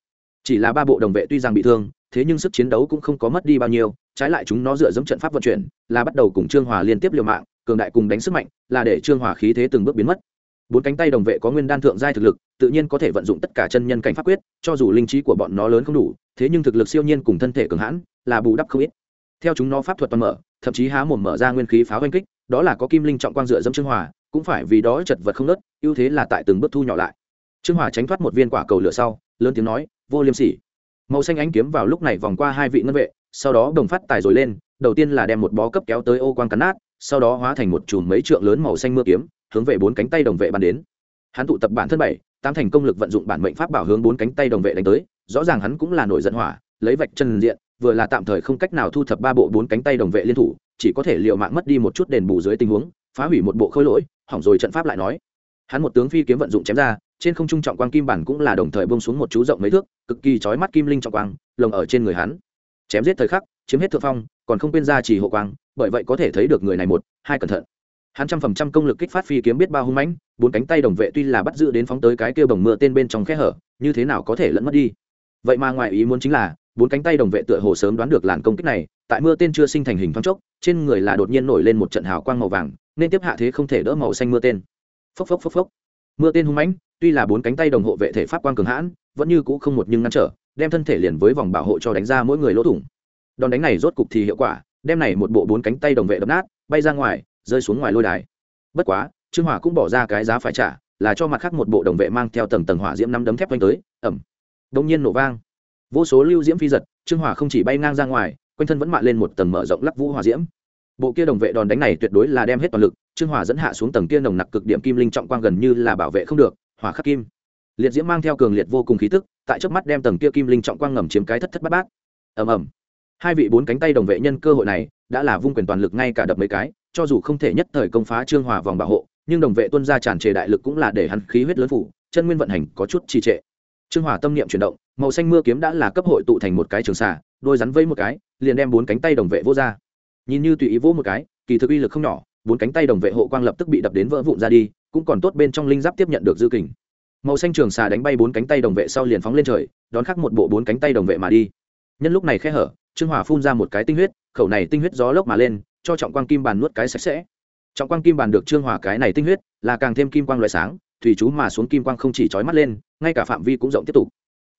Speaker 1: Chỉ là ba bộ đồng vệ tuy rằng bị thương thế nhưng sức chiến đấu cũng không có mất đi bao nhiêu, trái lại chúng nó dựa dẫm trận pháp vận chuyển, là bắt đầu cùng trương hòa liên tiếp liều mạng, cường đại cùng đánh sức mạnh, là để trương hòa khí thế từng bước biến mất. Bốn cánh tay đồng vệ có nguyên đan thượng giai thực lực, tự nhiên có thể vận dụng tất cả chân nhân cảnh pháp quyết, cho dù linh trí của bọn nó lớn không đủ, thế nhưng thực lực siêu nhiên cùng thân thể cường hãn, là bù đắp không ít. Theo chúng nó pháp thuật toàn mở, thậm chí há mồm mở ra nguyên khí pháo oanh kích, đó là có kim linh trọng quang dựa dẫm trương hòa, cũng phải vì đó chật vật không nớt, ưu thế là tại từng bước thu nhỏ lại. Trương hòa tránh thoát một viên quả cầu lửa sau, lớn tiếng nói, vô liêm sỉ màu xanh ánh kiếm vào lúc này vòng qua hai vị ngân vệ, sau đó đồng phát tài rồi lên, đầu tiên là đem một bó cấp kéo tới ô quang cắn nát, sau đó hóa thành một chùm mấy trượng lớn màu xanh mưa kiếm, hướng về bốn cánh tay đồng vệ bắn đến. Hắn tụ tập bản thân bảy, tám thành công lực vận dụng bản mệnh pháp bảo hướng bốn cánh tay đồng vệ đánh tới, rõ ràng hắn cũng là nổi giận hỏa, lấy vạch chân diện, vừa là tạm thời không cách nào thu thập ba bộ bốn cánh tay đồng vệ liên thủ, chỉ có thể liệu mạng mất đi một chút đền bù dưới tình huống, phá hủy một bộ khối lỗi, hỏng rồi trận pháp lại nói hắn một tướng phi kiếm vận dụng chém ra, trên không trung trọng quang kim bản cũng là đồng thời bông xuống một chú rộng mấy thước, cực kỳ chói mắt kim linh trọng quang, lồng ở trên người hắn. Chém giết thời khắc, chiếm hết thượng phong, còn không quên ra chỉ hộ quang, bởi vậy có thể thấy được người này một, hai cẩn thận. Hắn trăm phần trăm công lực kích phát phi kiếm biết bao hung mãnh, bốn cánh tay đồng vệ tuy là bắt giữ đến phóng tới cái kêu bồng mưa tên bên trong khe hở, như thế nào có thể lẫn mất đi? Vậy mà ngoài ý muốn chính là, bốn cánh tay đồng vệ tựa hồ sớm đoán được làn công kích này, tại mưa tên chưa sinh thành hình thoáng chốc, trên người là đột nhiên nổi lên một trận hào quang màu vàng, nên tiếp hạ thế không thể đỡ màu xanh mưa tên phốc phốc phốc phốc. Mưa tên hung mãnh, tuy là bốn cánh tay đồng hộ vệ thể pháp quang cường hãn, vẫn như cũ không một nhưng ngăn trở, đem thân thể liền với vòng bảo hộ cho đánh ra mỗi người lỗ thủng. Đòn đánh này rốt cục thì hiệu quả, đem này một bộ bốn cánh tay đồng vệ đập nát, bay ra ngoài, rơi xuống ngoài lôi đài. Bất quá, trương hỏa cũng bỏ ra cái giá phải trả, là cho mặt khác một bộ đồng vệ mang theo tầng tầng hỏa diễm năm đấm thép quanh tới ẩm đông nhiên nổ vang. Vô số lưu diễm phi giật, trương hỏa không chỉ bay ngang ra ngoài, quanh thân vẫn mạ lên một tầng mở rộng lắc vũ hỏa diễm. Bộ kia đồng vệ đòn đánh này tuyệt đối là đem hết toàn lực trương hòa dẫn hạ xuống tầng kia nồng nặc cực điểm kim linh trọng quang gần như là bảo vệ không được, hỏa khắc kim. Liệt diễm mang theo cường liệt vô cùng khí tức, tại trước mắt đem tầng kia kim linh trọng quang ngầm chiếm cái thất thất bát bát. Ầm ầm. Hai vị bốn cánh tay đồng vệ nhân cơ hội này, đã là vung quyền toàn lực ngay cả đập mấy cái, cho dù không thể nhất thời công phá trương hòa vòng bảo hộ, nhưng đồng vệ tuân ra tràn trề đại lực cũng là để hắn khí huyết lớn phủ, chân nguyên vận hành có chút trì trệ. Trương hòa tâm niệm chuyển động, màu xanh mưa kiếm đã là cấp hội tụ thành một cái trường xả đôi rắn vây một cái, liền đem bốn cánh tay đồng vệ vô ra. Nhìn như tùy ý vỗ một cái, kỳ thực uy lực không nhỏ bốn cánh tay đồng vệ hộ quang lập tức bị đập đến vỡ vụn ra đi, cũng còn tốt bên trong linh giáp tiếp nhận được dư kình. Màu xanh trường xà đánh bay bốn cánh tay đồng vệ sau liền phóng lên trời, đón khắc một bộ bốn cánh tay đồng vệ mà đi. Nhân lúc này khe hở, trương hòa phun ra một cái tinh huyết, khẩu này tinh huyết gió lốc mà lên, cho trọng quang kim bàn nuốt cái sạch sẽ. Trọng quang kim bàn được trương hòa cái này tinh huyết, là càng thêm kim quang loại sáng, thủy chú mà xuống kim quang không chỉ trói mắt lên, ngay cả phạm vi cũng rộng tiếp tục.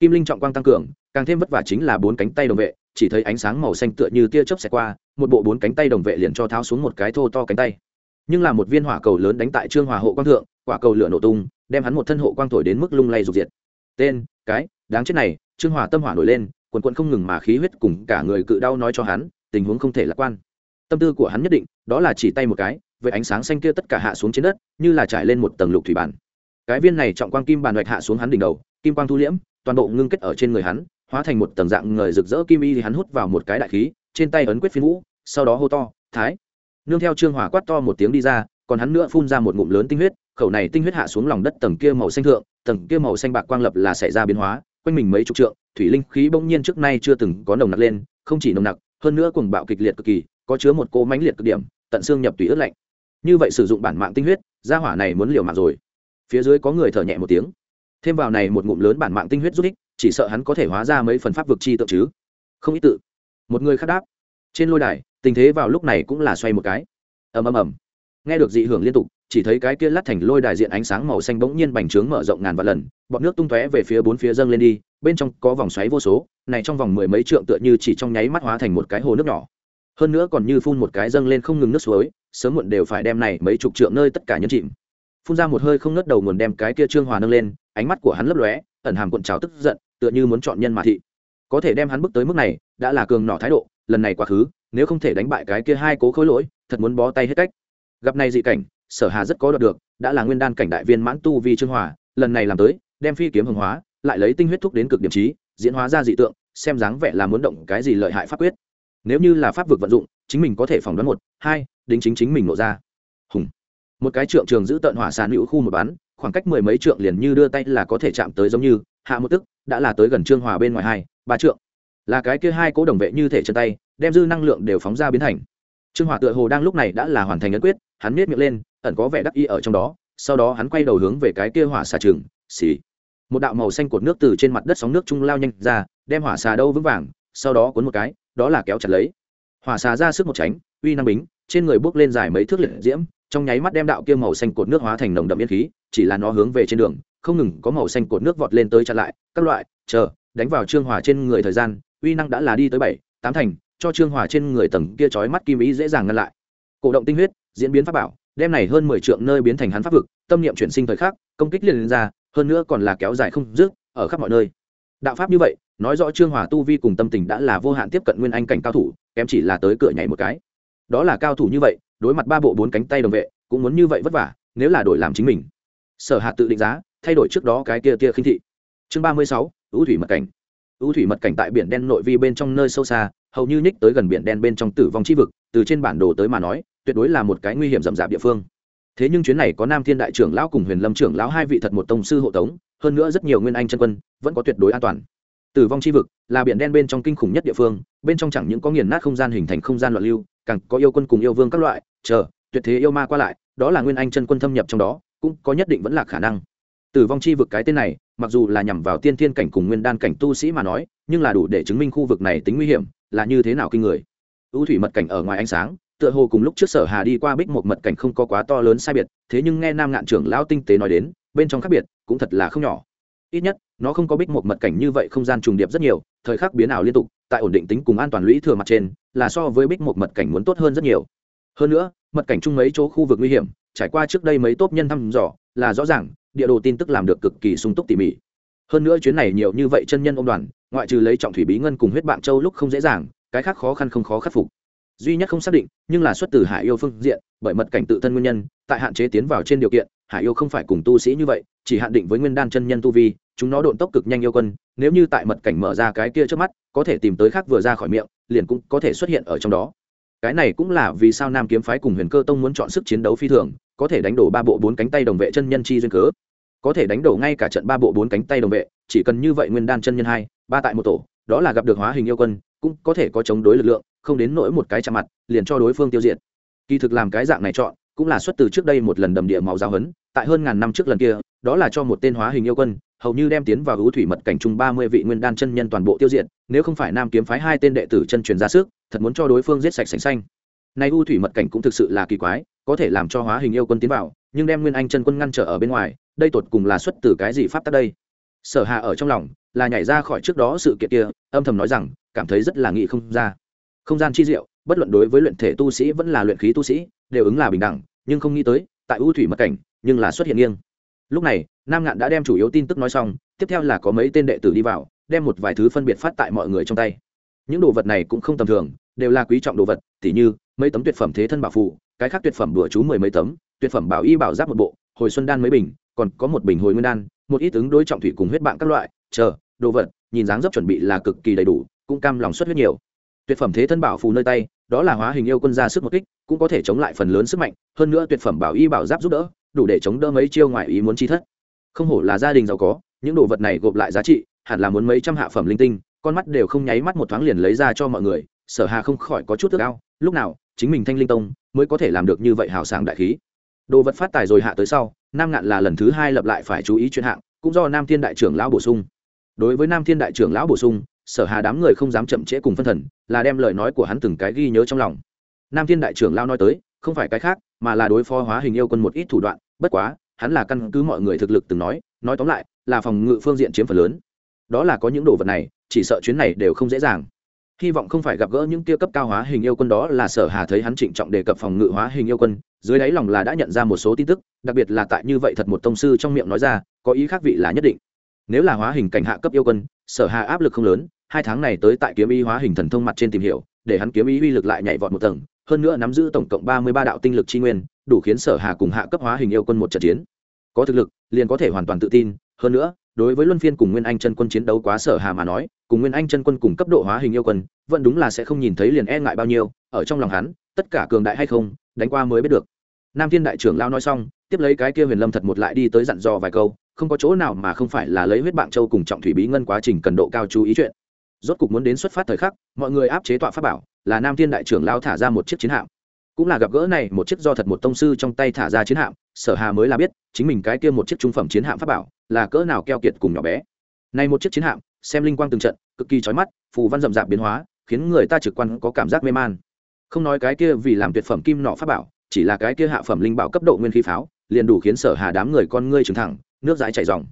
Speaker 1: Kim linh trọng quang tăng cường, càng thêm vất vả chính là bốn cánh tay đồng vệ, chỉ thấy ánh sáng màu xanh tựa như tia chớp xẹt qua một bộ bốn cánh tay đồng vệ liền cho tháo xuống một cái thô to cánh tay. Nhưng là một viên hỏa cầu lớn đánh tại trương hòa hộ quang thượng, quả cầu lửa nổ tung, đem hắn một thân hộ quang thổi đến mức lung lay rục diệt. Tên, cái, đáng chết này, trương hòa tâm hỏa nổi lên, quần quận không ngừng mà khí huyết cùng cả người cự đau nói cho hắn, tình huống không thể lạc quan. Tâm tư của hắn nhất định, đó là chỉ tay một cái, với ánh sáng xanh kia tất cả hạ xuống trên đất, như là trải lên một tầng lục thủy bản. Cái viên này trọng quang kim bàn hoạch hạ xuống hắn đỉnh đầu, kim quang thu liễm, toàn bộ ngưng kết ở trên người hắn, hóa thành một tầng dạng người rực rỡ kim y thì hắn hút vào một cái đại khí trên tay ấn quyết phiên vũ, sau đó hô to, thái! Nương theo trương hỏa quát to một tiếng đi ra, còn hắn nữa phun ra một ngụm lớn tinh huyết, khẩu này tinh huyết hạ xuống lòng đất tầng kia màu xanh thượng, tầng kia màu xanh bạc quang lập là xảy ra biến hóa, quanh mình mấy chục trượng, thủy linh khí bỗng nhiên trước nay chưa từng có nồng nặc lên, không chỉ nồng nặc, hơn nữa cùng bạo kịch liệt cực kỳ, có chứa một cô mãnh liệt cực điểm, tận xương nhập tùy ướt lạnh. Như vậy sử dụng bản mạng tinh huyết, gia hỏa này muốn liều mạng rồi. Phía dưới có người thở nhẹ một tiếng. Thêm vào này một ngụm lớn bản mạng tinh huyết giúp ích, chỉ sợ hắn có thể hóa ra mấy phần pháp vực chi tượng chứ. Không ý tự một người khác đáp. Trên lôi đài, tình thế vào lúc này cũng là xoay một cái. Ầm ầm ầm. Nghe được dị hưởng liên tục, chỉ thấy cái kia lát thành lôi đài diện ánh sáng màu xanh bỗng nhiên bành trướng mở rộng ngàn vạn lần, bọt nước tung tóe về phía bốn phía dâng lên đi, bên trong có vòng xoáy vô số, này trong vòng mười mấy trượng tựa như chỉ trong nháy mắt hóa thành một cái hồ nước nhỏ. Hơn nữa còn như phun một cái dâng lên không ngừng nước suối, sớm muộn đều phải đem này mấy chục trượng nơi tất cả nhấn chìm. Phun ra một hơi không ngớt đầu nguồn đem cái kia trương hòa nâng lên, ánh mắt của hắn lấp lóe, ẩn hàm cuộn trào tức giận, tựa như muốn chọn nhân mà thị. Có thể đem hắn bước tới mức này đã là cường nọ thái độ lần này quá khứ nếu không thể đánh bại cái kia hai cố khối lỗi thật muốn bó tay hết cách. Gặp này dị cảnh sở hà rất có đoạt được đã là nguyên đan cảnh đại viên mãn tu vi trương hòa lần này làm tới đem phi kiếm hồng hóa lại lấy tinh huyết thúc đến cực điểm trí diễn hóa ra dị tượng xem dáng vẻ là muốn động cái gì lợi hại pháp quyết. Nếu như là pháp vực vận dụng chính mình có thể phỏng đoán một hai đính chính chính mình nổ ra. Hùng. Một cái trượng trường giữ tận hỏa sàn hữu khu một bán, khoảng cách mười mấy trượng liền như đưa tay là có thể chạm tới giống như hạ một tức đã là tới gần trương hòa bên ngoài hai ba trượng là cái kia hai cố đồng vệ như thể chân tay, đem dư năng lượng đều phóng ra biến thành. Trương hòa tựa hồ đang lúc này đã là hoàn thành ấn quyết, hắn miết miệng lên, ẩn có vẻ đắc ý ở trong đó, sau đó hắn quay đầu hướng về cái kia hỏa xà trường, xì. Một đạo màu xanh cột nước từ trên mặt đất sóng nước trung lao nhanh ra, đem hỏa xà đâu vững vàng, sau đó cuốn một cái, đó là kéo chặt lấy. Hỏa xà ra sức một tránh, uy năng bính, trên người bước lên dài mấy thước liệt diễm, trong nháy mắt đem đạo kia màu xanh cột nước hóa thành nồng đậm yên khí, chỉ là nó hướng về trên đường, không ngừng có màu xanh cột nước vọt lên tới chặn lại, các loại, chờ, đánh vào trương hòa trên người thời gian uy năng đã là đi tới bảy, tám thành, cho trương hòa trên người tầng kia chói mắt kim ý dễ dàng ngăn lại. Cổ động tinh huyết, diễn biến pháp bảo, đem này hơn mười trượng nơi biến thành hắn pháp vực, tâm niệm chuyển sinh thời khắc, công kích liền lên ra, hơn nữa còn là kéo dài không dứt, ở khắp mọi nơi. Đạo pháp như vậy, nói rõ trương hòa tu vi cùng tâm tình đã là vô hạn tiếp cận nguyên anh cảnh cao thủ, kém chỉ là tới cửa nhảy một cái. Đó là cao thủ như vậy, đối mặt ba bộ bốn cánh tay đồng vệ, cũng muốn như vậy vất vả, nếu là đổi làm chính mình. Sở hạ tự định giá, thay đổi trước đó cái kia kia khinh thị. Chương ba mươi sáu, ưu thủy mật cảnh ưu thủy mật cảnh tại biển đen nội vi bên trong nơi sâu xa, hầu như nhích tới gần biển đen bên trong tử vong chi vực, từ trên bản đồ tới mà nói, tuyệt đối là một cái nguy hiểm rậm rạp địa phương. Thế nhưng chuyến này có nam thiên đại trưởng lão cùng huyền lâm trưởng lão hai vị thật một tông sư hộ tống, hơn nữa rất nhiều nguyên anh chân quân, vẫn có tuyệt đối an toàn. Tử vong chi vực là biển đen bên trong kinh khủng nhất địa phương, bên trong chẳng những có nghiền nát không gian hình thành không gian loạn lưu, càng có yêu quân cùng yêu vương các loại, chờ, tuyệt thế yêu ma qua lại, đó là nguyên anh chân quân thâm nhập trong đó, cũng có nhất định vẫn là khả năng. Tử vong chi vực cái tên này mặc dù là nhằm vào tiên thiên cảnh cùng nguyên đan cảnh tu sĩ mà nói, nhưng là đủ để chứng minh khu vực này tính nguy hiểm, là như thế nào kinh người. Ưu thủy mật cảnh ở ngoài ánh sáng, tựa hồ cùng lúc trước sở hà đi qua bích một mật cảnh không có quá to lớn sai biệt, thế nhưng nghe nam ngạn trưởng lão tinh tế nói đến, bên trong khác biệt cũng thật là không nhỏ. Ít nhất, nó không có bích một mật cảnh như vậy không gian trùng điệp rất nhiều, thời khắc biến ảo liên tục, tại ổn định tính cùng an toàn lũy thừa mặt trên, là so với bích một mật cảnh muốn tốt hơn rất nhiều. Hơn nữa, mật cảnh chung mấy chỗ khu vực nguy hiểm, trải qua trước đây mấy tốt nhân thăm dò, là rõ ràng địa đồ tin tức làm được cực kỳ sung túc tỉ mỉ. Hơn nữa chuyến này nhiều như vậy chân nhân ông đoàn, ngoại trừ lấy trọng thủy bí ngân cùng huyết bạn châu lúc không dễ dàng, cái khác khó khăn không khó khắc phục. Duy nhất không xác định, nhưng là xuất từ hải yêu phương diện, bởi mật cảnh tự thân nguyên nhân, tại hạn chế tiến vào trên điều kiện, hải yêu không phải cùng tu sĩ như vậy, chỉ hạn định với nguyên đan chân nhân tu vi, chúng nó độn tốc cực nhanh yêu quân, nếu như tại mật cảnh mở ra cái kia trước mắt, có thể tìm tới khác vừa ra khỏi miệng, liền cũng có thể xuất hiện ở trong đó. Cái này cũng là vì sao nam kiếm phái cùng huyền cơ tông muốn chọn sức chiến đấu phi thường có thể đánh đổ ba bộ bốn cánh tay đồng vệ chân nhân chi duyên cớ. Có thể đánh đổ ngay cả trận ba bộ bốn cánh tay đồng vệ, chỉ cần như vậy nguyên đan chân nhân hai, ba tại một tổ, đó là gặp được hóa hình yêu quân, cũng có thể có chống đối lực lượng, không đến nỗi một cái chạm mặt, liền cho đối phương tiêu diệt. Kỳ thực làm cái dạng này chọn, cũng là xuất từ trước đây một lần đầm địa màu giáo hấn tại hơn ngàn năm trước lần kia, đó là cho một tên hóa hình yêu quân, hầu như đem tiến vào hữu thủy mật cảnh chung ba mươi vị nguyên đan chân nhân toàn bộ tiêu diệt, nếu không phải nam kiếm phái hai tên đệ tử chân truyền ra sức, thật muốn cho đối phương giết sạch sành xanh nay u thủy mật cảnh cũng thực sự là kỳ quái, có thể làm cho hóa hình yêu quân tiến vào, nhưng đem nguyên anh chân quân ngăn trở ở bên ngoài, đây tột cùng là xuất từ cái gì pháp tắc đây? Sở hạ ở trong lòng, là nhảy ra khỏi trước đó sự kiện kia, âm thầm nói rằng, cảm thấy rất là nghị không ra. Không gian chi diệu, bất luận đối với luyện thể tu sĩ vẫn là luyện khí tu sĩ, đều ứng là bình đẳng, nhưng không nghĩ tới, tại ưu thủy mật cảnh, nhưng là xuất hiện nghiêng. Lúc này, nam ngạn đã đem chủ yếu tin tức nói xong, tiếp theo là có mấy tên đệ tử đi vào, đem một vài thứ phân biệt phát tại mọi người trong tay. Những đồ vật này cũng không tầm thường, đều là quý trọng đồ vật, tỉ như mấy tấm tuyệt phẩm thế thân bảo phụ cái khác tuyệt phẩm đùa chú mười mấy tấm, tuyệt phẩm bảo y bảo giáp một bộ, hồi xuân đan mấy bình, còn có một bình hồi nguyên đan, một ít ứng đối trọng thủy cùng huyết bạn các loại, chờ, đồ vật, nhìn dáng dấp chuẩn bị là cực kỳ đầy đủ, cũng cam lòng xuất huyết nhiều. Tuyệt phẩm thế thân bảo phù nơi tay, đó là hóa hình yêu quân ra sức một kích, cũng có thể chống lại phần lớn sức mạnh, hơn nữa tuyệt phẩm bảo y bảo giáp giúp đỡ, đủ để chống đỡ mấy chiêu ngoài ý muốn chi thất. Không hổ là gia đình giàu có, những đồ vật này gộp lại giá trị, hẳn là muốn mấy trăm hạ phẩm linh tinh, con mắt đều không nháy mắt một thoáng liền lấy ra cho mọi người, sở hà không khỏi có chút ước ao, lúc nào chính mình thanh linh tông mới có thể làm được như vậy hào sảng đại khí. Đồ vật phát tài rồi hạ tới sau, nam ngạn là lần thứ hai lập lại phải chú ý chuyện hạng, cũng do nam thiên đại trưởng lão bổ sung. Đối với nam thiên đại trưởng lão bổ sung, sở hà đám người không dám chậm trễ cùng phân thần, là đem lời nói của hắn từng cái ghi nhớ trong lòng. Nam thiên đại trưởng lão nói tới, không phải cái khác, mà là đối phó hóa hình yêu quân một ít thủ đoạn, bất quá, hắn là căn cứ mọi người thực lực từng nói nói tóm lại, là phòng ngự phương diện chiếm phần lớn. Đó là có những đồ vật này, chỉ sợ chuyến này đều không dễ dàng hy vọng không phải gặp gỡ những tia cấp cao hóa hình yêu quân đó là sở hà thấy hắn trịnh trọng đề cập phòng ngự hóa hình yêu quân, dưới đáy lòng là đã nhận ra một số tin tức, đặc biệt là tại như vậy thật một tông sư trong miệng nói ra, có ý khác vị là nhất định. Nếu là hóa hình cảnh hạ cấp yêu quân, sở hà áp lực không lớn, hai tháng này tới tại kiếm ý hóa hình thần thông mặt trên tìm hiểu, để hắn kiếm ý uy lực lại nhảy vọt một tầng, hơn nữa nắm giữ tổng cộng ba mươi ba đạo tinh lực chi nguyên, đủ khiến sở hà cùng hạ cấp hóa hình yêu quân một trận chiến. Có thực lực, liền có thể hoàn toàn tự tin, hơn nữa đối với luân phiên cùng nguyên anh chân quân chiến đấu quá sở hà mà nói, cùng nguyên anh chân quân cùng cấp độ hóa hình yêu quân, vẫn đúng là sẽ không nhìn thấy liền e ngại bao nhiêu, ở trong lòng hắn, tất cả cường đại hay không, đánh qua mới biết được. Nam thiên đại trưởng lao nói xong, tiếp lấy cái kia huyền lâm thật một lại đi tới dặn dò vài câu, không có chỗ nào mà không phải là lấy huyết bạn châu cùng trọng thủy bí ngân quá trình cần độ cao chú ý chuyện. Rốt cục muốn đến xuất phát thời khắc, mọi người áp chế tọa pháp bảo, là nam thiên đại trưởng lao thả ra một chiếc chiến hạm. Cũng là gặp gỡ này, một chiếc do thật một tông sư trong tay thả ra chiến hạm, sở hà mới là biết, chính mình cái kia một chiếc trung phẩm chiến hạm pháp bảo là cỡ nào keo kiệt cùng nhỏ bé. Này một chiếc chiến hạm, xem linh quang từng trận, cực kỳ chói mắt, phù văn rậm rạp biến hóa, khiến người ta trực quan có cảm giác mê man. Không nói cái kia vì làm tuyệt phẩm kim nọ pháp bảo, chỉ là cái kia hạ phẩm linh bảo cấp độ nguyên khí pháo, liền đủ khiến sở hà đám người con ngươi trừng thẳng, nước dãi chảy ròng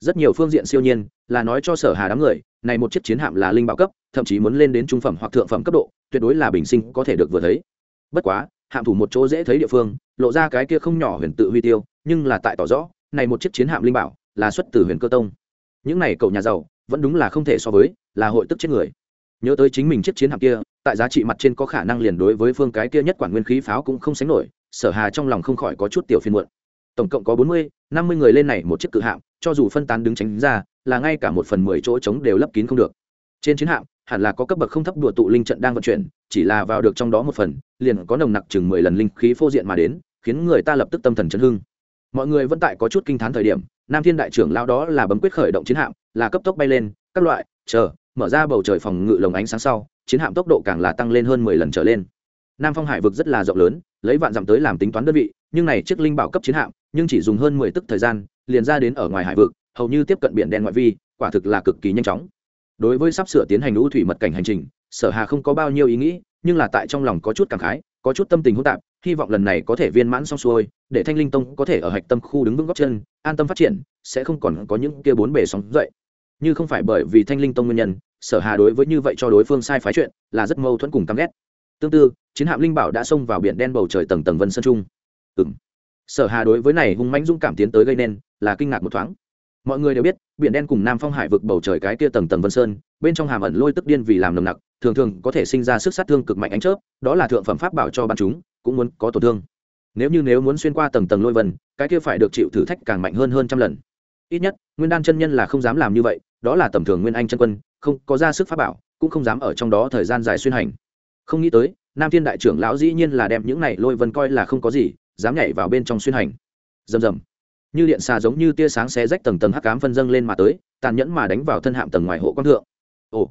Speaker 1: rất nhiều phương diện siêu nhiên, là nói cho sở hà đám người, này một chiếc chiến hạm là linh bảo cấp, thậm chí muốn lên đến trung phẩm hoặc thượng phẩm cấp độ, tuyệt đối là bình sinh có thể được vừa thấy. Bất quá, hạm thủ một chỗ dễ thấy địa phương, lộ ra cái kia không nhỏ huyền tự huy tiêu, nhưng là tại tỏ rõ, này một chiếc chiến hạm linh bảo là xuất từ huyền cơ tông. Những này cậu nhà giàu, vẫn đúng là không thể so với, là hội tức chết người. Nhớ tới chính mình chiếc chiến hạm kia, tại giá trị mặt trên có khả năng liền đối với phương cái kia nhất quản nguyên khí pháo cũng không sánh nổi, sở hà trong lòng không khỏi có chút tiểu phiên muộn. Tổng cộng có bốn mươi, năm mươi người lên này một chiếc cự hạm, cho dù phân tán đứng tránh ra, là ngay cả một phần mười chỗ trống đều lấp kín không được. Trên chiến hạm, hẳn là có cấp bậc không thấp đùa tụ linh trận đang vận chuyển, chỉ là vào được trong đó một phần, liền có nồng nặc chừng mười lần linh khí phô diện mà đến, khiến người ta lập tức tâm thần chấn hưng. Mọi người vẫn tại có chút kinh thán thời điểm nam thiên đại trưởng lao đó là bấm quyết khởi động chiến hạm, là cấp tốc bay lên, các loại, chờ, mở ra bầu trời phòng ngự lồng ánh sáng sau, chiến hạm tốc độ càng là tăng lên hơn mười lần trở lên. Nam phong hải vực rất là rộng lớn, lấy vạn dặm tới làm tính toán đơn vị, nhưng này chiếc linh bảo cấp chiến hạm, nhưng chỉ dùng hơn mười tức thời gian, liền ra đến ở ngoài hải vực, hầu như tiếp cận biển đen ngoại vi, quả thực là cực kỳ nhanh chóng. Đối với sắp sửa tiến hành lũ thủy mật cảnh hành trình, sở hà không có bao nhiêu ý nghĩ, nhưng là tại trong lòng có chút cảm khái, có chút tâm tình hỗn tạp hy vọng lần này có thể viên mãn xong xuôi, để thanh linh tông có thể ở hạch tâm khu đứng vững góc chân, an tâm phát triển, sẽ không còn có những kia bốn bề sóng dậy. Như không phải bởi vì thanh linh tông nguyên nhân, sở hà đối với như vậy cho đối phương sai phái chuyện, là rất mâu thuẫn cùng căm ghét. Tương tự, chiến hạm linh bảo đã xông vào biển đen bầu trời tầng tầng vân sơn trung. Ừng sở hà đối với này hung mãnh dũng cảm tiến tới gây nên, là kinh ngạc một thoáng. Mọi người đều biết, biển đen cùng nam phong hải vực bầu trời cái kia tầng tầng vân sơn, bên trong hàm ẩn lôi tức điên vì làm nồng nặc, thường thường có thể sinh ra sức sát thương cực mạnh ánh chớp, đó là thượng phẩm pháp bảo cho ban chúng cũng muốn có tổn thương. Nếu như nếu muốn xuyên qua tầng tầng lôi vân, cái kia phải được chịu thử thách càng mạnh hơn hơn trăm lần. Ít nhất, nguyên đan chân nhân là không dám làm như vậy, đó là tầm thường nguyên anh chân quân, không có ra sức pháp bảo, cũng không dám ở trong đó thời gian dài xuyên hành. Không nghĩ tới, nam thiên đại trưởng lão dĩ nhiên là đem những này lôi vân coi là không có gì, dám nhảy vào bên trong xuyên hành. Rầm rầm. Như điện xà giống như tia sáng xé rách tầng tầng hắc cám phân dâng lên mà tới, tàn nhẫn mà đánh vào thân hạm tầng ngoài hộ quang thượng. Ồ.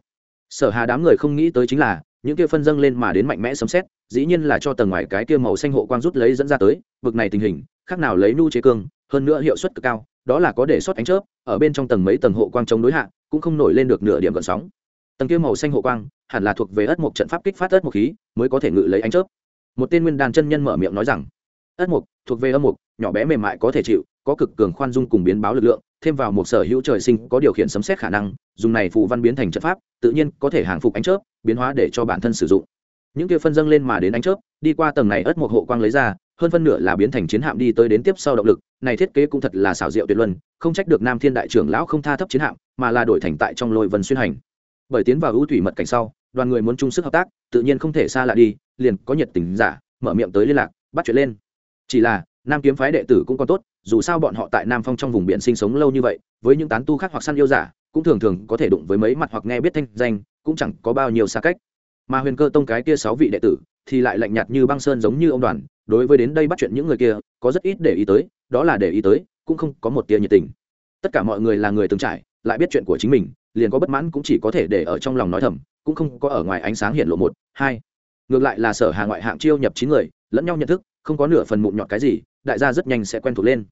Speaker 1: Sở hà đám người không nghĩ tới chính là những kia phân dâng lên mà đến mạnh mẽ sấm xét dĩ nhiên là cho tầng ngoài cái kia màu xanh hộ quang rút lấy dẫn ra tới vực này tình hình, khác nào lấy nu chế cương hơn nữa hiệu suất cực cao, đó là có để sót ánh chớp, ở bên trong tầng mấy tầng hộ quang chống đối hạ, cũng không nổi lên được nửa điểm gần sóng. Tầng kia màu xanh hộ quang, hẳn là thuộc về ất mục trận pháp kích phát ất mục khí, mới có thể ngự lấy ánh chớp. Một tên nguyên đàn chân nhân mở miệng nói rằng, ất mục, thuộc về âm mục, nhỏ bé mềm mại có thể chịu, có cực cường khoan dung cùng biến báo lực lượng thêm vào một sở hữu trời sinh có điều khiển sấm xét khả năng, dùng này phù văn biến thành trận pháp, tự nhiên có thể hàng phục ánh chớp, biến hóa để cho bản thân sử dụng. Những kia phân dâng lên mà đến ánh chớp, đi qua tầng này ất một hộ quang lấy ra, hơn phân nửa là biến thành chiến hạm đi tới đến tiếp sau động lực, này thiết kế cũng thật là xảo diệu tuyệt luân, không trách được nam thiên đại trưởng lão không tha thấp chiến hạm, mà là đổi thành tại trong lôi vân xuyên hành. Bởi tiến vào ưu thủy mật cảnh sau, đoàn người muốn chung sức hợp tác, tự nhiên không thể xa lạ đi, liền có nhiệt tình giả, mở miệng tới liên lạc, bắt chuyện lên. Chỉ là, nam kiếm phái đệ tử cũng còn tốt dù sao bọn họ tại nam phong trong vùng biển sinh sống lâu như vậy, với những tán tu khác hoặc săn yêu giả, cũng thường thường có thể đụng với mấy mặt hoặc nghe biết thanh danh, cũng chẳng có bao nhiêu xa cách. Mà huyền cơ tông cái kia sáu vị đệ tử, thì lại lạnh nhạt như băng sơn giống như ông đoàn, đối với đến đây bắt chuyện những người kia, có rất ít để ý tới, đó là để ý tới, cũng không có một tia nhiệt tình. Tất cả mọi người là người từng trải, lại biết chuyện của chính mình, liền có bất mãn cũng chỉ có thể để ở trong lòng nói thầm, cũng không có ở ngoài ánh sáng hiện lộ một, hai. Ngược lại là sở hà ngoại hạng chiêu nhập chín người, lẫn nhau nhận thức, không có nửa phần mụn nhọt cái gì, đại gia rất nhanh sẽ quen thuộc lên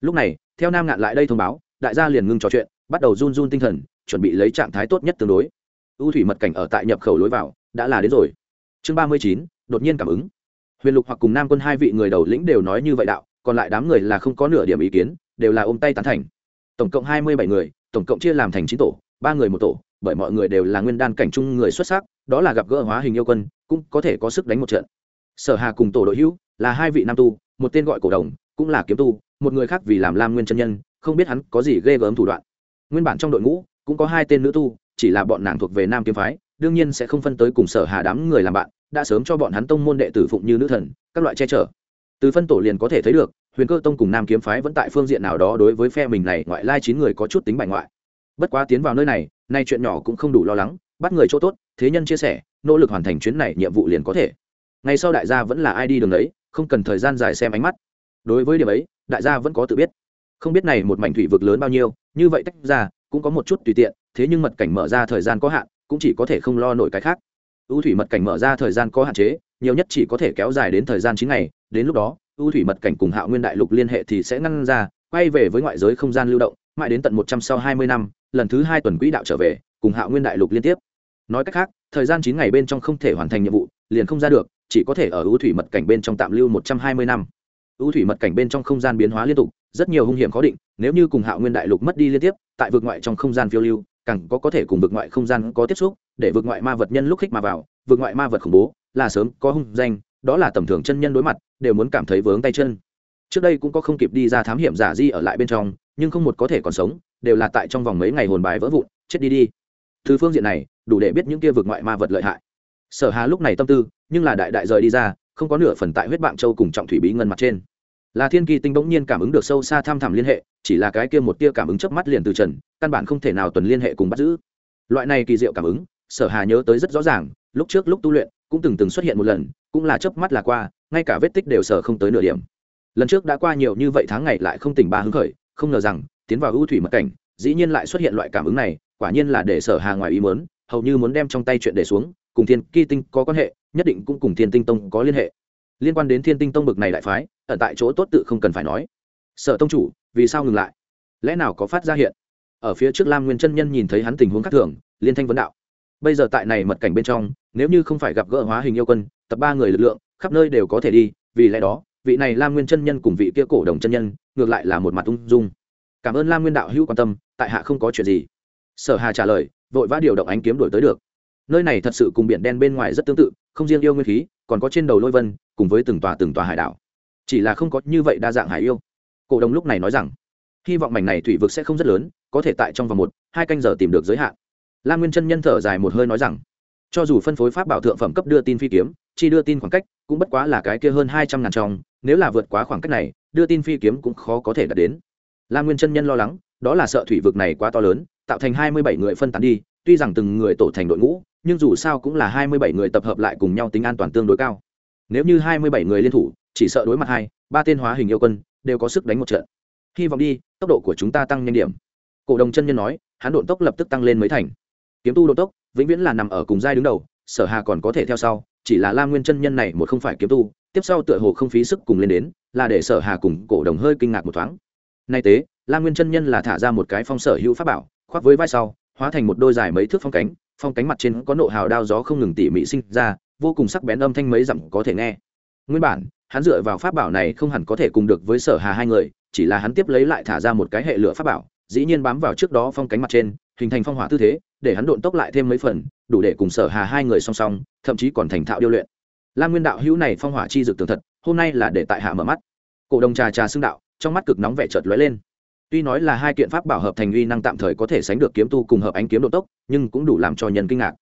Speaker 1: lúc này, theo nam ngạn lại đây thông báo, đại gia liền ngưng trò chuyện, bắt đầu run run tinh thần, chuẩn bị lấy trạng thái tốt nhất tương đối. Ưu thủy mật cảnh ở tại nhập khẩu lối vào, đã là đến rồi. Chương ba mươi chín, đột nhiên cảm ứng. Huyền lục hoặc cùng nam quân hai vị người đầu lĩnh đều nói như vậy đạo, còn lại đám người là không có nửa điểm ý kiến, đều là ôm tay tán thành. Tổng cộng hai mươi bảy người, tổng cộng chia làm thành chín tổ, ba người một tổ, bởi mọi người đều là nguyên đan cảnh trung người xuất sắc, đó là gặp gỡ hóa hình yêu quân, cũng có thể có sức đánh một trận. Sở hà cùng tổ đội hữu, là hai vị nam tu, một tên gọi cổ đồng cũng là kiếm tu một người khác vì làm lam nguyên chân nhân không biết hắn có gì ghê gớm thủ đoạn. Nguyên bản trong đội ngũ cũng có hai tên nữ tu chỉ là bọn nàng thuộc về nam kiếm phái đương nhiên sẽ không phân tới cùng sở hà đám người làm bạn đã sớm cho bọn hắn tông môn đệ tử phụng như nữ thần các loại che chở. Từ phân tổ liền có thể thấy được huyền cơ tông cùng nam kiếm phái vẫn tại phương diện nào đó đối với phe mình này ngoại lai chín người có chút tính bài ngoại. Bất quá tiến vào nơi này nay chuyện nhỏ cũng không đủ lo lắng bắt người chỗ tốt thế nhân chia sẻ nỗ lực hoàn thành chuyến này nhiệm vụ liền có thể. Ngày sau đại gia vẫn là ai đi đường ấy, không cần thời gian dài xem ánh mắt đối với điểm ấy, đại gia vẫn có tự biết. Không biết này một mảnh thủy vực lớn bao nhiêu, như vậy tách ra, cũng có một chút tùy tiện, thế nhưng mật cảnh mở ra thời gian có hạn, cũng chỉ có thể không lo nổi cái khác. Ưu thủy mật cảnh mở ra thời gian có hạn chế, nhiều nhất chỉ có thể kéo dài đến thời gian chín ngày, đến lúc đó ưu thủy mật cảnh cùng hạo nguyên đại lục liên hệ thì sẽ ngăn ra, quay về với ngoại giới không gian lưu động, mãi đến tận một trăm sau hai mươi năm, lần thứ hai tuần quỹ đạo trở về, cùng hạo nguyên đại lục liên tiếp. Nói cách khác, thời gian chín ngày bên trong không thể hoàn thành nhiệm vụ, liền không ra được, chỉ có thể ở ưu thủy mật cảnh bên trong tạm lưu một trăm hai mươi năm ưu thủy mật cảnh bên trong không gian biến hóa liên tục, rất nhiều hung hiểm khó định, nếu như cùng hạo nguyên đại lục mất đi liên tiếp, tại vực ngoại trong không gian phiêu lưu, càng có có thể cùng vực ngoại không gian có tiếp xúc, để vực ngoại ma vật nhân lúc khích mà vào, vực ngoại ma vật khủng bố, là sớm, có hung danh, đó là tầm thường chân nhân đối mặt, đều muốn cảm thấy vướng tay chân. Trước đây cũng có không kịp đi ra thám hiểm giả di ở lại bên trong, nhưng không một có thể còn sống, đều là tại trong vòng mấy ngày hồn bài vỡ vụn, chết đi đi. Từ phương diện này, đủ để biết những kia vực ngoại ma vật lợi hại. Sở hà lúc này tâm tư, nhưng là đại đại rời đi ra không có nửa phần tại huyết bạn châu cùng trọng thủy bí ngân mặt trên. Là thiên kỳ tinh bỗng nhiên cảm ứng được sâu xa tham thẳm liên hệ, chỉ là cái kia một tia cảm ứng chớp mắt liền từ trần, căn bản không thể nào tuần liên hệ cùng bắt giữ. Loại này kỳ diệu cảm ứng, sở hà nhớ tới rất rõ ràng, lúc trước lúc tu luyện, cũng từng từng xuất hiện một lần, cũng là chớp mắt là qua, ngay cả vết tích đều sở không tới nửa điểm. Lần trước đã qua nhiều như vậy tháng ngày lại không tỉnh ba hứng khởi, không ngờ rằng, tiến vào ưu thủy mật cảnh, dĩ nhiên lại xuất hiện loại cảm ứng này, quả nhiên là để sở hà ngoài ý muốn, hầu như muốn đem trong tay chuyện để xuống cùng thiên kỳ tinh có quan hệ, nhất định cũng cùng thiên tinh tông có liên hệ. Liên quan đến thiên tinh tông bực này đại phái ở tại chỗ tốt tự không cần phải nói. Sở tông chủ, vì sao ngừng lại? Lẽ nào có phát ra hiện? Ở phía trước lam nguyên chân nhân nhìn thấy hắn tình huống khác thường, liên thanh vấn đạo. Bây giờ tại này mật cảnh bên trong, nếu như không phải gặp gỡ hóa hình yêu quân, tập ba người lực lượng, khắp nơi đều có thể đi, vì lẽ đó, vị này lam nguyên chân nhân cùng vị kia cổ đồng chân nhân, ngược lại là một mặt ung dung. Cảm ơn lam nguyên đạo hữu quan tâm, tại hạ không có chuyện gì. Sở hà trả lời, vội vã điều động ánh kiếm đổi tới được nơi này thật sự cùng biển đen bên ngoài rất tương tự, không riêng yêu nguyên khí, còn có trên đầu lôi vân, cùng với từng tòa từng tòa hải đảo. Chỉ là không có như vậy đa dạng hải yêu. Cổ đồng lúc này nói rằng, hy vọng mảnh này thủy vực sẽ không rất lớn, có thể tại trong vòng một, hai canh giờ tìm được giới hạn. Lam nguyên chân nhân thở dài một hơi nói rằng, cho dù phân phối pháp bảo thượng phẩm cấp đưa tin phi kiếm, chi đưa tin khoảng cách cũng bất quá là cái kia hơn hai trăm ngàn trong nếu là vượt quá khoảng cách này, đưa tin phi kiếm cũng khó có thể đạt đến. Lam nguyên chân nhân lo lắng, đó là sợ thủy vực này quá to lớn, tạo thành hai mươi bảy người phân tán đi tuy rằng từng người tổ thành đội ngũ, nhưng dù sao cũng là hai mươi bảy người tập hợp lại cùng nhau tính an toàn tương đối cao. Nếu như hai mươi bảy người liên thủ, chỉ sợ đối mặt hai, ba tên hóa hình yêu quân, đều có sức đánh một trận. Hy vọng đi, tốc độ của chúng ta tăng nhanh điểm. Cổ đồng chân nhân nói, hắn độn tốc lập tức tăng lên mấy thành. Kiếm tu độn tốc, vĩnh viễn là nằm ở cùng giai đứng đầu, sở hà còn có thể theo sau, chỉ là lam nguyên chân nhân này một không phải kiếm tu, tiếp sau tựa hồ không phí sức cùng lên đến, là để sở hà cùng cổ đồng hơi kinh ngạc một thoáng. Nay tế, lam nguyên chân nhân là thả ra một cái phong sở hữu pháp bảo, khoác với vai sau hóa thành một đôi dài mấy thước phong cánh phong cánh mặt trên có nộ hào đao gió không ngừng tỉ mỉ sinh ra, vô cùng sắc bén âm thanh mấy dặm có thể nghe. Nguyên bản, hắn dựa vào pháp bảo này không hẳn có thể cùng được với sở hà hai người, chỉ là hắn tiếp lấy lại thả ra một cái hệ lửa pháp bảo, dĩ nhiên bám vào trước đó phong cánh mặt trên, hình thành phong hỏa tư thế, để hắn độn tốc lại thêm mấy phần, đủ để cùng sở hà hai người song song, thậm chí còn thành thạo điêu luyện. Lam nguyên đạo hữu này phong hỏa chi dược tường thật, hôm nay là để tại hạ mở mắt. Cổ đồng trà trà xương đạo, trong mắt cực nóng vẻ chợt lóe lên tuy nói là hai kiện pháp bảo hợp thành uy năng tạm thời có thể sánh được kiếm tu cùng hợp ánh kiếm độ tốc, nhưng cũng đủ làm cho nhân kinh ngạc.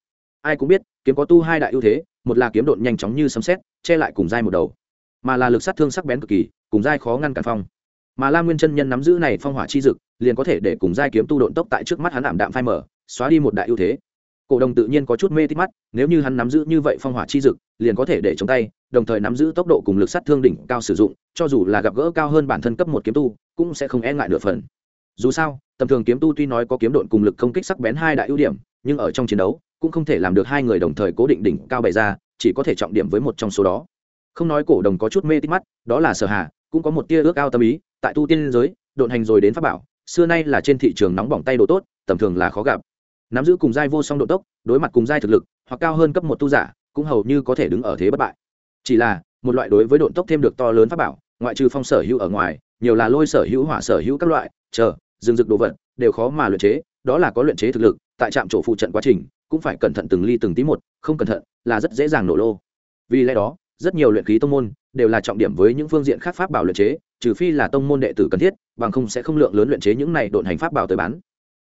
Speaker 1: Ai cũng biết, kiếm có tu hai đại ưu thế, một là kiếm độn nhanh chóng như sấm xét che lại cùng dai một đầu, mà là lực sát thương sắc bén cực kỳ, cùng dai khó ngăn cản phong. Mà la nguyên chân nhân nắm giữ này phong hỏa chi dực, liền có thể để cùng giai kiếm tu độn tốc tại trước mắt hắn ảm đạm phai mở xóa đi một đại ưu thế cổ đồng tự nhiên có chút mê tít mắt, nếu như hắn nắm giữ như vậy phong hỏa chi dực, liền có thể để chống tay, đồng thời nắm giữ tốc độ cùng lực sát thương đỉnh cao sử dụng, cho dù là gặp gỡ cao hơn bản thân cấp một kiếm tu, cũng sẽ không e ngại nửa phần. Dù sao, tầm thường kiếm tu tuy nói có kiếm độn cùng lực công kích sắc bén hai đại ưu điểm, nhưng ở trong chiến đấu, cũng không thể làm được hai người đồng thời cố định đỉnh cao bày ra, chỉ có thể trọng điểm với một trong số đó. Không nói cổ đồng có chút mê tít mắt, đó là sở hà, cũng có một tia ước ao tâm ý, tại tu tiên giới, độn hành rồi đến pháp bảo, xưa nay là trên thị trường nóng bỏng tay đồ tốt, tầm thường là khó gặp nắm giữ cùng giai vô song độ tốc, đối mặt cùng giai thực lực, hoặc cao hơn cấp một tu giả, cũng hầu như có thể đứng ở thế bất bại. Chỉ là, một loại đối với độ tốc thêm được to lớn pháp bảo, ngoại trừ phong sở hữu ở ngoài, nhiều là lôi sở hữu, hỏa sở hữu các loại, chờ, rừng rực đồ vật, đều khó mà luyện chế, đó là có luyện chế thực lực, tại trạm chỗ phụ trận quá trình, cũng phải cẩn thận từng ly từng tí một, không cẩn thận là rất dễ dàng nổ lô. Vì lẽ đó, rất nhiều luyện khí tông môn đều là trọng điểm với những phương diện khác pháp bảo luyện chế, trừ phi là tông môn đệ tử cần thiết, bằng không sẽ không lượng lớn luyện chế những này độn hành pháp bảo tới bán.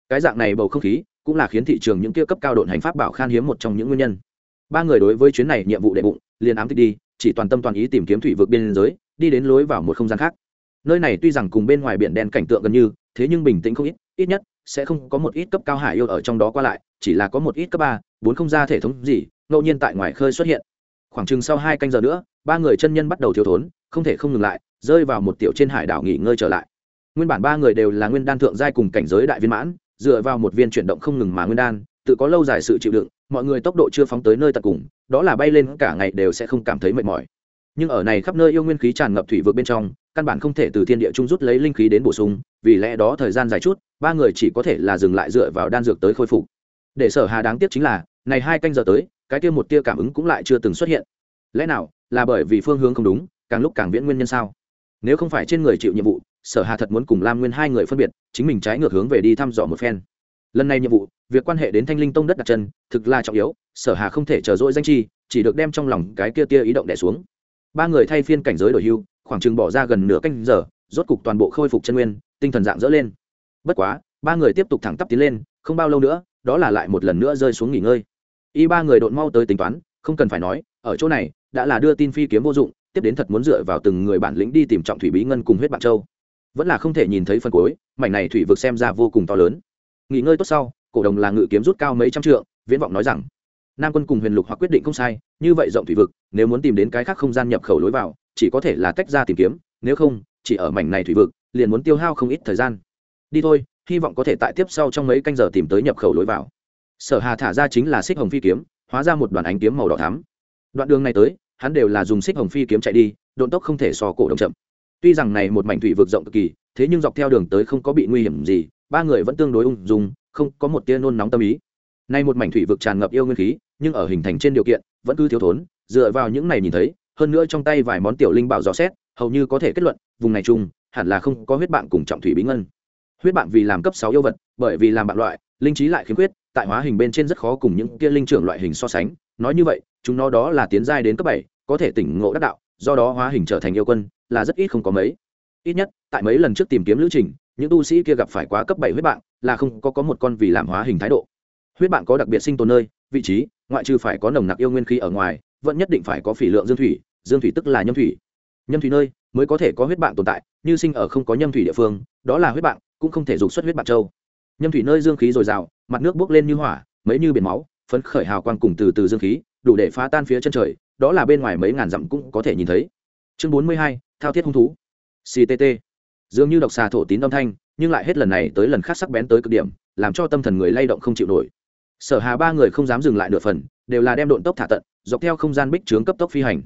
Speaker 1: Cái dạng này bầu không khí cũng là khiến thị trường những kia cấp cao độn hành pháp bảo khan hiếm một trong những nguyên nhân. Ba người đối với chuyến này nhiệm vụ đệ bụng, liền ám tích đi, chỉ toàn tâm toàn ý tìm kiếm thủy vực biên giới, đi đến lối vào một không gian khác. Nơi này tuy rằng cùng bên ngoài biển đen cảnh tượng gần như, thế nhưng bình tĩnh không ít ít nhất sẽ không có một ít cấp cao hải yêu ở trong đó qua lại, chỉ là có một ít cấp ba, bốn không ra thể thống gì, ngẫu nhiên tại ngoài khơi xuất hiện. Khoảng chừng sau hai canh giờ nữa, ba người chân nhân bắt đầu thiếu thốn, không thể không ngừng lại, rơi vào một tiểu trên hải đảo nghỉ ngơi trở lại. Nguyên bản ba người đều là nguyên đan thượng giai cùng cảnh giới đại viên mãn dựa vào một viên chuyển động không ngừng mà nguyên đan, tự có lâu dài sự chịu đựng, mọi người tốc độ chưa phóng tới nơi tận cùng, đó là bay lên cả ngày đều sẽ không cảm thấy mệt mỏi. Nhưng ở này khắp nơi yêu nguyên khí tràn ngập thủy vực bên trong, căn bản không thể từ thiên địa trung rút lấy linh khí đến bổ sung, vì lẽ đó thời gian dài chút, ba người chỉ có thể là dừng lại dựa vào đan dược tới khôi phục. Để sở hà đáng tiếc chính là, này hai canh giờ tới, cái kia một tia cảm ứng cũng lại chưa từng xuất hiện. Lẽ nào, là bởi vì phương hướng không đúng, càng lúc càng viễn nguyên nhân sao? Nếu không phải trên người chịu nhiệm vụ sở hà thật muốn cùng lam nguyên hai người phân biệt chính mình trái ngược hướng về đi thăm dò một phen lần này nhiệm vụ việc quan hệ đến thanh linh tông đất đặt chân thực là trọng yếu sở hà không thể chờ dỗi danh chi chỉ được đem trong lòng cái kia tia ý động đẻ xuống ba người thay phiên cảnh giới đổi hưu khoảng chừng bỏ ra gần nửa canh giờ rốt cục toàn bộ khôi phục chân nguyên tinh thần dạng dỡ lên bất quá ba người tiếp tục thẳng tắp tiến lên không bao lâu nữa đó là lại một lần nữa rơi xuống nghỉ ngơi y ba người đột mau tới tính toán không cần phải nói ở chỗ này đã là đưa tin phi kiếm vô dụng tiếp đến thật muốn dựa vào từng người bản lĩnh đi tìm trọng thủy bí ngân cùng huyết bạn châu vẫn là không thể nhìn thấy phần cuối, mảnh này thủy vực xem ra vô cùng to lớn. Nghỉ ngơi tốt sau, cổ đồng là ngự kiếm rút cao mấy trăm trượng, viễn vọng nói rằng, nam quân cùng huyền lục hoặc quyết định không sai, như vậy rộng thủy vực, nếu muốn tìm đến cái khác không gian nhập khẩu lối vào, chỉ có thể là tách ra tìm kiếm, nếu không, chỉ ở mảnh này thủy vực, liền muốn tiêu hao không ít thời gian. Đi thôi, hy vọng có thể tại tiếp sau trong mấy canh giờ tìm tới nhập khẩu lối vào. Sở hà thả ra chính là xích hồng phi kiếm, hóa ra một đoàn ánh kiếm màu đỏ thắm. Đoạn đường này tới, hắn đều là dùng xích hồng phi kiếm chạy đi, độn tốc không thể so cổ đồng chậm tuy rằng này một mảnh thủy vực rộng cực kỳ, thế nhưng dọc theo đường tới không có bị nguy hiểm gì, ba người vẫn tương đối ung dung, không có một tia nôn nóng tâm ý. Nay một mảnh thủy vực tràn ngập yêu nguyên khí, nhưng ở hình thành trên điều kiện, vẫn cứ thiếu thốn, dựa vào những này nhìn thấy, hơn nữa trong tay vài món tiểu linh bảo dò xét, hầu như có thể kết luận, vùng này chung, hẳn là không có huyết bạn cùng trọng thủy bí ngân. Huyết bạn vì làm cấp sáu yêu vật, bởi vì làm bạn loại, linh trí lại khiếm khuyết, tại hóa hình bên trên rất khó cùng những kia linh trưởng loại hình so sánh. Nói như vậy, chúng nó đó là tiến giai đến cấp bảy, có thể tỉnh ngộ đắc đạo do đó hóa hình trở thành yêu quân, là rất ít không có mấy. Ít nhất, tại mấy lần trước tìm kiếm lữ trình, những tu sĩ kia gặp phải quá cấp bảy huyết bạn, là không có có một con vì làm hóa hình thái độ. Huyết bạn có đặc biệt sinh tồn nơi, vị trí, ngoại trừ phải có nồng nặc yêu nguyên khí ở ngoài, vẫn nhất định phải có phỉ lượng dương thủy dương thủy tức là nhâm thủy. Nhâm thủy nơi, mới có thể có huyết bạn tồn tại, như sinh ở không có nhâm thủy địa phương, đó là huyết bạn, cũng không thể dục xuất huyết bạn châu. Nhâm thủy nơi dương khí dồi dào, mặt nước bốc lên như hỏa, mấy như biển máu, phấn khởi hào quang cùng từ từ dương khí, đủ để phá tan phía chân trời đó là bên ngoài mấy ngàn dặm cũng có thể nhìn thấy. Chương bốn mươi hai, thao thiết hung thú. Ctt dường như độc xà thổ tín âm thanh, nhưng lại hết lần này tới lần khác sắc bén tới cực điểm, làm cho tâm thần người lay động không chịu nổi. Sở hà ba người không dám dừng lại nửa phần, đều là đem độn tốc thả tận, dọc theo không gian bích trướng cấp tốc phi hành.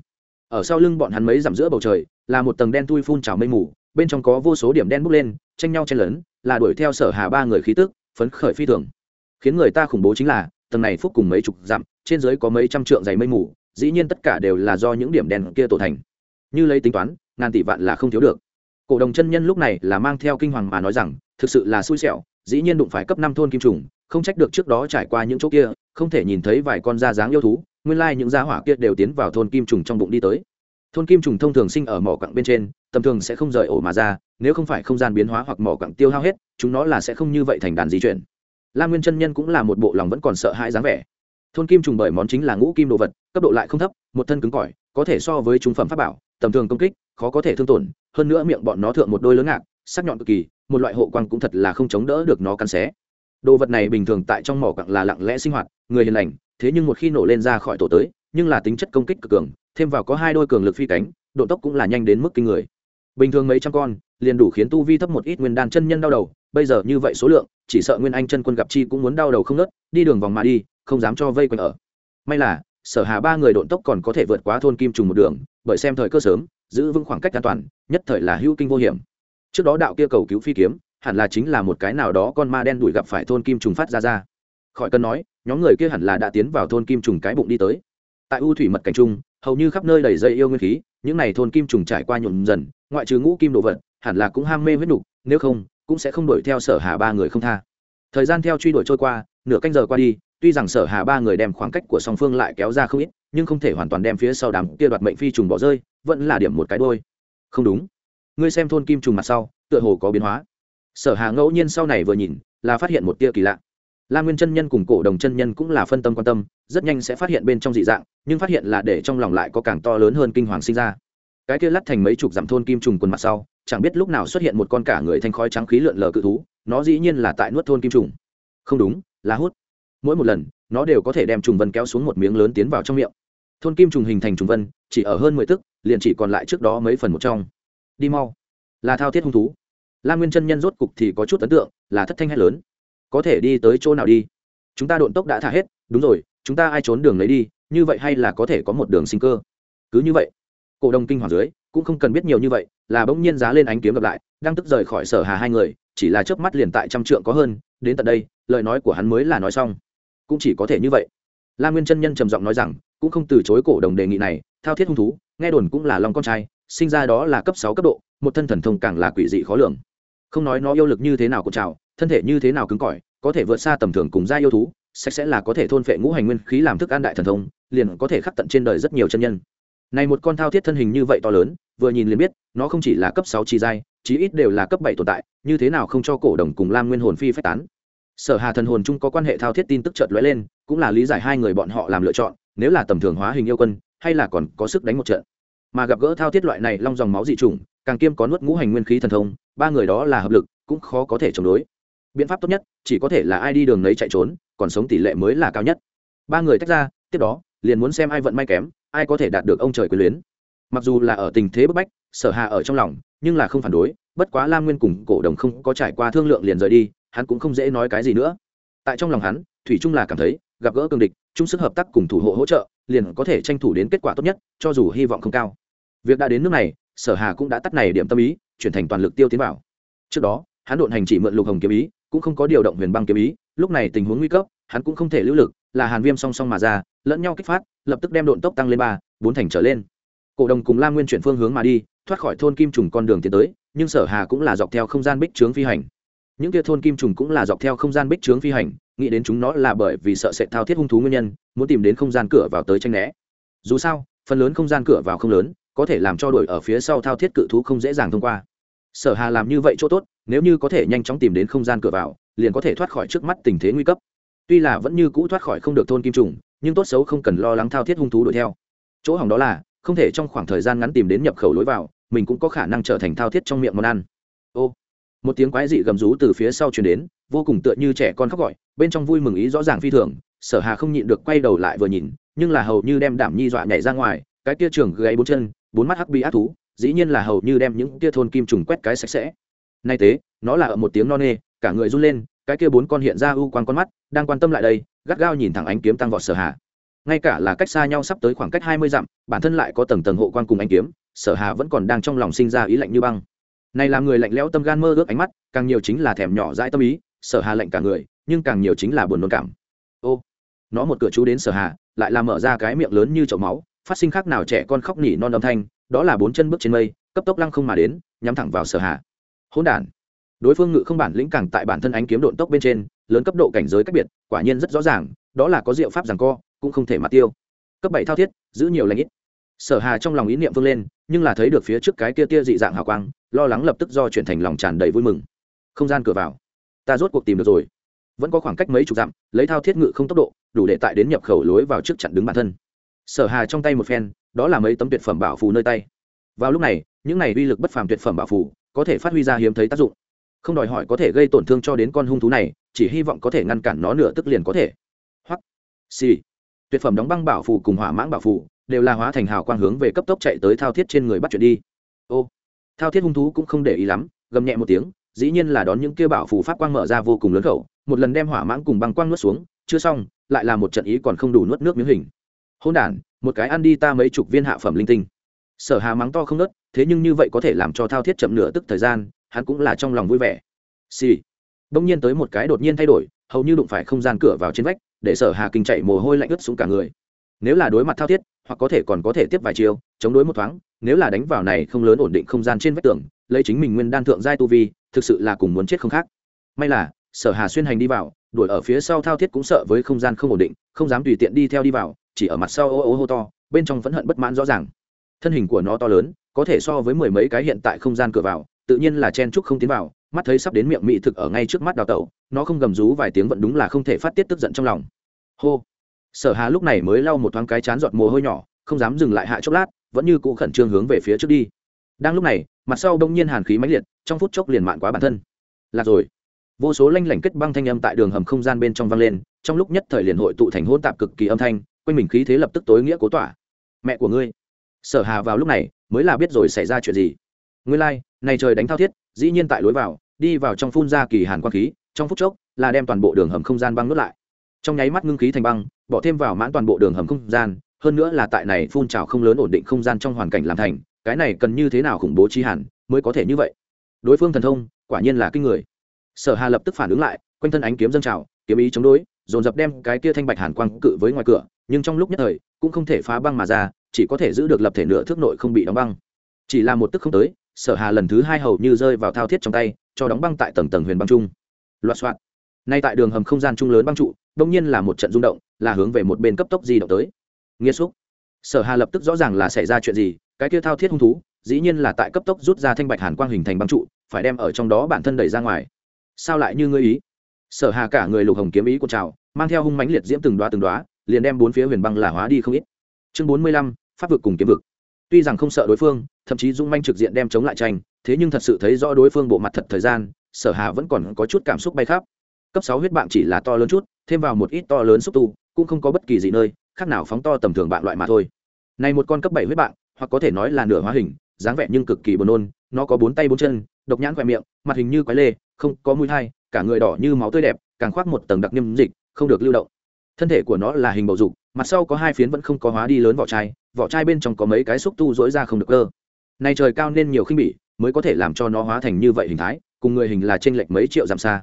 Speaker 1: Ở sau lưng bọn hắn mấy dặm giữa bầu trời, là một tầng đen tui phun trào mây mù, bên trong có vô số điểm đen bốc lên, tranh nhau chen lớn là đuổi theo sở hà ba người khí tức, phấn khởi phi thường. Khiến người ta khủng bố chính là, tầng này phúc cùng mấy chục dặm, trên dưới có mấy trăm trượng dày mây mù dĩ nhiên tất cả đều là do những điểm đen kia tổ thành. Như lấy tính toán, ngàn tỷ vạn là không thiếu được. Cổ đồng chân nhân lúc này là mang theo kinh hoàng mà nói rằng, thực sự là xui xẻo, dĩ nhiên đụng phải cấp năm thôn kim trùng, không trách được trước đó trải qua những chỗ kia, không thể nhìn thấy vài con da dáng yêu thú, nguyên lai những giá hỏa kia đều tiến vào thôn kim trùng trong bụng đi tới. Thôn kim trùng thông thường sinh ở mỏ quặng bên trên, tầm thường sẽ không rời ổ mà ra, nếu không phải không gian biến hóa hoặc mỏ quặng tiêu hao hết, chúng nó là sẽ không như vậy thành đàn di chuyển. La nguyên chân nhân cũng là một bộ lòng vẫn còn sợ hãi dáng vẻ. Thôn kim trùng bởi món chính là ngũ kim đồ vật cấp độ lại không thấp, một thân cứng cỏi, có thể so với trung phẩm pháp bảo, tầm thường công kích, khó có thể thương tổn, hơn nữa miệng bọn nó thượng một đôi lớn ngạc, sắc nhọn cực kỳ, một loại hộ quang cũng thật là không chống đỡ được nó cắn xé. Đồ vật này bình thường tại trong mỏ quặng là lặng lẽ sinh hoạt, người hiền lành, thế nhưng một khi nổ lên ra khỏi tổ tới, nhưng là tính chất công kích cực cường, thêm vào có hai đôi cường lực phi cánh, độ tốc cũng là nhanh đến mức kinh người. Bình thường mấy trăm con, liền đủ khiến tu vi thấp một ít nguyên đan chân nhân đau đầu, bây giờ như vậy số lượng, chỉ sợ nguyên anh chân quân gặp chi cũng muốn đau đầu không nớt đi đường vòng mà đi, không dám cho vây quanh ở. May là sở hà ba người độn tốc còn có thể vượt qua thôn kim trùng một đường, bởi xem thời cơ sớm, giữ vững khoảng cách an toàn, nhất thời là hữu kinh vô hiểm. Trước đó đạo kia cầu cứu phi kiếm, hẳn là chính là một cái nào đó con ma đen đuổi gặp phải thôn kim trùng phát ra ra. Khỏi cần nói, nhóm người kia hẳn là đã tiến vào thôn kim trùng cái bụng đi tới. Tại u thủy mật cảnh trung, hầu như khắp nơi đầy dây yêu nguyên khí, những này thôn kim trùng trải qua nhuộm dần, ngoại trừ ngũ kim đồ vật, hẳn là cũng ham mê huyết nục nếu không, cũng sẽ không đuổi theo sở hà ba người không tha. Thời gian theo truy đuổi trôi qua, nửa canh giờ qua đi tuy rằng sở hà ba người đem khoảng cách của song phương lại kéo ra không ít, nhưng không thể hoàn toàn đem phía sau đám kia đoạt mệnh phi trùng bỏ rơi, vẫn là điểm một cái đôi. Không đúng. Ngươi xem thôn kim trùng mặt sau, tựa hồ có biến hóa. Sở hà ngẫu nhiên sau này vừa nhìn, là phát hiện một tia kỳ lạ. La nguyên chân nhân cùng cổ đồng chân nhân cũng là phân tâm quan tâm, rất nhanh sẽ phát hiện bên trong dị dạng, nhưng phát hiện là để trong lòng lại có càng to lớn hơn kinh hoàng sinh ra. Cái kia lắt thành mấy chục dặm thôn kim trùng quần mặt sau, chẳng biết lúc nào xuất hiện một con cả người thanh khói trắng khí lượn lờ cự thú, nó dĩ nhiên là tại nuốt thôn kim trùng. Không đúng, là hút mỗi một lần, nó đều có thể đem trùng vân kéo xuống một miếng lớn tiến vào trong miệng. Thôn kim trùng hình thành trùng vân, chỉ ở hơn mười tức, liền chỉ còn lại trước đó mấy phần một trong. Đi mau. Là thao thiết hung thú. La nguyên chân nhân rốt cục thì có chút ấn tượng, là thất thanh hay lớn. Có thể đi tới chỗ nào đi? Chúng ta độn tốc đã thả hết, đúng rồi, chúng ta ai trốn đường lấy đi, như vậy hay là có thể có một đường sinh cơ? Cứ như vậy. Cổ đông kinh hoàng dưới, cũng không cần biết nhiều như vậy, là bỗng nhiên giá lên ánh kiếm gặp lại, đang tức rời khỏi sở hà hai người, chỉ là chớp mắt liền tại trăm trượng có hơn, đến tận đây, lời nói của hắn mới là nói xong cũng chỉ có thể như vậy. La nguyên chân nhân trầm giọng nói rằng, cũng không từ chối cổ đồng đề nghị này, thao thiết hung thú, nghe đồn cũng là long con trai, sinh ra đó là cấp sáu cấp độ, một thân thần thông càng là quỷ dị khó lường. Không nói nó yêu lực như thế nào của trào thân thể như thế nào cứng cỏi, có thể vượt xa tầm thường cùng gia yêu thú, sạch sẽ là có thể thôn phệ ngũ hành nguyên khí làm thức ăn đại thần thông, liền có thể khắc tận trên đời rất nhiều chân nhân. Này một con thao thiết thân hình như vậy to lớn, vừa nhìn liền biết, nó không chỉ là cấp sáu chi giai, chí ít đều là cấp bảy tồn tại, như thế nào không cho cổ đồng cùng lam nguyên hồn phi phách tán sở hà thần hồn chung có quan hệ thao thiết tin tức chợt lóe lên, cũng là lý giải hai người bọn họ làm lựa chọn, nếu là tầm thường hóa hình yêu quân, hay là còn có sức đánh một trận. Mà gặp gỡ thao thiết loại này long dòng máu dị trùng càng kiêm có nuốt ngũ hành nguyên khí thần thông, ba người đó là hợp lực, cũng khó có thể chống đối. Biện pháp tốt nhất, chỉ có thể là ai đi đường nấy chạy trốn, còn sống tỷ lệ mới là cao nhất. Ba người tách ra, tiếp đó, liền muốn xem ai vận may kém, ai có thể đạt được ông trời quyền luyến. Mặc dù là ở tình thế bức bách, sở hà ở trong lòng, nhưng là không phản đối, bất quá lam nguyên cùng cổ đồng không có trải qua thương lượng liền rời đi hắn cũng không dễ nói cái gì nữa. Tại trong lòng hắn, thủy trung là cảm thấy, gặp gỡ cương địch, chung sức hợp tác cùng thủ hộ hỗ trợ, liền có thể tranh thủ đến kết quả tốt nhất, cho dù hy vọng không cao. Việc đã đến nước này, sở hà cũng đã tắt này điểm tâm ý, chuyển thành toàn lực tiêu tiến vào. Trước đó, hắn độn hành chỉ mượn lục hồng kiếm ý, cũng không có điều động huyền băng kiếm ý, lúc này tình huống nguy cấp, hắn cũng không thể lưu lực, là hàn viêm song song mà ra, lẫn nhau kích phát, lập tức đem độn tốc tăng lên ba, bốn thành trở lên. Cổ đồng cùng lam nguyên chuyển phương hướng mà đi, thoát khỏi thôn kim trùng con đường tiến tới, nhưng sở hà cũng là dọc theo không gian bích trướng phi hành những kia thôn kim trùng cũng là dọc theo không gian bích trướng phi hành, nghĩ đến chúng nó là bởi vì sợ sẽ thao thiết hung thú nguyên nhân, muốn tìm đến không gian cửa vào tới tranh né. Dù sao, phần lớn không gian cửa vào không lớn, có thể làm cho đuổi ở phía sau thao thiết cự thú không dễ dàng thông qua. Sở hà làm như vậy chỗ tốt, nếu như có thể nhanh chóng tìm đến không gian cửa vào, liền có thể thoát khỏi trước mắt tình thế nguy cấp. Tuy là vẫn như cũ thoát khỏi không được thôn kim trùng, nhưng tốt xấu không cần lo lắng thao thiết hung thú đuổi theo. Chỗ hỏng đó là, không thể trong khoảng thời gian ngắn tìm đến nhập khẩu lối vào, mình cũng có khả năng trở thành thao thiết trong miệng món ăn. Ô một tiếng quái dị gầm rú từ phía sau truyền đến, vô cùng tựa như trẻ con khóc gọi, bên trong vui mừng ý rõ ràng phi thường, sở hà không nhịn được quay đầu lại vừa nhìn, nhưng là hầu như đem đảm nhi dọa nhảy ra ngoài, cái kia trường gáy bốn chân, bốn mắt hắc bi ác thú, dĩ nhiên là hầu như đem những kia thôn kim trùng quét cái sạch sẽ. Nay tế nó là ở một tiếng no nê, cả người run lên, cái kia bốn con hiện ra u quan con mắt, đang quan tâm lại đây, gắt gao nhìn thẳng ánh kiếm tăng vọt sở hà. Ngay cả là cách xa nhau sắp tới khoảng cách hai mươi dặm, bản thân lại có tầng tầng hộ quan cùng ánh kiếm, sở hà vẫn còn đang trong lòng sinh ra ý lạnh như băng này làm người lạnh lẽo tâm gan mơ ước ánh mắt, càng nhiều chính là thèm nhỏ dãi tâm ý, sở hà lạnh cả người, nhưng càng nhiều chính là buồn nôn cảm. Ô, nó một cửa chú đến sở hà, lại làm mở ra cái miệng lớn như chậu máu, phát sinh khác nào trẻ con khóc nỉ non âm thanh, đó là bốn chân bước trên mây, cấp tốc lăng không mà đến, nhắm thẳng vào sở hà. Hỗn đản. Đối phương ngự không bản lĩnh càng tại bản thân ánh kiếm độn tốc bên trên, lớn cấp độ cảnh giới cách biệt, quả nhiên rất rõ ràng, đó là có diệu pháp rằng co, cũng không thể mà tiêu. Cấp bảy thao thiết, giữ nhiều lãnh ít. Sở hà trong lòng ý niệm vươn lên nhưng là thấy được phía trước cái kia tia dị dạng hào quang, lo lắng lập tức do chuyển thành lòng tràn đầy vui mừng. Không gian cửa vào. Ta rốt cuộc tìm được rồi. Vẫn có khoảng cách mấy chục dặm, lấy thao thiết ngự không tốc độ, đủ để tại đến nhập khẩu lối vào trước chặn đứng bản thân. Sở hà trong tay một phen, đó là mấy tấm tuyệt phẩm bảo phù nơi tay. Vào lúc này, những này uy lực bất phàm tuyệt phẩm bảo phù có thể phát huy ra hiếm thấy tác dụng. Không đòi hỏi có thể gây tổn thương cho đến con hung thú này, chỉ hy vọng có thể ngăn cản nó nửa tức liền có thể. Hoặc, xì. Tuyệt phẩm đóng băng bảo phù cùng hỏa mãng bảo phù đều là hóa thành hào quang hướng về cấp tốc chạy tới thao thiết trên người bắt chuyện đi. Ô, thao thiết hung thú cũng không để ý lắm, gầm nhẹ một tiếng, dĩ nhiên là đón những kia bảo phù pháp quang mở ra vô cùng lớn khẩu, một lần đem hỏa mãng cùng băng quang nuốt xuống, chưa xong, lại là một trận ý còn không đủ nuốt nước miếng hình. Hôn đản, một cái ăn đi ta mấy chục viên hạ phẩm linh tinh. Sở hà mắng to không nớt, thế nhưng như vậy có thể làm cho thao thiết chậm nửa tức thời gian, hắn cũng là trong lòng vui vẻ. Xì、sì. bỗng nhiên tới một cái đột nhiên thay đổi, hầu như đụng phải không gian cửa vào trên vách, để sở hà kinh chạy mồ hôi lạnh ướt xuống cả người. Nếu là đối mặt thao thiết hoặc có thể còn có thể tiếp vài chiều chống đối một thoáng, nếu là đánh vào này không lớn ổn định không gian trên vách tường, lấy chính mình nguyên đan thượng giai tu vi, thực sự là cùng muốn chết không khác. May là, sở hà xuyên hành đi vào, đuổi ở phía sau thao thiết cũng sợ với không gian không ổn định, không dám tùy tiện đi theo đi vào, chỉ ở mặt sau ô ô hô to, bên trong phẫn hận bất mãn rõ ràng. Thân hình của nó to lớn, có thể so với mười mấy cái hiện tại không gian cửa vào, tự nhiên là chen trúc không tiến vào, mắt thấy sắp đến miệng mỹ thực ở ngay trước mắt đào tẩu, nó không gầm rú vài tiếng vẫn đúng là không thể phát tiết tức giận trong lòng. Hô! Sở hà lúc này mới lau một thoáng cái chán giọt mồ hôi nhỏ không dám dừng lại hạ chốc lát vẫn như cụ khẩn trương hướng về phía trước đi. Đang lúc này mặt sau đông nhiên hàn khí mãnh liệt trong phút chốc liền mạn quá bản thân. Lạc rồi. Vô số lanh lảnh kết băng thanh âm tại đường hầm không gian bên trong vang lên trong lúc nhất thời liền hội tụ thành hỗn tạp cực kỳ âm thanh quanh mình khí thế lập tức tối nghĩa cố tỏa. Mẹ của ngươi. Sở hà vào lúc này mới là biết rồi xảy ra chuyện gì. Ngươi lai、like, này trời đánh thao thiết dĩ nhiên tại lối vào đi vào trong phun ra kỳ hàn quang khí trong phút chốc là đem toàn bộ đường hầm không gian băng nuốt lại trong nháy mắt ngưng khí thành băng, bỏ thêm vào mãn toàn bộ đường hầm không gian, hơn nữa là tại này phun trào không lớn ổn định không gian trong hoàn cảnh làm thành, cái này cần như thế nào khủng bố chi hẳn, mới có thể như vậy? Đối phương thần thông, quả nhiên là kinh người. Sở hà lập tức phản ứng lại, quanh thân ánh kiếm dâng trào, kiếm ý chống đối, dồn dập đem cái kia thanh bạch hàn quang cự với ngoài cửa, nhưng trong lúc nhất thời, cũng không thể phá băng mà ra, chỉ có thể giữ được lập thể nửa thước nội không bị đóng băng. Chỉ là một tức không tới, sở hà lần thứ hai hầu như rơi vào thao thiết trong tay, cho đóng băng tại tầng tầng huyền băng trung. Loạt soạn nay tại đường hầm không gian trung lớn băng trụ đông nhiên là một trận rung động, là hướng về một bên cấp tốc di động tới. Nghiêm xúc sở hà lập tức rõ ràng là xảy ra chuyện gì, cái kia thao thiết hung thú, dĩ nhiên là tại cấp tốc rút ra thanh bạch hàn quang hình thành băng trụ, phải đem ở trong đó bản thân đẩy ra ngoài. Sao lại như ngươi ý? Sở hà cả người lục hồng kiếm ý của trào, mang theo hung mãnh liệt diễm từng đoá từng đoá liền đem bốn phía huyền băng là hóa đi không ít. Chương bốn mươi lăm, pháp vực cùng kiếm vực. Tuy rằng không sợ đối phương, thậm chí dung manh trực diện đem chống lại tranh, thế nhưng thật sự thấy rõ đối phương bộ mặt thật thời gian, sở hà vẫn còn có chút cảm xúc bay khắp cấp sáu huyết bạn chỉ là to lớn chút, thêm vào một ít to lớn xúc tu, cũng không có bất kỳ gì nơi, khác nào phóng to tầm thường bạn loại mà thôi. Này một con cấp bảy huyết bạn, hoặc có thể nói là nửa hóa hình, dáng vẻ nhưng cực kỳ buồn nôn, nó có bốn tay bốn chân, độc nhãn khoe miệng, mặt hình như quái lê, không có mũi thai, cả người đỏ như máu tươi đẹp, càng khoác một tầng đặc niêm dịch, không được lưu động. Thân thể của nó là hình bầu dục, mặt sau có hai phiến vẫn không có hóa đi lớn vỏ chai vỏ chai bên trong có mấy cái xúc tu dối ra không được cơ. Này trời cao nên nhiều khinh bỉ, mới có thể làm cho nó hóa thành như vậy hình thái, cùng người hình là t r ê n lệch mấy triệu dặm xa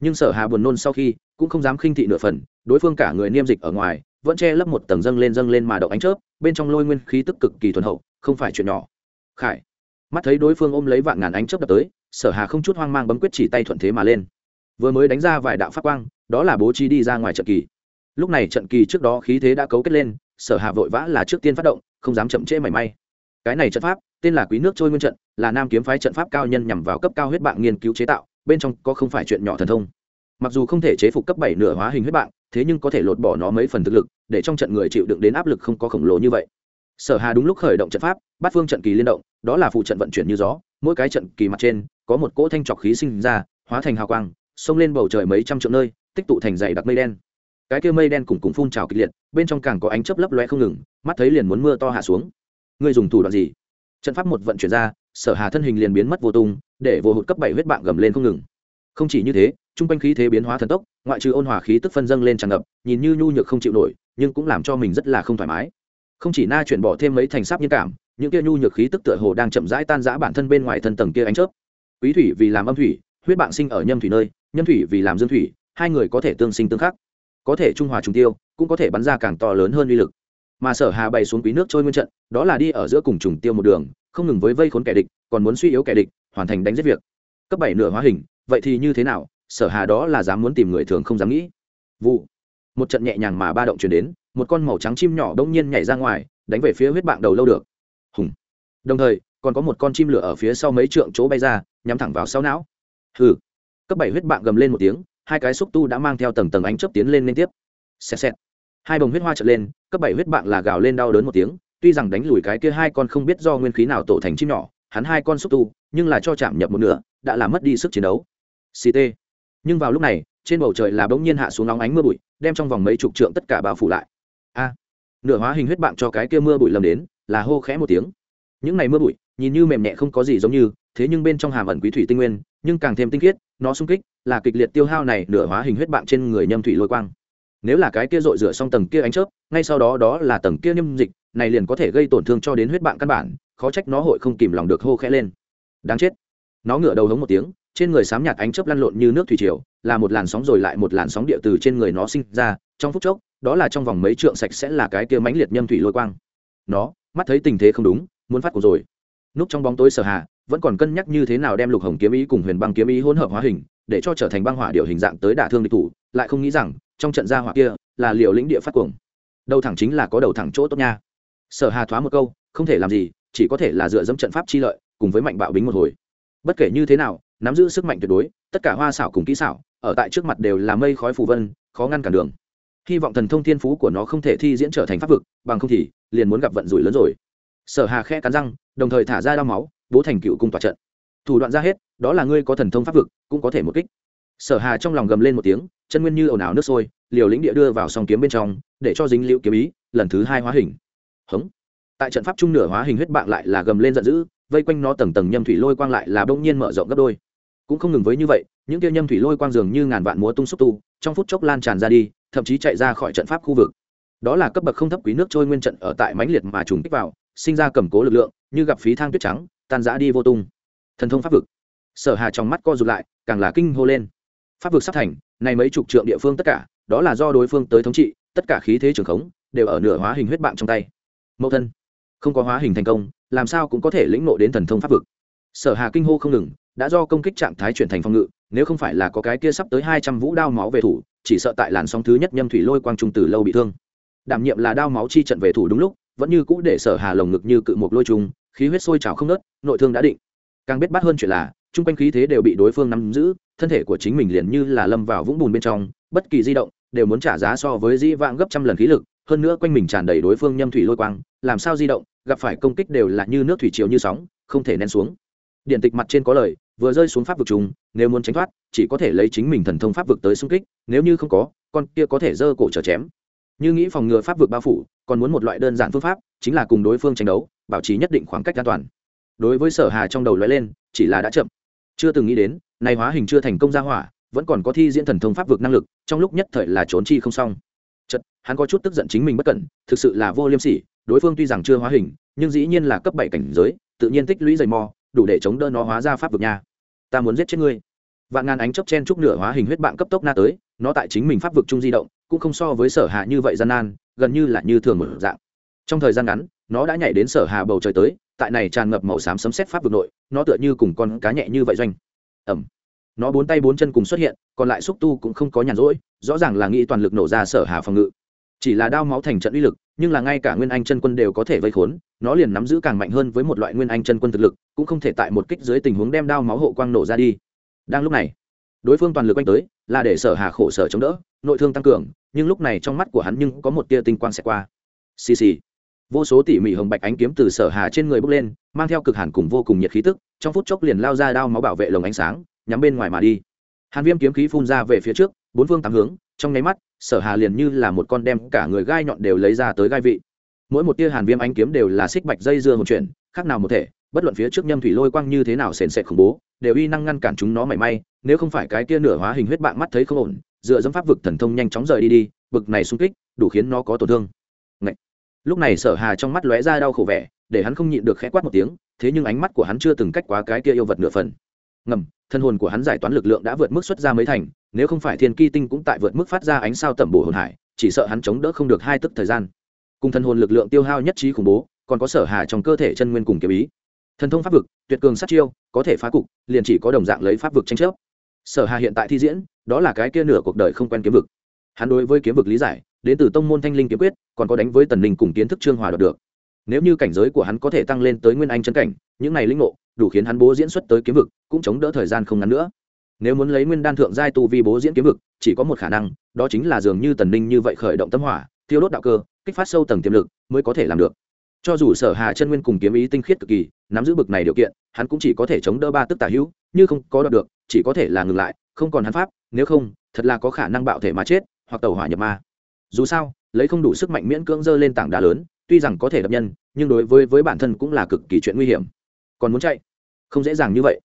Speaker 1: nhưng sở hà buồn nôn sau khi cũng không dám khinh thị nửa phần, đối phương cả người niêm dịch ở ngoài, vẫn che lấp một tầng dâng lên dâng lên mà động ánh chớp, bên trong lôi nguyên khí tức cực kỳ thuần hậu, không phải chuyện nhỏ. Khải, mắt thấy đối phương ôm lấy vạn ngàn ánh chớp đập tới, sở hà không chút hoang mang bấm quyết chỉ tay thuận thế mà lên. Vừa mới đánh ra vài đạo phát quang, đó là bố trí đi ra ngoài trận kỳ. Lúc này trận kỳ trước đó khí thế đã cấu kết lên, sở hà vội vã là trước tiên phát động, không dám chậm trễ mảy may. Cái này trận pháp, tên là quý nước trôi nguyên trận, là nam kiếm phái trận pháp cao nhân nhằm vào cấp cao huyết bạn nghiên cứu chế tạo bên trong có không phải chuyện nhỏ thần thông. Mặc dù không thể chế phục cấp bảy nửa hóa hình huyết bạn, thế nhưng có thể lột bỏ nó mấy phần thực lực, để trong trận người chịu đựng đến áp lực không có khổng lồ như vậy. Sở hà đúng lúc khởi động trận pháp, bắt phương trận kỳ liên động, đó là phụ trận vận chuyển như gió, mỗi cái trận kỳ mặt trên, có một cỗ thanh trọc khí sinh ra, hóa thành hào quang, xông lên bầu trời mấy trăm triệu nơi, tích tụ thành dày đặc mây đen. Cái kia mây đen cùng cùng phun trào kịch liệt, bên trong càng có ánh chớp lấp loe không ngừng, mắt thấy liền muốn mưa to hạ xuống. Ngươi dùng thủ đoạn gì? Trận pháp một vận chuyển ra sở hà thân hình liền biến mất vô tung, để vô hụt cấp bảy huyết bạn gầm lên không ngừng. Không chỉ như thế, trung quanh khí thế biến hóa thần tốc, ngoại trừ ôn hòa khí tức phân dâng lên tràn ngập, nhìn như nhu nhược không chịu nổi, nhưng cũng làm cho mình rất là không thoải mái. Không chỉ na chuyển bỏ thêm mấy thành sáp nhân cảm, những kia nhu nhược khí tức tựa hồ đang chậm rãi tan rã bản thân bên ngoài thân tầng kia ánh chớp. Quý thủy vì làm âm thủy, huyết bạn sinh ở nhâm thủy nơi, nhâm thủy vì làm dương thủy, hai người có thể tương sinh tương khắc. Có thể trung hòa trùng tiêu, cũng có thể bắn ra càng to lớn hơn uy lực. Mà sở hà bày xuống quý nước trôi nguyên trận, đó là đi ở giữa cùng trùng tiêu một đường không ngừng với vây khốn kẻ địch, còn muốn suy yếu kẻ địch, hoàn thành đánh giết việc. Cấp bảy nửa hóa hình, vậy thì như thế nào? Sở hà đó là dám muốn tìm người thường không dám nghĩ. Vụ. Một trận nhẹ nhàng mà ba động chuyển đến, một con màu trắng chim nhỏ đông nhiên nhảy ra ngoài, đánh về phía huyết bạn đầu lâu được. Hùng. Đồng thời, còn có một con chim lửa ở phía sau mấy trượng chỗ bay ra, nhắm thẳng vào sau não. Hừ. Cấp bảy huyết bạn gầm lên một tiếng, hai cái xúc tu đã mang theo tầng tầng ánh chớp tiến lên liên tiếp. Xẹt xẹt. Hai bồng huyết hoa trở lên, cấp bảy huyết bạn là gào lên đau đớn một tiếng tuy rằng đánh lùi cái kia hai con không biết do nguyên khí nào tổ thành chim nhỏ, hắn hai con xúc tu, nhưng là cho chạm nhập một nửa, đã làm mất đi sức chiến đấu. Ct nhưng vào lúc này, trên bầu trời là bỗng nhiên hạ xuống nóng ánh mưa bụi, đem trong vòng mấy chục trượng tất cả bao phủ lại. A. Nửa hóa hình huyết bạn cho cái kia mưa bụi lầm đến, là hô khẽ một tiếng. Những này mưa bụi, nhìn như mềm nhẹ không có gì giống như, thế nhưng bên trong hàm ẩn quý thủy tinh nguyên, nhưng càng thêm tinh khiết, nó sung kích, là kịch liệt tiêu hao này nửa hóa hình huyết bạn trên người nhâm thủy lôi quang. Nếu là cái kia rội rửa xong tầng kia ánh chớp, ngay sau đó đó là tầng kia nhâm dịch này liền có thể gây tổn thương cho đến huyết bạn căn bản, khó trách nó hội không kìm lòng được hô khẽ lên. Đáng chết. Nó ngửa đầu hống một tiếng, trên người sám nhạt ánh chớp lăn lộn như nước thủy triều, là một làn sóng rồi lại một làn sóng địa từ trên người nó sinh ra, trong phút chốc, đó là trong vòng mấy trượng sạch sẽ là cái kia mãnh liệt nhâm thủy lôi quang. Nó, mắt thấy tình thế không đúng, muốn phát cuộc rồi. Núp trong bóng tối sở hạ, vẫn còn cân nhắc như thế nào đem lục hồng kiếm ý cùng huyền băng kiếm ý hỗn hợp hóa hình, để cho trở thành băng hỏa điệu hình dạng tới đả thương địch thủ, lại không nghĩ rằng, trong trận gia hỏa kia, là liều lĩnh địa phát cuồng. Đầu thẳng chính là có đầu thẳng chỗ tốt nha sở hà thoá một câu, không thể làm gì, chỉ có thể là dựa dẫm trận pháp chi lợi, cùng với mạnh bạo bính một hồi. Bất kể như thế nào, nắm giữ sức mạnh tuyệt đối, tất cả hoa xảo cùng kỹ xảo, ở tại trước mặt đều là mây khói phù vân, khó ngăn cản đường. Hy vọng thần thông thiên phú của nó không thể thi diễn trở thành pháp vực, bằng không thì, liền muốn gặp vận rủi lớn rồi. Sở hà khẽ cắn răng, đồng thời thả ra đao máu, bố thành cựu cung tòa trận. Thủ đoạn ra hết, đó là ngươi có thần thông pháp vực, cũng có thể một kích. Sở hà trong lòng gầm lên một tiếng, chân nguyên như ồn ào nước sôi, liều lĩnh địa đưa vào song kiếm bên trong, để cho dính liễu kiếm ý, lần thứ hai hóa hình hống. Tại trận pháp trung nửa hóa hình huyết bạn lại là gầm lên giận dữ, vây quanh nó tầng tầng nhâm thủy lôi quang lại là bỗng nhiên mở rộng gấp đôi. Cũng không ngừng với như vậy, những tiêu nhâm thủy lôi quang dường như ngàn vạn múa tung xúc tu, trong phút chốc lan tràn ra đi, thậm chí chạy ra khỏi trận pháp khu vực. Đó là cấp bậc không thấp quý nước trôi nguyên trận ở tại mãnh liệt mà trùng kích vào, sinh ra cầm cố lực lượng, như gặp phí thang tuyết trắng, tan rã đi vô tung. Thần thông pháp vực. Sở hà trong mắt co rụt lại, càng là kinh hô lên. Pháp vực sắp thành này mấy chục trượng địa phương tất cả, đó là do đối phương tới thống trị, tất cả khí thế trường khống, đều ở nửa hóa hình huyết bạn trong tay mẫu thân. Không có hóa hình thành công, làm sao cũng có thể lĩnh nộ đến thần thông pháp vực. Sở hà kinh hô không ngừng, đã do công kích trạng thái chuyển thành phòng ngự, nếu không phải là có cái kia sắp tới hai trăm vũ đao máu về thủ, chỉ sợ tại làn sóng thứ nhất nhâm thủy lôi quang trung từ lâu bị thương. Đảm nhiệm là đao máu chi trận về thủ đúng lúc, vẫn như cũ để sở hà lồng ngực như cự một lôi trùng, khí huyết sôi trào không nớt nội thương đã định. Càng biết bắt hơn chuyện là, chung quanh khí thế đều bị đối phương nắm giữ, thân thể của chính mình liền như là lâm vào vũng bùn bên trong, bất kỳ di động, đều muốn trả giá so với di vãng gấp trăm lần khí lực, hơn nữa quanh mình tràn đầy đối phương nhâm thủy lôi quang làm sao di động, gặp phải công kích đều là như nước thủy chiều như sóng, không thể nén xuống. Điện tịch mặt trên có lời, vừa rơi xuống pháp vực trùng, nếu muốn tránh thoát, chỉ có thể lấy chính mình thần thông pháp vực tới xung kích, nếu như không có, con kia có thể giơ cổ trở chém. Như nghĩ phòng ngừa pháp vực bao phủ, còn muốn một loại đơn giản phương pháp, chính là cùng đối phương tranh đấu, bảo trì nhất định khoảng cách an toàn. Đối với sở hà trong đầu lóe lên, chỉ là đã chậm. Chưa từng nghĩ đến, nay hóa hình chưa thành công ra hỏa, vẫn còn có thi diễn thần thông pháp vực năng lực, trong lúc nhất thời là trốn chi không xong chật, hắn có chút tức giận chính mình bất cẩn, thực sự là vô liêm sỉ, đối phương tuy rằng chưa hóa hình, nhưng dĩ nhiên là cấp bảy cảnh giới, tự nhiên tích lũy dày mò, đủ để chống đỡ nó hóa ra pháp vực nha. Ta muốn giết chết ngươi. Vạn ngàn ánh chớp chen chúc nửa hóa hình huyết bạn cấp tốc na tới, nó tại chính mình pháp vực trung di động, cũng không so với sở hạ như vậy gian nan, gần như là như thường một dạng. Trong thời gian ngắn, nó đã nhảy đến sở hà bầu trời tới, tại này tràn ngập màu xám sấm xét pháp vực nội, nó tựa như cùng con cá nhẹ như vậy doanh. Ẩm nó bốn tay bốn chân cùng xuất hiện, còn lại xúc tu cũng không có nhàn rỗi, rõ ràng là nghĩ toàn lực nổ ra sở hà phòng ngự. Chỉ là đao máu thành trận uy lực, nhưng là ngay cả nguyên anh chân quân đều có thể vây khốn, nó liền nắm giữ càng mạnh hơn với một loại nguyên anh chân quân thực lực, cũng không thể tại một kích dưới tình huống đem đao máu hộ quang nổ ra đi. Đang lúc này, đối phương toàn lực quanh tới, là để sở hà khổ sở chống đỡ, nội thương tăng cường, nhưng lúc này trong mắt của hắn nhưng có một tia tinh quang xẹt qua. Xì xì. Vô số tỉ mỉ hồng bạch ánh kiếm từ sở hà trên người bốc lên, mang theo cực hàn cùng vô cùng nhiệt khí tức, trong phút chốc liền lao ra đao máu bảo vệ lồng ánh sáng nhắm bên ngoài mà đi. Hàn viêm kiếm khí phun ra về phía trước, bốn phương tám hướng, trong nháy mắt, sở hà liền như là một con đem cả người gai nhọn đều lấy ra tới gai vị. Mỗi một tia hàn viêm ánh kiếm đều là xích bạch dây dưa một chuyện khác nào một thể, bất luận phía trước nhâm thủy lôi quang như thế nào sền sệt khủng bố, đều uy năng ngăn cản chúng nó mảy may, nếu không phải cái tia nửa hóa hình huyết bạn mắt thấy không ổn, dựa dẫm pháp vực thần thông nhanh chóng rời đi đi bực này xung kích, đủ khiến nó có tổn thương. Ngậy. lúc này sở hà trong mắt lóe ra đau khổ vẻ, để hắn không nhịn được khẽ quát một tiếng, thế nhưng ánh mắt của hắn chưa từng cách quá cái kia yêu vật nửa phần ngầm, thân hồn của hắn giải toán lực lượng đã vượt mức xuất ra mấy thành, nếu không phải thiên ki tinh cũng tại vượt mức phát ra ánh sao tẩm bổ hồn hải, chỉ sợ hắn chống đỡ không được hai tức thời gian. Cùng thân hồn lực lượng tiêu hao nhất trí khủng bố, còn có sở hà trong cơ thể chân nguyên cùng kiếm ý. Thần thông pháp vực, tuyệt cường sát chiêu, có thể phá cục, liền chỉ có đồng dạng lấy pháp vực tranh chấp. Sở hà hiện tại thi diễn, đó là cái kia nửa cuộc đời không quen kiếm vực. Hắn đối với kiếm vực lý giải, đến từ tông môn thanh linh kiếm quyết, còn có đánh với tần linh cùng kiến thức trương hòa đoạt được. Nếu như cảnh giới của hắn có thể tăng lên tới nguyên anh chân cảnh, những này linh ngộ đủ khiến hắn bố diễn xuất tới kiếm vực, cũng chống đỡ thời gian không ngắn nữa. Nếu muốn lấy nguyên đan thượng giai tu vi bố diễn kiếm vực, chỉ có một khả năng, đó chính là dường như tần ninh như vậy khởi động tâm hỏa, thiêu đốt đạo cơ, kích phát sâu tầng tiềm lực mới có thể làm được. Cho dù sở hà chân nguyên cùng kiếm ý tinh khiết cực kỳ, nắm giữ bực này điều kiện, hắn cũng chỉ có thể chống đỡ ba tức tả hữu, như không có đoạt được, chỉ có thể là ngừng lại, không còn hắn pháp, nếu không, thật là có khả năng bạo thể mà chết, hoặc tàu hỏa nhập ma. Dù sao, lấy không đủ sức mạnh miễn cưỡng dơ lên tảng đá lớn, tuy rằng có thể đập nhân, nhưng đối với với bản thân cũng là cực kỳ chuyện nguy hiểm. Còn muốn chạy không dễ dàng như vậy.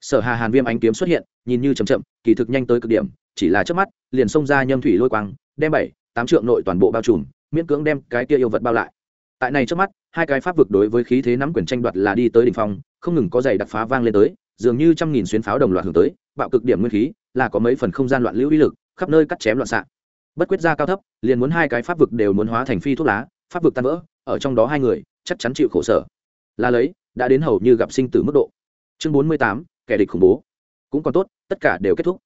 Speaker 1: Sở hà hàn viêm ánh kiếm xuất hiện, nhìn như chậm chậm, kỳ thực nhanh tới cực điểm, chỉ là trước mắt, liền xông ra nhâm thủy lôi quang, đem bảy, tám trượng nội toàn bộ bao trùm, miễn cưỡng đem cái kia yêu vật bao lại. Tại này trước mắt, hai cái pháp vực đối với khí thế nắm quyền tranh đoạt là đi tới đỉnh phong, không ngừng có giày đặc phá vang lên tới, dường như trăm nghìn xuyến pháo đồng loạt hướng tới, bạo cực điểm nguyên khí, là có mấy phần không gian loạn lưu uy lực, khắp nơi cắt chém loạn xạ. Bất quyết ra cao thấp, liền muốn hai cái pháp vực đều muốn hóa thành phi thuốc lá, pháp vực tan vỡ, ở trong đó hai người, chắc chắn chịu khổ sở. Là lấy, đã đến hầu như gặp sinh tử mức độ chương bốn mươi tám, kẻ địch khủng bố. Cũng còn tốt, tất cả đều kết thúc.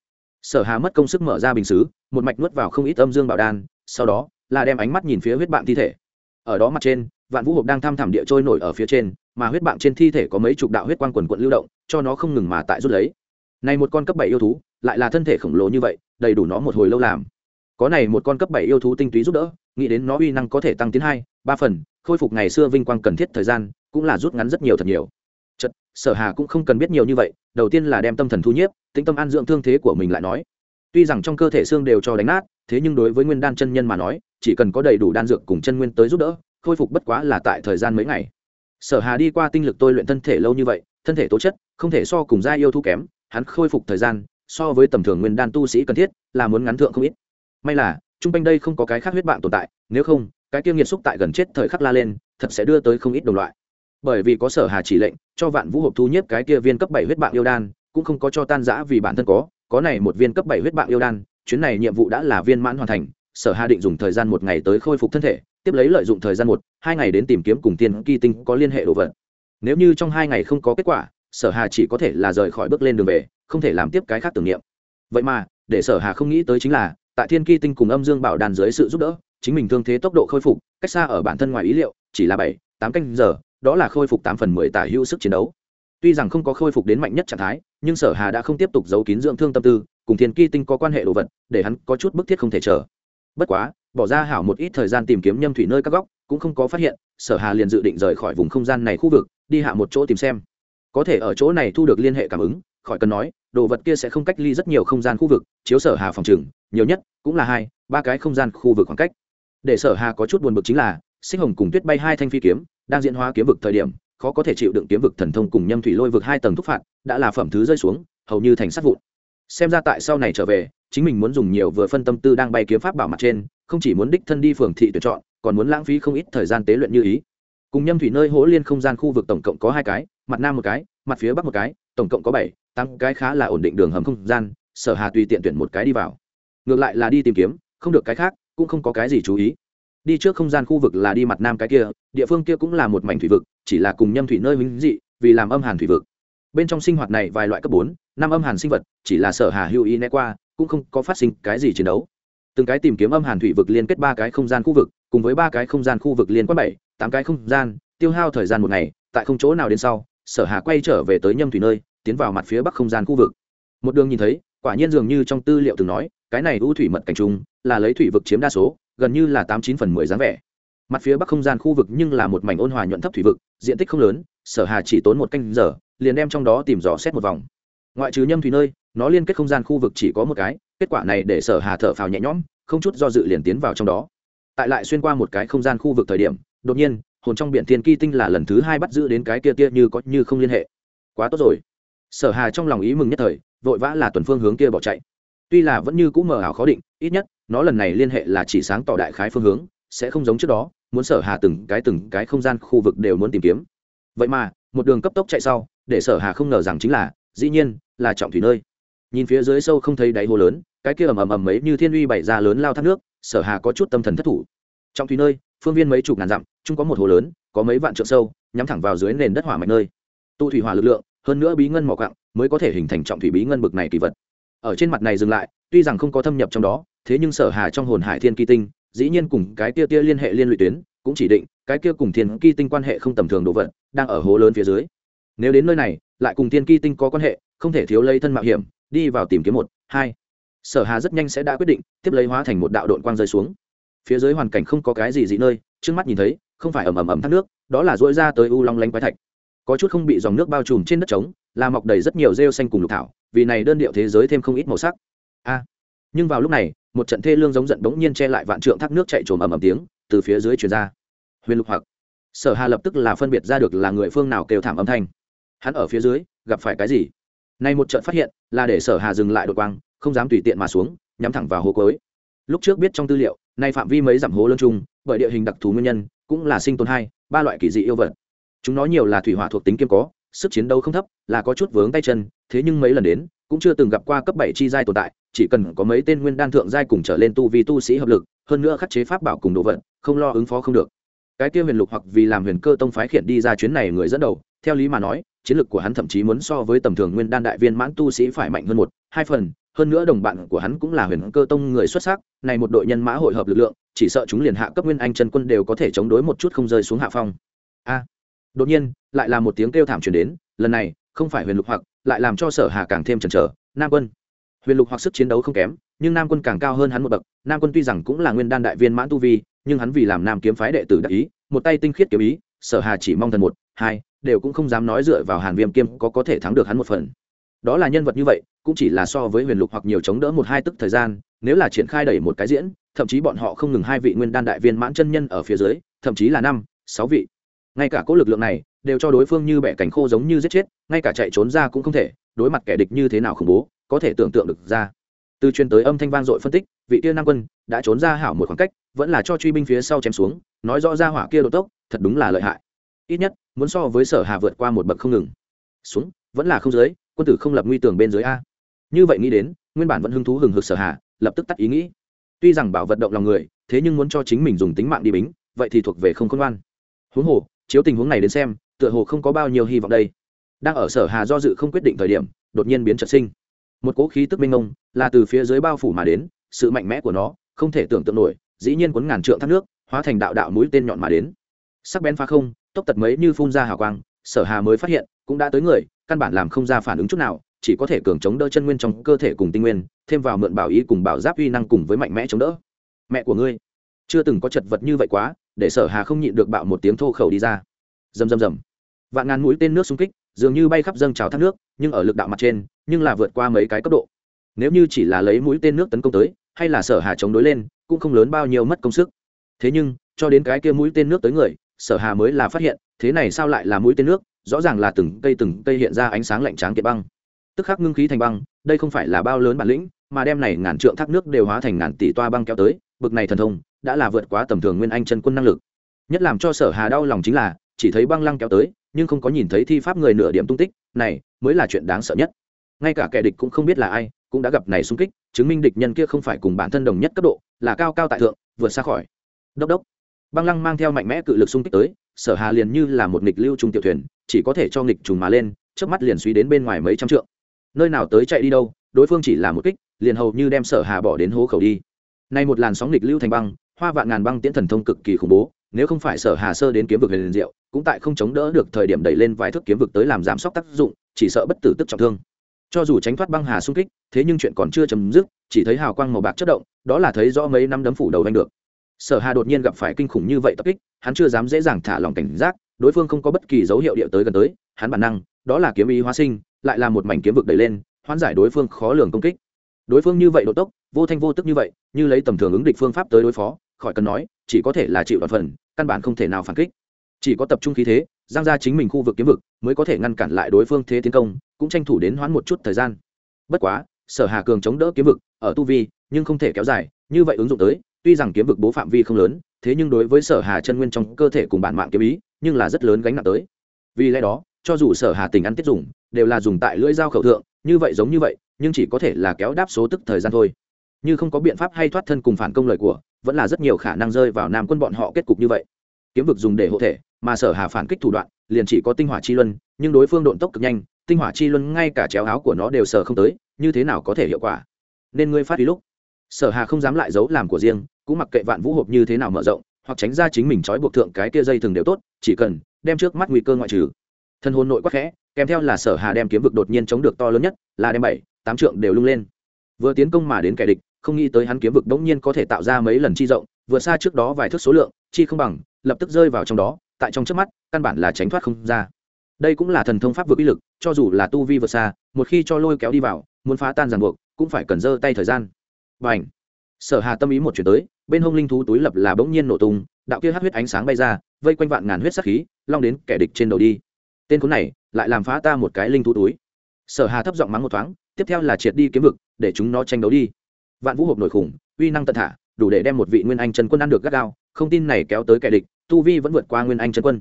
Speaker 1: Sở hà mất công sức mở ra bình xứ, một mạch nuốt vào không ít âm dương bảo đan, sau đó là đem ánh mắt nhìn phía huyết bạn thi thể. Ở đó mặt trên, vạn vũ hộp đang thăm thẳm địa trôi nổi ở phía trên, mà huyết bạn trên thi thể có mấy chục đạo huyết quang quần quận lưu động, cho nó không ngừng mà tại rút lấy. Này một con cấp bảy yêu thú, lại là thân thể khổng lồ như vậy, đầy đủ nó một hồi lâu làm. Có này một con cấp bảy yêu thú tinh túy giúp đỡ, nghĩ đến nó uy năng có thể tăng tiến hai, ba phần, khôi phục ngày xưa vinh quang cần thiết thời gian, cũng là rút ngắn rất nhiều thật nhiều sở hà cũng không cần biết nhiều như vậy, đầu tiên là đem tâm thần thu nhiếp, tĩnh tâm an dưỡng thương thế của mình lại nói. Tuy rằng trong cơ thể xương đều cho đánh nát, thế nhưng đối với nguyên đan chân nhân mà nói, chỉ cần có đầy đủ đan dược cùng chân nguyên tới giúp đỡ, khôi phục bất quá là tại thời gian mấy ngày. Sở hà đi qua tinh lực tôi luyện thân thể lâu như vậy, thân thể tố chất, không thể so cùng gia yêu thu kém, hắn khôi phục thời gian, so với tầm thường nguyên đan tu sĩ cần thiết, là muốn ngắn thượng không ít. May là, trung quanh đây không có cái khác huyết bạn tồn tại, nếu không, cái kia nghiệt xúc tại gần chết thời khắc la lên, thật sẽ đưa tới không ít đồng loại bởi vì có sở hà chỉ lệnh, cho vạn vũ hộp thu nhất cái kia viên cấp bảy huyết bạn yêu đan, cũng không có cho tan giã vì bản thân có có này một viên cấp bảy huyết bạn yêu đan, chuyến này nhiệm vụ đã là viên mãn hoàn thành, sở hà định dùng thời gian một ngày tới khôi phục thân thể, tiếp lấy lợi dụng thời gian một, hai ngày đến tìm kiếm cùng tiên kỳ tinh có liên hệ đồ vật. Nếu như trong hai ngày không có kết quả, sở hà chỉ có thể là rời khỏi bước lên đường về, không thể làm tiếp cái khác tưởng niệm. Vậy mà, để sở hà không nghĩ tới chính là, tại thiên kỳ tinh cùng âm dương bảo đàn dưới sự giúp đỡ, chính mình thương thế tốc độ khôi phục, cách xa ở bản thân ngoài ý liệu, chỉ là bảy, tám canh giờ đó là khôi phục tám phần mười tả hữu sức chiến đấu. Tuy rằng không có khôi phục đến mạnh nhất trạng thái, nhưng sở hà đã không tiếp tục giấu kín dưỡng thương tâm tư, cùng thiên kỳ tinh có quan hệ đồ vật, để hắn có chút bức thiết không thể chờ. Bất quá, bỏ ra hảo một ít thời gian tìm kiếm nhâm thủy nơi các góc, cũng không có phát hiện, sở hà liền dự định rời khỏi vùng không gian này khu vực, đi hạ một chỗ tìm xem. Có thể ở chỗ này thu được liên hệ cảm ứng, khỏi cần nói, đồ vật kia sẽ không cách ly rất nhiều không gian khu vực, chiếu sở hà phòng trừng, nhiều nhất cũng là hai, ba cái không gian khu vực khoảng cách. Để sở hà có chút buồn bực chính là, sinh hồng cùng tuyết bay hai thanh phi kiếm đang diễn hóa kiếm vực thời điểm, khó có thể chịu đựng kiếm vực thần thông cùng nhâm thủy lôi vực hai tầng thúc phạt, đã là phẩm thứ rơi xuống, hầu như thành sát vụn. Xem ra tại sau này trở về, chính mình muốn dùng nhiều vừa phân tâm tư đang bay kiếm pháp bảo mặt trên, không chỉ muốn đích thân đi phường thị tuyển chọn, còn muốn lãng phí không ít thời gian tế luyện như ý. Cùng nhâm thủy nơi hỗ liên không gian khu vực tổng cộng có hai cái, mặt nam một cái, mặt phía bắc một cái, tổng cộng có bảy tăng cái khá là ổn định đường hầm không gian, sở hà tùy tiện tuyển một cái đi vào. Ngược lại là đi tìm kiếm, không được cái khác, cũng không có cái gì chú ý đi trước không gian khu vực là đi mặt nam cái kia, địa phương kia cũng là một mảnh thủy vực, chỉ là cùng nhâm thủy nơi minh dị, vì làm âm hàn thủy vực. Bên trong sinh hoạt này vài loại cấp bốn, năm âm hàn sinh vật, chỉ là sở hà hữu ý né qua, cũng không có phát sinh cái gì chiến đấu. Từng cái tìm kiếm âm hàn thủy vực liên kết ba cái không gian khu vực, cùng với ba cái không gian khu vực liên quan bảy, tám cái không gian, tiêu hao thời gian một ngày, tại không chỗ nào đến sau, sở hà quay trở về tới nhâm thủy nơi, tiến vào mặt phía bắc không gian khu vực. Một đường nhìn thấy, quả nhiên dường như trong tư liệu từng nói, cái này u thủy mật cảnh trung là lấy thủy vực chiếm đa số gần như là tám chín phần mười dáng vẻ. Mặt phía bắc không gian khu vực nhưng là một mảnh ôn hòa nhuận thấp thủy vực, diện tích không lớn, sở hà chỉ tốn một canh giờ, liền đem trong đó tìm dò xét một vòng. Ngoại trừ nhâm thủy nơi, nó liên kết không gian khu vực chỉ có một cái, kết quả này để sở hà thở phào nhẹ nhõm, không chút do dự liền tiến vào trong đó. Tại lại xuyên qua một cái không gian khu vực thời điểm, đột nhiên, hồn trong biển thiên kỳ tinh là lần thứ hai bắt giữ đến cái kia kia như có như không liên hệ. Quá tốt rồi. Sở hà trong lòng ý mừng nhất thời, vội vã là tuần phương hướng kia bỏ chạy tuy là vẫn như cũ mờ ảo khó định, ít nhất, nó lần này liên hệ là chỉ sáng tỏ đại khái phương hướng, sẽ không giống trước đó, muốn sở hà từng cái từng cái không gian khu vực đều muốn tìm kiếm. Vậy mà, một đường cấp tốc chạy sau, để sở hà không ngờ rằng chính là, dĩ nhiên, là trọng thủy nơi. Nhìn phía dưới sâu không thấy đáy hồ lớn, cái kia ầm ầm ầm mấy như thiên uy bày ra lớn lao thác nước, sở hà có chút tâm thần thất thủ. Trong thủy nơi, phương viên mấy chục ngàn dặm, chung có một hồ lớn, có mấy vạn trượng sâu, nhắm thẳng vào dưới nền đất hỏa mạch nơi. Tụ thủy hỏa lực lượng, hơn nữa bí ngân mỏ cặng mới có thể hình thành trọng thủy bí ngân bực này kỳ vật ở trên mặt này dừng lại, tuy rằng không có thâm nhập trong đó, thế nhưng sở hà trong hồn hải thiên kỳ tinh, dĩ nhiên cùng cái kia tia liên hệ liên lụy tuyến, cũng chỉ định cái kia cùng thiên kỳ tinh quan hệ không tầm thường đồ vật đang ở hố lớn phía dưới. Nếu đến nơi này, lại cùng thiên kỳ tinh có quan hệ, không thể thiếu lấy thân mạo hiểm, đi vào tìm kiếm một, hai. Sở hà rất nhanh sẽ đã quyết định, tiếp lấy hóa thành một đạo đội quang rơi xuống. Phía dưới hoàn cảnh không có cái gì dị nơi, trước mắt nhìn thấy, không phải ẩm ẩm ẩm thác nước, đó là dỗi ra tới u long lanh quái thạch có chút không bị dòng nước bao trùm trên đất trống, là mọc đầy rất nhiều rêu xanh cùng lục thảo, vì này đơn điệu thế giới thêm không ít màu sắc. A! Nhưng vào lúc này, một trận thê lương giống giận bỗng nhiên che lại vạn trượng thác nước chạy trồm ầm ầm tiếng, từ phía dưới truyền ra. Huyền lục hoặc. Sở hà lập tức là phân biệt ra được là người phương nào kêu thảm âm thanh. Hắn ở phía dưới, gặp phải cái gì? Nay một trận phát hiện, là để sở hà dừng lại đột quang, không dám tùy tiện mà xuống, nhắm thẳng vào hố cối lúc trước biết trong tư liệu, nay phạm vi mấy dặm hố lớn chung, bởi địa hình đặc thù nguyên nhân, cũng là sinh tồn hai, ba loại kỳ dị yêu vật chúng nó nhiều là thủy hỏa thuộc tính kiêm có, sức chiến đấu không thấp, là có chút vướng tay chân, thế nhưng mấy lần đến, cũng chưa từng gặp qua cấp bảy chi giai tồn tại, chỉ cần có mấy tên nguyên đan thượng giai cùng trở lên tu vi tu sĩ hợp lực, hơn nữa khắc chế pháp bảo cùng đồ vật, không lo ứng phó không được. Cái kia huyền lục hoặc vì làm huyền cơ tông phái khiển đi ra chuyến này người dẫn đầu, theo lý mà nói, chiến lược của hắn thậm chí muốn so với tầm thường nguyên đan đại viên mãn tu sĩ phải mạnh hơn một, hai phần, hơn nữa đồng bạn của hắn cũng là huyền cơ tông người xuất sắc, này một đội nhân mã hội hợp lực lượng, chỉ sợ chúng liền hạ cấp nguyên anh chân quân đều có thể chống đối một chút không rơi xuống hạ phong. A đột nhiên, lại là một tiếng kêu thảm truyền đến, lần này, không phải huyền lục hoặc, lại làm cho sở hà càng thêm chần chờ, nam quân. Huyền lục hoặc sức chiến đấu không kém, nhưng nam quân càng cao hơn hắn một bậc, nam quân tuy rằng cũng là nguyên đan đại viên mãn tu vi, nhưng hắn vì làm nam kiếm phái đệ tử đặc ý, một tay tinh khiết kiếm ý, sở hà chỉ mong thần một, hai, đều cũng không dám nói dựa vào hàn viêm kiêm có có thể thắng được hắn một phần. Đó là nhân vật như vậy, cũng chỉ là so với huyền lục hoặc nhiều chống đỡ một hai tức thời gian, nếu là triển khai đẩy một cái diễn, thậm chí bọn họ không ngừng hai vị nguyên đan đại viên mãn chân nhân ở phía dưới, thậm chí là năm, sáu vị ngay cả cỗ lực lượng này đều cho đối phương như bẻ cánh khô giống như giết chết, ngay cả chạy trốn ra cũng không thể, đối mặt kẻ địch như thế nào khủng bố, có thể tưởng tượng được ra. Từ truyền tới âm thanh vang dội phân tích, vị tiên nam quân đã trốn ra hảo một khoảng cách, vẫn là cho truy binh phía sau chém xuống, nói rõ ra hỏa kia đột tốc, thật đúng là lợi hại. Ít nhất, muốn so với sở hà vượt qua một bậc không ngừng. Xuống, vẫn là không dưới, quân tử không lập nguy tường bên dưới a. Như vậy nghĩ đến, nguyên bản vẫn hứng thú hừng hực sở hà, lập tức tắt ý nghĩ. Tuy rằng bảo vận động lòng người, thế nhưng muốn cho chính mình dùng tính mạng đi bính, vậy thì thuộc về không khôn ngoan. Huống hồ chiếu tình huống này đến xem, tựa hồ không có bao nhiêu hy vọng đây. Đang ở sở hà do dự không quyết định thời điểm, đột nhiên biến trật sinh. Một cỗ khí tức minh ông là từ phía dưới bao phủ mà đến, sự mạnh mẽ của nó, không thể tưởng tượng nổi, dĩ nhiên cuốn ngàn trượng thác nước, hóa thành đạo đạo mũi tên nhọn mà đến. Sắc bén phá không, tốc tật mấy như phun ra hào quang, sở hà mới phát hiện, cũng đã tới người, căn bản làm không ra phản ứng chút nào, chỉ có thể cường chống đỡ chân nguyên trong cơ thể cùng tinh nguyên, thêm vào mượn bảo ý cùng bảo giáp uy năng cùng với mạnh mẽ chống đỡ. Mẹ của ngươi, chưa từng có chật vật như vậy quá để sở hà không nhịn được bạo một tiếng thô khẩu đi ra. Rầm rầm rầm. Vạn ngàn mũi tên nước xung kích, dường như bay khắp dâng trào thác nước, nhưng ở lực đạo mặt trên, nhưng là vượt qua mấy cái cấp độ. Nếu như chỉ là lấy mũi tên nước tấn công tới, hay là sở hà chống đối lên, cũng không lớn bao nhiêu mất công sức. Thế nhưng, cho đến cái kia mũi tên nước tới người, sở hà mới là phát hiện, thế này sao lại là mũi tên nước? Rõ ràng là từng cây từng cây hiện ra ánh sáng lạnh tráng kiệt băng. Tức khắc ngưng khí thành băng, đây không phải là bao lớn bản lĩnh, mà đem này ngàn trượng thác nước đều hóa thành ngàn tỷ toa băng kéo tới, bực này thần thông đã là vượt quá tầm thường nguyên anh chân quân năng lực. Nhất làm cho sở hà đau lòng chính là, chỉ thấy băng lăng kéo tới, nhưng không có nhìn thấy thi pháp người nửa điểm tung tích, này, mới là chuyện đáng sợ nhất. Ngay cả kẻ địch cũng không biết là ai, cũng đã gặp này xung kích, chứng minh địch nhân kia không phải cùng bản thân đồng nhất cấp độ, là cao cao tại thượng, vượt xa khỏi. Đốc đốc. Băng lăng mang theo mạnh mẽ cự lực xung kích tới, sở hà liền như là một nghịch lưu trung tiểu thuyền, chỉ có thể cho nghịch trùng mà lên trước mắt liền suy đến bên ngoài mấy trăm trượng. Nơi nào tới chạy đi đâu, đối phương chỉ là một kích, liền hầu như đem sở hà bỏ đến hố khẩu đi. Nay một làn sóng nghịch lưu thành băng hoa vạn ngàn băng tiễn thần thông cực kỳ khủng bố, nếu không phải sở hà sơ đến kiếm vực liền diệu, cũng tại không chống đỡ được thời điểm đẩy lên vài thước kiếm vực tới làm giảm sốc tác dụng, chỉ sợ bất tử tức trọng thương. Cho dù tránh thoát băng hà xung kích, thế nhưng chuyện còn chưa chấm dứt, chỉ thấy hào quang màu bạc chất động, đó là thấy rõ mấy năm đấm phủ đầu anh được. Sở hà đột nhiên gặp phải kinh khủng như vậy tập kích, hắn chưa dám dễ dàng thả lòng cảnh giác, đối phương không có bất kỳ dấu hiệu địa tới gần tới, hắn bản năng, đó là kiếm ý hóa sinh, lại là một mảnh kiếm vực đẩy lên, hoán giải đối phương khó lường công kích. Đối phương như vậy độ tốc, vô thanh vô tức như vậy, như lấy tầm thường ứng địch phương pháp tới đối phó khỏi cần nói, chỉ có thể là chịu đoạn phần, căn bản không thể nào phản kích. Chỉ có tập trung khí thế, giang ra chính mình khu vực kiếm vực, mới có thể ngăn cản lại đối phương thế tiến công, cũng tranh thủ đến hoãn một chút thời gian. Bất quá, sở hà cường chống đỡ kiếm vực, ở tu vi, nhưng không thể kéo dài, như vậy ứng dụng tới, tuy rằng kiếm vực bố phạm vi không lớn, thế nhưng đối với sở hà chân nguyên trong cơ thể cùng bản mạng kiếm ý, nhưng là rất lớn gánh nặng tới. Vì lẽ đó, cho dù sở hà tình ăn tiết dùng, đều là dùng tại lưỡi dao khẩu thượng, như vậy giống như vậy, nhưng chỉ có thể là kéo đáp số tức thời gian thôi như không có biện pháp hay thoát thân cùng phản công lời của, vẫn là rất nhiều khả năng rơi vào nam quân bọn họ kết cục như vậy. Kiếm vực dùng để hộ thể, mà sở hà phản kích thủ đoạn, liền chỉ có tinh hỏa chi luân, nhưng đối phương độn tốc cực nhanh, tinh hỏa chi luân ngay cả chéo áo của nó đều sở không tới, như thế nào có thể hiệu quả? Nên ngươi phát huy lúc. Sở hà không dám lại giấu làm của riêng, cũng mặc kệ vạn vũ hộp như thế nào mở rộng, hoặc tránh ra chính mình trói buộc thượng cái kia dây thường đều tốt, chỉ cần đem trước mắt nguy cơ ngoại trừ. Thân hồn nội quắc khẽ, kèm theo là sở hà đem kiếm vực đột nhiên chống được to lớn nhất, là đem bảy, tám trượng đều lung lên. Vừa tiến công mà đến kẻ địch không nghĩ tới hắn kiếm vực đống nhiên có thể tạo ra mấy lần chi rộng, vượt xa trước đó vài thước số lượng, chi không bằng, lập tức rơi vào trong đó, tại trong trước mắt, căn bản là tránh thoát không ra. Đây cũng là thần thông pháp vực uy lực, cho dù là tu vi vượt xa, một khi cho lôi kéo đi vào, muốn phá tan ràng buộc, cũng phải cần giơ tay thời gian. Và ảnh sở hà tâm ý một chuyển tới, bên hông linh thú túi lập là bỗng nhiên nổ tung, đạo kia hát huyết ánh sáng bay ra, vây quanh vạn ngàn huyết sắc khí, long đến kẻ địch trên đầu đi. Tên cún này, lại làm phá ta một cái linh thú túi. Sở hà thấp giọng mắng một thoáng, tiếp theo là triệt đi kiếm vực, để chúng nó tranh đấu đi vạn vũ hộp nổi khủng, uy năng tận thả, đủ để đem một vị nguyên anh trần quân ăn được gắt gao, không tin này kéo tới kẻ địch, tu vi vẫn vượt qua nguyên anh trần quân.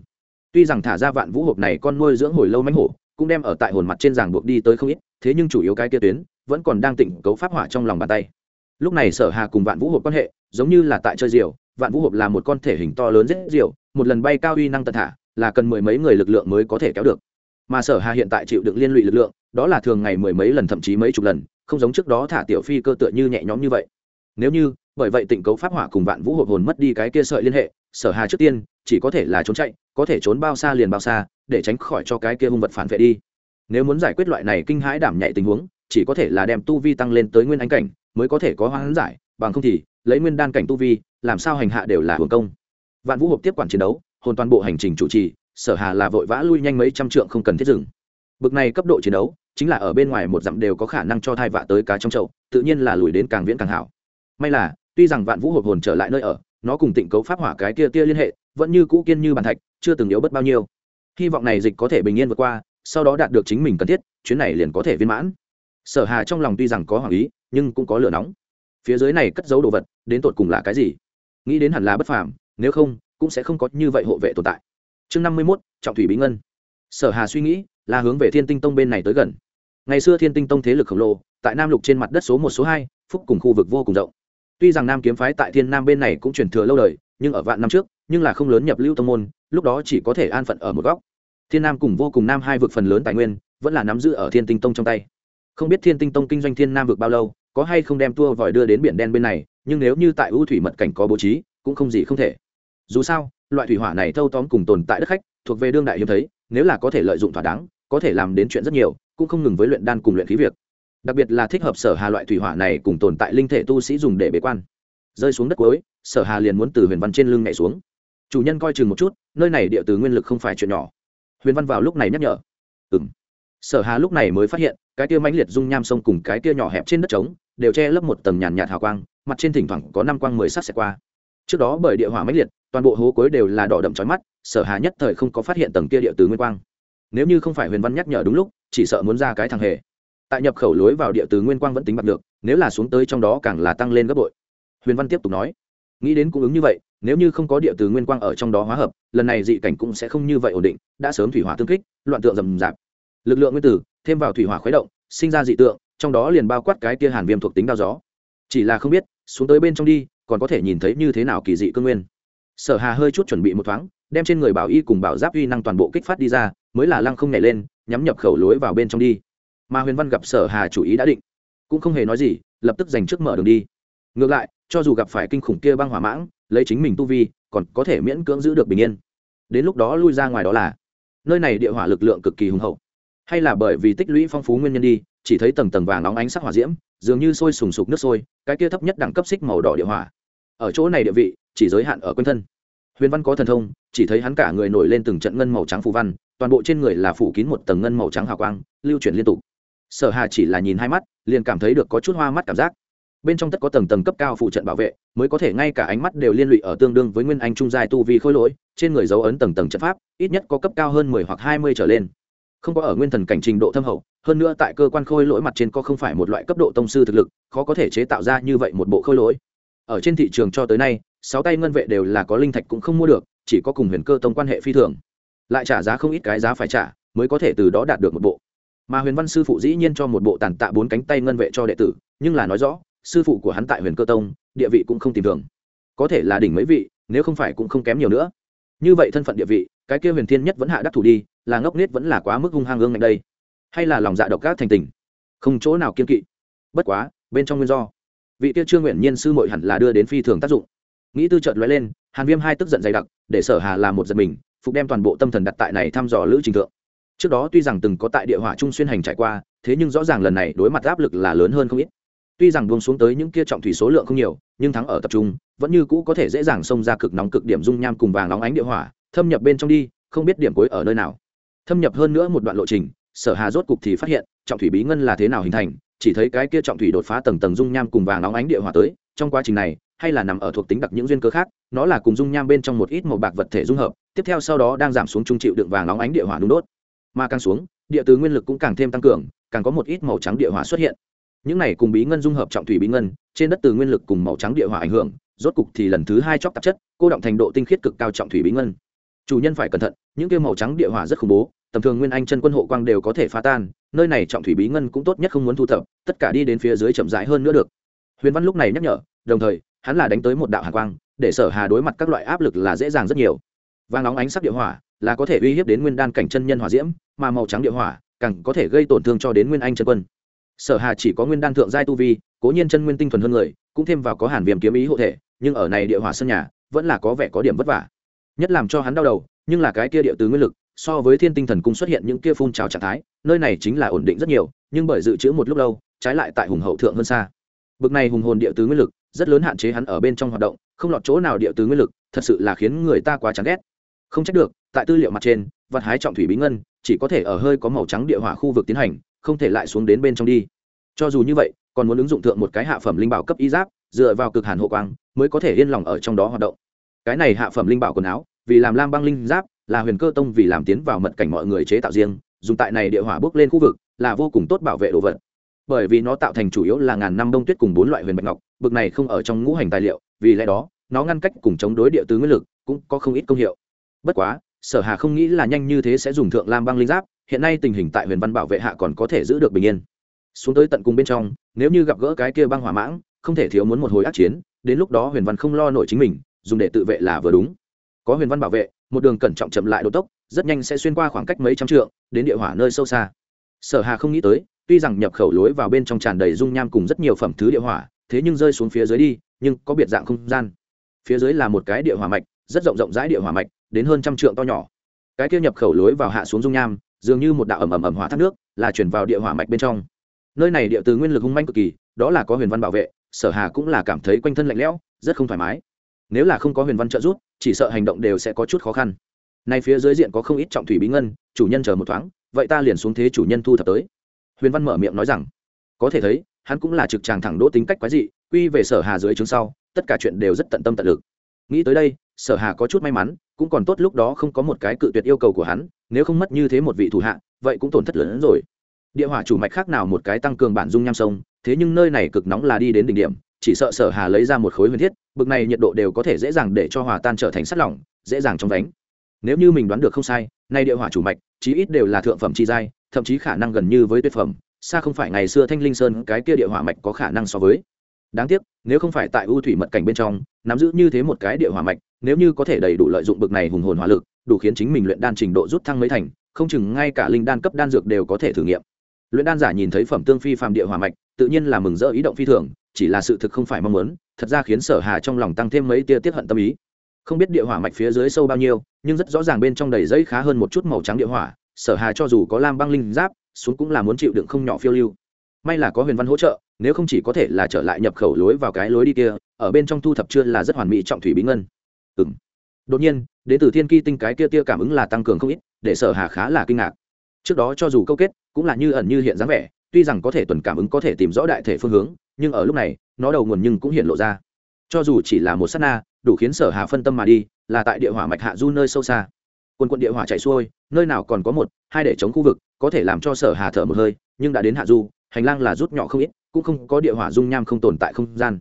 Speaker 1: Tuy rằng thả ra vạn vũ hộp này con nuôi dưỡng hồi lâu mánh hổ, cũng đem ở tại hồn mặt trên giảng buộc đi tới không ít, thế nhưng chủ yếu cái kia tuyến, vẫn còn đang tịnh cấu pháp hỏa trong lòng bàn tay. Lúc này sở hà cùng vạn vũ hộp quan hệ, giống như là tại chơi diều, vạn vũ hộp là một con thể hình to lớn rất diều, một lần bay cao uy năng tận thả, là cần mười mấy người lực lượng mới có thể kéo được. Mà sở hà hiện tại chịu được liên lụy lực lượng, đó là thường ngày mười mấy lần thậm chí mấy chục lần không giống trước đó thả tiểu phi cơ tựa như nhẹ nhõm như vậy. Nếu như, bởi vậy tịnh cấu pháp hỏa cùng vạn vũ hộp hồn mất đi cái kia sợi liên hệ, sở hà trước tiên, chỉ có thể là trốn chạy, có thể trốn bao xa liền bao xa, để tránh khỏi cho cái kia hung vật phản vệ đi. Nếu muốn giải quyết loại này kinh hãi đảm nhạy tình huống, chỉ có thể là đem tu vi tăng lên tới nguyên ánh cảnh, mới có thể có hoán giải, bằng không thì, lấy nguyên đan cảnh tu vi, làm sao hành hạ đều là hưởng công. Vạn vũ hộp tiếp quản chiến đấu, hồn toàn bộ hành trình chủ trì, sở hà là vội vã lui nhanh mấy trăm trượng không cần thiết dừng. Bực này cấp độ chiến đấu chính là ở bên ngoài một dặm đều có khả năng cho thai vạ tới cá trong chậu, tự nhiên là lùi đến càng viễn càng hảo. May là, tuy rằng vạn vũ hộp hồn trở lại nơi ở, nó cùng tịnh cấu pháp hỏa cái kia tia liên hệ, vẫn như cũ kiên như bàn thạch, chưa từng yếu bất bao nhiêu. Hy vọng này dịch có thể bình yên vượt qua, sau đó đạt được chính mình cần thiết, chuyến này liền có thể viên mãn. Sở hà trong lòng tuy rằng có hoàng ý, nhưng cũng có lửa nóng. Phía dưới này cất giấu đồ vật, đến tột cùng là cái gì? Nghĩ đến hẳn là bất phàm, nếu không, cũng sẽ không có như vậy hộ vệ tồn tại. Chương năm mươi mốt, trọng thủy bí ngân. Sở hà suy nghĩ là hướng về thiên tinh tông bên này tới gần. Ngày xưa thiên tinh tông thế lực khổng lồ, tại nam lục trên mặt đất số một, số hai, phúc cùng khu vực vô cùng rộng. Tuy rằng nam kiếm phái tại thiên nam bên này cũng truyền thừa lâu đời, nhưng ở vạn năm trước, nhưng là không lớn nhập lưu tông môn, lúc đó chỉ có thể an phận ở một góc. Thiên nam cùng vô cùng nam hai vực phần lớn tài nguyên, vẫn là nắm giữ ở thiên tinh tông trong tay. Không biết thiên tinh tông kinh doanh thiên nam vực bao lâu, có hay không đem tua vòi đưa đến biển đen bên này, nhưng nếu như tại ưu thủy mật cảnh có bố trí, cũng không gì không thể. Dù sao, loại thủy hỏa này thâu tóm cùng tồn tại đất khách, thuộc về đương đại hiếm thấy nếu là có thể lợi dụng thỏa đáng, có thể làm đến chuyện rất nhiều, cũng không ngừng với luyện đan cùng luyện khí việc. Đặc biệt là thích hợp sở hà loại thủy hỏa này cùng tồn tại linh thể tu sĩ dùng để bế quan. Rơi xuống đất cuối, sở hà liền muốn từ huyền văn trên lưng nhảy xuống. Chủ nhân coi chừng một chút, nơi này địa từ nguyên lực không phải chuyện nhỏ. Huyền văn vào lúc này nhắc nhở. Ừm. Sở hà lúc này mới phát hiện, cái kia mãnh liệt dung nham sông cùng cái kia nhỏ hẹp trên đất trống, đều che lấp một tầng nhàn nhạt hào quang, mặt trên thỉnh thoảng có năm quang mười sắc xẹt qua. Trước đó bởi địa hỏa mãnh liệt, toàn bộ hố cuối đều là đỏ đậm trói mắt sở hà nhất thời không có phát hiện tầng kia địa từ nguyên quang. Nếu như không phải huyền văn nhắc nhở đúng lúc, chỉ sợ muốn ra cái thằng hề. Tại nhập khẩu lối vào địa từ nguyên quang vẫn tính bạc được, nếu là xuống tới trong đó càng là tăng lên gấp bội. Huyền văn tiếp tục nói, nghĩ đến cung ứng như vậy, nếu như không có địa từ nguyên quang ở trong đó hóa hợp, lần này dị cảnh cũng sẽ không như vậy ổn định, đã sớm thủy hỏa tương kích, loạn tượng rầm rạp. Lực lượng nguyên tử, thêm vào thủy hỏa khuấy động, sinh ra dị tượng, trong đó liền bao quát cái tia hàn viêm thuộc tính đao gió. Chỉ là không biết, xuống tới bên trong đi, còn có thể nhìn thấy như thế nào kỳ dị cương nguyên. Sở hà hơi chút chuẩn bị một thoáng đem trên người bảo y cùng bảo giáp uy năng toàn bộ kích phát đi ra, mới là lăng không nhảy lên, nhắm nhập khẩu lối vào bên trong đi. Mà huyền văn gặp sở hà chủ ý đã định, cũng không hề nói gì, lập tức dành trước mở đường đi. Ngược lại, cho dù gặp phải kinh khủng kia băng hỏa mãng, lấy chính mình tu vi, còn có thể miễn cưỡng giữ được bình yên. Đến lúc đó lui ra ngoài đó là, nơi này địa hỏa lực lượng cực kỳ hùng hậu. Hay là bởi vì tích lũy phong phú nguyên nhân đi, chỉ thấy tầng tầng vàng nóng ánh sắc hỏa diễm, dường như sôi sùng sục nước sôi, cái kia thấp nhất đẳng cấp xích màu đỏ địa hỏa. Ở chỗ này địa vị, chỉ giới hạn ở quanh thân huyền văn có thần thông, chỉ thấy hắn cả người nổi lên từng trận ngân màu trắng phù văn, toàn bộ trên người là phủ kín một tầng ngân màu trắng hào quang, lưu chuyển liên tục. Sở hà chỉ là nhìn hai mắt, liền cảm thấy được có chút hoa mắt cảm giác. Bên trong tất có tầng tầng cấp cao phụ trận bảo vệ, mới có thể ngay cả ánh mắt đều liên lụy ở tương đương với nguyên anh trung giai tu vi khôi lỗi, trên người dấu ấn tầng tầng trận pháp, ít nhất có cấp cao hơn mười hoặc hai mươi trở lên. Không có ở nguyên thần cảnh trình độ thâm hậu, hơn nữa tại cơ quan khôi lỗi mặt trên có không phải một loại cấp độ tông sư thực lực, khó có thể chế tạo ra như vậy một bộ khôi lỗi. Ở trên thị trường cho tới nay sáu tay ngân vệ đều là có linh thạch cũng không mua được, chỉ có cùng huyền cơ tông quan hệ phi thường. Lại trả giá không ít cái giá phải trả, mới có thể từ đó đạt được một bộ. Mà huyền văn sư phụ dĩ nhiên cho một bộ tàn tạ bốn cánh tay ngân vệ cho đệ tử, nhưng là nói rõ, sư phụ của hắn tại huyền cơ tông, địa vị cũng không tìm thường. Có thể là đỉnh mấy vị, nếu không phải cũng không kém nhiều nữa. Như vậy thân phận địa vị, cái kia huyền thiên nhất vẫn hạ đắc thủ đi, là ngốc nết vẫn là quá mức hung hăng ương ngạnh đây. Hay là lòng dạ độc ác thành tình. Không chỗ nào kiên kỵ. Bất quá, bên trong nguyên do. Vị tiêu trương nguyện nhiên sư mội hẳn là đưa đến phi thường tác dụng nghĩ tư trợt lóe lên, hàn viêm hai tức giận dày đặc, để sở hà làm một giật mình, phục đem toàn bộ tâm thần đặt tại này thăm dò lữ trình thượng. Trước đó tuy rằng từng có tại địa hỏa trung xuyên hành trải qua, thế nhưng rõ ràng lần này đối mặt áp lực là lớn hơn không ít. Tuy rằng buông xuống tới những kia trọng thủy số lượng không nhiều, nhưng thắng ở tập trung, vẫn như cũ có thể dễ dàng xông ra cực nóng cực điểm dung nham cùng vàng nóng ánh địa hỏa, thâm nhập bên trong đi, không biết điểm cuối ở nơi nào. Thâm nhập hơn nữa một đoạn lộ trình, sở hà rốt cục thì phát hiện, trọng thủy bí ngân là thế nào hình thành, chỉ thấy cái kia trọng thủy đột phá tầng tầng dung nham cùng vàng nóng ánh địa hỏa tới, trong quá trình này hay là nằm ở thuộc tính đặc những duyên cơ khác, nó là cùng dung nham bên trong một ít màu bạc vật thể dung hợp, tiếp theo sau đó đang giảm xuống trung chịu đựng vàng nóng ánh địa hỏa nung đốt. Mà càng xuống, địa tứ nguyên lực cũng càng thêm tăng cường, càng có một ít màu trắng địa hỏa xuất hiện. Những này cùng bí ngân dung hợp trọng thủy bí ngân, trên đất từ nguyên lực cùng màu trắng địa hỏa ảnh hưởng, rốt cục thì lần thứ hai chóc tạp chất, cô động thành độ tinh khiết cực cao trọng thủy bí ngân. Chủ nhân phải cẩn thận, những kia màu trắng địa hỏa rất khủng bố, tầm thường nguyên anh chân quân hộ quang đều có thể phá tan, nơi này trọng thủy bí ngân cũng tốt nhất không muốn thu thập, tất cả đi đến phía dưới chậm rãi hơn nữa được. Huyền văn lúc này nhắc nhở, đồng thời hắn là đánh tới một đạo hàn quang, để sở hà đối mặt các loại áp lực là dễ dàng rất nhiều. Vàng nóng ánh sắc địa hỏa là có thể uy hiếp đến nguyên đan cảnh chân nhân hỏa diễm, mà màu trắng địa hỏa càng có thể gây tổn thương cho đến nguyên anh chân quân. Sở hà chỉ có nguyên đan thượng giai tu vi, cố nhiên chân nguyên tinh thuần hơn người, cũng thêm vào có hàn viêm kiếm ý hộ thể, nhưng ở này địa hỏa sân nhà, vẫn là có vẻ có điểm vất vả. Nhất làm cho hắn đau đầu, nhưng là cái kia địa tứ nguyên lực, so với thiên tinh thần cung xuất hiện những kia phun trào trạng thái, nơi này chính là ổn định rất nhiều, nhưng bởi dự trữ một lúc lâu, trái lại tại hùng hậu thượng hơn xa bực này hùng hồn địa tứ nguyên lực, rất lớn hạn chế hắn ở bên trong hoạt động, không lọt chỗ nào địa tứ nguyên lực, thật sự là khiến người ta quá chán ghét. Không trách được, tại tư liệu mặt trên vật hái trọng thủy bí ngân, chỉ có thể ở hơi có màu trắng địa hỏa khu vực tiến hành, không thể lại xuống đến bên trong đi. Cho dù như vậy, còn muốn ứng dụng thượng một cái hạ phẩm linh bảo cấp y giáp, dựa vào cực hàn hộ quang, mới có thể yên lòng ở trong đó hoạt động. Cái này hạ phẩm linh bảo quần áo, vì làm lam băng linh giáp, là huyền cơ tông vì làm tiến vào mật cảnh mọi người chế tạo riêng, dùng tại này địa hỏa bước lên khu vực, là vô cùng tốt bảo vệ đồ vật bởi vì nó tạo thành chủ yếu là ngàn năm đông tuyết cùng bốn loại huyền bạch ngọc, bực này không ở trong ngũ hành tài liệu, vì lẽ đó, nó ngăn cách cùng chống đối địa tứ nguyên lực cũng có không ít công hiệu. Bất quá, sở hà không nghĩ là nhanh như thế sẽ dùng thượng lam băng linh giáp, hiện nay tình hình tại huyền văn bảo vệ hạ còn có thể giữ được bình yên. Xuống tới tận cùng bên trong, nếu như gặp gỡ cái kia băng hỏa mãng, không thể thiếu muốn một hồi ác chiến, đến lúc đó huyền văn không lo nổi chính mình, dùng để tự vệ là vừa đúng. Có huyền văn bảo vệ, một đường cẩn trọng chậm lại độ tốc, rất nhanh sẽ xuyên qua khoảng cách mấy trăm trượng, đến địa hỏa nơi sâu xa. Sở hà không nghĩ tới tuy rằng nhập khẩu lối vào bên trong tràn đầy dung nham cùng rất nhiều phẩm thứ địa hỏa, thế nhưng rơi xuống phía dưới đi, nhưng có biệt dạng không gian. Phía dưới là một cái địa hỏa mạch, rất rộng rộng rãi địa hỏa mạch, đến hơn trăm trượng to nhỏ. Cái kia nhập khẩu lối vào hạ xuống dung nham, dường như một đạo ẩm ẩm ẩm hỏa thác nước, là chuyển vào địa hỏa mạch bên trong. Nơi này địa từ nguyên lực hung manh cực kỳ, đó là có huyền văn bảo vệ, sở hà cũng là cảm thấy quanh thân lạnh lẽo, rất không thoải mái. Nếu là không có huyền văn trợ giúp, chỉ sợ hành động đều sẽ có chút khó khăn. Nay phía dưới diện có không ít trọng thủy bí ngân, chủ nhân chờ một thoáng, vậy ta liền xuống thế chủ nhân thu thập tới huyền văn mở miệng nói rằng, có thể thấy, hắn cũng là trực tràng thẳng đỗ tính cách quái dị, quy về sở hà dưới chứng sau, tất cả chuyện đều rất tận tâm tận lực. Nghĩ tới đây, sở hà có chút may mắn, cũng còn tốt lúc đó không có một cái cự tuyệt yêu cầu của hắn, nếu không mất như thế một vị thủ hạ, vậy cũng tổn thất lớn hơn rồi. Địa hỏa chủ mạch khác nào một cái tăng cường bản dung nham sông, thế nhưng nơi này cực nóng là đi đến đỉnh điểm, chỉ sợ sở hà lấy ra một khối huyền thiết, bực này nhiệt độ đều có thể dễ dàng để cho hòa tan trở thành sắt lỏng, dễ dàng trong đánh nếu như mình đoán được không sai, nay địa hỏa chủ mạch, chí ít đều là thượng phẩm chi giai thậm chí khả năng gần như với tuyệt phẩm, xa không phải ngày xưa thanh linh sơn cái kia địa hỏa mạch có khả năng so với. Đáng tiếc, nếu không phải tại ưu thủy mật cảnh bên trong, nắm giữ như thế một cái địa hỏa mạch, nếu như có thể đầy đủ lợi dụng bực này hùng hồn hỏa lực, đủ khiến chính mình luyện đan trình độ rút thăng mấy thành, không chừng ngay cả linh đan cấp đan dược đều có thể thử nghiệm. Luyện đan giả nhìn thấy phẩm tương phi phàm địa hỏa mạch, tự nhiên là mừng rỡ ý động phi thường, chỉ là sự thực không phải mong muốn, thật ra khiến sở hà trong lòng tăng thêm mấy tia tiết hận tâm ý. Không biết địa hỏa mạch phía dưới sâu bao nhiêu, nhưng rất rõ ràng bên trong đầy giấy khá hơn một chút màu trắng địa hỏa sở hà cho dù có lam băng linh giáp, xuống cũng là muốn chịu đựng không nhỏ phiêu lưu. May là có huyền văn hỗ trợ, nếu không chỉ có thể là trở lại nhập khẩu lối vào cái lối đi kia, ở bên trong thu thập chưa là rất hoàn mỹ trọng thủy bí ngân. Ừ m đột nhiên, đến từ thiên ki tinh cái kia tia cảm ứng là tăng cường không ít, để sở hà khá là kinh ngạc. Trước đó cho dù câu kết, cũng là như ẩn như hiện dáng vẻ, tuy rằng có thể tuần cảm ứng có thể tìm rõ đại thể phương hướng, nhưng ở lúc này, nó đầu nguồn nhưng cũng hiện lộ ra. Cho dù chỉ là một s á t na, đủ khiến sở hà phân tâm mà đi, là tại địa hỏa mạch hạ du nơi sâu xa. Quần quận địa hỏa chạy xuôi, nơi nào còn có một, hai để chống khu vực, có thể làm cho sở hà thở một hơi, nhưng đã đến hạ du, hành lang là rút nhỏ không ít, cũng không có địa hỏa dung nham không tồn tại không gian.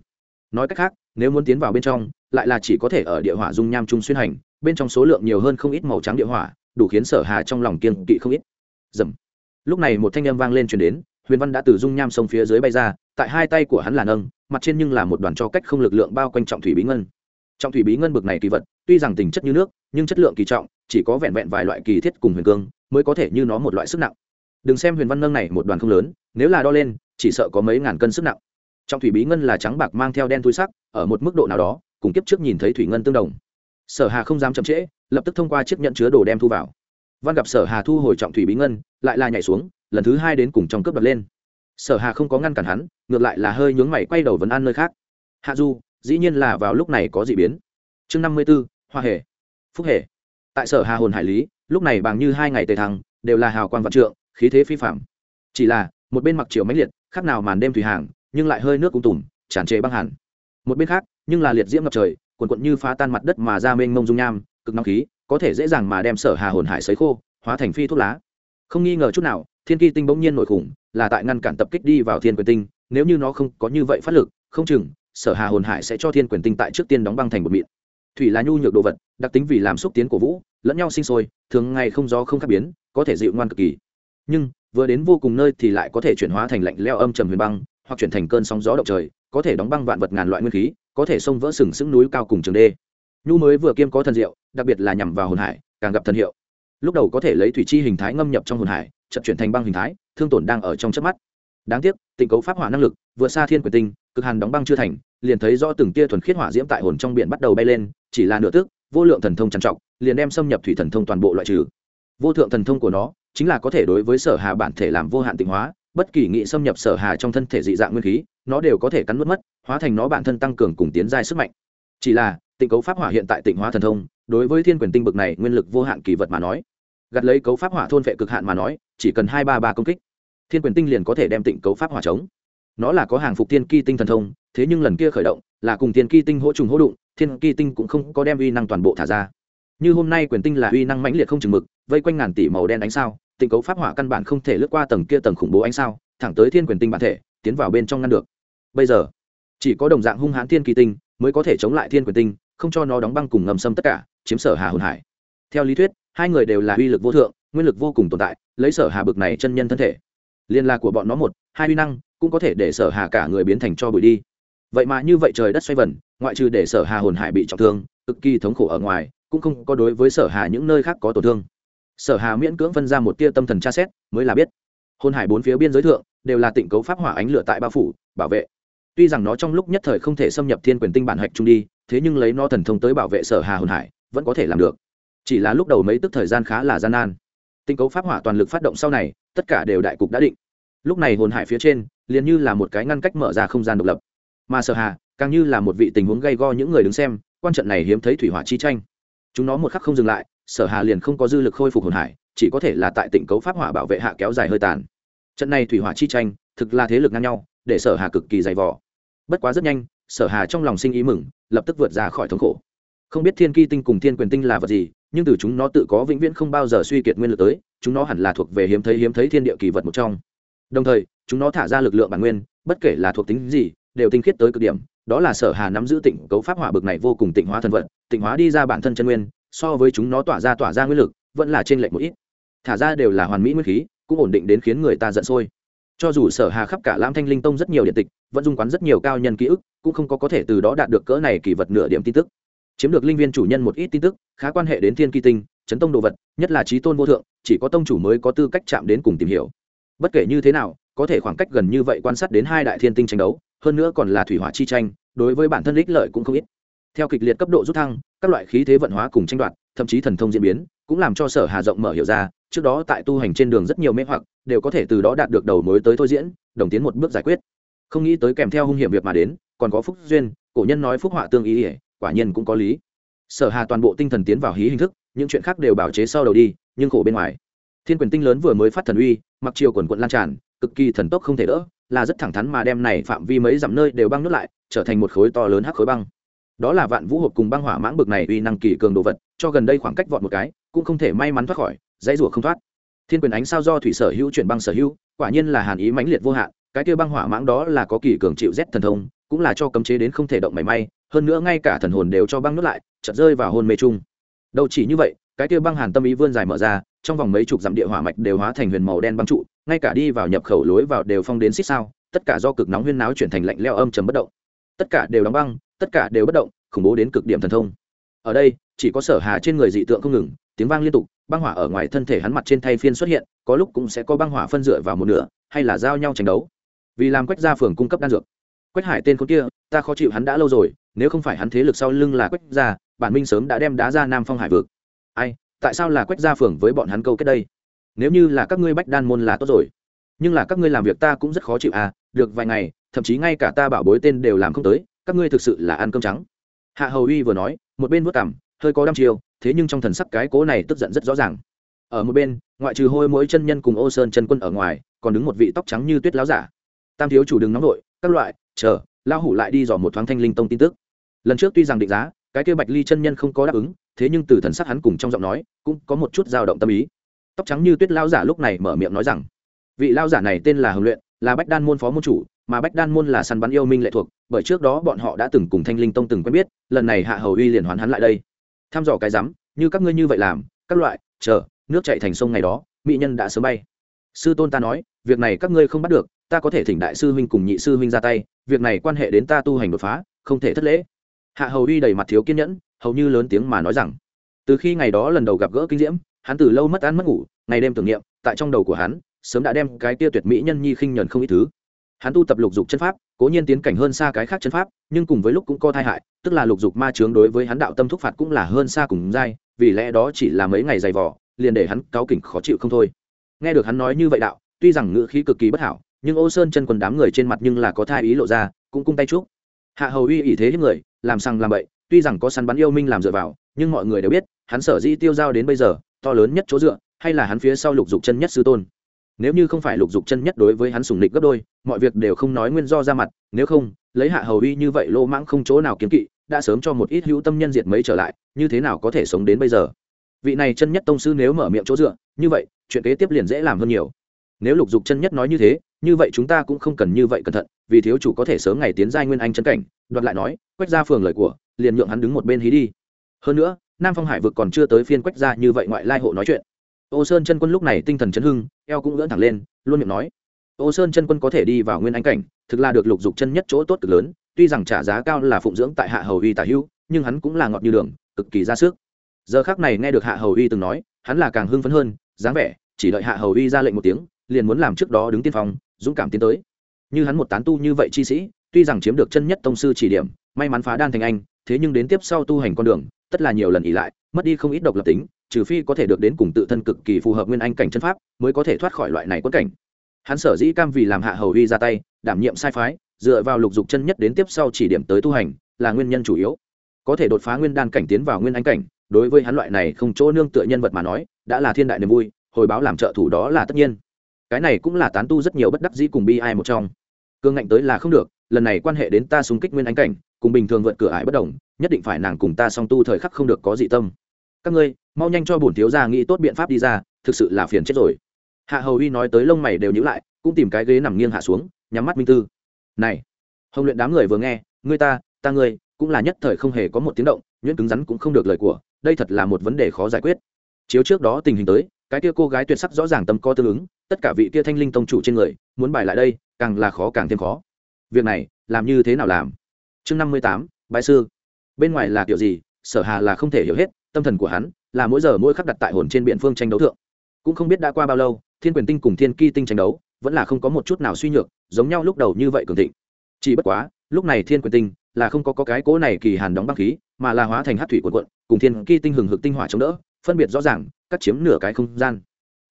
Speaker 1: Nói cách khác, nếu muốn tiến vào bên trong, lại là chỉ có thể ở địa hỏa dung nham trung xuyên hành, bên trong số lượng nhiều hơn không ít màu trắng địa hỏa, đủ khiến sở hà trong lòng kiên kỵ không ít. Dầm. Lúc này một thanh âm vang lên truyền đến, huyền văn đã từ dung nham sông phía dưới bay ra, tại hai tay của hắn là nâng, mặt trên nhưng là một đoàn cho cách không lực lượng bao quanh trọng thủy bí ngân trọng thủy bí ngân bực này kỳ vật, tuy rằng tình chất như nước, nhưng chất lượng kỳ trọng, chỉ có vẹn vẹn vài loại kỳ thiết cùng huyền cương mới có thể như nó một loại sức nặng. Đừng xem huyền văn nâng này một đoàn không lớn, nếu là đo lên, chỉ sợ có mấy ngàn cân sức nặng. Trong thủy bí ngân là trắng bạc mang theo đen túi sắc, ở một mức độ nào đó, cùng kiếp trước nhìn thấy thủy ngân tương đồng. Sở hà không dám chậm trễ, lập tức thông qua chiếc nhận chứa đồ đem thu vào. Văn gặp sở hà thu hồi trọng thủy bí ngân, lại là nhảy xuống, lần thứ hai đến cùng trong cướp đập lên. Sở hà không có ngăn cản hắn, ngược lại là hơi nhướng mày quay đầu vấn an nơi khác. Hạ du dĩ nhiên là vào lúc này có dị biến. Chương năm mươi b ố hoa hề, phúc hề. Tại sở hà hồn hải lý, lúc này bằng như hai ngày tề thăng, đều là hào quan vạn trượng, khí thế phi phạm. Chỉ là, một bên mặc chiều máy liệt, khác nào màn đêm thủy hàng, nhưng lại hơi nước cung tùm, tràn trề băng hẳn. Một bên khác, nhưng là liệt diễm ngập trời quần quận như phá tan mặt đất mà ra mênh mông dung nham, cực nóng khí, có thể dễ dàng mà đem sở hà hồn hải sấy khô, hóa thành phi thuốc lá. Không nghi ngờ chút nào, thiên kỳ tinh bỗng nhiên nổi khủng, là tại ngăn cản tập kích đi vào thiên quyền tinh, nếu như nó không có như vậy phát lực, không chừng sở hà hồn hải sẽ cho thiên quyền tinh tại trước tiên đóng băng thành một mịn. Thủy là nhu nhược đồ vật, đặc tính vì làm xúc tiến cổ vũ, lẫn nhau sinh sôi, thường ngày không gió không khác biến, có thể dịu ngoan cực kỳ. Nhưng, vừa đến vô cùng nơi thì lại có thể chuyển hóa thành lạnh leo âm trầm huyền băng, hoặc chuyển thành cơn sóng gió động trời, có thể đóng băng vạn vật ngàn loại nguyên khí, có thể xông vỡ sừng sững núi cao cùng trường đê. Nhu mới vừa kiêm có thần diệu, đặc biệt là nhằm vào hồn hải, càng gặp thần hiệu. Lúc đầu có thể lấy thủy chi hình thái ngâm nhập trong hồn hải chậm chuyển thành băng hình thái, thương tổn đang ở trong chớp mắt. Đáng tiếc, tịnh cấu pháp hỏa năng lực vượt xa thiên quyền tinh, cực hàn đóng băng chưa thành liền thấy rõ từng tia thuần khiết hỏa diễm tại hồn trong biển bắt đầu bay lên, chỉ là nửa tức, vô lượng thần thông trằn trọc, liền đem xâm nhập thủy thần thông toàn bộ loại trừ. Vô thượng thần thông của nó chính là có thể đối với sở hà bản thể làm vô hạn tịnh hóa, bất kỳ nghị xâm nhập sở hà trong thân thể dị dạng nguyên khí, nó đều có thể cắn nuốt mất, hóa thành nó bản thân tăng cường cùng tiến giai sức mạnh. Chỉ là, tịnh cấu pháp hỏa hiện tại tịnh hóa thần thông, đối với thiên quyền tinh bực này nguyên lực vô hạn kỳ vật mà nói gặt lấy cấu pháp hỏa thôn vệ cực hạn mà nói, chỉ cần hai ba ba công kích, thiên quyền tinh liền có thể đem tịnh cấu pháp hỏa chống nó là có hàng phục thiên ki tinh thần thông, thế nhưng lần kia khởi động là cùng thiên ki tinh hỗ trùng hỗ đụng, thiên ki tinh cũng không có đem uy năng toàn bộ thả ra. Như hôm nay quyền tinh là uy năng mãnh liệt không chừng mực, vây quanh ngàn tỷ màu đen ánh sao, tình cấu pháp hỏa căn bản không thể lướt qua tầng kia tầng khủng bố ánh sao, thẳng tới thiên quyền tinh bản thể, tiến vào bên trong ngăn được. Bây giờ, chỉ có đồng dạng hung hãn thiên kỳ tinh mới có thể chống lại thiên quyền tinh, không cho nó đóng băng cùng ngầm xâm tất cả, chiếm sở hà hồn hải. Theo lý thuyết, hai người đều là uy lực vô thượng, nguyên lực vô cùng tồn tại, lấy sở hà bực này chân nhân thân thể. Liên la của bọn nó một, hai uy năng cũng có thể để sở hà cả người biến thành cho bụi đi. Vậy mà như vậy trời đất xoay vần, ngoại trừ để sở hà hồn hải bị trọng thương, cực kỳ thống khổ ở ngoài, cũng không có đối với sở hà những nơi khác có tổn thương. Sở hà miễn cưỡng phân ra một tia tâm thần tra xét, mới là biết. Hồn hải bốn phía biên giới thượng, đều là tịnh cấu pháp hỏa ánh lửa tại bao phủ, bảo vệ. Tuy rằng nó trong lúc nhất thời không thể xâm nhập thiên quyền tinh bản hạch trung đi, thế nhưng lấy nó thần thông tới bảo vệ sở hà hồn hải, vẫn có thể làm được. Chỉ là lúc đầu mấy tức thời gian khá là gian nan. Tinh cấu pháp hỏa toàn lực phát động sau này, tất cả đều đại cục đã định lúc này hồn hải phía trên, liền như là một cái ngăn cách mở ra không gian độc lập. Mà sở hà, càng như là một vị tình huống gây go những người đứng xem, quan trận này hiếm thấy thủy hỏa chi tranh. Chúng nó một khắc không dừng lại, sở hà liền không có dư lực khôi phục hồn hải, chỉ có thể là tại tỉnh cấu pháp hỏa bảo vệ hạ kéo dài hơi tàn. Trận này thủy hỏa chi tranh, thực là thế lực ngang nhau, để sở hà cực kỳ dày vò. Bất quá rất nhanh, sở hà trong lòng sinh ý mừng, lập tức vượt ra khỏi thống khổ. Không biết thiên ki tinh cùng thiên quyền tinh là vật gì, nhưng từ chúng nó tự có vĩnh viễn không bao giờ suy kiệt nguyên lực tới, chúng nó hẳn là thuộc về hiếm thấy hiếm thấy thiên địa kỳ vật một trong đồng thời, chúng nó thả ra lực lượng bản nguyên, bất kể là thuộc tính gì, đều tinh khiết tới cực điểm, đó là sở hà nắm giữ tịnh cấu pháp hỏa bực này vô cùng tịnh hóa thần vận tịnh hóa đi ra bản thân chân nguyên, so với chúng nó tỏa ra tỏa ra nguyên lực, vẫn là trên lệch một ít. Thả ra đều là hoàn mỹ nguyên khí, cũng ổn định đến khiến người ta giận sôi. Cho dù sở hà khắp cả lam thanh linh tông rất nhiều điện tịch, vẫn dung quán rất nhiều cao nhân ký ức, cũng không có có thể từ đó đạt được cỡ này kỳ vật nửa điểm tin tức. Chiếm được linh viên chủ nhân một ít tin tức, khá quan hệ đến thiên kỳ tinh, chấn tông đồ vật, nhất là trí tôn vô thượng, chỉ có tông chủ mới có tư cách chạm đến cùng tìm hiểu bất kể như thế nào, có thể khoảng cách gần như vậy quan sát đến hai đại thiên tinh tranh đấu, hơn nữa còn là thủy hỏa chi tranh, đối với bản thân ích lợi cũng không ít. Theo kịch liệt cấp độ rút thăng, các loại khí thế vận hóa cùng tranh đoạt, thậm chí thần thông diễn biến, cũng làm cho sở hà rộng mở hiểu ra, trước đó tại tu hành trên đường rất nhiều mê hoặc, đều có thể từ đó đạt được đầu mối tới thôi diễn, đồng tiến một bước giải quyết. Không nghĩ tới kèm theo hung hiểm việc mà đến, còn có phúc duyên, cổ nhân nói phúc họa tương ý ỉa quả nhiên cũng có lý. Sở hà toàn bộ tinh thần tiến vào hí hình thức, những chuyện khác đều bảo chế sau đầu đi, nhưng khổ bên ngoài thiên quyền tinh lớn vừa mới phát thần uy, mặc chiều quần quận lan tràn, cực kỳ thần tốc không thể đỡ, là rất thẳng thắn mà đem này phạm vi mấy dặm nơi đều băng nước lại, trở thành một khối to lớn hắc khối băng. Đó là vạn vũ hộp cùng băng hỏa mãng bực này uy năng kỳ cường đồ vật, cho gần đây khoảng cách vọt một cái, cũng không thể may mắn thoát khỏi, dãy rủa không thoát. Thiên quyền ánh sao do thủy sở hữu chuyển băng sở hữu, quả nhiên là hàn ý mãnh liệt vô hạn, cái kia băng hỏa mãng đó là có kỳ cường chịu rét thần thông, cũng là cho cấm chế đến không thể động mảy may, hơn nữa ngay cả thần hồn đều cho băng nước lại, chợt rơi vào hôn mê chung. Đâu chỉ như vậy, cái kia băng hàn tâm ý vươn dài mở ra trong vòng mấy chục dặm địa hỏa mạch đều hóa thành huyền màu đen băng trụ, ngay cả đi vào nhập khẩu lối vào đều phong đến xích sao, tất cả do cực nóng huyên náo chuyển thành lạnh leo âm trầm bất động. Tất cả đều đóng băng, tất cả đều bất động, khủng bố đến cực điểm thần thông. Ở đây, chỉ có sở hà trên người dị tượng không ngừng, tiếng vang liên tục, băng hỏa ở ngoài thân thể hắn mặt trên thay phiên xuất hiện, có lúc cũng sẽ có băng hỏa phân dựa vào một nửa, hay là giao nhau tranh đấu. Vì làm quách gia phường cung cấp đan dược. Quách hải tên con kia, ta khó chịu hắn đã lâu rồi, nếu không phải hắn thế lực sau lưng là quách gia, bản minh sớm đã đem đá ra nam phong hải vực. Ai tại sao là quách gia phường với bọn hắn câu kết đây? Nếu như là các ngươi bách đan môn là tốt rồi nhưng là các ngươi làm việc ta cũng rất khó chịu à được vài ngày thậm chí ngay cả ta bảo bối tên đều làm không tới các ngươi thực sự là ăn cơm trắng. Hạ hầu uy vừa nói một bên vất cảm hơi có đăm chiêu thế nhưng trong thần sắc cái cố này tức giận rất rõ ràng. Ở một bên ngoại trừ hôi mỗi chân nhân cùng ô sơn chân quân ở ngoài còn đứng một vị tóc trắng như tuyết láo giả. Tam thiếu chủ đừng nóng Nổi, các loại chờ lao hủ lại đi dò một thoáng thanh linh tông tin tức. Lần trước tuy rằng định giá cái kia bạch ly chân nhân không có đáp ứng, thế nhưng từ thần sắc hắn cùng trong giọng nói, cũng có một chút dao động tâm ý. Tóc trắng như tuyết lao giả lúc này mở miệng nói rằng, vị lao giả này tên là hồng luyện, là bách đan môn phó môn chủ, mà bách đan môn là săn bắn yêu minh lệ thuộc, bởi trước đó bọn họ đã từng cùng thanh linh tông từng quen biết, lần này hạ hầu uy liền hoán hắn lại đây. Tham dò cái rắm, như các ngươi như vậy làm, các loại, chờ, nước chạy thành sông ngày đó, mỹ nhân đã sớm bay. Sư tôn ta nói, việc này các ngươi không bắt được, ta có thể thỉnh đại sư huynh cùng nhị sư huynh ra tay, việc này quan hệ đến ta tu hành đột phá, không thể thất lễ hạ hầu uy đầy mặt thiếu kiên nhẫn, hầu như lớn tiếng mà nói rằng, từ khi ngày đó lần đầu gặp gỡ kinh diễm, hắn từ lâu mất ăn mất ngủ, ngày đêm tưởng niệm, tại trong đầu của hắn, sớm đã đem cái tia tuyệt mỹ nhân nhi khinh nhẫn không ít thứ. Hắn tu tập lục dục chân pháp, cố nhiên tiến cảnh hơn xa cái khác chân pháp, nhưng cùng với lúc cũng có thai hại, tức là lục dục ma chướng đối với hắn đạo tâm thúc phạt cũng là hơn xa cùng dai, vì lẽ đó chỉ là mấy ngày dày vỏ liền để hắn cáo kỉnh khó chịu không thôi. Nghe được hắn nói như vậy đạo, tuy rằng ngữ khí cực kỳ bất hảo, nhưng ô sơn chân quần đám người trên mặt nhưng là có thai ý lộ ra, cũng cung tay chúc. Hạ hầu uy ý thế những người làm sằng làm bậy, tuy rằng có săn bắn yêu minh làm dựa vào, nhưng mọi người đều biết, hắn sở di tiêu giao đến bây giờ, to lớn nhất chỗ dựa, hay là hắn phía sau lục dục chân nhất sư tôn. Nếu như không phải lục dục chân nhất đối với hắn sùng nịch gấp đôi, mọi việc đều không nói nguyên do ra mặt, nếu không, lấy hạ hầu uy như vậy lô mãng không chỗ nào kiếm kỵ, đã sớm cho một ít hữu tâm nhân diệt mấy trở lại, như thế nào có thể sống đến bây giờ? Vị này chân nhất tông sư nếu mở miệng chỗ dựa, như vậy, chuyện kế tiếp liền dễ làm hơn nhiều nếu lục dục chân nhất nói như thế, như vậy chúng ta cũng không cần như vậy cẩn thận, vì thiếu chủ có thể sớm ngày tiến giai nguyên anh chân cảnh, đoạt lại nói, quách ra phường lời của, liền nhượng hắn đứng một bên hí đi. Hơn nữa, nam phong hải vực còn chưa tới phiên quách ra như vậy ngoại lai hộ nói chuyện. Ô sơn chân quân lúc này tinh thần chấn hưng, eo cũng ngỡ thẳng lên, luôn miệng nói, ô sơn chân quân có thể đi vào nguyên anh cảnh, thực là được lục dục chân nhất chỗ tốt cực lớn, tuy rằng trả giá cao là phụng dưỡng tại hạ hầu uy tả hữu, nhưng hắn cũng là ngọt như đường, cực kỳ ra sức. Giờ khác này nghe được hạ hầu uy từng nói, hắn là càng hưng phấn hơn, dáng vẻ, chỉ đợi hạ hầu uy ra lệnh một tiếng liền muốn làm trước đó đứng tiên phong, dũng cảm tiến tới. Như hắn một tán tu như vậy chi sĩ, tuy rằng chiếm được chân nhất tông sư chỉ điểm, may mắn phá đan thành anh, thế nhưng đến tiếp sau tu hành con đường, tất là nhiều lần ỉ lại, mất đi không ít độc lập tính, trừ phi có thể được đến cùng tự thân cực kỳ phù hợp nguyên anh cảnh chân pháp, mới có thể thoát khỏi loại này quất cảnh. Hắn sở dĩ cam vì làm hạ hầu uy ra tay, đảm nhiệm sai phái, dựa vào lục dục chân nhất đến tiếp sau chỉ điểm tới tu hành, là nguyên nhân chủ yếu. Có thể đột phá nguyên đan cảnh tiến vào nguyên anh cảnh, đối với hắn loại này không chỗ nương tựa nhân vật mà nói, đã là thiên đại niềm vui, hồi báo làm trợ thủ đó là tất nhiên cái này cũng là tán tu rất nhiều bất đắc dĩ cùng bi ai một trong. Cương ngạnh tới là không được, lần này quan hệ đến ta xung kích nguyên anh cảnh, cùng bình thường vượt cửa ải bất đồng, nhất định phải nàng cùng ta song tu thời khắc không được có dị tâm. Các ngươi, mau nhanh cho bổn thiếu gia nghĩ tốt biện pháp đi ra, thực sự là phiền chết rồi. Hạ hầu uy nói tới lông mày đều nhíu lại, cũng tìm cái ghế nằm nghiêng hạ xuống, nhắm mắt minh tư. Này, hồng luyện đám người vừa nghe, ngươi ta ta ngươi, cũng là nhất thời không hề có một tiếng động, nhuyễn cứng rắn cũng không được lời của, đây thật là một vấn đề khó giải quyết. Chiếu trước đó tình hình tới cái kia cô gái tuyệt sắc rõ ràng tâm co tương ứng tất cả vị kia thanh linh tông chủ trên người muốn bài lại đây càng là khó càng thêm khó. Việc này làm như thế nào làm? Chương năm mươi tám bãi sư. Bên ngoài là kiểu gì sở hà là không thể hiểu hết tâm thần của hắn là mỗi giờ mỗi khắc đặt tại hồn trên biện phương tranh đấu thượng. Cũng không biết đã qua bao lâu thiên quyền tinh cùng thiên ki tinh tranh đấu vẫn là không có một chút nào suy nhược giống nhau lúc đầu như vậy cường thịnh. Chỉ bất quá lúc này thiên quyền tinh là không có, có cái cỗ này kỳ hàn đóng băng khí mà là hóa thành hát thủy quần quận cùng thiên ki tinh hừng hực tinh hỏa chống đỡ phân biệt rõ ràng, cắt chiếm nửa cái không gian.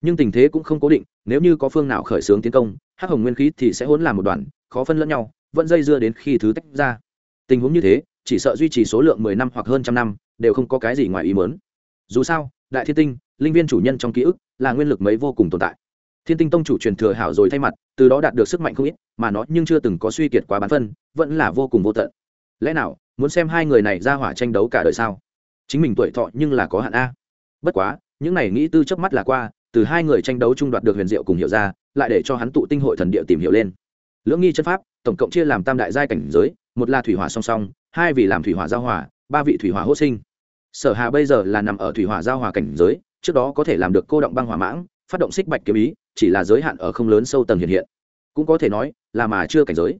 Speaker 1: Nhưng tình thế cũng không cố định, nếu như có phương nào khởi xướng tiến công, hắc hồng nguyên khí thì sẽ hỗn làm một đoàn, khó phân lẫn nhau, vẫn dây dưa đến khi thứ tách ra. Tình huống như thế, chỉ sợ duy trì số lượng mười năm hoặc hơn trăm năm, đều không có cái gì ngoài ý mớn dù sao, đại thiên tinh, linh viên chủ nhân trong ký ức, là nguyên lực mấy vô cùng tồn tại. Thiên tinh tông chủ truyền thừa hảo rồi thay mặt, từ đó đạt được sức mạnh không ít, mà nó nhưng chưa từng có suy kiệt quá bán phân, vẫn là vô cùng vô tận. Lẽ nào, muốn xem hai người này ra hỏa tranh đấu cả đời sao? Chính mình tuổi thọ nhưng là có hạn a bất quá, những này nghĩ tư chớp mắt là qua, từ hai người tranh đấu chung đoạt được huyền diệu cùng hiểu ra, lại để cho hắn tụ tinh hội thần địa tìm hiểu lên. Lưỡng nghi chân pháp, tổng cộng chia làm tam đại giai cảnh giới, một là thủy hỏa song song, hai vị làm thủy hỏa giao hỏa ba vị thủy hỏa hô sinh. Sở hà bây giờ là nằm ở thủy hỏa giao hỏa cảnh giới, trước đó có thể làm được cô động băng hỏa mãng, phát động xích bạch kiếm ý, chỉ là giới hạn ở không lớn sâu tầng hiện hiện. Cũng có thể nói, là mà chưa cảnh giới.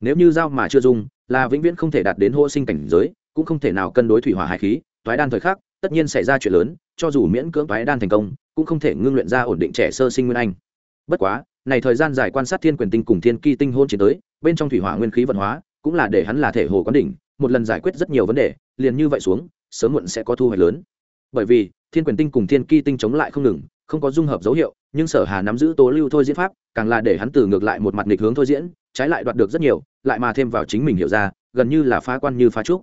Speaker 1: Nếu như giao mà chưa dung, là vĩnh viễn không thể đạt đến hô sinh cảnh giới, cũng không thể nào cân đối thủy hỏa hải khí, toái đan thời khắc tất nhiên xảy ra chuyện lớn, cho dù miễn cưỡng toái đan thành công, cũng không thể ngưng luyện ra ổn định trẻ sơ sinh nguyên anh. Bất quá, này thời gian dài quan sát thiên quyền tinh cùng thiên kỳ tinh hôn chiến tới, bên trong thủy hỏa nguyên khí vận hóa, cũng là để hắn là thể hồ quán đỉnh, một lần giải quyết rất nhiều vấn đề, liền như vậy xuống, sớm muộn sẽ có thu hoạch lớn. Bởi vì, thiên quyền tinh cùng thiên kỳ tinh chống lại không ngừng, không có dung hợp dấu hiệu, nhưng sở hà nắm giữ tố lưu thôi diễn pháp, càng là để hắn từ ngược lại một mặt nghịch hướng thôi diễn, trái lại đoạt được rất nhiều, lại mà thêm vào chính mình hiểu ra, gần như là phá quan như phá trúc.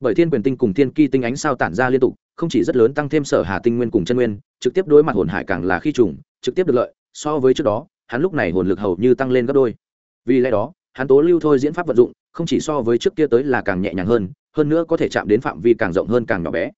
Speaker 1: Bởi thiên quyền tinh cùng thiên kỳ tinh ánh sao tản ra liên tục không chỉ rất lớn tăng thêm sở hà tinh nguyên cùng chân nguyên, trực tiếp đối mặt hồn hải càng là khi trùng, trực tiếp được lợi, so với trước đó, hắn lúc này hồn lực hầu như tăng lên gấp đôi. Vì lẽ đó, hắn tố lưu thôi diễn pháp vận dụng, không chỉ so với trước kia tới là càng nhẹ nhàng hơn hơn nữa có thể chạm đến phạm vi càng rộng hơn càng nhỏ bé.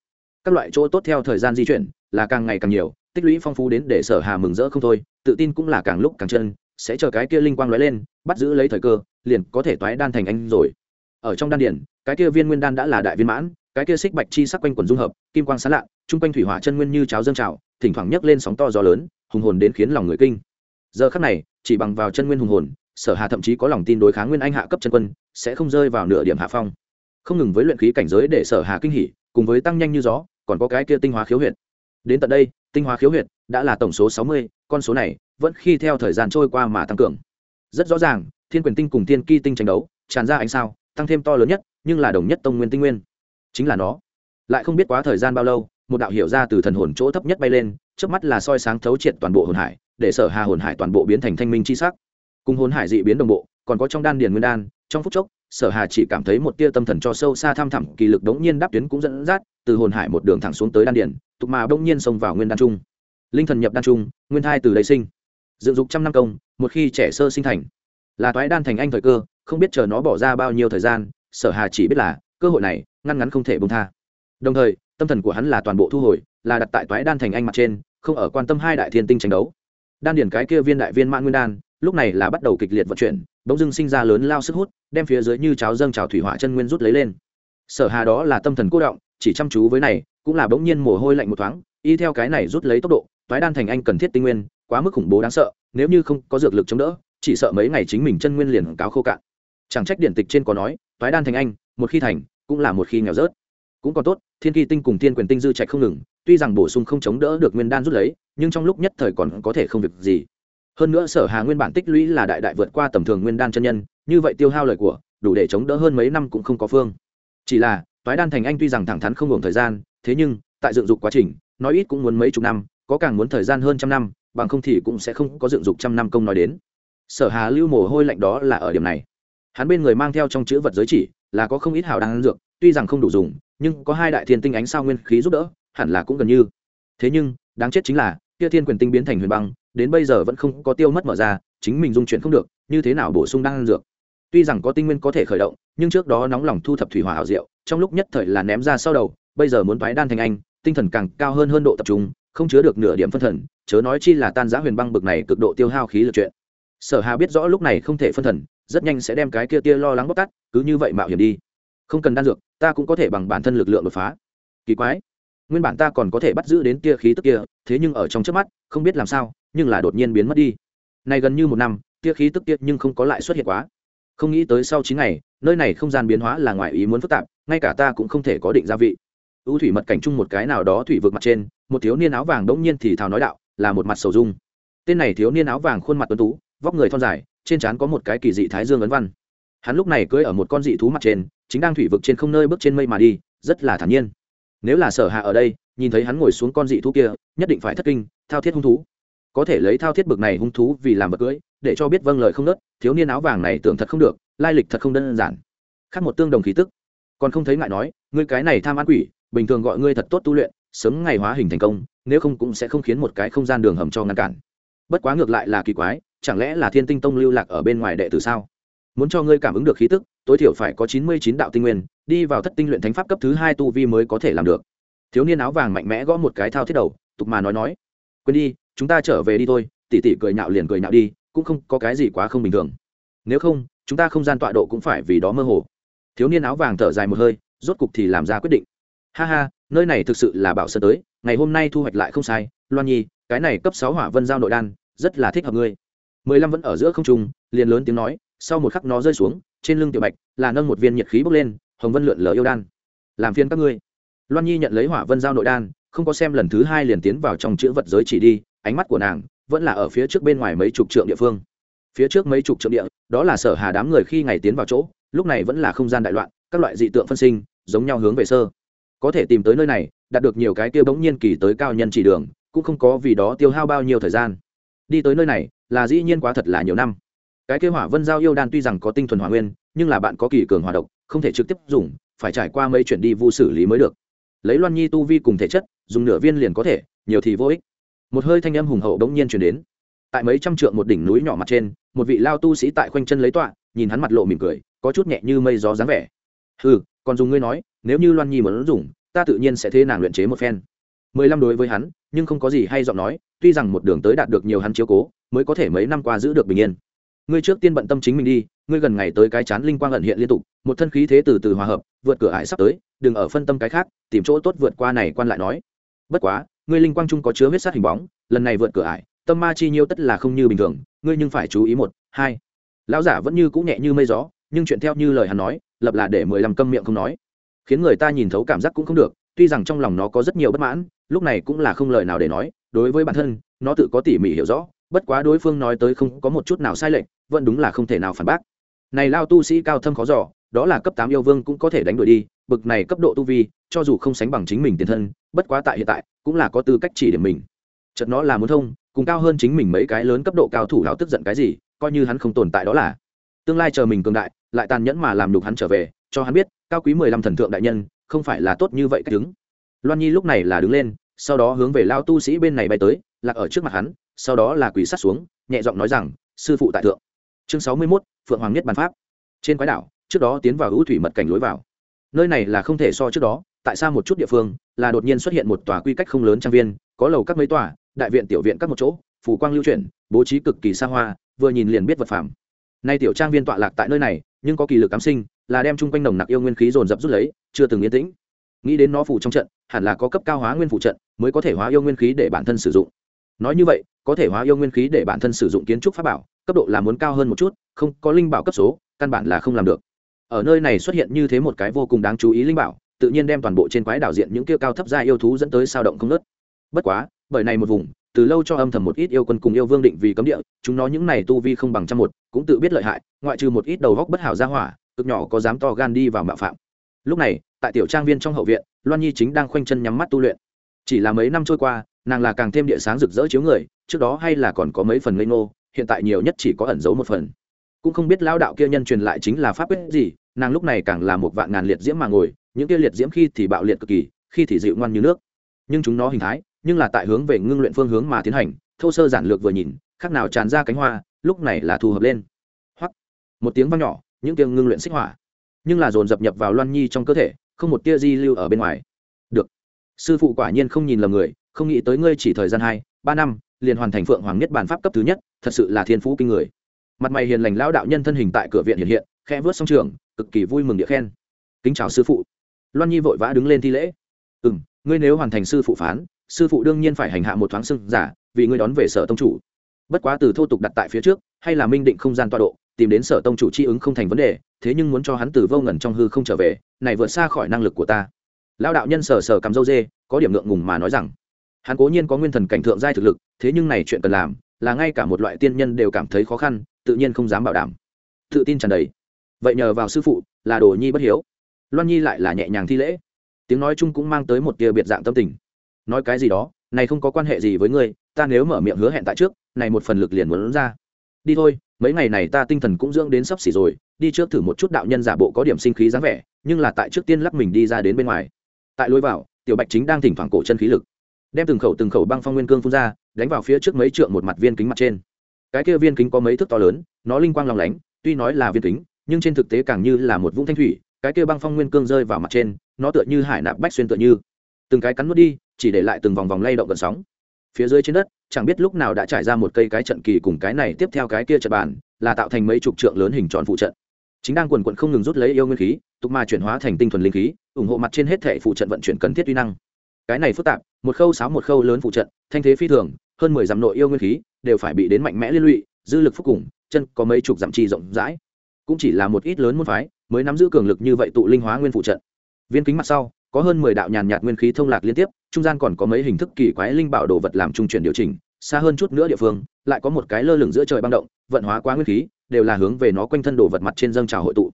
Speaker 1: Các loại chỗ tốt theo thời gian di chuyển, là càng ngày càng nhiều, tích lũy phong phú đến để sở hà mừng rỡ không thôi, tự tin cũng là càng lúc càng chân, sẽ chờ cái kia linh quang lóe lên, bắt giữ lấy thời cơ, liền có thể toái đan thành anh rồi. Ở trong đan điển cái kia viên nguyên đan đã là đại viên mãn cái kia xích bạch chi sắc quanh quần dung hợp, kim quang sáng lạ trung quanh thủy hỏa chân nguyên như cháo dâng trào, thỉnh thoảng nhấc lên sóng to gió lớn, hùng hồn đến khiến lòng người kinh. Giờ khắc này, chỉ bằng vào chân nguyên hùng hồn, sở hà thậm chí có lòng tin đối kháng nguyên anh hạ cấp chân quân, sẽ không rơi vào nửa điểm hạ phong. Không ngừng với luyện khí cảnh giới để sở hà kinh hỉ, cùng với tăng nhanh như gió, còn có cái kia tinh hóa khiếu huyệt. Đến tận đây, tinh hóa khiếu huyệt đã là tổng số sáu mươi, con số này vẫn khi theo thời gian trôi qua mà tăng cường. Rất rõ ràng, thiên quyền tinh cùng thiên ki tinh tranh đấu, tràn ra ánh sao, tăng thêm to lớn nhất, nhưng là đồng nhất tông nguyên tinh nguyên chính là nó. Lại không biết quá thời gian bao lâu, một đạo hiểu ra từ thần hồn chỗ thấp nhất bay lên trước mắt là soi sáng thấu triệt toàn bộ hồn hải, để sở hà hồn hải toàn bộ biến thành thanh minh chi sắc. Cùng hồn hải dị biến đồng bộ, còn có trong đan điền nguyên đan, trong phút chốc, sở hà chỉ cảm thấy một tia tâm thần cho sâu xa tham thẳm, kỳ lực đống nhiên đáp tuyến cũng dẫn dắt, từ hồn hải một đường thẳng xuống tới đan điền, tục mà đống nhiên xông vào nguyên đan trung. Linh thần nhập đan trung, nguyên thai từ đây sinh. Dựng dục trăm năm công, một khi trẻ sơ sinh thành. Là toái đan thành anh thời cơ, không biết chờ nó bỏ ra bao nhiêu thời gian, sở hà chỉ biết là, cơ hội này ngăn ngắn không thể bông tha. Đồng thời, tâm thần của hắn là toàn bộ thu hồi, là đặt tại toái đan thành anh mặt trên, không ở quan tâm hai đại thiên tinh tranh đấu. Đan điển cái kia viên đại viên mãn nguyên đan, lúc này là bắt đầu kịch liệt vận chuyển, bỗng dưng sinh ra lớn lao sức hút, đem phía dưới như cháo dâng trào thủy hỏa chân nguyên rút lấy lên. Sở hà đó là tâm thần cố động, chỉ chăm chú với này, cũng là bỗng nhiên mồ hôi lạnh một thoáng, y theo cái này rút lấy tốc độ, toái đan thành anh cần thiết tinh nguyên, quá mức khủng bố đáng sợ, nếu như không có dược lực chống đỡ, chỉ sợ mấy ngày chính mình chân nguyên liền cáo khô cạn. Chẳng trách điển tịch trên có nói, toái đan thành anh, một khi thành cũng là một khi nghèo rớt. Cũng còn tốt, thiên kỳ tinh cùng thiên quyền tinh dư trạch không ngừng, tuy rằng bổ sung không chống đỡ được nguyên đan rút lấy, nhưng trong lúc nhất thời còn có thể không việc gì. Hơn nữa sở hà nguyên bản tích lũy là đại đại vượt qua tầm thường nguyên đan chân nhân, như vậy tiêu hao lời của, đủ để chống đỡ hơn mấy năm cũng không có phương. Chỉ là, toái đan thành anh tuy rằng thẳng thắn không ngừng thời gian, thế nhưng, tại dựng dục quá trình, nói ít cũng muốn mấy chục năm, có càng muốn thời gian hơn trăm năm, bằng không thì cũng sẽ không có dựng dục trăm năm công nói đến. Sở hà lưu mồ hôi lạnh đó là ở điểm này. Hắn bên người mang theo trong chữ vật giới chỉ là có không ít hào đan dược, tuy rằng không đủ dùng, nhưng có hai đại thiên tinh ánh sao nguyên khí giúp đỡ, hẳn là cũng gần như. Thế nhưng, đáng chết chính là, kia thiên quyền tinh biến thành huyền băng, đến bây giờ vẫn không có tiêu mất mở ra, chính mình dung chuyển không được, như thế nào bổ sung đan dược? Tuy rằng có tinh nguyên có thể khởi động, nhưng trước đó nóng lòng thu thập thủy hỏa hảo diệu, trong lúc nhất thời là ném ra sau đầu, bây giờ muốn thoái đan thành anh, tinh thần càng cao hơn hơn độ tập trung, không chứa được nửa điểm phân thần, chớ nói chi là tan rã huyền băng bực này cực độ tiêu hao khí lực chuyện. Sở hà biết rõ lúc này không thể phân thần rất nhanh sẽ đem cái kia tia lo lắng bóc tắt cứ như vậy mạo hiểm đi. Không cần đan dược, ta cũng có thể bằng bản thân lực lượng đột phá. Kỳ quái. Nguyên bản ta còn có thể bắt giữ đến tia khí tức kia, thế nhưng ở trong trước mắt, không biết làm sao, nhưng là đột nhiên biến mất đi. Này gần như một năm, tia khí tức kia nhưng không có lại xuất hiện quá. Không nghĩ tới sau chín ngày, nơi này không gian biến hóa là ngoài ý muốn phức tạp, ngay cả ta cũng không thể có định gia vị. Ưu thủy mật cảnh chung một cái nào đó thủy vực mặt trên, một thiếu niên áo vàng đống nhiên thì thào nói đạo, là một mặt sầu dung. Tên này thiếu niên áo vàng khuôn mặt tuấn tú, vóc người thon dài trên trán có một cái kỳ dị thái dương ấn văn. Hắn lúc này cưỡi ở một con dị thú mặt trên, chính đang thủy vực trên không nơi bước trên mây mà đi, rất là thản nhiên. Nếu là sở hạ ở đây, nhìn thấy hắn ngồi xuống con dị thú kia, nhất định phải thất kinh, thao thiết hung thú. Có thể lấy thao thiết bực này hung thú vì làm vật cưỡi, để cho biết vâng lời không nớt, thiếu niên áo vàng này tưởng thật không được, lai lịch thật không đơn giản. Khác một tương đồng khí tức. Còn không thấy ngại nói, ngươi cái này tham ăn quỷ, bình thường gọi ngươi thật tốt tu luyện, sớm ngày hóa hình thành công, nếu không cũng sẽ không khiến một cái không gian đường hầm cho ngăn cản. Bất quá ngược lại là kỳ quái chẳng lẽ là thiên tinh tông lưu lạc ở bên ngoài đệ tử sao? Muốn cho ngươi cảm ứng được khí tức, tối thiểu phải có chín mươi chín đạo tinh nguyên, đi vào thất tinh luyện thánh pháp cấp thứ hai tu vi mới có thể làm được. Thiếu niên áo vàng mạnh mẽ gõ một cái thao thiết đầu, tục mà nói nói, quên đi, chúng ta trở về đi thôi. Tỉ tỉ cười nhạo liền cười nhạo đi, cũng không có cái gì quá không bình thường. Nếu không, chúng ta không gian tọa độ cũng phải vì đó mơ hồ. Thiếu niên áo vàng thở dài một hơi, rốt cục thì làm ra quyết định. Ha ha, nơi này thực sự là bảo sơ tới, ngày hôm nay thu hoạch lại không sai. Loan nhi, cái này cấp sáu hỏa vân giao nội đan, rất là thích hợp ngươi mười lăm vẫn ở giữa không trung, liền lớn tiếng nói, sau một khắc nó rơi xuống, trên lưng tiểu bạch, là nâng một viên nhiệt khí bốc lên, hồng vân lượn lờ yêu đan. Làm phiên các ngươi. Loan nhi nhận lấy hỏa vân giao nội đan, không có xem lần thứ hai liền tiến vào trong chữ vật giới chỉ đi, ánh mắt của nàng vẫn là ở phía trước bên ngoài mấy chục trượng địa phương. Phía trước mấy chục trượng địa, đó là sở hà đám người khi ngày tiến vào chỗ, lúc này vẫn là không gian đại loạn, các loại dị tượng phân sinh, giống nhau hướng về sơ. Có thể tìm tới nơi này, đạt được nhiều cái tiêu bỗng nhiên kỳ tới cao nhân chỉ đường, cũng không có vì đó tiêu hao bao nhiêu thời gian. Đi tới nơi này là dĩ nhiên quá thật là nhiều năm. Cái kế hỏa vân giao yêu đan tuy rằng có tinh thuần hỏa nguyên, nhưng là bạn có kỳ cường hòa độc, không thể trực tiếp dùng, phải trải qua mấy chuyển đi vu xử lý mới được. Lấy loan nhi tu vi cùng thể chất, dùng nửa viên liền có thể, nhiều thì vô ích. Một hơi thanh âm hùng hậu bỗng nhiên chuyển đến. Tại mấy trăm trượng một đỉnh núi nhỏ mặt trên, một vị lao tu sĩ tại khoanh chân lấy tọa, nhìn hắn mặt lộ mỉm cười, có chút nhẹ như mây gió dáng vẻ. Ừ còn dùng ngươi nói, nếu như loan nhi muốn dùng, ta tự nhiên sẽ thế nàng luyện chế một phen. Mười lăm đối với hắn, nhưng không có gì hay giọng nói, tuy rằng một đường tới đạt được nhiều hắn chiếu cố mới có thể mấy năm qua giữ được bình yên. Ngươi trước tiên bận tâm chính mình đi, ngươi gần ngày tới cái chán linh quang ẩn hiện liên tục, một thân khí thế từ từ hòa hợp, vượt cửa ải sắp tới, đừng ở phân tâm cái khác, tìm chỗ tốt vượt qua này quan lại nói. Bất quá, ngươi linh quang trung có chứa huyết sát hình bóng, lần này vượt cửa ải, tâm ma chi nhiêu tất là không như bình thường, ngươi nhưng phải chú ý một, hai. Lão giả vẫn như cũng nhẹ như mây gió, nhưng chuyện theo như lời hắn nói, lập là để mười lăm câm miệng không nói. Khiến người ta nhìn thấu cảm giác cũng không được, tuy rằng trong lòng nó có rất nhiều bất mãn, lúc này cũng là không lời nào để nói, đối với bản thân, nó tự có tỉ mỉ hiểu rõ bất quá đối phương nói tới không có một chút nào sai lệch, vẫn đúng là không thể nào phản bác. Này lao tu sĩ cao thâm khó giỏ đó là cấp tám yêu vương cũng có thể đánh đuổi đi, bực này cấp độ tu vi, cho dù không sánh bằng chính mình tiền thân, bất quá tại hiện tại, cũng là có tư cách chỉ điểm mình. Chật nó là muốn thông, cùng cao hơn chính mình mấy cái lớn cấp độ cao thủ lão tức giận cái gì, coi như hắn không tồn tại đó là. Tương lai chờ mình cường đại, lại tàn nhẫn mà làm nhục hắn trở về, cho hắn biết, cao quý mười lăm thần thượng đại nhân, không phải là tốt như vậy cách đứng. Loan nhi lúc này là đứng lên, sau đó hướng về lao tu sĩ bên này bay tới, lạc ở trước mặt hắn sau đó là quỳ sát xuống, nhẹ giọng nói rằng, sư phụ tại thượng. Chương sáu mươi mốt, phượng hoàng nhất bàn pháp. Trên quái đảo, trước đó tiến vào hữu thủy mật cảnh lối vào. Nơi này là không thể so trước đó, tại sao một chút địa phương, là đột nhiên xuất hiện một tòa quy cách không lớn trang viên, có lầu các mấy tòa, đại viện tiểu viện các một chỗ phủ quang lưu chuyển, bố trí cực kỳ xa hoa, vừa nhìn liền biết vật phẩm. Nay tiểu trang viên tọa lạc tại nơi này, nhưng có kỳ lực cám sinh, là đem chung quanh nồng nặc yêu nguyên khí dồn dập rút lấy, chưa từng yên tĩnh. Nghĩ đến nó phụ trong trận, hẳn là có cấp cao hóa nguyên phụ trận, mới có thể hóa yêu nguyên khí để bản thân sử dụng nói như vậy, có thể hóa yêu nguyên khí để bản thân sử dụng kiến trúc pháp bảo, cấp độ là muốn cao hơn một chút, không, có linh bảo cấp số, căn bản là không làm được. Ở nơi này xuất hiện như thế một cái vô cùng đáng chú ý linh bảo, tự nhiên đem toàn bộ trên quái đảo diện những kia cao thấp ra yêu thú dẫn tới sao động không nớt bất quá, bởi này một vùng, từ lâu cho âm thầm một ít yêu quân cùng yêu vương định vì cấm địa, chúng nó những này tu vi không bằng trăm một, cũng tự biết lợi hại, ngoại trừ một ít đầu góc bất hảo ra hỏa, cực nhỏ có dám to gan đi vào mạo phạm. Lúc này, tại tiểu trang viên trong hậu viện, loan nhi chính đang khoanh chân nhắm mắt tu luyện. Chỉ là mấy năm trôi qua nàng là càng thêm địa sáng rực rỡ chiếu người, trước đó hay là còn có mấy phần ngây ngô, hiện tại nhiều nhất chỉ có ẩn giấu một phần. Cũng không biết lao đạo kia nhân truyền lại chính là pháp quyết gì, nàng lúc này càng là một vạn ngàn liệt diễm mà ngồi, những kia liệt diễm khi thì bạo liệt cực kỳ, khi thì dịu ngoan như nước. Nhưng chúng nó hình thái, nhưng là tại hướng về ngưng luyện phương hướng mà tiến hành, thô sơ giản lược vừa nhìn, khác nào tràn ra cánh hoa, lúc này là thu hợp lên. Hoặc một tiếng vang nhỏ, những tiếng ngưng luyện xích hỏa. Nhưng là dồn dập nhập vào loan nhi trong cơ thể, không một tia di lưu ở bên ngoài. Được. Sư phụ quả nhiên không nhìn lầm người không nghĩ tới ngươi chỉ thời gian hai, ba năm, liền hoàn thành phượng hoàng nhất bản pháp cấp thứ nhất, thật sự là thiên phú kinh người. Mặt mày hiền lành lão đạo nhân thân hình tại cửa viện hiện hiện, khẽ vớt song trường, cực kỳ vui mừng địa khen. Kính chào sư phụ. Loan nhi vội vã đứng lên thi lễ. Ừ m ngươi nếu hoàn thành sư phụ phán, sư phụ đương nhiên phải hành hạ một thoáng sưng giả, vì ngươi đón về sở tông chủ. Bất quá từ thô tục đặt tại phía trước, hay là minh định không gian tọa độ, tìm đến sở tông chủ chi ứng không thành vấn đề, thế nhưng muốn cho hắn từ vô ngẩn trong hư không trở về, này vượt xa khỏi năng lực của ta. Lao đạo nhân sờ sờ cắm dâu dê, có điểm ngượng ngùng mà nói rằng hắn cố nhiên có nguyên thần cảnh thượng giai thực lực, thế nhưng này chuyện cần làm là ngay cả một loại tiên nhân đều cảm thấy khó khăn, tự nhiên không dám bảo đảm. Tự tin tràn đầy. Vậy nhờ vào sư phụ là đồ nhi bất hiếu. Loan nhi lại là nhẹ nhàng thi lễ. Tiếng nói chung cũng mang tới một tia biệt dạng tâm tình. Nói cái gì đó, này không có quan hệ gì với ngươi, ta nếu mở miệng hứa hẹn tại trước, này một phần lực liền muốn ra. Đi thôi, mấy ngày này ta tinh thần cũng dưỡng đến sắp xỉ rồi, đi trước thử một chút đạo nhân giả bộ có điểm sinh khí dáng vẻ, nhưng là tại trước tiên lắc mình đi ra đến bên ngoài. Tại lối vào, tiểu bạch chính đang thỉnh thoảng cổ chân khí lực đem từng khẩu từng khẩu băng phong nguyên cương phun ra, đánh vào phía trước mấy trượng một mặt viên kính mặt trên. Cái kia viên kính có mấy thước to lớn, nó linh quang lòng lánh, tuy nói là viên kính, nhưng trên thực tế càng như là một vũng thanh thủy, cái kia băng phong nguyên cương rơi vào mặt trên, nó tựa như hải nạp bách xuyên tựa như. Từng cái cắn nuốt đi, chỉ để lại từng vòng vòng lay động gần sóng. Phía dưới trên đất, chẳng biết lúc nào đã trải ra một cây cái trận kỳ cùng cái này tiếp theo cái kia trận bàn, là tạo thành mấy chục trượng lớn hình tròn phụ trận. Chính đang quần quận không ngừng rút lấy yêu nguyên khí, tục mà chuyển hóa thành tinh thuần linh khí, ủng hộ mặt trên hết thể phụ trận vận chuyển cần thiết uy năng. Cái này phức tạp một khâu sáo một khâu lớn phụ trận, thanh thế phi thường, hơn mười dặm nội yêu nguyên khí đều phải bị đến mạnh mẽ liên lụy, dư lực phúc cùng, chân có mấy chục dặm chi rộng rãi. Cũng chỉ là một ít lớn môn phái mới nắm giữ cường lực như vậy tụ linh hóa nguyên phụ trận. Viên kính mặt sau, có hơn mười đạo nhàn nhạt nguyên khí thông lạc liên tiếp, trung gian còn có mấy hình thức kỳ quái linh bảo đồ vật làm trung chuyển điều chỉnh, xa hơn chút nữa địa phương, lại có một cái lơ lửng giữa trời băng động, vận hóa quá nguyên khí, đều là hướng về nó quanh thân đồ vật mặt trên dâng trào hội tụ.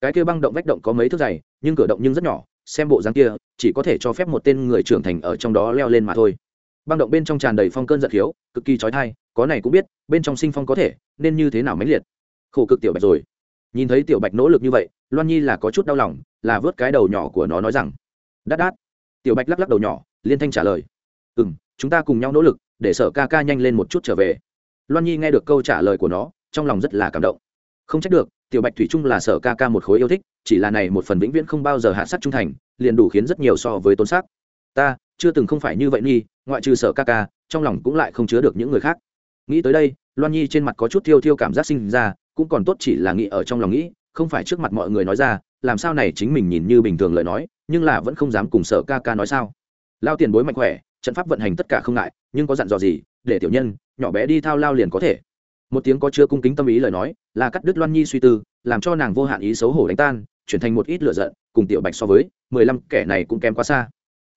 Speaker 1: Cái kia băng động vách động có mấy thước dày, nhưng cửa động nhưng rất nhỏ xem bộ dáng kia, chỉ có thể cho phép một tên người trưởng thành ở trong đó leo lên mà thôi. Băng động bên trong tràn đầy phong cơn giật khiếu, cực kỳ trói thai có này cũng biết, bên trong sinh phong có thể, nên như thế nào mãnh liệt? Khổ cực tiểu bạch rồi. Nhìn thấy tiểu bạch nỗ lực như vậy, loan nhi là có chút đau lòng, là vớt cái đầu nhỏ của nó nói rằng, đát đát. Tiểu bạch lắc lắc đầu nhỏ, liên thanh trả lời ừ m chúng ta cùng nhau nỗ lực, để sở ca ca nhanh lên một chút trở về. Loan nhi nghe được câu trả lời của nó, trong lòng rất là cảm động. Không trách được tiểu bạch thủy trung là sở ca ca một khối yêu thích chỉ là này một phần vĩnh viễn không bao giờ hạ sắc trung thành liền đủ khiến rất nhiều so với tôn sắc. Ta chưa từng không phải như vậy nghi, ngoại trừ sở ca ca trong lòng cũng lại không chứa được những người khác. Nghĩ tới đây loan nhi trên mặt có chút thiêu thiêu cảm giác sinh ra cũng còn tốt chỉ là nghĩ ở trong lòng nghĩ không phải trước mặt mọi người nói ra làm sao này chính mình nhìn như bình thường lời nói nhưng là vẫn không dám cùng sở ca ca nói sao. Lao tiền bối mạnh khỏe trận pháp vận hành tất cả không ngại nhưng có dặn dò gì để tiểu nhân nhỏ bé đi thao lao liền có thể một tiếng có chưa cung kính tâm ý lời nói, là cắt đứt loan nhi suy tư, làm cho nàng vô hạn ý xấu hổ đánh tan, chuyển thành một ít lựa giận, cùng tiểu bạch so với, mười lăm kẻ này cũng kém quá xa.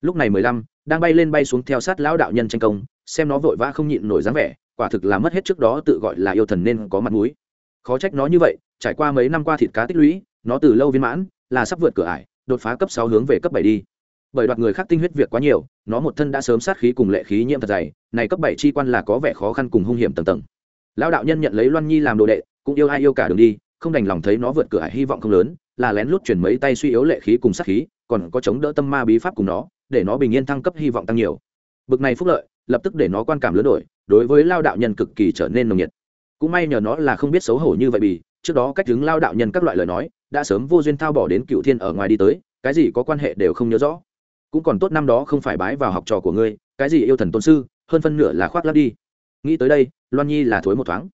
Speaker 1: Lúc này mười lăm, đang bay lên bay xuống theo sát lão đạo nhân tranh công, xem nó vội vã không nhịn nổi dáng vẻ, quả thực là mất hết trước đó tự gọi là yêu thần nên có mặt mũi. Khó trách nó như vậy, trải qua mấy năm qua thịt cá tích lũy, nó từ lâu viên mãn, là sắp vượt cửa ải, đột phá cấp sáu hướng về cấp bảy đi. Bởi đoạt người khác tinh huyết việc quá nhiều, nó một thân đã sớm sát khí cùng lệ khí nhiễm thật dày, này cấp bảy chi quan là có vẻ khó khăn cùng hung hiểm tầng tầng lão đạo nhân nhận lấy loan nhi làm đồ đệ cũng yêu ai yêu cả đường đi không đành lòng thấy nó vượt cửa ải hy vọng không lớn là lén lút chuyển mấy tay suy yếu lệ khí cùng sát khí còn có chống đỡ tâm ma bí pháp cùng nó để nó bình yên thăng cấp hy vọng tăng nhiều. Bực này phúc lợi lập tức để nó quan cảm lớn đổi đối với lao đạo nhân cực kỳ trở nên nồng nhiệt. Cũng may nhờ nó là không biết xấu hổ như vậy bì, trước đó cách đứng lao đạo nhân các loại lời nói đã sớm vô duyên thao bỏ đến cựu thiên ở ngoài đi tới cái gì có quan hệ đều không nhớ rõ. Cũng còn tốt năm đó không phải bái vào học trò của ngươi cái gì yêu thần tôn sư hơn phân nửa là khoác lắp đi. Nghĩ tới đây loan nhi là thối một thoáng.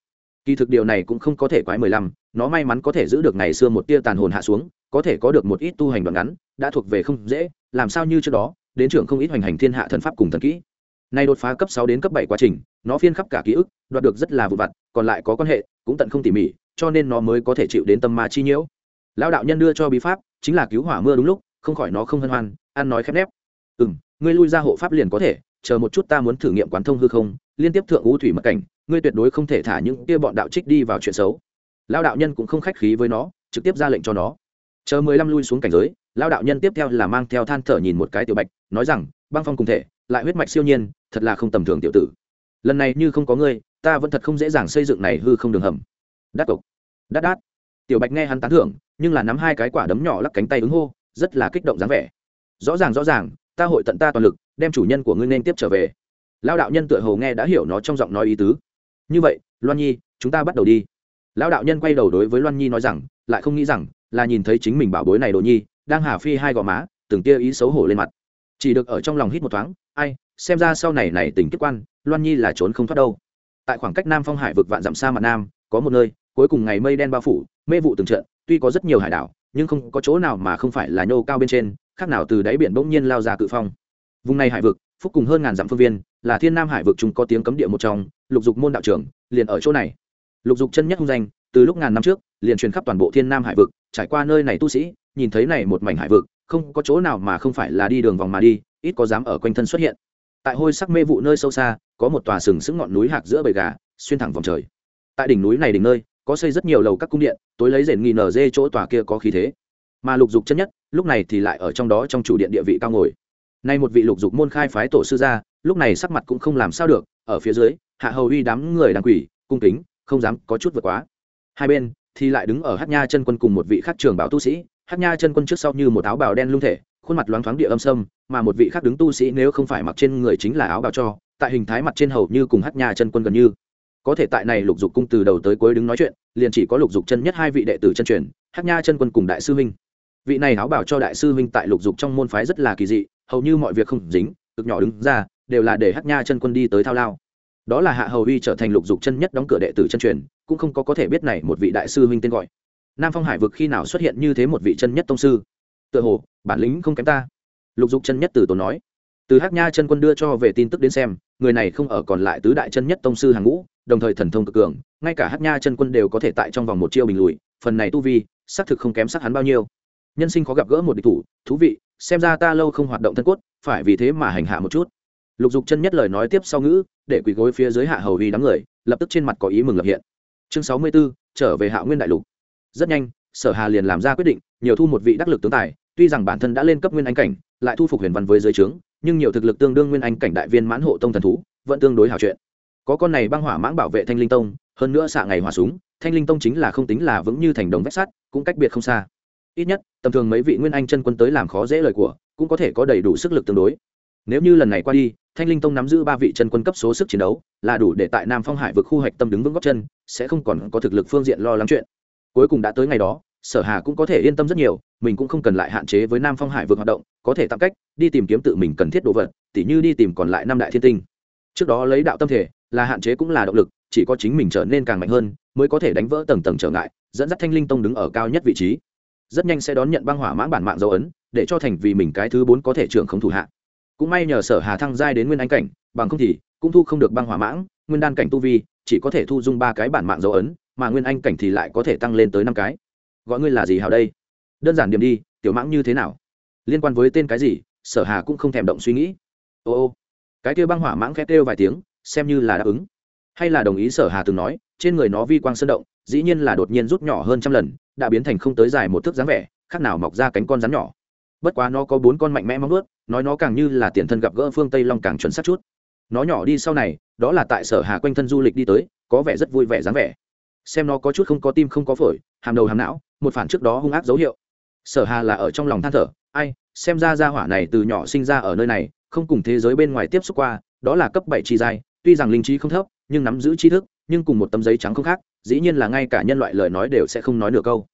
Speaker 1: Kỳ thực điều này cũng không có thể quái mười lăm, nó may mắn có thể giữ được ngày xưa một tia tàn hồn hạ xuống, có thể có được một ít tu hành đoạn ngắn, đã thuộc về không dễ, làm sao như trước đó, đến trưởng không ít hoành hành thiên hạ thần pháp cùng thần kỹ. Nay đột phá cấp sáu đến cấp bảy quá trình, nó phiên khắp cả ký ức, đoạt được rất là vụ vặt, còn lại có quan hệ, cũng tận không tỉ mỉ, cho nên nó mới có thể chịu đến tâm ma chi nhiễu. Lão đạo nhân đưa cho bí pháp, chính là cứu hỏa mưa đúng lúc, không khỏi nó không hân hoan, ăn nói khép nép. Ừ m ngươi lui ra hộ pháp liền có thể, chờ một chút ta muốn thử nghiệm quán thông hư không liên tiếp thượng ngũ thủy mật cảnh, ngươi tuyệt đối không thể thả những kia bọn đạo trích đi vào chuyện xấu. Lão đạo nhân cũng không khách khí với nó, trực tiếp ra lệnh cho nó. Chờ mười lăm lui xuống cảnh giới lão đạo nhân tiếp theo là mang theo than thở nhìn một cái tiểu bạch, nói rằng, băng phong cùng thể, lại huyết mạch siêu nhiên, thật là không tầm thường tiểu tử. Lần này như không có ngươi, ta vẫn thật không dễ dàng xây dựng này hư không đường hầm. Đắt cộc đắt đát. tiểu bạch nghe hắn tán thưởng, nhưng là nắm hai cái quả đấm nhỏ lắc cánh tay ứng hô, rất là kích động dáng vẻ. Rõ ràng rõ ràng, ta hội tận ta toàn lực, đem chủ nhân của ngươi nên tiếp trở về lao đạo nhân tựa hồ nghe đã hiểu nó trong giọng nói ý tứ. Như vậy, loan nhi, chúng ta bắt đầu đi. Lão đạo nhân quay đầu đối với loan nhi nói rằng, lại không nghĩ rằng là nhìn thấy chính mình bảo bối này đồ nhi, đang hà phi hai gò má, từng tia ý xấu hổ lên mặt. Chỉ được ở trong lòng hít một thoáng, ai, xem ra sau này này tình kết quan, loan nhi là trốn không thoát đâu. Tại khoảng cách nam phong hải vực vạn dặm xa mặt nam, có một nơi, cuối cùng ngày mây đen bao phủ, mê vụ từng trận, tuy có rất nhiều hải đảo, nhưng không có chỗ nào mà không phải là nhô cao bên trên, khác nào từ đáy biển bỗng nhiên lao ra cự phong. Vùng này hải vực, phúc cùng hơn ngàn dặm phương viên là thiên nam hải vực chúng có tiếng cấm địa một trong, lục dục môn đạo trưởng liền ở chỗ này. Lục dục chân nhất hung danh, từ lúc ngàn năm trước, liền truyền khắp toàn bộ thiên nam hải vực, trải qua nơi này tu sĩ, nhìn thấy này một mảnh hải vực, không có chỗ nào mà không phải là đi đường vòng mà đi, ít có dám ở quanh thân xuất hiện. Tại hôi sắc mê vụ nơi sâu xa, có một tòa sừng sững ngọn núi hạc giữa bầy gà, xuyên thẳng vòng trời. Tại đỉnh núi này đỉnh nơi, có xây rất nhiều lầu các cung điện, tối lấy rền nghi nở dê chỗ tòa kia có khí thế. Mà lục dục chân nhất, lúc này thì lại ở trong đó trong chủ điện địa vị cao ngồi nay một vị lục dục môn khai phái tổ sư gia, lúc này sắc mặt cũng không làm sao được, ở phía dưới, hạ hầu uy đám người đàng quỷ, cung kính, không dám có chút vượt quá. Hai bên thì lại đứng ở hát nha chân quân cùng một vị khác trường bảo tu sĩ. Hát nha chân quân trước sau như một áo bào đen lung thể, khuôn mặt loáng thoáng địa âm sâm, mà một vị khác đứng tu sĩ nếu không phải mặc trên người chính là áo bào cho, tại hình thái mặt trên hầu như cùng hát nha chân quân gần như. Có thể tại này lục dục cung từ đầu tới cuối đứng nói chuyện, liền chỉ có lục dục chân nhất hai vị đệ tử chân truyền hát nha chân quân cùng đại sư huynh. Vị này áo bảo cho đại sư huynh tại lục dục trong môn phái rất là kỳ dị hầu như mọi việc không dính, cực nhỏ đứng ra, đều là để hát nha chân quân đi tới thao lao. Đó là hạ hầu uy trở thành lục dục chân nhất đóng cửa đệ tử chân truyền, cũng không có có thể biết này một vị đại sư huynh tên gọi. Nam phong hải vực khi nào xuất hiện như thế một vị chân nhất tông sư? Tựa hồ, bản lĩnh không kém ta. Lục dục chân nhất từ tổ nói. Từ hát nha chân quân đưa cho về tin tức đến xem, người này không ở còn lại tứ đại chân nhất tông sư hàng ngũ, đồng thời thần thông cực cường, ngay cả hát nha chân quân đều có thể tại trong vòng một chiêu bình lùi, phần này tu vi, xác thực không kém sắc hắn bao nhiêu. Nhân sinh khó gặp gỡ một địch thủ, thú vị xem ra ta lâu không hoạt động thân cốt phải vì thế mà hành hạ một chút. Lục dục chân nhất lời nói tiếp sau ngữ để quỳ gối phía dưới hạ hầu vi đám người lập tức trên mặt có ý mừng lập hiện. Chương sáu mươi 64, trở về hạ nguyên đại lục. Rất nhanh sở hà liền làm ra quyết định nhiều thu một vị đắc lực tướng tài tuy rằng bản thân đã lên cấp nguyên anh cảnh lại thu phục huyền văn với giới trướng nhưng nhiều thực lực tương đương nguyên anh cảnh đại viên mãn hộ tông thần thú vẫn tương đối hào chuyện. Có con này băng hỏa mãng bảo vệ thanh linh tông hơn nữa xạ ngày hỏa súng thanh linh tông chính là không tính là vững như thành đồng vách sắt cũng cách biệt không xa ít nhất, tầm thường mấy vị nguyên anh chân quân tới làm khó dễ lời của, cũng có thể có đầy đủ sức lực tương đối. Nếu như lần này qua đi, thanh linh tông nắm giữ ba vị chân quân cấp số sức chiến đấu, là đủ để tại nam phong hải vực khu hoạch tâm đứng vững góc chân, sẽ không còn có thực lực phương diện lo lắng chuyện. Cuối cùng đã tới ngày đó, sở hà cũng có thể yên tâm rất nhiều, mình cũng không cần lại hạn chế với nam phong hải vực hoạt động, có thể tạm cách, đi tìm kiếm tự mình cần thiết đồ vật, tỉ như đi tìm còn lại năm đại thiên tinh. Trước đó lấy đạo tâm thể, là hạn chế cũng là động lực, chỉ có chính mình trở nên càng mạnh hơn, mới có thể đánh vỡ tầng tầng trở ngại, dẫn dắt thanh linh tông đứng ở cao nhất vị trí rất nhanh sẽ đón nhận băng hỏa mãng bản mạng dấu ấn, để cho thành vì mình cái thứ bốn có thể trưởng không thủ hạ. Cũng may nhờ sở hà thăng giai đến nguyên anh cảnh, bằng không thì cũng thu không được băng hỏa mãng, nguyên đan cảnh tu vi, chỉ có thể thu dung ba cái bản mạng dấu ấn, mà nguyên anh cảnh thì lại có thể tăng lên tới năm cái. Gọi ngươi là gì hào đây? Đơn giản điểm đi, tiểu mãng như thế nào? Liên quan với tên cái gì, sở hà cũng không thèm động suy nghĩ. Ô ô, cái kia băng hỏa mãng khét kêu vài tiếng, xem như là đáp ứng. Hay là đồng ý sở hà từng nói, trên người nó vi quang sơn động dĩ nhiên là đột nhiên rút nhỏ hơn trăm lần, đã biến thành không tới dài một thước dáng vẻ, khác nào mọc ra cánh con rắn nhỏ. Bất quá nó có bốn con mạnh mẽ móng ướt nói nó càng như là tiền thân gặp gỡ phương tây long càng chuẩn xác chút. Nó nhỏ đi sau này, đó là tại sở hà quanh thân du lịch đi tới, có vẻ rất vui vẻ dáng vẻ. Xem nó có chút không có tim không có phổi, hàm đầu hàm não, một phản trước đó hung ác dấu hiệu. Sở hà là ở trong lòng than thở, ai, xem ra ra hỏa này từ nhỏ sinh ra ở nơi này, không cùng thế giới bên ngoài tiếp xúc qua, đó là cấp bảy chi giai, tuy rằng linh trí không thấp, nhưng nắm giữ tri thức, nhưng cùng một tấm giấy trắng không khác dĩ nhiên là ngay cả nhân loại lời nói đều sẽ không nói nửa câu.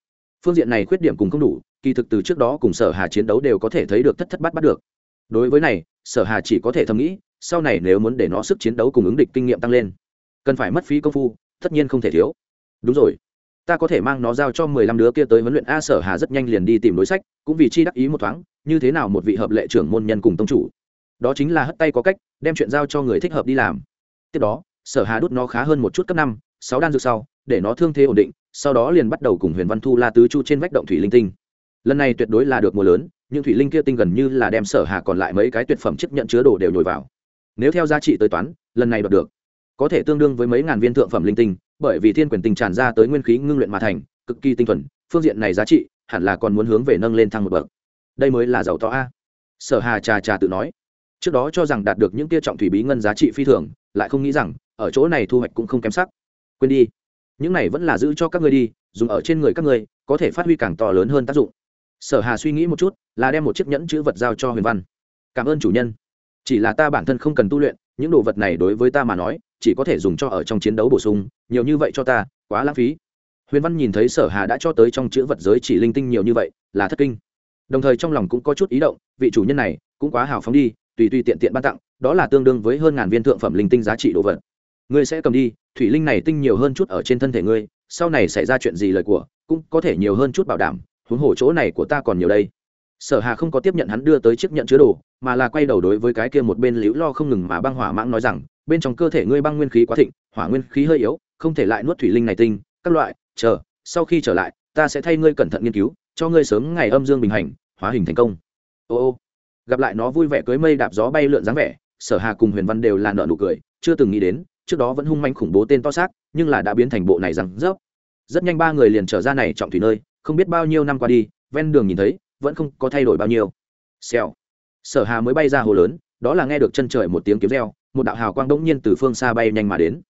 Speaker 1: Phương diện này khuyết điểm cùng không đủ, kỳ thực từ trước đó cùng sở hà chiến đấu đều có thể thấy được thất thất bắt bắt được. Đối với này, sở hà chỉ có thể thầm nghĩ, sau này nếu muốn để nó sức chiến đấu cùng ứng địch kinh nghiệm tăng lên, cần phải mất phí công phu, tất nhiên không thể thiếu. Đúng rồi. Ta có thể mang nó giao cho mười lăm đứa kia tới huấn luyện a sở hà rất nhanh liền đi tìm đối sách, cũng vì chi đắc ý một thoáng, như thế nào một vị hợp lệ trưởng môn nhân cùng tông chủ. Đó chính là hất tay có cách, đem chuyện giao cho người thích hợp đi làm. Tiếp đó, sở hà đút nó khá hơn một chút cấp năm sáu đan dược sau, để nó thương thế ổn định, sau đó liền bắt đầu cùng huyền văn thu la tứ chu trên vách động thủy linh tinh. Lần này tuyệt đối là được mùa lớn nhưng thủy linh kia tinh gần như là đem sở hà còn lại mấy cái tuyệt phẩm chấp nhận chứa đồ đều nhồi vào. Nếu theo giá trị tới toán, lần này đoạt được, có thể tương đương với mấy ngàn viên thượng phẩm linh tinh, bởi vì thiên quyền tinh tràn ra tới nguyên khí ngưng luyện mà thành, cực kỳ tinh thuần, phương diện này giá trị hẳn là còn muốn hướng về nâng lên thăng một bậc. Đây mới là giàu to a. Sở hà trà trà tự nói. Trước đó cho rằng đạt được những tia trọng thủy bí ngân giá trị phi thường, lại không nghĩ rằng, ở chỗ này thu hoạch cũng không kém sắc quên đi. Những này vẫn là giữ cho các ngươi đi, dùng ở trên người các ngươi, có thể phát huy càng to lớn hơn tác dụng. Sở hà suy nghĩ một chút, là đem một chiếc nhẫn chữ vật giao cho huyền văn. Cảm ơn chủ nhân. Chỉ là ta bản thân không cần tu luyện, những đồ vật này đối với ta mà nói, chỉ có thể dùng cho ở trong chiến đấu bổ sung, nhiều như vậy cho ta, quá lãng phí. Huyền văn nhìn thấy sở hà đã cho tới trong chữ vật giới chỉ linh tinh nhiều như vậy, là thất kinh. Đồng thời trong lòng cũng có chút ý động, vị chủ nhân này cũng quá hào phóng đi, tùy tùy tiện tiện ban tặng, đó là tương đương với hơn ngàn viên thượng phẩm linh tinh giá trị đồ vật. Ngươi sẽ cầm đi thủy linh này tinh nhiều hơn chút ở trên thân thể ngươi, sau này xảy ra chuyện gì lời của, cũng có thể nhiều hơn chút bảo đảm, huống hồ chỗ này của ta còn nhiều đây. Sở hà không có tiếp nhận hắn đưa tới chiếc nhận chứa đồ, mà là quay đầu đối với cái kia một bên liễu lo không ngừng mà băng hỏa mãng nói rằng, bên trong cơ thể ngươi băng nguyên khí quá thịnh, hỏa nguyên khí hơi yếu, không thể lại nuốt thủy linh này tinh, các loại, chờ, sau khi trở lại, ta sẽ thay ngươi cẩn thận nghiên cứu, cho ngươi sớm ngày âm dương bình hành, hóa hình thành công. Ô ô. Gặp lại nó vui vẻ cưới mây đạp gió bay lượn dáng vẻ, sở hà cùng huyền văn đều là nợ nụ cười, chưa từng nghĩ đến trước đó vẫn hung manh khủng bố tên to xác, nhưng là đã biến thành bộ này rằng rớp. Rất nhanh ba người liền trở ra này trọng thủy nơi, không biết bao nhiêu năm qua đi, ven đường nhìn thấy, vẫn không có thay đổi bao nhiêu. Xèo. Sở hà mới bay ra hồ lớn, đó là nghe được chân trời một tiếng kiếm reo, một đạo hào quang đông nhiên từ phương xa bay nhanh mà đến.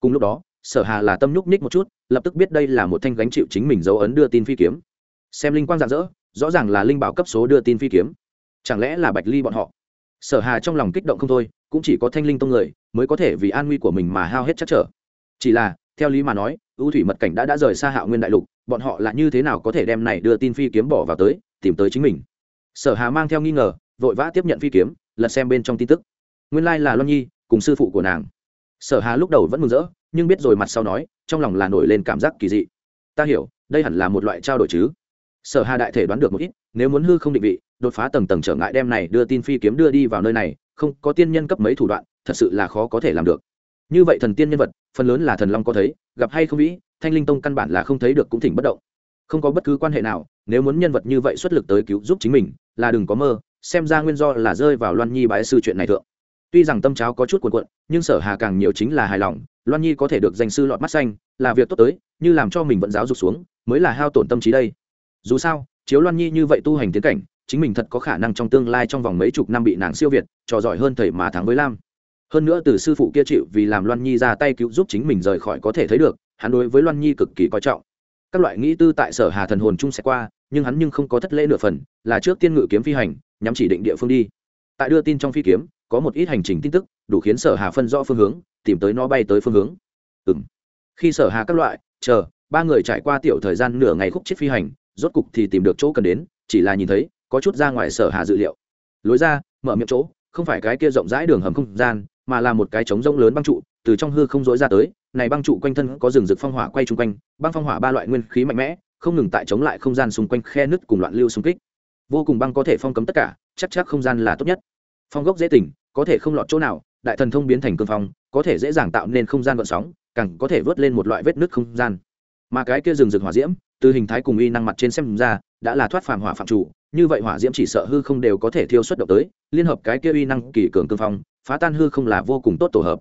Speaker 1: Cùng lúc đó, sở hà là tâm nhúc nhích một chút, lập tức biết đây là một thanh gánh chịu chính mình dấu ấn đưa tin phi kiếm. Xem linh quang rạng rỡ, rõ ràng là linh bảo cấp số đưa tin phi kiếm. Chẳng lẽ là bạch ly bọn họ? Sở hà trong lòng kích động không thôi, cũng chỉ có thanh linh tông người mới có thể vì an nguy của mình mà hao hết chắc trở. Chỉ là, theo lý mà nói, ưu thủy mật cảnh đã đã rời xa hạo nguyên đại lục, bọn họ là như thế nào có thể đem này đưa tin phi kiếm bỏ vào tới, tìm tới chính mình? Sở hà mang theo nghi ngờ, vội vã tiếp nhận phi kiếm, lật xem bên trong tin tức. Nguyên lai là loan nhi, cùng sư phụ của nàng. Sở hà lúc đầu vẫn mừng rỡ, nhưng biết rồi mặt sau nói, trong lòng là nổi lên cảm giác kỳ dị. Ta hiểu, đây hẳn là một loại trao đổi chứ. Sở hà đại thể đoán được một ít, nếu muốn hư không định vị, đột phá tầng tầng trở ngại đem này đưa tin phi kiếm đưa đi vào nơi này, không có tiên nhân cấp mấy thủ đoạn thật sự là khó có thể làm được. Như vậy thần tiên nhân vật, phần lớn là thần long có thấy, gặp hay không vĩ thanh linh tông căn bản là không thấy được cũng thỉnh bất động. Không có bất cứ quan hệ nào, nếu muốn nhân vật như vậy xuất lực tới cứu giúp chính mình, là đừng có mơ, xem ra nguyên do là rơi vào loan nhi bãi sư chuyện này thượng. Tuy rằng tâm cháo có chút cuộn cuộn, nhưng sở hà càng nhiều chính là hài lòng, loan nhi có thể được danh sư lọt mắt xanh, là việc tốt tới, như làm cho mình vẫn giáo dục xuống, mới là hao tổn tâm trí đây. Dù sao, chiếu loan nhi như vậy tu hành tiến cảnh, chính mình thật có khả năng trong tương lai trong vòng mấy chục năm bị nàng siêu việt, trò giỏi hơn thầy mà thắng với lam hơn nữa từ sư phụ kia chịu vì làm loan nhi ra tay cứu giúp chính mình rời khỏi có thể thấy được, hắn đối với loan nhi cực kỳ coi trọng. Các loại nghĩ tư tại sở hà thần hồn chung sẽ qua, nhưng hắn nhưng không có thất lễ nửa phần, là trước tiên ngự kiếm phi hành, nhắm chỉ định địa phương đi. Tại đưa tin trong phi kiếm, có một ít hành trình tin tức, đủ khiến sở hà phân rõ phương hướng, tìm tới nó bay tới phương hướng. Ừng khi sở hà các loại, chờ, ba người trải qua tiểu thời gian nửa ngày khúc chết phi hành, rốt cục thì tìm được chỗ cần đến, chỉ là nhìn thấy, có chút ra ngoài sở hà dự liệu. Lối ra, mở miệng chỗ, không phải cái kia rộng rãi đường hầm không gian mà là một cái trống rỗng lớn băng trụ, từ trong hư không dối ra tới, này băng trụ quanh thân có rừng rực phong hỏa quay chung quanh, băng phong hỏa ba loại nguyên khí mạnh mẽ, không ngừng tại chống lại không gian xung quanh khe nứt cùng loạn lưu xung kích. Vô cùng băng có thể phong cấm tất cả, chắc chắc không gian là tốt nhất. Phong gốc dễ tỉnh, có thể không lọt chỗ nào, đại thần thông biến thành cương phong, có thể dễ dàng tạo nên không gian gợn sóng, càng có thể vớt lên một loại vết nứt không gian. Mà cái kia rừng rực hỏa diễm, từ hình thái cùng y năng mặt trên xem ra, đã là thoát phàm hỏa phạm chủ, như vậy hỏa diễm chỉ sợ hư không đều có thể thiêu xuất động tới, liên hợp cái kia uy năng kỳ cường cương phong phá tan hư không là vô cùng tốt tổ hợp.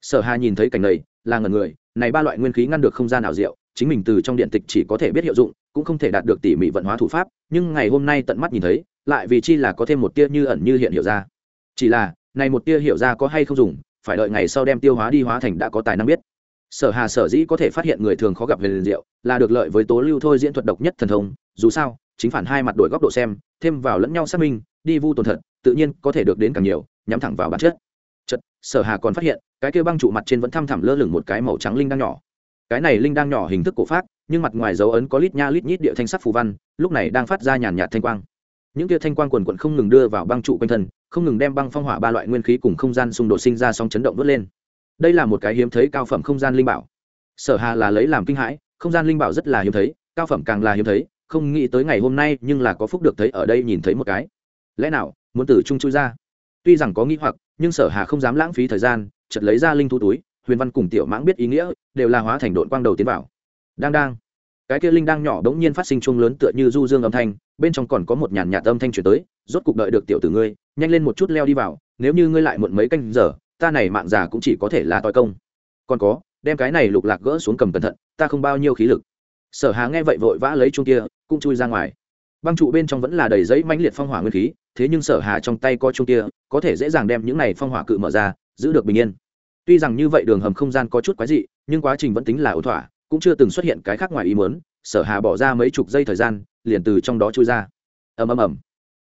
Speaker 1: Sở hà nhìn thấy cảnh này, là ngần người, này ba loại nguyên khí ngăn được không gian nào diệu, chính mình từ trong điện tịch chỉ có thể biết hiệu dụng, cũng không thể đạt được tỉ mỉ vận hóa thủ pháp, nhưng ngày hôm nay tận mắt nhìn thấy, lại vì chi là có thêm một tia như ẩn như hiện hiểu ra. Chỉ là, này một tia hiểu ra có hay không dùng, phải đợi ngày sau đem tiêu hóa đi hóa thành đã có tài năng biết. Sở hà sở dĩ có thể phát hiện người thường khó gặp về liền diệu, là được lợi với tố lưu thôi diễn thuật độc nhất thần thông, dù sao, chính phản hai mặt đổi góc độ xem, thêm vào lẫn nhau xác minh, đi vu tồn thật, tự nhiên có thể được đến càng nhiều, nhắm thẳng vào bản chất chật, sở hà còn phát hiện, cái kia băng trụ mặt trên vẫn thăm thẳm lơ lửng một cái màu trắng linh đang nhỏ. Cái này linh đang nhỏ hình thức cổ phát nhưng mặt ngoài dấu ấn có lít nha lít nhít địa thanh sắc phù văn, lúc này đang phát ra nhàn nhạt thanh quang. Những tia thanh quang quần quận không ngừng đưa vào băng trụ quanh thân, không ngừng đem băng phong hỏa ba loại nguyên khí cùng không gian xung đột sinh ra sóng chấn động vớt lên. Đây là một cái hiếm thấy cao phẩm không gian linh bảo. Sở hà là lấy làm kinh hãi, không gian linh bảo rất là hiếm thấy, cao phẩm càng là hiếm thấy, không nghĩ tới ngày hôm nay nhưng là có phúc được thấy ở đây nhìn thấy một cái. Lẽ nào, muốn từ trung chui ra? Tuy rằng có nghĩ hoặc nhưng sở hà không dám lãng phí thời gian, chợt lấy ra linh thu túi, huyền văn cùng tiểu mãng biết ý nghĩa, đều là hóa thành đội quang đầu tiến vào. Đang đang. Cái kia linh đang nhỏ đống nhiên phát sinh chuông lớn tựa như du dương âm thanh, bên trong còn có một nhàn nhạt âm thanh chuyển tới, rốt cục đợi được tiểu tử ngươi, nhanh lên một chút leo đi vào, nếu như ngươi lại muộn mấy canh giờ, ta này mạng già cũng chỉ có thể là toi công. Còn có, đem cái này lục lạc gỡ xuống cầm cẩn thận, ta không bao nhiêu khí lực. Sở hà nghe vậy vội vã lấy chuông kia, cũng chui ra ngoài băng trụ bên trong vẫn là đầy giấy mãnh liệt phong hỏa nguyên khí, thế nhưng sở hà trong tay có chung kia, có thể dễ dàng đem những này phong hỏa cự mở ra, giữ được bình yên. Tuy rằng như vậy đường hầm không gian có chút quái dị, nhưng quá trình vẫn tính là ổn thỏa, cũng chưa từng xuất hiện cái khác ngoài ý muốn, sở hà bỏ ra mấy chục giây thời gian, liền từ trong đó chui ra. Ầm ầm ầm.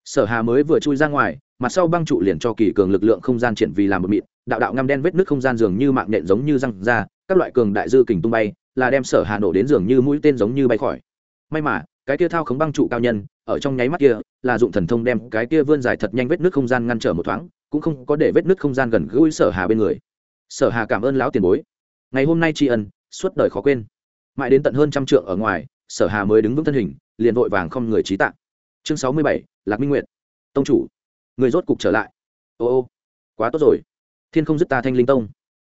Speaker 1: Sở hà mới vừa chui ra ngoài, mặt sau băng trụ liền cho kỳ cường lực lượng không gian triển vì làm một mịn, đạo đạo ngăm đen vết nước không gian dường như mạng nện giống như răng ra, các loại cường đại dư kình tung bay, là đem sở hà nổ đến dường như mũi tên giống như bay khỏi. May mà cái kia thao khống băng trụ cao nhân, ở trong nháy mắt kia, là dụng thần thông đem cái kia vươn dài thật nhanh vết nước không gian ngăn trở một thoáng, cũng không có để vết nước không gian gần gũi sở hà bên người. Sở hà cảm ơn lão tiền bối. Ngày hôm nay tri ân, suốt đời khó quên. Mãi đến tận hơn trăm trượng ở ngoài, sở hà mới đứng vững thân hình, liền vội vàng không người trí tạng chương sáu mươi bảy, lạc minh nguyện tông chủ, người rốt cục trở lại. Ô ô, quá tốt rồi. Thiên không dứt ta thanh linh tông.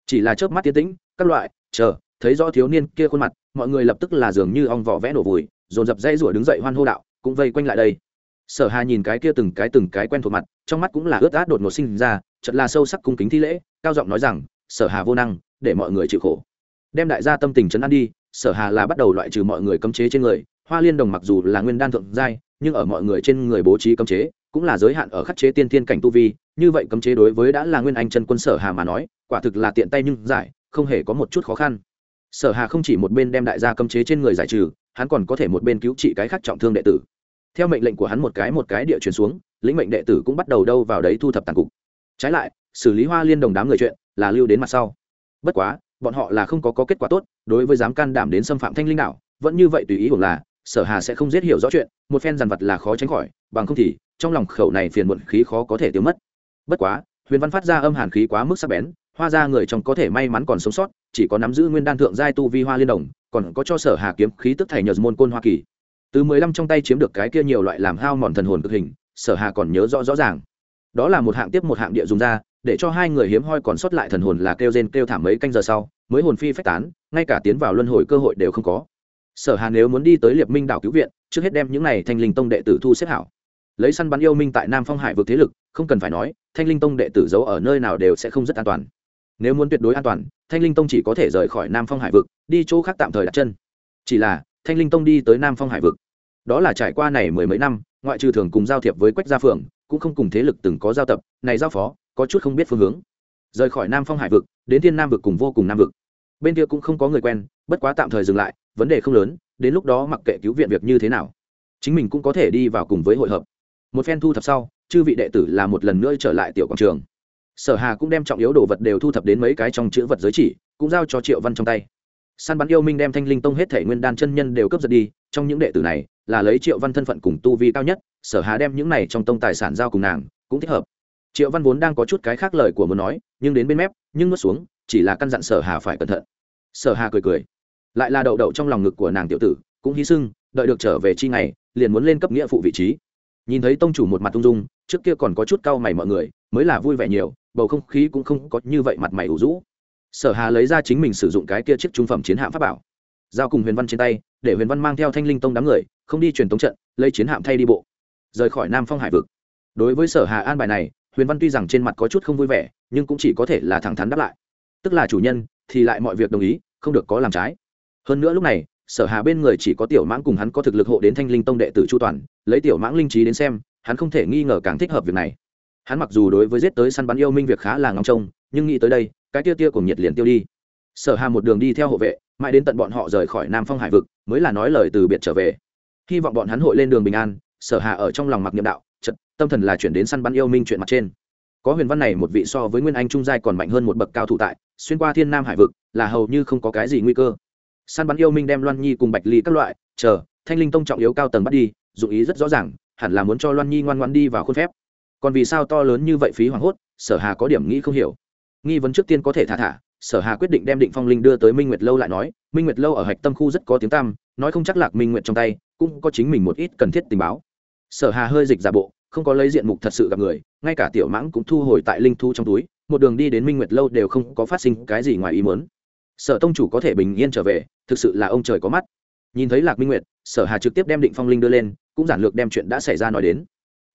Speaker 1: Chỉ là chớp mắt tiến tĩnh, các loại, chờ, thấy rõ thiếu niên kia khuôn mặt, mọi người lập tức là dường như ong vỏ vẽ nổ vùi dồn dập dây rủa đứng dậy hoan hô đạo, cũng vây quanh lại đây. Sở hà nhìn cái kia từng cái từng cái quen thuộc mặt, trong mắt cũng là ướt át đột ngột sinh ra chật là sâu sắc cung kính thi lễ, cao giọng nói rằng, sở hà vô năng, để mọi người chịu khổ. Đem đại gia tâm tình chấn an đi, sở hà là bắt đầu loại trừ mọi người cấm chế trên người, hoa liên đồng mặc dù là nguyên đan thượng giai, nhưng ở mọi người trên người bố trí cấm chế, cũng là giới hạn ở khắc chế tiên thiên cảnh tu vi, như vậy cấm chế đối với đã là nguyên anh chân quân sở hà mà nói, quả thực là tiện tay nhưng giải, không hề có một chút khó khăn sở hà không chỉ một bên đem đại gia cấm chế trên người giải trừ hắn còn có thể một bên cứu trị cái khác trọng thương đệ tử. Theo mệnh lệnh của hắn một cái một cái địa chuyển xuống lĩnh mệnh đệ tử cũng bắt đầu đâu vào đấy thu thập tàn cục. Trái lại xử lý hoa liên đồng đám người chuyện là lưu đến mặt sau. Bất quá bọn họ là không có, có kết quả tốt đối với dám can đảm đến xâm phạm thanh linh đạo vẫn như vậy tùy ý của là sở hà sẽ không giết hiểu rõ chuyện một phen dằn vật là khó tránh khỏi bằng không thì trong lòng khẩu này phiền muộn khí khó có thể tiêu mất. Bất quá huyền văn phát ra âm hàn khí quá mức sắc bén hoa ra người trong có thể may mắn còn sống sót, chỉ có nắm giữ nguyên đan thượng giai tu vi hoa liên đồng, còn có cho sở hà kiếm khí tức thầy nhờ môn côn hoa kỳ. Từ mười lăm trong tay chiếm được cái kia nhiều loại làm hao mòn thần hồn cực hình, sở hà còn nhớ rõ rõ ràng. Đó là một hạng tiếp một hạng địa dùng ra, để cho hai người hiếm hoi còn sót lại thần hồn là kêu rên kêu thảm mấy canh giờ sau, mới hồn phi phách tán, ngay cả tiến vào luân hồi cơ hội đều không có. Sở hà nếu muốn đi tới liệp minh đảo cứu viện, trước hết đem những này thanh linh tông đệ tử thu xếp hảo. Lấy săn bắn yêu minh tại nam phong hải vực thế lực, không cần phải nói, thanh linh tông đệ tử giấu ở nơi nào đều sẽ không rất an toàn nếu muốn tuyệt đối an toàn thanh linh tông chỉ có thể rời khỏi nam phong hải vực đi chỗ khác tạm thời đặt chân. Chỉ là thanh linh tông đi tới nam phong hải vực. Đó là trải qua này mười mấy năm ngoại trừ thường cùng giao thiệp với quách gia Phường, cũng không cùng thế lực từng có giao tập này giao phó có chút không biết phương hướng. Rời khỏi nam phong hải vực đến thiên nam vực cùng vô cùng nam vực. Bên kia cũng không có người quen bất quá tạm thời dừng lại vấn đề không lớn đến lúc đó mặc kệ cứu viện việc như thế nào chính mình cũng có thể đi vào cùng với hội hợp. Một phen thu thập sau chư vị đệ tử là một lần nữa trở lại tiểu quảng trường sở hà cũng đem trọng yếu đồ vật đều thu thập đến mấy cái trong chữ vật giới chỉ, cũng giao cho triệu văn trong tay. Săn bắn yêu minh đem thanh linh tông hết thể nguyên đan chân nhân đều cướp giật đi, trong những đệ tử này là lấy triệu văn thân phận cùng tu vi cao nhất, sở hà đem những này trong tông tài sản giao cùng nàng, cũng thích hợp. Triệu văn vốn đang có chút cái khác lời của muốn nói, nhưng đến bên mép, nhưng nuốt xuống, chỉ là căn dặn sở hà phải cẩn thận. Sở hà cười cười, lại là đậu đậu trong lòng ngực của nàng tiểu tử, cũng hy sinh, đợi được trở về chi ngày, liền muốn lên cấp nghĩa phụ vị trí. Nhìn thấy tông chủ một mặt ung dung, trước kia còn có chút cau mày mọi người, mới là vui vẻ nhiều bầu không khí cũng không có như vậy mặt mày ủ rũ. Sở hà lấy ra chính mình sử dụng cái kia chiếc trung phẩm chiến hạm pháp bảo, giao cùng huyền văn trên tay, để huyền văn mang theo thanh linh tông đám người, không đi truyền tống trận, lấy chiến hạm thay đi bộ, rời khỏi nam phong hải vực. Đối với sở hà an bài này, huyền văn tuy rằng trên mặt có chút không vui vẻ, nhưng cũng chỉ có thể là thẳng thắn đáp lại. Tức là chủ nhân, thì lại mọi việc đồng ý, không được có làm trái. Hơn nữa lúc này, sở hà bên người chỉ có tiểu mãng cùng hắn có thực lực hộ đến thanh linh tông đệ tử chu toàn, lấy tiểu mãng linh trí đến xem, hắn không thể nghi ngờ càng thích hợp việc này hắn mặc dù đối với giết tới săn bắn yêu minh việc khá là ngóng trông, nhưng nghĩ tới đây, cái tia tia cùng nhiệt liền tiêu đi. Sở hà một đường đi theo hộ vệ, mãi đến tận bọn họ rời khỏi nam phong hải vực, mới là nói lời từ biệt trở về. Hy vọng bọn hắn hội lên đường bình an, sở hà ở trong lòng mặc niệm đạo chật tâm thần là chuyển đến săn bắn yêu minh chuyện mặt trên. Có huyền văn này một vị so với nguyên anh trung giai còn mạnh hơn một bậc cao thủ tại, xuyên qua thiên nam hải vực, là hầu như không có cái gì nguy cơ. Săn bắn yêu minh đem loan nhi cùng bạch ly các loại, chờ, thanh linh tông trọng yếu cao tầng bắt đi, dụng ý rất rõ ràng, hẳn là muốn cho loan nhi ngoan ngoan đi vào khuôn phép còn vì sao to lớn như vậy phí hoảng hốt, sở hà có điểm nghĩ không hiểu. Nghi vấn trước tiên có thể thả thả, sở hà quyết định đem định phong linh đưa tới minh nguyệt lâu lại nói, minh nguyệt lâu ở hạch tâm khu rất có tiếng tăm, nói không chắc lạc minh nguyệt trong tay, cũng có chính mình một ít cần thiết tình báo. Sở hà hơi dịch giả bộ, không có lấy diện mục thật sự gặp người, ngay cả tiểu mãng cũng thu hồi tại linh thu trong túi, một đường đi đến minh nguyệt lâu đều không có phát sinh cái gì ngoài ý muốn. Sở tông chủ có thể bình yên trở về, thực sự là ông trời có mắt. Nhìn thấy lạc minh nguyệt, sở hà trực tiếp đem định phong linh đưa lên, cũng giản lược đem chuyện đã xảy ra nói đến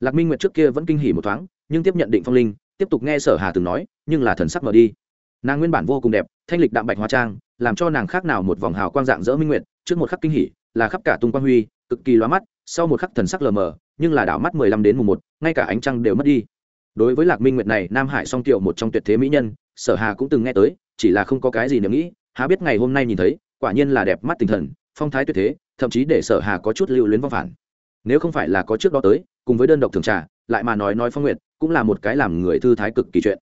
Speaker 1: lạc minh nguyệt trước kia vẫn kinh hỉ một thoáng, nhưng tiếp nhận định phong linh, tiếp tục nghe sở hà từng nói, nhưng là thần sắc mở đi. Nàng nguyên bản vô cùng đẹp, thanh lịch đạm bạch hóa trang, làm cho nàng khác nào một vòng hào quang dạng dỡ minh nguyệt, trước một khắc kinh hỉ, là khắp cả tung quang huy, cực kỳ loa mắt, sau một khắc thần sắc lờ mờ, nhưng là đảo mắt mười lăm đến mùng một, ngay cả ánh trăng đều mất đi. Đối với lạc minh nguyệt này, nam hải song tiểu một trong tuyệt thế mỹ nhân, sở hà cũng từng nghe tới, chỉ là không có cái gì nếu nghĩ, há biết ngày hôm nay nhìn thấy, quả nhiên là đẹp mắt tinh thần, phong thái tuyệt thế, thậm chí để sở hà có chút lưu luyến vong phản. Nếu không phải là có trước đó tới cùng với đơn độc thường trà, lại mà nói nói phong nguyệt cũng là một cái làm người thư thái cực kỳ chuyện.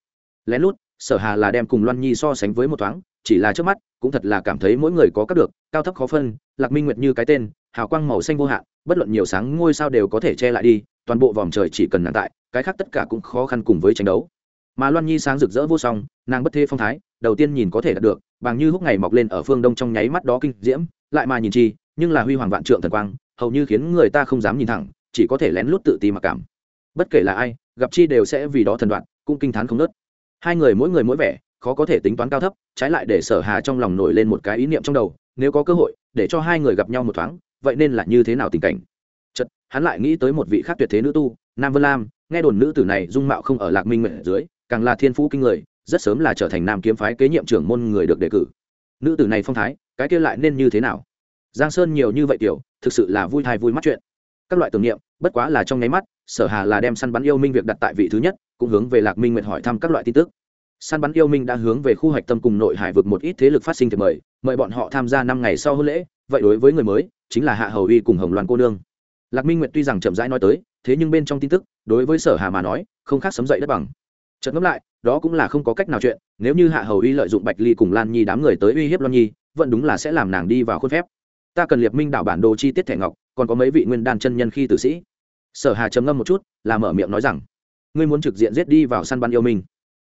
Speaker 1: Lén lút, sở hà là đem cùng loan nhi so sánh với một thoáng, chỉ là trước mắt, cũng thật là cảm thấy mỗi người có các được, cao thấp khó phân, lạc minh nguyệt như cái tên, hào quang màu xanh vô hạn, bất luận nhiều sáng ngôi sao đều có thể che lại đi, toàn bộ vòm trời chỉ cần nặng tại, cái khác tất cả cũng khó khăn cùng với tranh đấu. Mà loan nhi sáng rực rỡ vô song, nàng bất thế phong thái, đầu tiên nhìn có thể đạt được, bằng như húc ngày mọc lên ở phương đông trong nháy mắt đó kinh diễm, lại mà nhìn chi, nhưng là huy hoàng vạn trượng thần quang, hầu như khiến người ta không dám nhìn thẳng chỉ có thể lén lút tự ti mặc cảm. Bất kể là ai, gặp chi đều sẽ vì đó thần đoạn, cũng kinh t h á n không nớt. Hai người mỗi người mỗi vẻ, khó có thể tính toán cao thấp, trái lại để sở hà trong lòng nổi lên một cái ý niệm trong đầu, nếu có cơ hội, để cho hai người gặp nhau một thoáng, vậy nên là như thế nào tình cảnh? Chật hắn lại nghĩ tới một vị khác tuyệt thế nữ tu, nam vân lam, nghe đồn nữ tử này dung mạo không ở lạc minh nguyện dưới, càng là thiên phú kinh người, rất sớm là trở thành nam kiếm phái kế nhiệm trưởng môn người được đề cử. Nữ tử này phong thái, cái kia lại nên như thế nào? Giang sơn nhiều như vậy tiểu, thực sự là vui thai vui mắt chuyện các loại tưởng niệm, bất quá là trong nháy mắt, sở hà là đem săn bắn yêu minh việc đặt tại vị thứ nhất, cũng hướng về lạc minh nguyệt hỏi thăm các loại tin tức. Săn bắn yêu minh đã hướng về khu hoạch tâm cùng nội hải vực một ít thế lực phát sinh thì mời mời bọn họ tham gia năm ngày sau hôn lễ, vậy đối với người mới, chính là hạ hầu uy cùng hồng loan cô nương. Lạc minh nguyệt tuy rằng chậm rãi nói tới, thế nhưng bên trong tin tức, đối với sở hà mà nói, không khác sấm dậy đất bằng. Chợt ngẫm lại, đó cũng là không có cách nào chuyện, nếu như hạ hầu uy lợi dụng bạch ly cùng lan nhi đám người tới uy hiếp loan nhi, vẫn đúng là sẽ làm nàng đi vào khuôn phép ta cần liệt minh đảo bản đồ chi tiết thẻ ngọc, còn có mấy vị nguyên đan chân nhân khi tử sĩ. Sở hà trầm ngâm một chút, là mở miệng nói rằng, ngươi muốn trực diện giết đi vào săn bắn yêu minh.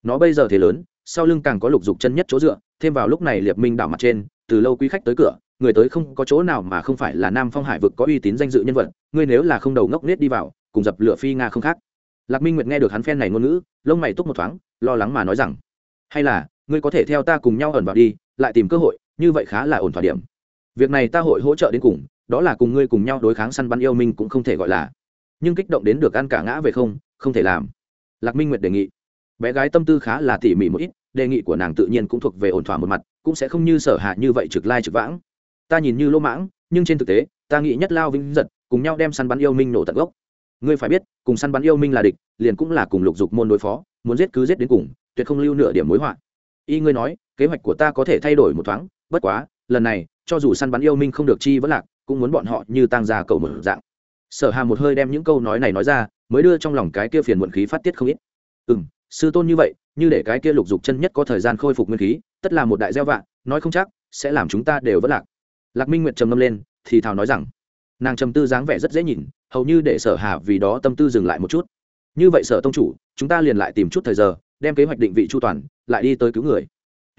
Speaker 1: Nó bây giờ thế lớn, sau lưng càng có lục dục chân nhất chỗ dựa, thêm vào lúc này liệt minh đảo mặt trên, từ lâu quý khách tới cửa, người tới không có chỗ nào mà không phải là nam phong hải vực có uy tín danh dự nhân vật, ngươi nếu là không đầu ngốc nết đi vào, cùng dập lửa phi nga không khác. Lạc minh nguyệt nghe được hắn phen này ngôn ngữ, lông mày túc một thoáng, lo lắng mà nói rằng, hay là, ngươi có thể theo ta cùng nhau ẩn vào đi, lại tìm cơ hội, như vậy khá là ổn thỏa điểm việc này ta hội hỗ trợ đến cùng, đó là cùng ngươi cùng nhau đối kháng săn bắn yêu minh cũng không thể gọi là. Nhưng kích động đến được ăn cả ngã về không không thể làm. Lạc minh nguyệt đề nghị. Bé gái tâm tư khá là tỉ mỉ một ít, đề nghị của nàng tự nhiên cũng thuộc về ổn thỏa một mặt, cũng sẽ không như sở hạ như vậy trực lai trực vãng. Ta nhìn như lỗ mãng, nhưng trên thực tế, ta nghĩ nhất lao vinh giật, cùng nhau đem săn bắn yêu minh nổ tận gốc. Ngươi phải biết, cùng săn bắn yêu minh là địch, liền cũng là cùng lục dục môn đối phó, muốn giết cứ giết đến cùng, tuyệt không lưu nửa điểm mối họa. Y ngươi nói, kế hoạch của ta có thể thay đổi một thoáng, bất quá lần này, cho dù săn bắn yêu minh không được chi vẫn lạc, cũng muốn bọn họ như tăng ra cầu mở dạng. Sở hà một hơi đem những câu nói này nói ra, mới đưa trong lòng cái kia phiền muộn khí phát tiết không ít. Ừ m sư tôn như vậy, như để cái kia lục dục chân nhất có thời gian khôi phục nguyên khí, tất là một đại gieo vạn, nói không chắc, sẽ làm chúng ta đều vất lạc. Lạc minh nguyệt trầm ngâm lên, thì thào nói rằng, nàng trầm tư dáng vẻ rất dễ nhìn, hầu như để sở hà vì đó tâm tư dừng lại một chút. Như vậy sở tông chủ, chúng ta liền lại tìm chút thời giờ, đem kế hoạch định vị chu toàn, lại đi tới cứu người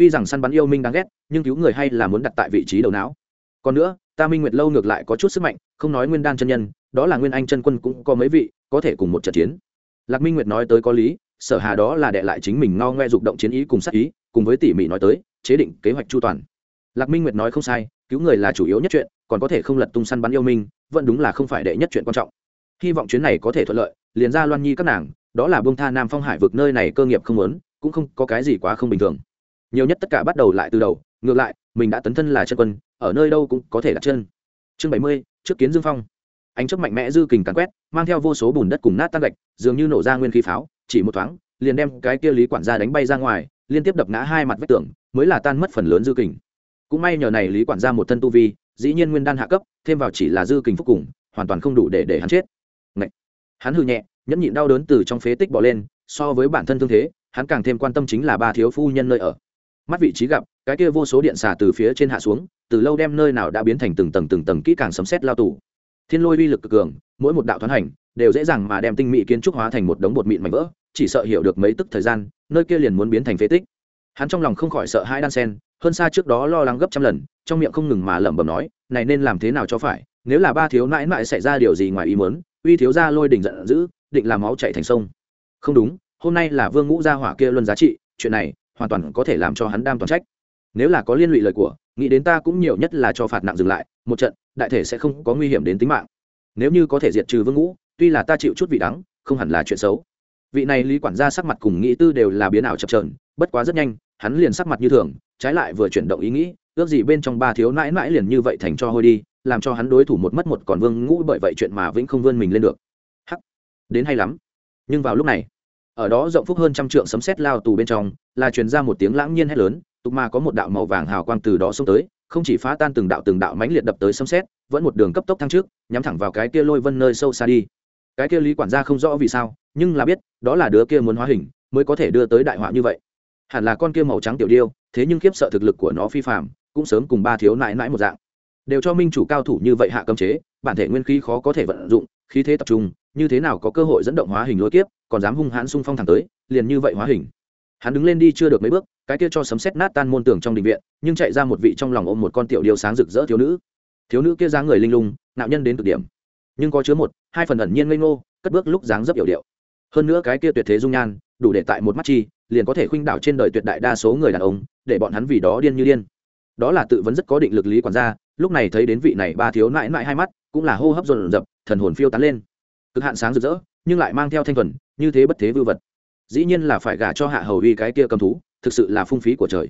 Speaker 1: tuy rằng săn bắn yêu minh đáng ghét, nhưng cứu người hay là muốn đặt tại vị trí đầu não. Còn nữa, ta minh nguyệt lâu ngược lại có chút sức mạnh, không nói nguyên đan chân nhân, đó là nguyên anh chân quân cũng có mấy vị, có thể cùng một trận chiến. Lạc minh nguyệt nói tới có lý, sở hà đó là đệ lại chính mình ngao ngoe dục động chiến ý cùng sát ý, cùng với tỉ mỉ nói tới, chế định kế hoạch chu toàn. Lạc minh nguyệt nói không sai, cứu người là chủ yếu nhất chuyện, còn có thể không lật tung săn bắn yêu minh, vẫn đúng là không phải đệ nhất chuyện quan trọng. Hy vọng chuyến này có thể thuận lợi, liền ra loan nhi các nàng, đó là bông tha nam phong hải vực nơi này cơ nghiệp không lớn cũng không có cái gì quá không bình thường nhiều nhất tất cả bắt đầu lại từ đầu, ngược lại, mình đã tấn thân là chân quân, ở nơi đâu cũng có thể đặt chân. Chương bảy mươi, trước kiến dương phong. Ánh chớp mạnh mẽ dư kình càn quét, mang theo vô số bùn đất cùng nát tan gạch, dường như nổ ra nguyên khí pháo, chỉ một thoáng, liền đem cái kia lý quản gia đánh bay ra ngoài, liên tiếp đập ngã hai mặt vách tường, mới là tan mất phần lớn dư kình. Cũng may nhờ này lý quản gia một thân tu vi, dĩ nhiên nguyên đan hạ cấp, thêm vào chỉ là dư kình phúc cùng, hoàn toàn không đủ để để hắn chết. Ngậy! hắn hư nhẹ, nhẫn nhịn đau đớn từ trong phế tích bỏ lên, so với bản thân thương thế, hắn càng thêm quan tâm chính là ba thiếu phu nhân nơi ở mắt vị trí gặp, cái kia vô số điện xả từ phía trên hạ xuống, từ lâu đem nơi nào đã biến thành từng tầng từng tầng kỹ càng sấm xét lao tù. Thiên lôi uy lực cực cường, mỗi một đạo thoán hành, đều dễ dàng mà đem tinh mỹ kiến trúc hóa thành một đống bột mịn mảnh vỡ, chỉ sợ hiểu được mấy tức thời gian, nơi kia liền muốn biến thành phế tích. Hắn trong lòng không khỏi sợ hai đan sen, hơn xa trước đó lo lắng gấp trăm lần, trong miệng không ngừng mà lẩm bẩm nói, này nên làm thế nào cho phải? Nếu là ba thiếu nãi nãi xảy ra điều gì ngoài ý muốn, uy thiếu gia lôi đỉnh giận dữ, định làm máu chạy thành sông. Không đúng, hôm nay là vương ngũ gia hỏa kia luân giá trị, chuyện này hoàn toàn có thể làm cho hắn đam toàn trách. Nếu là có liên lụy lời của, nghĩ đến ta cũng nhiều nhất là cho phạt nặng dừng lại, một trận, đại thể sẽ không có nguy hiểm đến tính mạng. Nếu như có thể diệt trừ vương ngũ, tuy là ta chịu chút vị đắng, không hẳn là chuyện xấu. Vị này lý quản gia sắc mặt cùng nghĩ tư đều là biến ảo chập trờn bất quá rất nhanh, hắn liền sắc mặt như thường, trái lại vừa chuyển động ý nghĩ, ước gì bên trong ba thiếu nãi nãi liền như vậy thành cho hôi đi, làm cho hắn đối thủ một mất một còn vương ngũ bởi vậy chuyện mà vĩnh không vươn mình lên được. Hắc, đến hay lắm. Nhưng vào lúc này ở đó rộng phúc hơn trăm trượng sấm sét lao tù bên trong, là truyền ra một tiếng lãng nhiên hét lớn, tục mà có một đạo màu vàng hào quang từ đó xông tới, không chỉ phá tan từng đạo từng đạo mãnh liệt đập tới sấm sét, vẫn một đường cấp tốc thăng trước, nhắm thẳng vào cái kia lôi vân nơi sâu xa đi. Cái kia lý quản gia không rõ vì sao, nhưng là biết, đó là đứa kia muốn hóa hình, mới có thể đưa tới đại họa như vậy. Hẳn là con kia màu trắng tiểu điêu, thế nhưng khiếp sợ thực lực của nó phi phạm cũng sớm cùng ba thiếu nãi nãi một dạng. Đều cho minh chủ cao thủ như vậy hạ cấm chế, bản thể nguyên khí khó có thể vận dụng, khí thế tập trung như thế nào có cơ hội dẫn động hóa hình lôi kiếp, còn dám hung hãn xung phong thẳng tới, liền như vậy hóa hình. Hắn đứng lên đi chưa được mấy bước, cái kia cho sấm xét nát tan môn tường trong đình viện, nhưng chạy ra một vị trong lòng ôm một con tiểu điêu sáng rực rỡ thiếu nữ. Thiếu nữ kia dáng người linh lung, nạo nhân đến cực điểm. Nhưng có chứa một, hai phần ẩn nhiên ngây ngô, cất bước lúc dáng dấp hiểu điệu. Hơn nữa cái kia tuyệt thế dung nhan, đủ để tại một mắt chi, liền có thể khuynh đảo trên đời tuyệt đại đa số người đàn ông, để bọn hắn vì đó điên như điên. Đó là tự vấn rất có định lực lý quản gia, lúc này thấy đến vị này ba thiếu nại nại hai mắt, cũng là hô hấp dồn dập, thần hồn phiêu tán lên cực hạn sáng rực rỡ, nhưng lại mang theo thanh thuần, như thế bất thế vư vật. Dĩ nhiên là phải gả cho hạ hầu uy cái kia cầm thú, thực sự là phung phí của trời.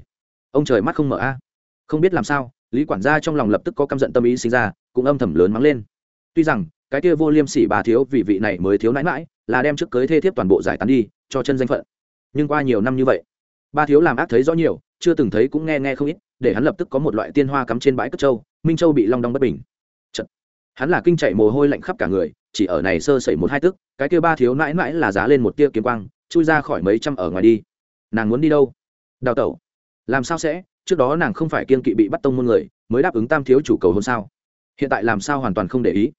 Speaker 1: Ông trời mắt không mở a. Không biết làm sao, lý quản gia trong lòng lập tức có căm giận tâm ý sinh ra, cũng âm thầm lớn mắng lên. Tuy rằng, cái kia vô liêm sỉ bà thiếu vì vị này mới thiếu nãi mãi là đem trước cưới thê thiếp toàn bộ giải tán đi, cho chân danh phận. Nhưng qua nhiều năm như vậy ba thiếu làm ác thấy rõ nhiều, chưa từng thấy cũng nghe nghe không ít, để hắn lập tức có một loại tiên hoa cắm trên bãi cất châu minh châu bị long đong bất bình. Chật. hắn là kinh chạy mồ hôi lạnh khắp cả người chỉ ở này sơ sẩy một hai tức, cái kia ba thiếu mãi mãi là giá lên một tia kiếm quang, chui ra khỏi mấy trăm ở ngoài đi. Nàng muốn đi đâu? Đào tẩu. Làm sao sẽ? Trước đó nàng không phải kiên kỵ bị bắt tông môn người, mới đáp ứng tam thiếu chủ cầu hôn sao? Hiện tại làm sao hoàn toàn không để ý?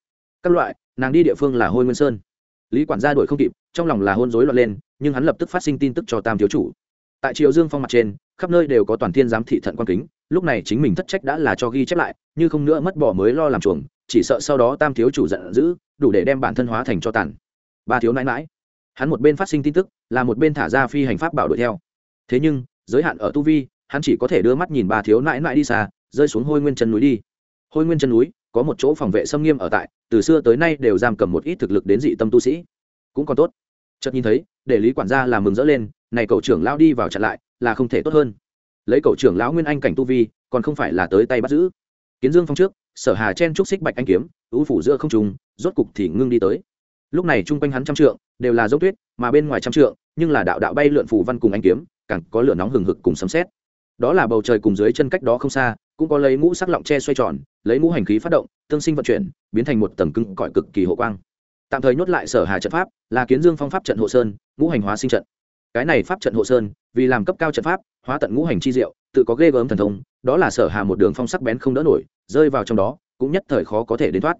Speaker 1: Các loại, nàng đi địa phương là hôi nguyên sơn. Lý quản gia đuổi không kịp, trong lòng là hôn rối loạn lên, nhưng hắn lập tức phát sinh tin tức cho tam thiếu chủ. Tại triều dương phong mặt trên, khắp nơi đều có toàn thiên giám thị thận quan kính, lúc này chính mình thất trách đã là cho ghi chép lại, như không nữa mất bỏ mới lo làm chuồng, chỉ sợ sau đó tam thiếu chủ giận dữ đủ để đem bản thân hóa thành cho tàn. Ba thiếu nãi mãi hắn một bên phát sinh tin tức, là một bên thả ra phi hành pháp bảo đuổi theo. Thế nhưng, giới hạn ở tu vi, hắn chỉ có thể đưa mắt nhìn ba thiếu nãi nãi đi xa, rơi xuống hôi nguyên chân núi đi. Hôi nguyên chân núi, có một chỗ phòng vệ xâm nghiêm ở tại, từ xưa tới nay đều giam cầm một ít thực lực đến dị tâm tu sĩ. Cũng còn tốt. Chợt nhìn thấy, để lý quản gia làm mừng rỡ lên, này cậu trưởng lão đi vào chặn lại, là không thể tốt hơn. Lấy cậu trưởng lão nguyên anh cảnh tu vi, còn không phải là tới tay bắt giữ. Kiến dương phong trước sở hà chen trúc xích bạch anh kiếm, ưu phủ giữa không trùng rốt cục thì ngưng đi tới. Lúc này chung quanh hắn trăm trượng, đều là dốc tuyết, mà bên ngoài trăm trượng, nhưng là đạo đạo bay lượn phủ văn cùng anh kiếm, càng có lửa nóng hừng hực cùng sấm xét đó là bầu trời cùng dưới chân cách đó không xa, cũng có lấy ngũ sắc lọng che xoay tròn, lấy ngũ hành khí phát động, tương sinh vận chuyển, biến thành một tầng cưng cõi cực kỳ hộ quang. Tạm thời nhốt lại sở hà trận pháp, là kiến dương phong pháp trận hộ sơn, ngũ hành hóa sinh trận. Cái này pháp trận hộ sơn, vì làm cấp cao trận pháp, hóa tận ngũ hành chi diệu, tự có ghê gớm thần thông, đó là sở hà một đường phong sắc bén không đỡ nổi rơi vào trong đó, cũng nhất thời khó có thể đến thoát.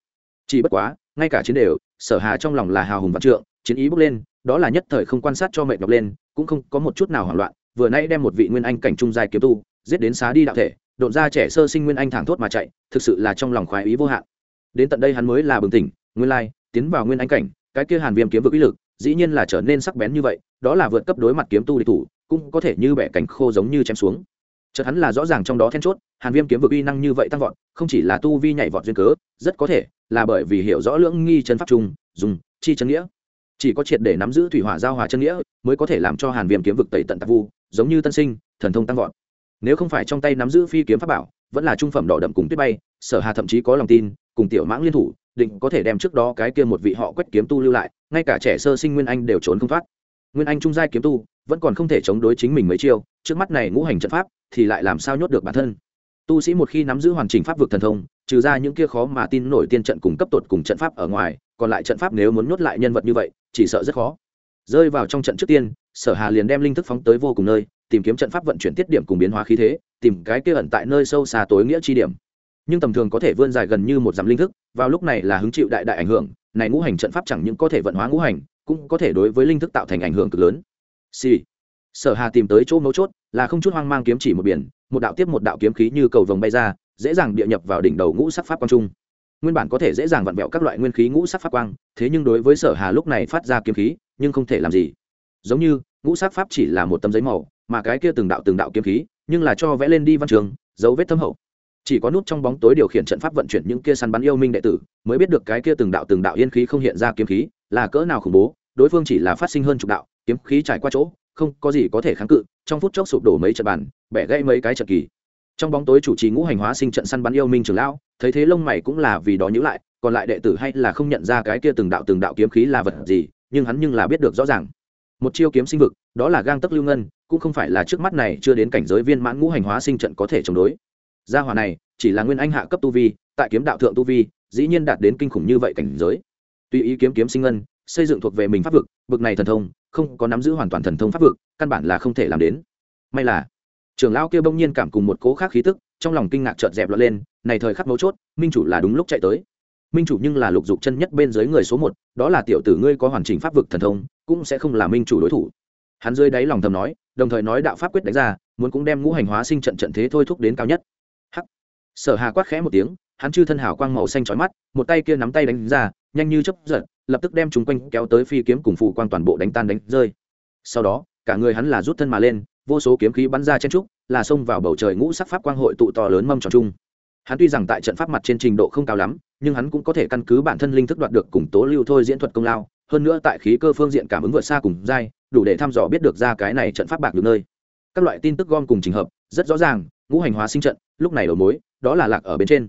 Speaker 1: Chỉ bất quá, ngay cả chiến đều, sở hà trong lòng là hào hùng vạn trượng, chiến ý bước lên, đó là nhất thời không quan sát cho mệt nhọc lên, cũng không có một chút nào hoảng loạn, vừa nay đem một vị nguyên anh cảnh trung dài kiếm tu, giết đến xá đi đạo thể, độn ra trẻ sơ sinh nguyên anh thẳng thốt mà chạy, thực sự là trong lòng khoái ý vô hạn. Đến tận đây hắn mới là bừng tỉnh, nguyên lai, tiến vào nguyên anh cảnh, cái kia hàn viêm kiếm vực ý lực, dĩ nhiên là trở nên sắc bén như vậy, đó là vượt cấp đối mặt kiếm tu địch thủ, cũng có thể như bẻ cảnh khô giống như chém xuống chợt hắn là rõ ràng trong đó then chốt, hàn viêm kiếm vực uy năng như vậy tăng vọt, không chỉ là tu vi nhảy vọt duyên cớ, rất có thể là bởi vì hiểu rõ lưỡng nghi chân pháp trung dùng chi chân nghĩa. Chỉ có triệt để nắm giữ thủy hỏa giao hòa chân nghĩa mới có thể làm cho hàn viêm kiếm vực tẩy tận tạp vu, giống như tân sinh, thần thông tăng vọt. Nếu không phải trong tay nắm giữ phi kiếm pháp bảo, vẫn là trung phẩm đỏ đậm cùng tuyết bay, sở hà thậm chí có lòng tin, cùng tiểu mãng liên thủ, định có thể đem trước đó cái kia một vị họ quét kiếm tu lưu lại, ngay cả trẻ sơ sinh nguyên anh đều trốn không thoát. Nguyên anh trung giai kiếm tu, vẫn còn không thể chống đối chính mình mấy chiêu, trước mắt này ngũ hành trận pháp thì lại làm sao nhốt được bản thân? Tu sĩ một khi nắm giữ hoàn chỉnh pháp vực thần thông, trừ ra những kia khó mà tin nổi tiên trận cùng cấp tột cùng trận pháp ở ngoài, còn lại trận pháp nếu muốn nhốt lại nhân vật như vậy, chỉ sợ rất khó. Rơi vào trong trận trước tiên, sở hà liền đem linh thức phóng tới vô cùng nơi, tìm kiếm trận pháp vận chuyển tiết điểm cùng biến hóa khí thế, tìm cái kia ẩn tại nơi sâu xa tối nghĩa chi điểm. Nhưng tầm thường có thể vươn dài gần như một dặm linh thức, vào lúc này là hứng chịu đại đại ảnh hưởng, này ngũ hành trận pháp chẳng những có thể vận hóa ngũ hành, cũng có thể đối với linh thức tạo thành ảnh hưởng cực lớn sở hà tìm tới chỗ mấu chốt là không chút hoang mang kiếm chỉ một biển, một đạo tiếp một đạo kiếm khí như cầu vồng bay ra, dễ dàng địa nhập vào đỉnh đầu ngũ sắc pháp quang trung. Nguyên bản có thể dễ dàng vặn vẹo các loại nguyên khí ngũ sắc pháp quang, thế nhưng đối với sở hà lúc này phát ra kiếm khí, nhưng không thể làm gì. Giống như, ngũ sắc pháp chỉ là một tấm giấy màu, mà cái kia từng đạo từng đạo kiếm khí, nhưng là cho vẽ lên đi văn trường, dấu vết thâm hậu. Chỉ có nút trong bóng tối điều khiển trận pháp vận chuyển những kia săn bắn yêu minh đệ tử, mới biết được cái kia từng đạo từng đạo yên khí không hiện ra kiếm khí, là cỡ nào khủng bố, đối phương chỉ là phát sinh hơn chục đạo, kiếm khí trải qua chỗ không có gì có thể kháng cự, trong phút chốc sụp đổ mấy trận bàn, bẻ gãy mấy cái trận kỳ. Trong bóng tối chủ trì ngũ hành hóa sinh trận săn bắn yêu minh trường lão, thấy thế lông mày cũng là vì đó nhữ lại, còn lại đệ tử hay là không nhận ra cái kia từng đạo từng đạo kiếm khí là vật gì, nhưng hắn nhưng là biết được rõ ràng. Một chiêu kiếm sinh vực, đó là gang tấc lưu ngân, cũng không phải là trước mắt này chưa đến cảnh giới viên mãn ngũ hành hóa sinh trận có thể chống đối. Gia hỏa này, chỉ là nguyên anh hạ cấp tu vi, tại kiếm đạo thượng tu vi, dĩ nhiên đạt đến kinh khủng như vậy cảnh giới. Tuy ý kiếm kiếm sinh ngân, xây dựng thuộc về mình pháp vực vực này thần thông không có nắm giữ hoàn toàn thần thông pháp vực, căn bản là không thể làm đến. May là, trưởng lão kia bỗng nhiên cảm cùng một cố khác khí tức, trong lòng kinh ngạc chợt dẹp lọt lên, này thời khắc mấu chốt, minh chủ là đúng lúc chạy tới. Minh chủ nhưng là lục dục chân nhất bên dưới người số một, đó là tiểu tử ngươi có hoàn chỉnh pháp vực thần thông, cũng sẽ không là minh chủ đối thủ. Hắn dưới đáy lòng thầm nói, đồng thời nói đạo pháp quyết đánh ra, muốn cũng đem ngũ hành hóa sinh trận trận thế thôi thúc đến cao nhất. Hắc. Sở hà quát khẽ một tiếng, hắn chư thân hảo quang màu xanh chói mắt, một tay kia nắm tay đánh ra nhanh như chấp giật, lập tức đem chúng quanh kéo tới phi kiếm cùng phụ quang toàn bộ đánh tan đánh rơi. Sau đó, cả người hắn là rút thân mà lên, vô số kiếm khí bắn ra chen trúc là xông vào bầu trời ngũ sắc pháp quang hội tụ to lớn mâm tròn chung. Hắn tuy rằng tại trận pháp mặt trên trình độ không cao lắm, nhưng hắn cũng có thể căn cứ bản thân linh thức đoạt được cùng tố lưu thôi diễn thuật công lao, hơn nữa tại khí cơ phương diện cảm ứng vượt xa cùng dai, đủ để thăm dò biết được ra cái này trận pháp bạc được nơi. Các loại tin tức gom cùng trình hợp, rất rõ ràng, ngũ hành hóa sinh trận, lúc này đầu mối, đó là lạc ở bên trên.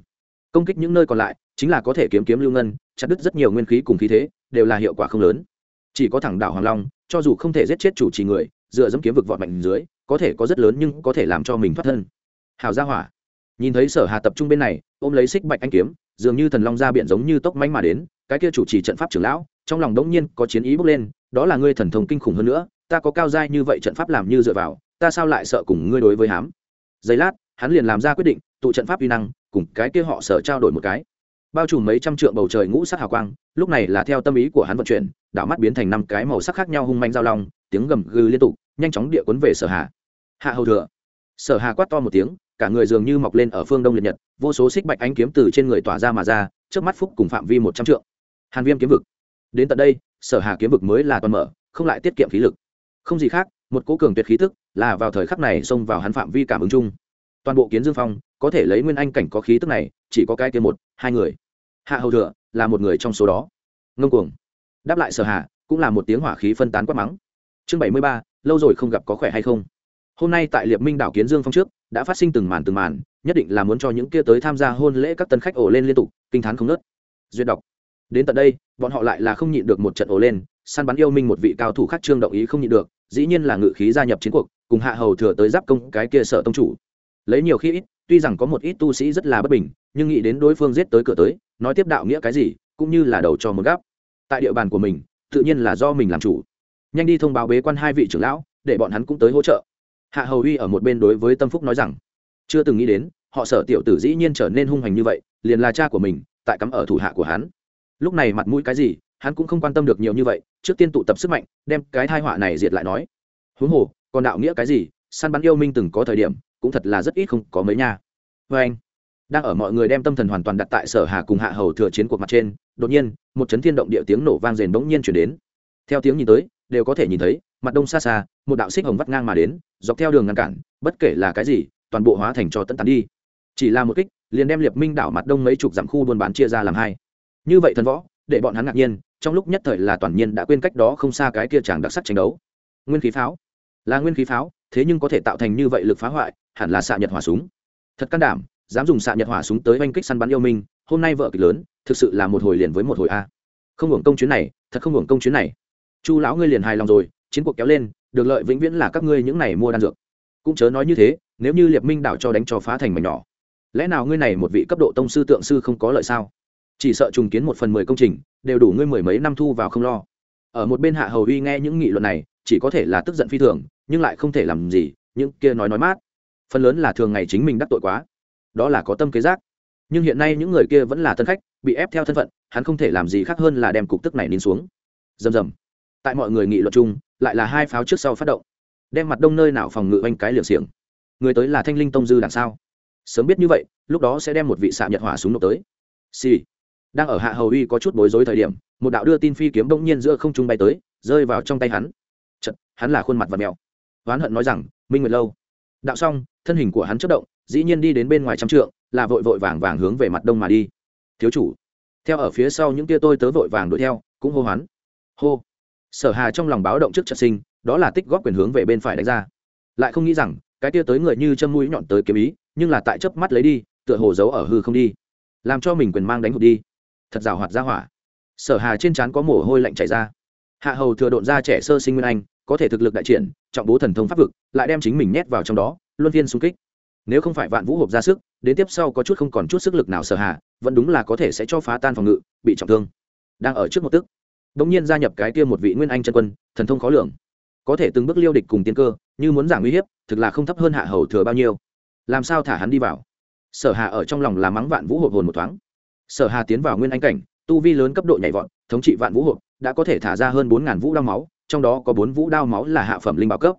Speaker 1: Công kích những nơi còn lại chính là có thể kiếm kiếm lưu ngân, chặt đứt rất nhiều nguyên khí cùng khí thế, đều là hiệu quả không lớn. Chỉ có thẳng đảo hoàng long, cho dù không thể giết chết chủ trì người, dựa dẫm kiếm vực vọt mạnh dưới, có thể có rất lớn nhưng có thể làm cho mình thoát thân. Hào gia hỏa. Nhìn thấy sở hà tập trung bên này, ôm lấy xích bạch anh kiếm, dường như thần long ra biển giống như tốc manh mà đến, cái kia chủ trì trận pháp trưởng lão, trong lòng đống nhiên có chiến ý bốc lên, đó là ngươi thần thông kinh khủng hơn nữa, ta có cao giai như vậy trận pháp làm như dựa vào, ta sao lại sợ cùng ngươi đối với hám? Giây lát, hắn liền làm ra quyết định, tụ trận pháp uy năng, cùng cái kia họ sở trao đổi một cái bao trùm mấy trăm trượng bầu trời ngũ sắc hào quang, lúc này là theo tâm ý của hắn vận chuyển, đảo mắt biến thành năm cái màu sắc khác nhau hung manh giao long, tiếng gầm gừ liên tục, nhanh chóng địa cuốn về sở hà. Hạ hầu thừa. Sở hà quát to một tiếng, cả người dường như mọc lên ở phương đông liệt nhật, vô số xích bạch ánh kiếm từ trên người tỏa ra mà ra, trước mắt phúc cùng phạm vi một trăm trượng. Hàn viêm kiếm vực. Đến tận đây, sở hà kiếm vực mới là toàn mở, không lại tiết kiệm khí lực. Không gì khác, một cố cường tuyệt khí tức là vào thời khắc này xông vào hắn phạm vi cảm ứng chung. Toàn bộ kiến dương phong, có thể lấy nguyên anh cảnh có khí tức này, chỉ có cái kia một, hai người hạ hầu thừa là một người trong số đó. Ngông cuồng. Đáp lại sở hạ cũng là một tiếng hỏa khí phân tán quát mắng. Chương bảy mươi ba, lâu rồi không gặp có khỏe hay không? Hôm nay tại liệp minh đảo kiến dương phong trước, đã phát sinh từng màn từng màn, nhất định là muốn cho những kia tới tham gia hôn lễ các tân khách ổ lên liên tục, kinh t h á n không nớt duyệt đọc. Đến tận đây, bọn họ lại là không nhịn được một trận ổ lên, săn bắn yêu minh một vị cao thủ khác trương động ý không nhịn được, dĩ nhiên là ngự khí gia nhập chiến cuộc, cùng hạ hầu thừa tới giáp công cái kia sở tông chủ. Lấy nhiều khi ít, tuy rằng có một ít tu sĩ rất là bất bình, nhưng nghĩ đến đối phương giết tới cửa tới nói tiếp đạo nghĩa cái gì, cũng như là đầu cho một gáp tại địa bàn của mình, tự nhiên là do mình làm chủ. Nhanh đi thông báo bế quan hai vị trưởng lão, để bọn hắn cũng tới hỗ trợ. Hạ hầu uy ở một bên đối với tâm phúc nói rằng, chưa từng nghĩ đến, họ sở tiểu tử dĩ nhiên trở nên hung hành như vậy, liền là cha của mình, tại cắm ở thủ hạ của hắn. Lúc này mặt mũi cái gì, hắn cũng không quan tâm được nhiều như vậy, trước tiên tụ tập sức mạnh, đem cái thai họa này diệt lại nói. Huống hồ, còn đạo nghĩa cái gì, săn bắn yêu minh từng có thời điểm, cũng thật là rất ít không có mấy nha. Vê anh đang ở mọi người đem tâm thần hoàn toàn đặt tại sở hà cùng hạ hầu thừa chiến cuộc mặt trên, đột nhiên, một chấn thiên động địa tiếng nổ vang rền bỗng nhiên chuyển đến. Theo tiếng nhìn tới, đều có thể nhìn thấy, mặt đông xa xa, một đạo xích hồng vắt ngang mà đến, dọc theo đường ngăn cản, bất kể là cái gì, toàn bộ hóa thành cho tận tán đi. Chỉ là một kích, liền đem liệt minh đảo mặt đông mấy chục dặm khu buôn bán chia ra làm hai. Như vậy thần võ, để bọn hắn ngạc nhiên, trong lúc nhất thời là toàn nhiên đã quên cách đó không xa cái kia chàng đặc sắc tranh đấu. Nguyên khí pháo. Là nguyên khí pháo, thế nhưng có thể tạo thành như vậy lực phá hoại, hẳn là xạ nhật hỏa súng. Thật can đảm dám dùng xạ nhật hỏa súng tới oanh kích săn bắn yêu minh, hôm nay vợ kịch lớn, thực sự là một hồi liền với một hồi a. Không hưởng công chuyến này, thật không hưởng công chuyến này. Chu lão ngươi liền hài lòng rồi, chiến cuộc kéo lên, được lợi vĩnh viễn là các ngươi những này mua đan dược. Cũng chớ nói như thế, nếu như liệt minh đảo cho đánh cho phá thành mảnh nhỏ, lẽ nào ngươi này một vị cấp độ tông sư tượng sư không có lợi sao? Chỉ sợ trùng kiến một phần mười công trình, đều đủ ngươi mười mấy năm thu vào không lo. Ở một bên hạ hầu huy nghe những nghị luận này, chỉ có thể là tức giận phi thường, nhưng lại không thể làm gì, những kia nói nói mát. Phần lớn là thường ngày chính mình đắc tội quá đó là có tâm kế giác. Nhưng hiện nay những người kia vẫn là tân khách bị ép theo thân phận hắn không thể làm gì khác hơn là đem cục tức này nín xuống. Rầm rầm. Tại mọi người nghị luận chung lại là hai pháo trước sau phát động. Đem mặt đông nơi nào phòng ngự oanh cái liều xiềng. Người tới là thanh linh tông dư đằng sau sớm biết như vậy lúc đó sẽ đem một vị xạ nhật hỏa súng nộp tới. Xì、sì. đang ở hạ hầu uy có chút bối rối thời điểm một đạo đưa tin phi kiếm bỗng nhiên giữa không trung bay tới rơi vào trong tay hắn. Chật, hắn là khuôn mặt và mèo oán hận nói rằng minh nguyệt lâu. Đạo xong thân hình của hắn chất động dĩ nhiên đi đến bên ngoài trăm trượng, là vội vội vàng vàng hướng về mặt đông mà đi. Thiếu chủ, theo ở phía sau những tia tôi tớ vội vàng đuổi theo, cũng hô hoán. Hô. Sở hà trong lòng báo động trước trận sinh, đó là tích góp quyền hướng về bên phải đánh ra. Lại không nghĩ rằng, cái tia tới người như châm mũi nhọn tới kiếm ý, nhưng là tại chớp mắt lấy đi, tựa hồ giấu ở hư không đi. Làm cho mình quyền mang đánh hụt đi. Thật rào hoạt ra hỏa. Sở hà trên trán có mồ hôi lạnh chảy ra. Hạ hầu thừa độn ra trẻ sơ sinh nguyên anh, có thể thực lực đại triển, trọng bố thần thông pháp vực, lại đem chính mình nhét vào trong đó, luân phiên xung kích nếu không phải vạn vũ hộp ra sức, đến tiếp sau có chút không còn chút sức lực nào sở hạ, vẫn đúng là có thể sẽ cho phá tan phòng ngự, bị trọng thương. Đang ở trước một tức bỗng nhiên gia nhập cái kia một vị nguyên anh chân quân, thần thông khó lường. Có thể từng bước liêu địch cùng tiên cơ, như muốn giảm uy hiếp, thực là không thấp hơn hạ hầu thừa bao nhiêu. Làm sao thả hắn đi vào? Sở hà ở trong lòng là mắng vạn vũ hộp hồn một thoáng. Sở hà tiến vào nguyên anh cảnh, tu vi lớn cấp độ nhảy vọt, thống trị vạn vũ hộp, đã có thể thả ra hơn bốn ngàn vũ đao máu, trong đó có bốn vũ đao máu là hạ phẩm linh bảo cấp.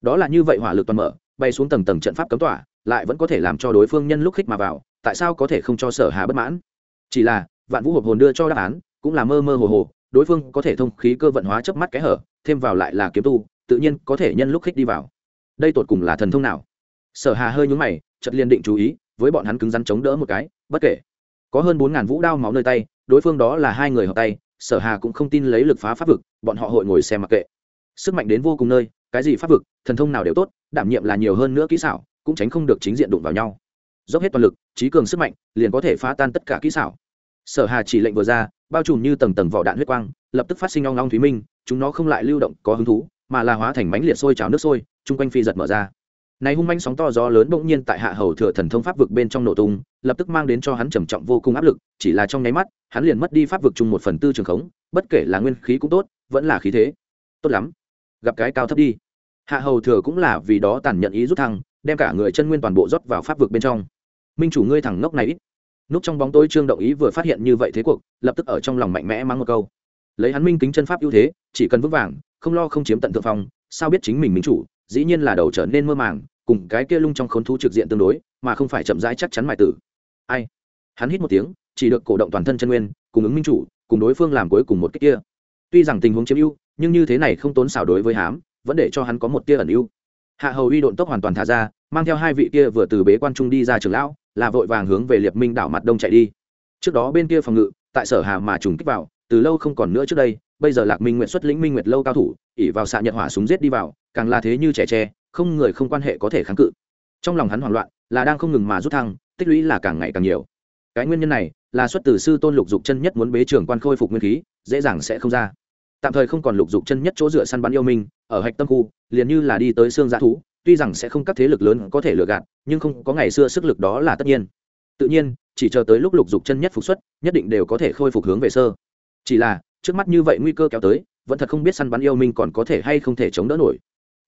Speaker 1: Đó là như vậy hỏa lực toàn mở bay xuống tầng tầng trận pháp cấm tỏa, lại vẫn có thể làm cho đối phương nhân lúc khích mà vào, tại sao có thể không cho sở hà bất mãn? Chỉ là, vạn vũ hộp hồn đưa cho đáp án, cũng là mơ mơ hồ hồ, đối phương có thể thông khí cơ vận hóa chớp mắt cái hở, thêm vào lại là kiếm tu, tự nhiên có thể nhân lúc khích đi vào. Đây tột cùng là thần thông nào? Sở hà hơi nhúng mày, chợt liền định chú ý, với bọn hắn cứng rắn chống đỡ một cái, bất kể. Có hơn bốn ngàn vũ đao máu nơi tay, đối phương đó là hai người hợp tay, sở hà cũng không tin lấy lực phá pháp vực, bọn họ hội ngồi xem mặc kệ. Sức mạnh đến vô cùng nơi cái gì pháp vực, thần thông nào đều tốt, đảm nhiệm là nhiều hơn nữa kỹ xảo, cũng tránh không được chính diện đụng vào nhau. Dốc hết toàn lực, trí cường sức mạnh, liền có thể phá tan tất cả kỹ xảo. Sở hà chỉ lệnh vừa ra, bao trùm như tầng tầng vỏ đạn huyết quang, lập tức phát sinh long long thúy minh, chúng nó không lại lưu động, có hứng thú, mà là hóa thành mánh liệt sôi trào nước sôi, chung quanh phi giật mở ra. Này hung manh sóng to gió lớn bỗng nhiên tại hạ hầu thừa thần thông pháp vực bên trong nổ tung, lập tức mang đến cho hắn trầm trọng vô cùng áp lực, chỉ là trong nháy mắt, hắn liền mất đi pháp vực chung một phần tư trường khống, bất kể là nguyên khí cũng tốt, vẫn là khí thế. Tốt lắm gặp cái cao thấp đi. Hạ hầu thừa cũng là vì đó tàn nhận ý rút thăng, đem cả người chân nguyên toàn bộ rót vào pháp vực bên trong. Minh chủ ngươi thẳng ngốc này ít. Núp trong bóng tối trương động ý vừa phát hiện như vậy thế cuộc, lập tức ở trong lòng mạnh mẽ mắng một câu. Lấy hắn minh kính chân pháp ưu thế, chỉ cần vững vàng, không lo không chiếm tận thượng phong, sao biết chính mình minh chủ, dĩ nhiên là đầu trở nên mơ màng, cùng cái kia lung trong khốn thú trực diện tương đối, mà không phải chậm rãi chắc chắn mại tử. Ai? Hắn hít một tiếng, chỉ được cổ động toàn thân chân nguyên, cùng ứng minh chủ, cùng đối phương làm cuối cùng một cái kia. Tuy rằng tình huống chiếm ưu nhưng như thế này không tốn xảo đối với hám, vẫn để cho hắn có một tia ẩn ưu. Hạ hầu uy độn tốc hoàn toàn thả ra, mang theo hai vị kia vừa từ bế quan trung đi ra trường lão, là vội vàng hướng về liệt minh đảo mặt đông chạy đi. Trước đó bên kia phòng ngự, tại sở hà mà trùng kích vào, từ lâu không còn nữa trước đây, bây giờ lạc minh nguyện xuất lĩnh minh nguyệt lâu cao thủ ỉ vào xạ nhật hỏa súng giết đi vào, càng là thế như trẻ tre, không người không quan hệ có thể kháng cự. Trong lòng hắn hoảng loạn, là đang không ngừng mà rút thăng, tích lũy là càng ngày càng nhiều. Cái nguyên nhân này, là xuất từ sư tôn lục dục chân nhất muốn bế trưởng quan khôi phục nguyên khí, dễ dàng sẽ không ra tạm thời không còn lục dục chân nhất chỗ dựa săn bắn yêu minh, ở hạch tâm khu, liền như là đi tới xương giã thú, tuy rằng sẽ không các thế lực lớn có thể lừa gạt, nhưng không có ngày xưa sức lực đó là tất nhiên. Tự nhiên, chỉ chờ tới lúc lục dục chân nhất phục xuất, nhất định đều có thể khôi phục hướng về sơ. Chỉ là, trước mắt như vậy nguy cơ kéo tới, vẫn thật không biết săn bắn yêu minh còn có thể hay không thể chống đỡ nổi.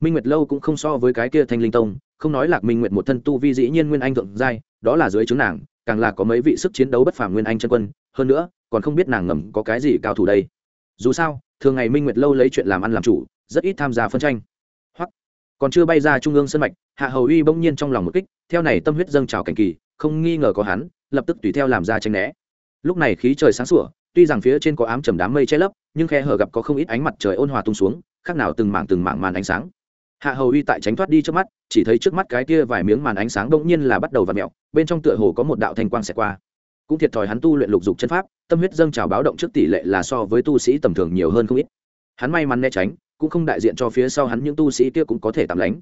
Speaker 1: Minh nguyệt lâu cũng không so với cái kia thanh linh tông, không nói lạc minh nguyệt một thân tu vi dĩ nhiên nguyên anh thượng giai, đó là dưới chứng nàng, càng là có mấy vị sức chiến đấu bất phàm nguyên anh chân quân, hơn nữa, còn không biết nàng ngầm có cái gì cao thủ đây. Dù sao thường ngày minh nguyệt lâu lấy chuyện làm ăn làm chủ, rất ít tham gia phân tranh. Hoặc, còn chưa bay ra trung ương sân mạch, hạ hầu uy bỗng nhiên trong lòng một kích, theo này tâm huyết dâng trào cảnh kỳ, không nghi ngờ có hắn, lập tức tùy theo làm ra tranh né. Lúc này khí trời sáng sủa, tuy rằng phía trên có ám trầm đám mây che lấp, nhưng khe hở gặp có không ít ánh mặt trời ôn hòa tung xuống, khác nào từng mảng từng mảng màn ánh sáng. Hạ hầu uy tại tránh thoát đi trước mắt, chỉ thấy trước mắt cái kia vài miếng màn ánh sáng bỗng nhiên là bắt đầu v ặ mẹo bên trong tựa hồ có một đạo thanh quang xẹt qua cũng thiệt thòi hắn tu luyện lục dục chân pháp, tâm huyết dâng trào báo động trước tỷ lệ là so với tu sĩ tầm thường nhiều hơn không ít. Hắn may mắn né tránh, cũng không đại diện cho phía sau hắn những tu sĩ kia cũng có thể tạm lánh.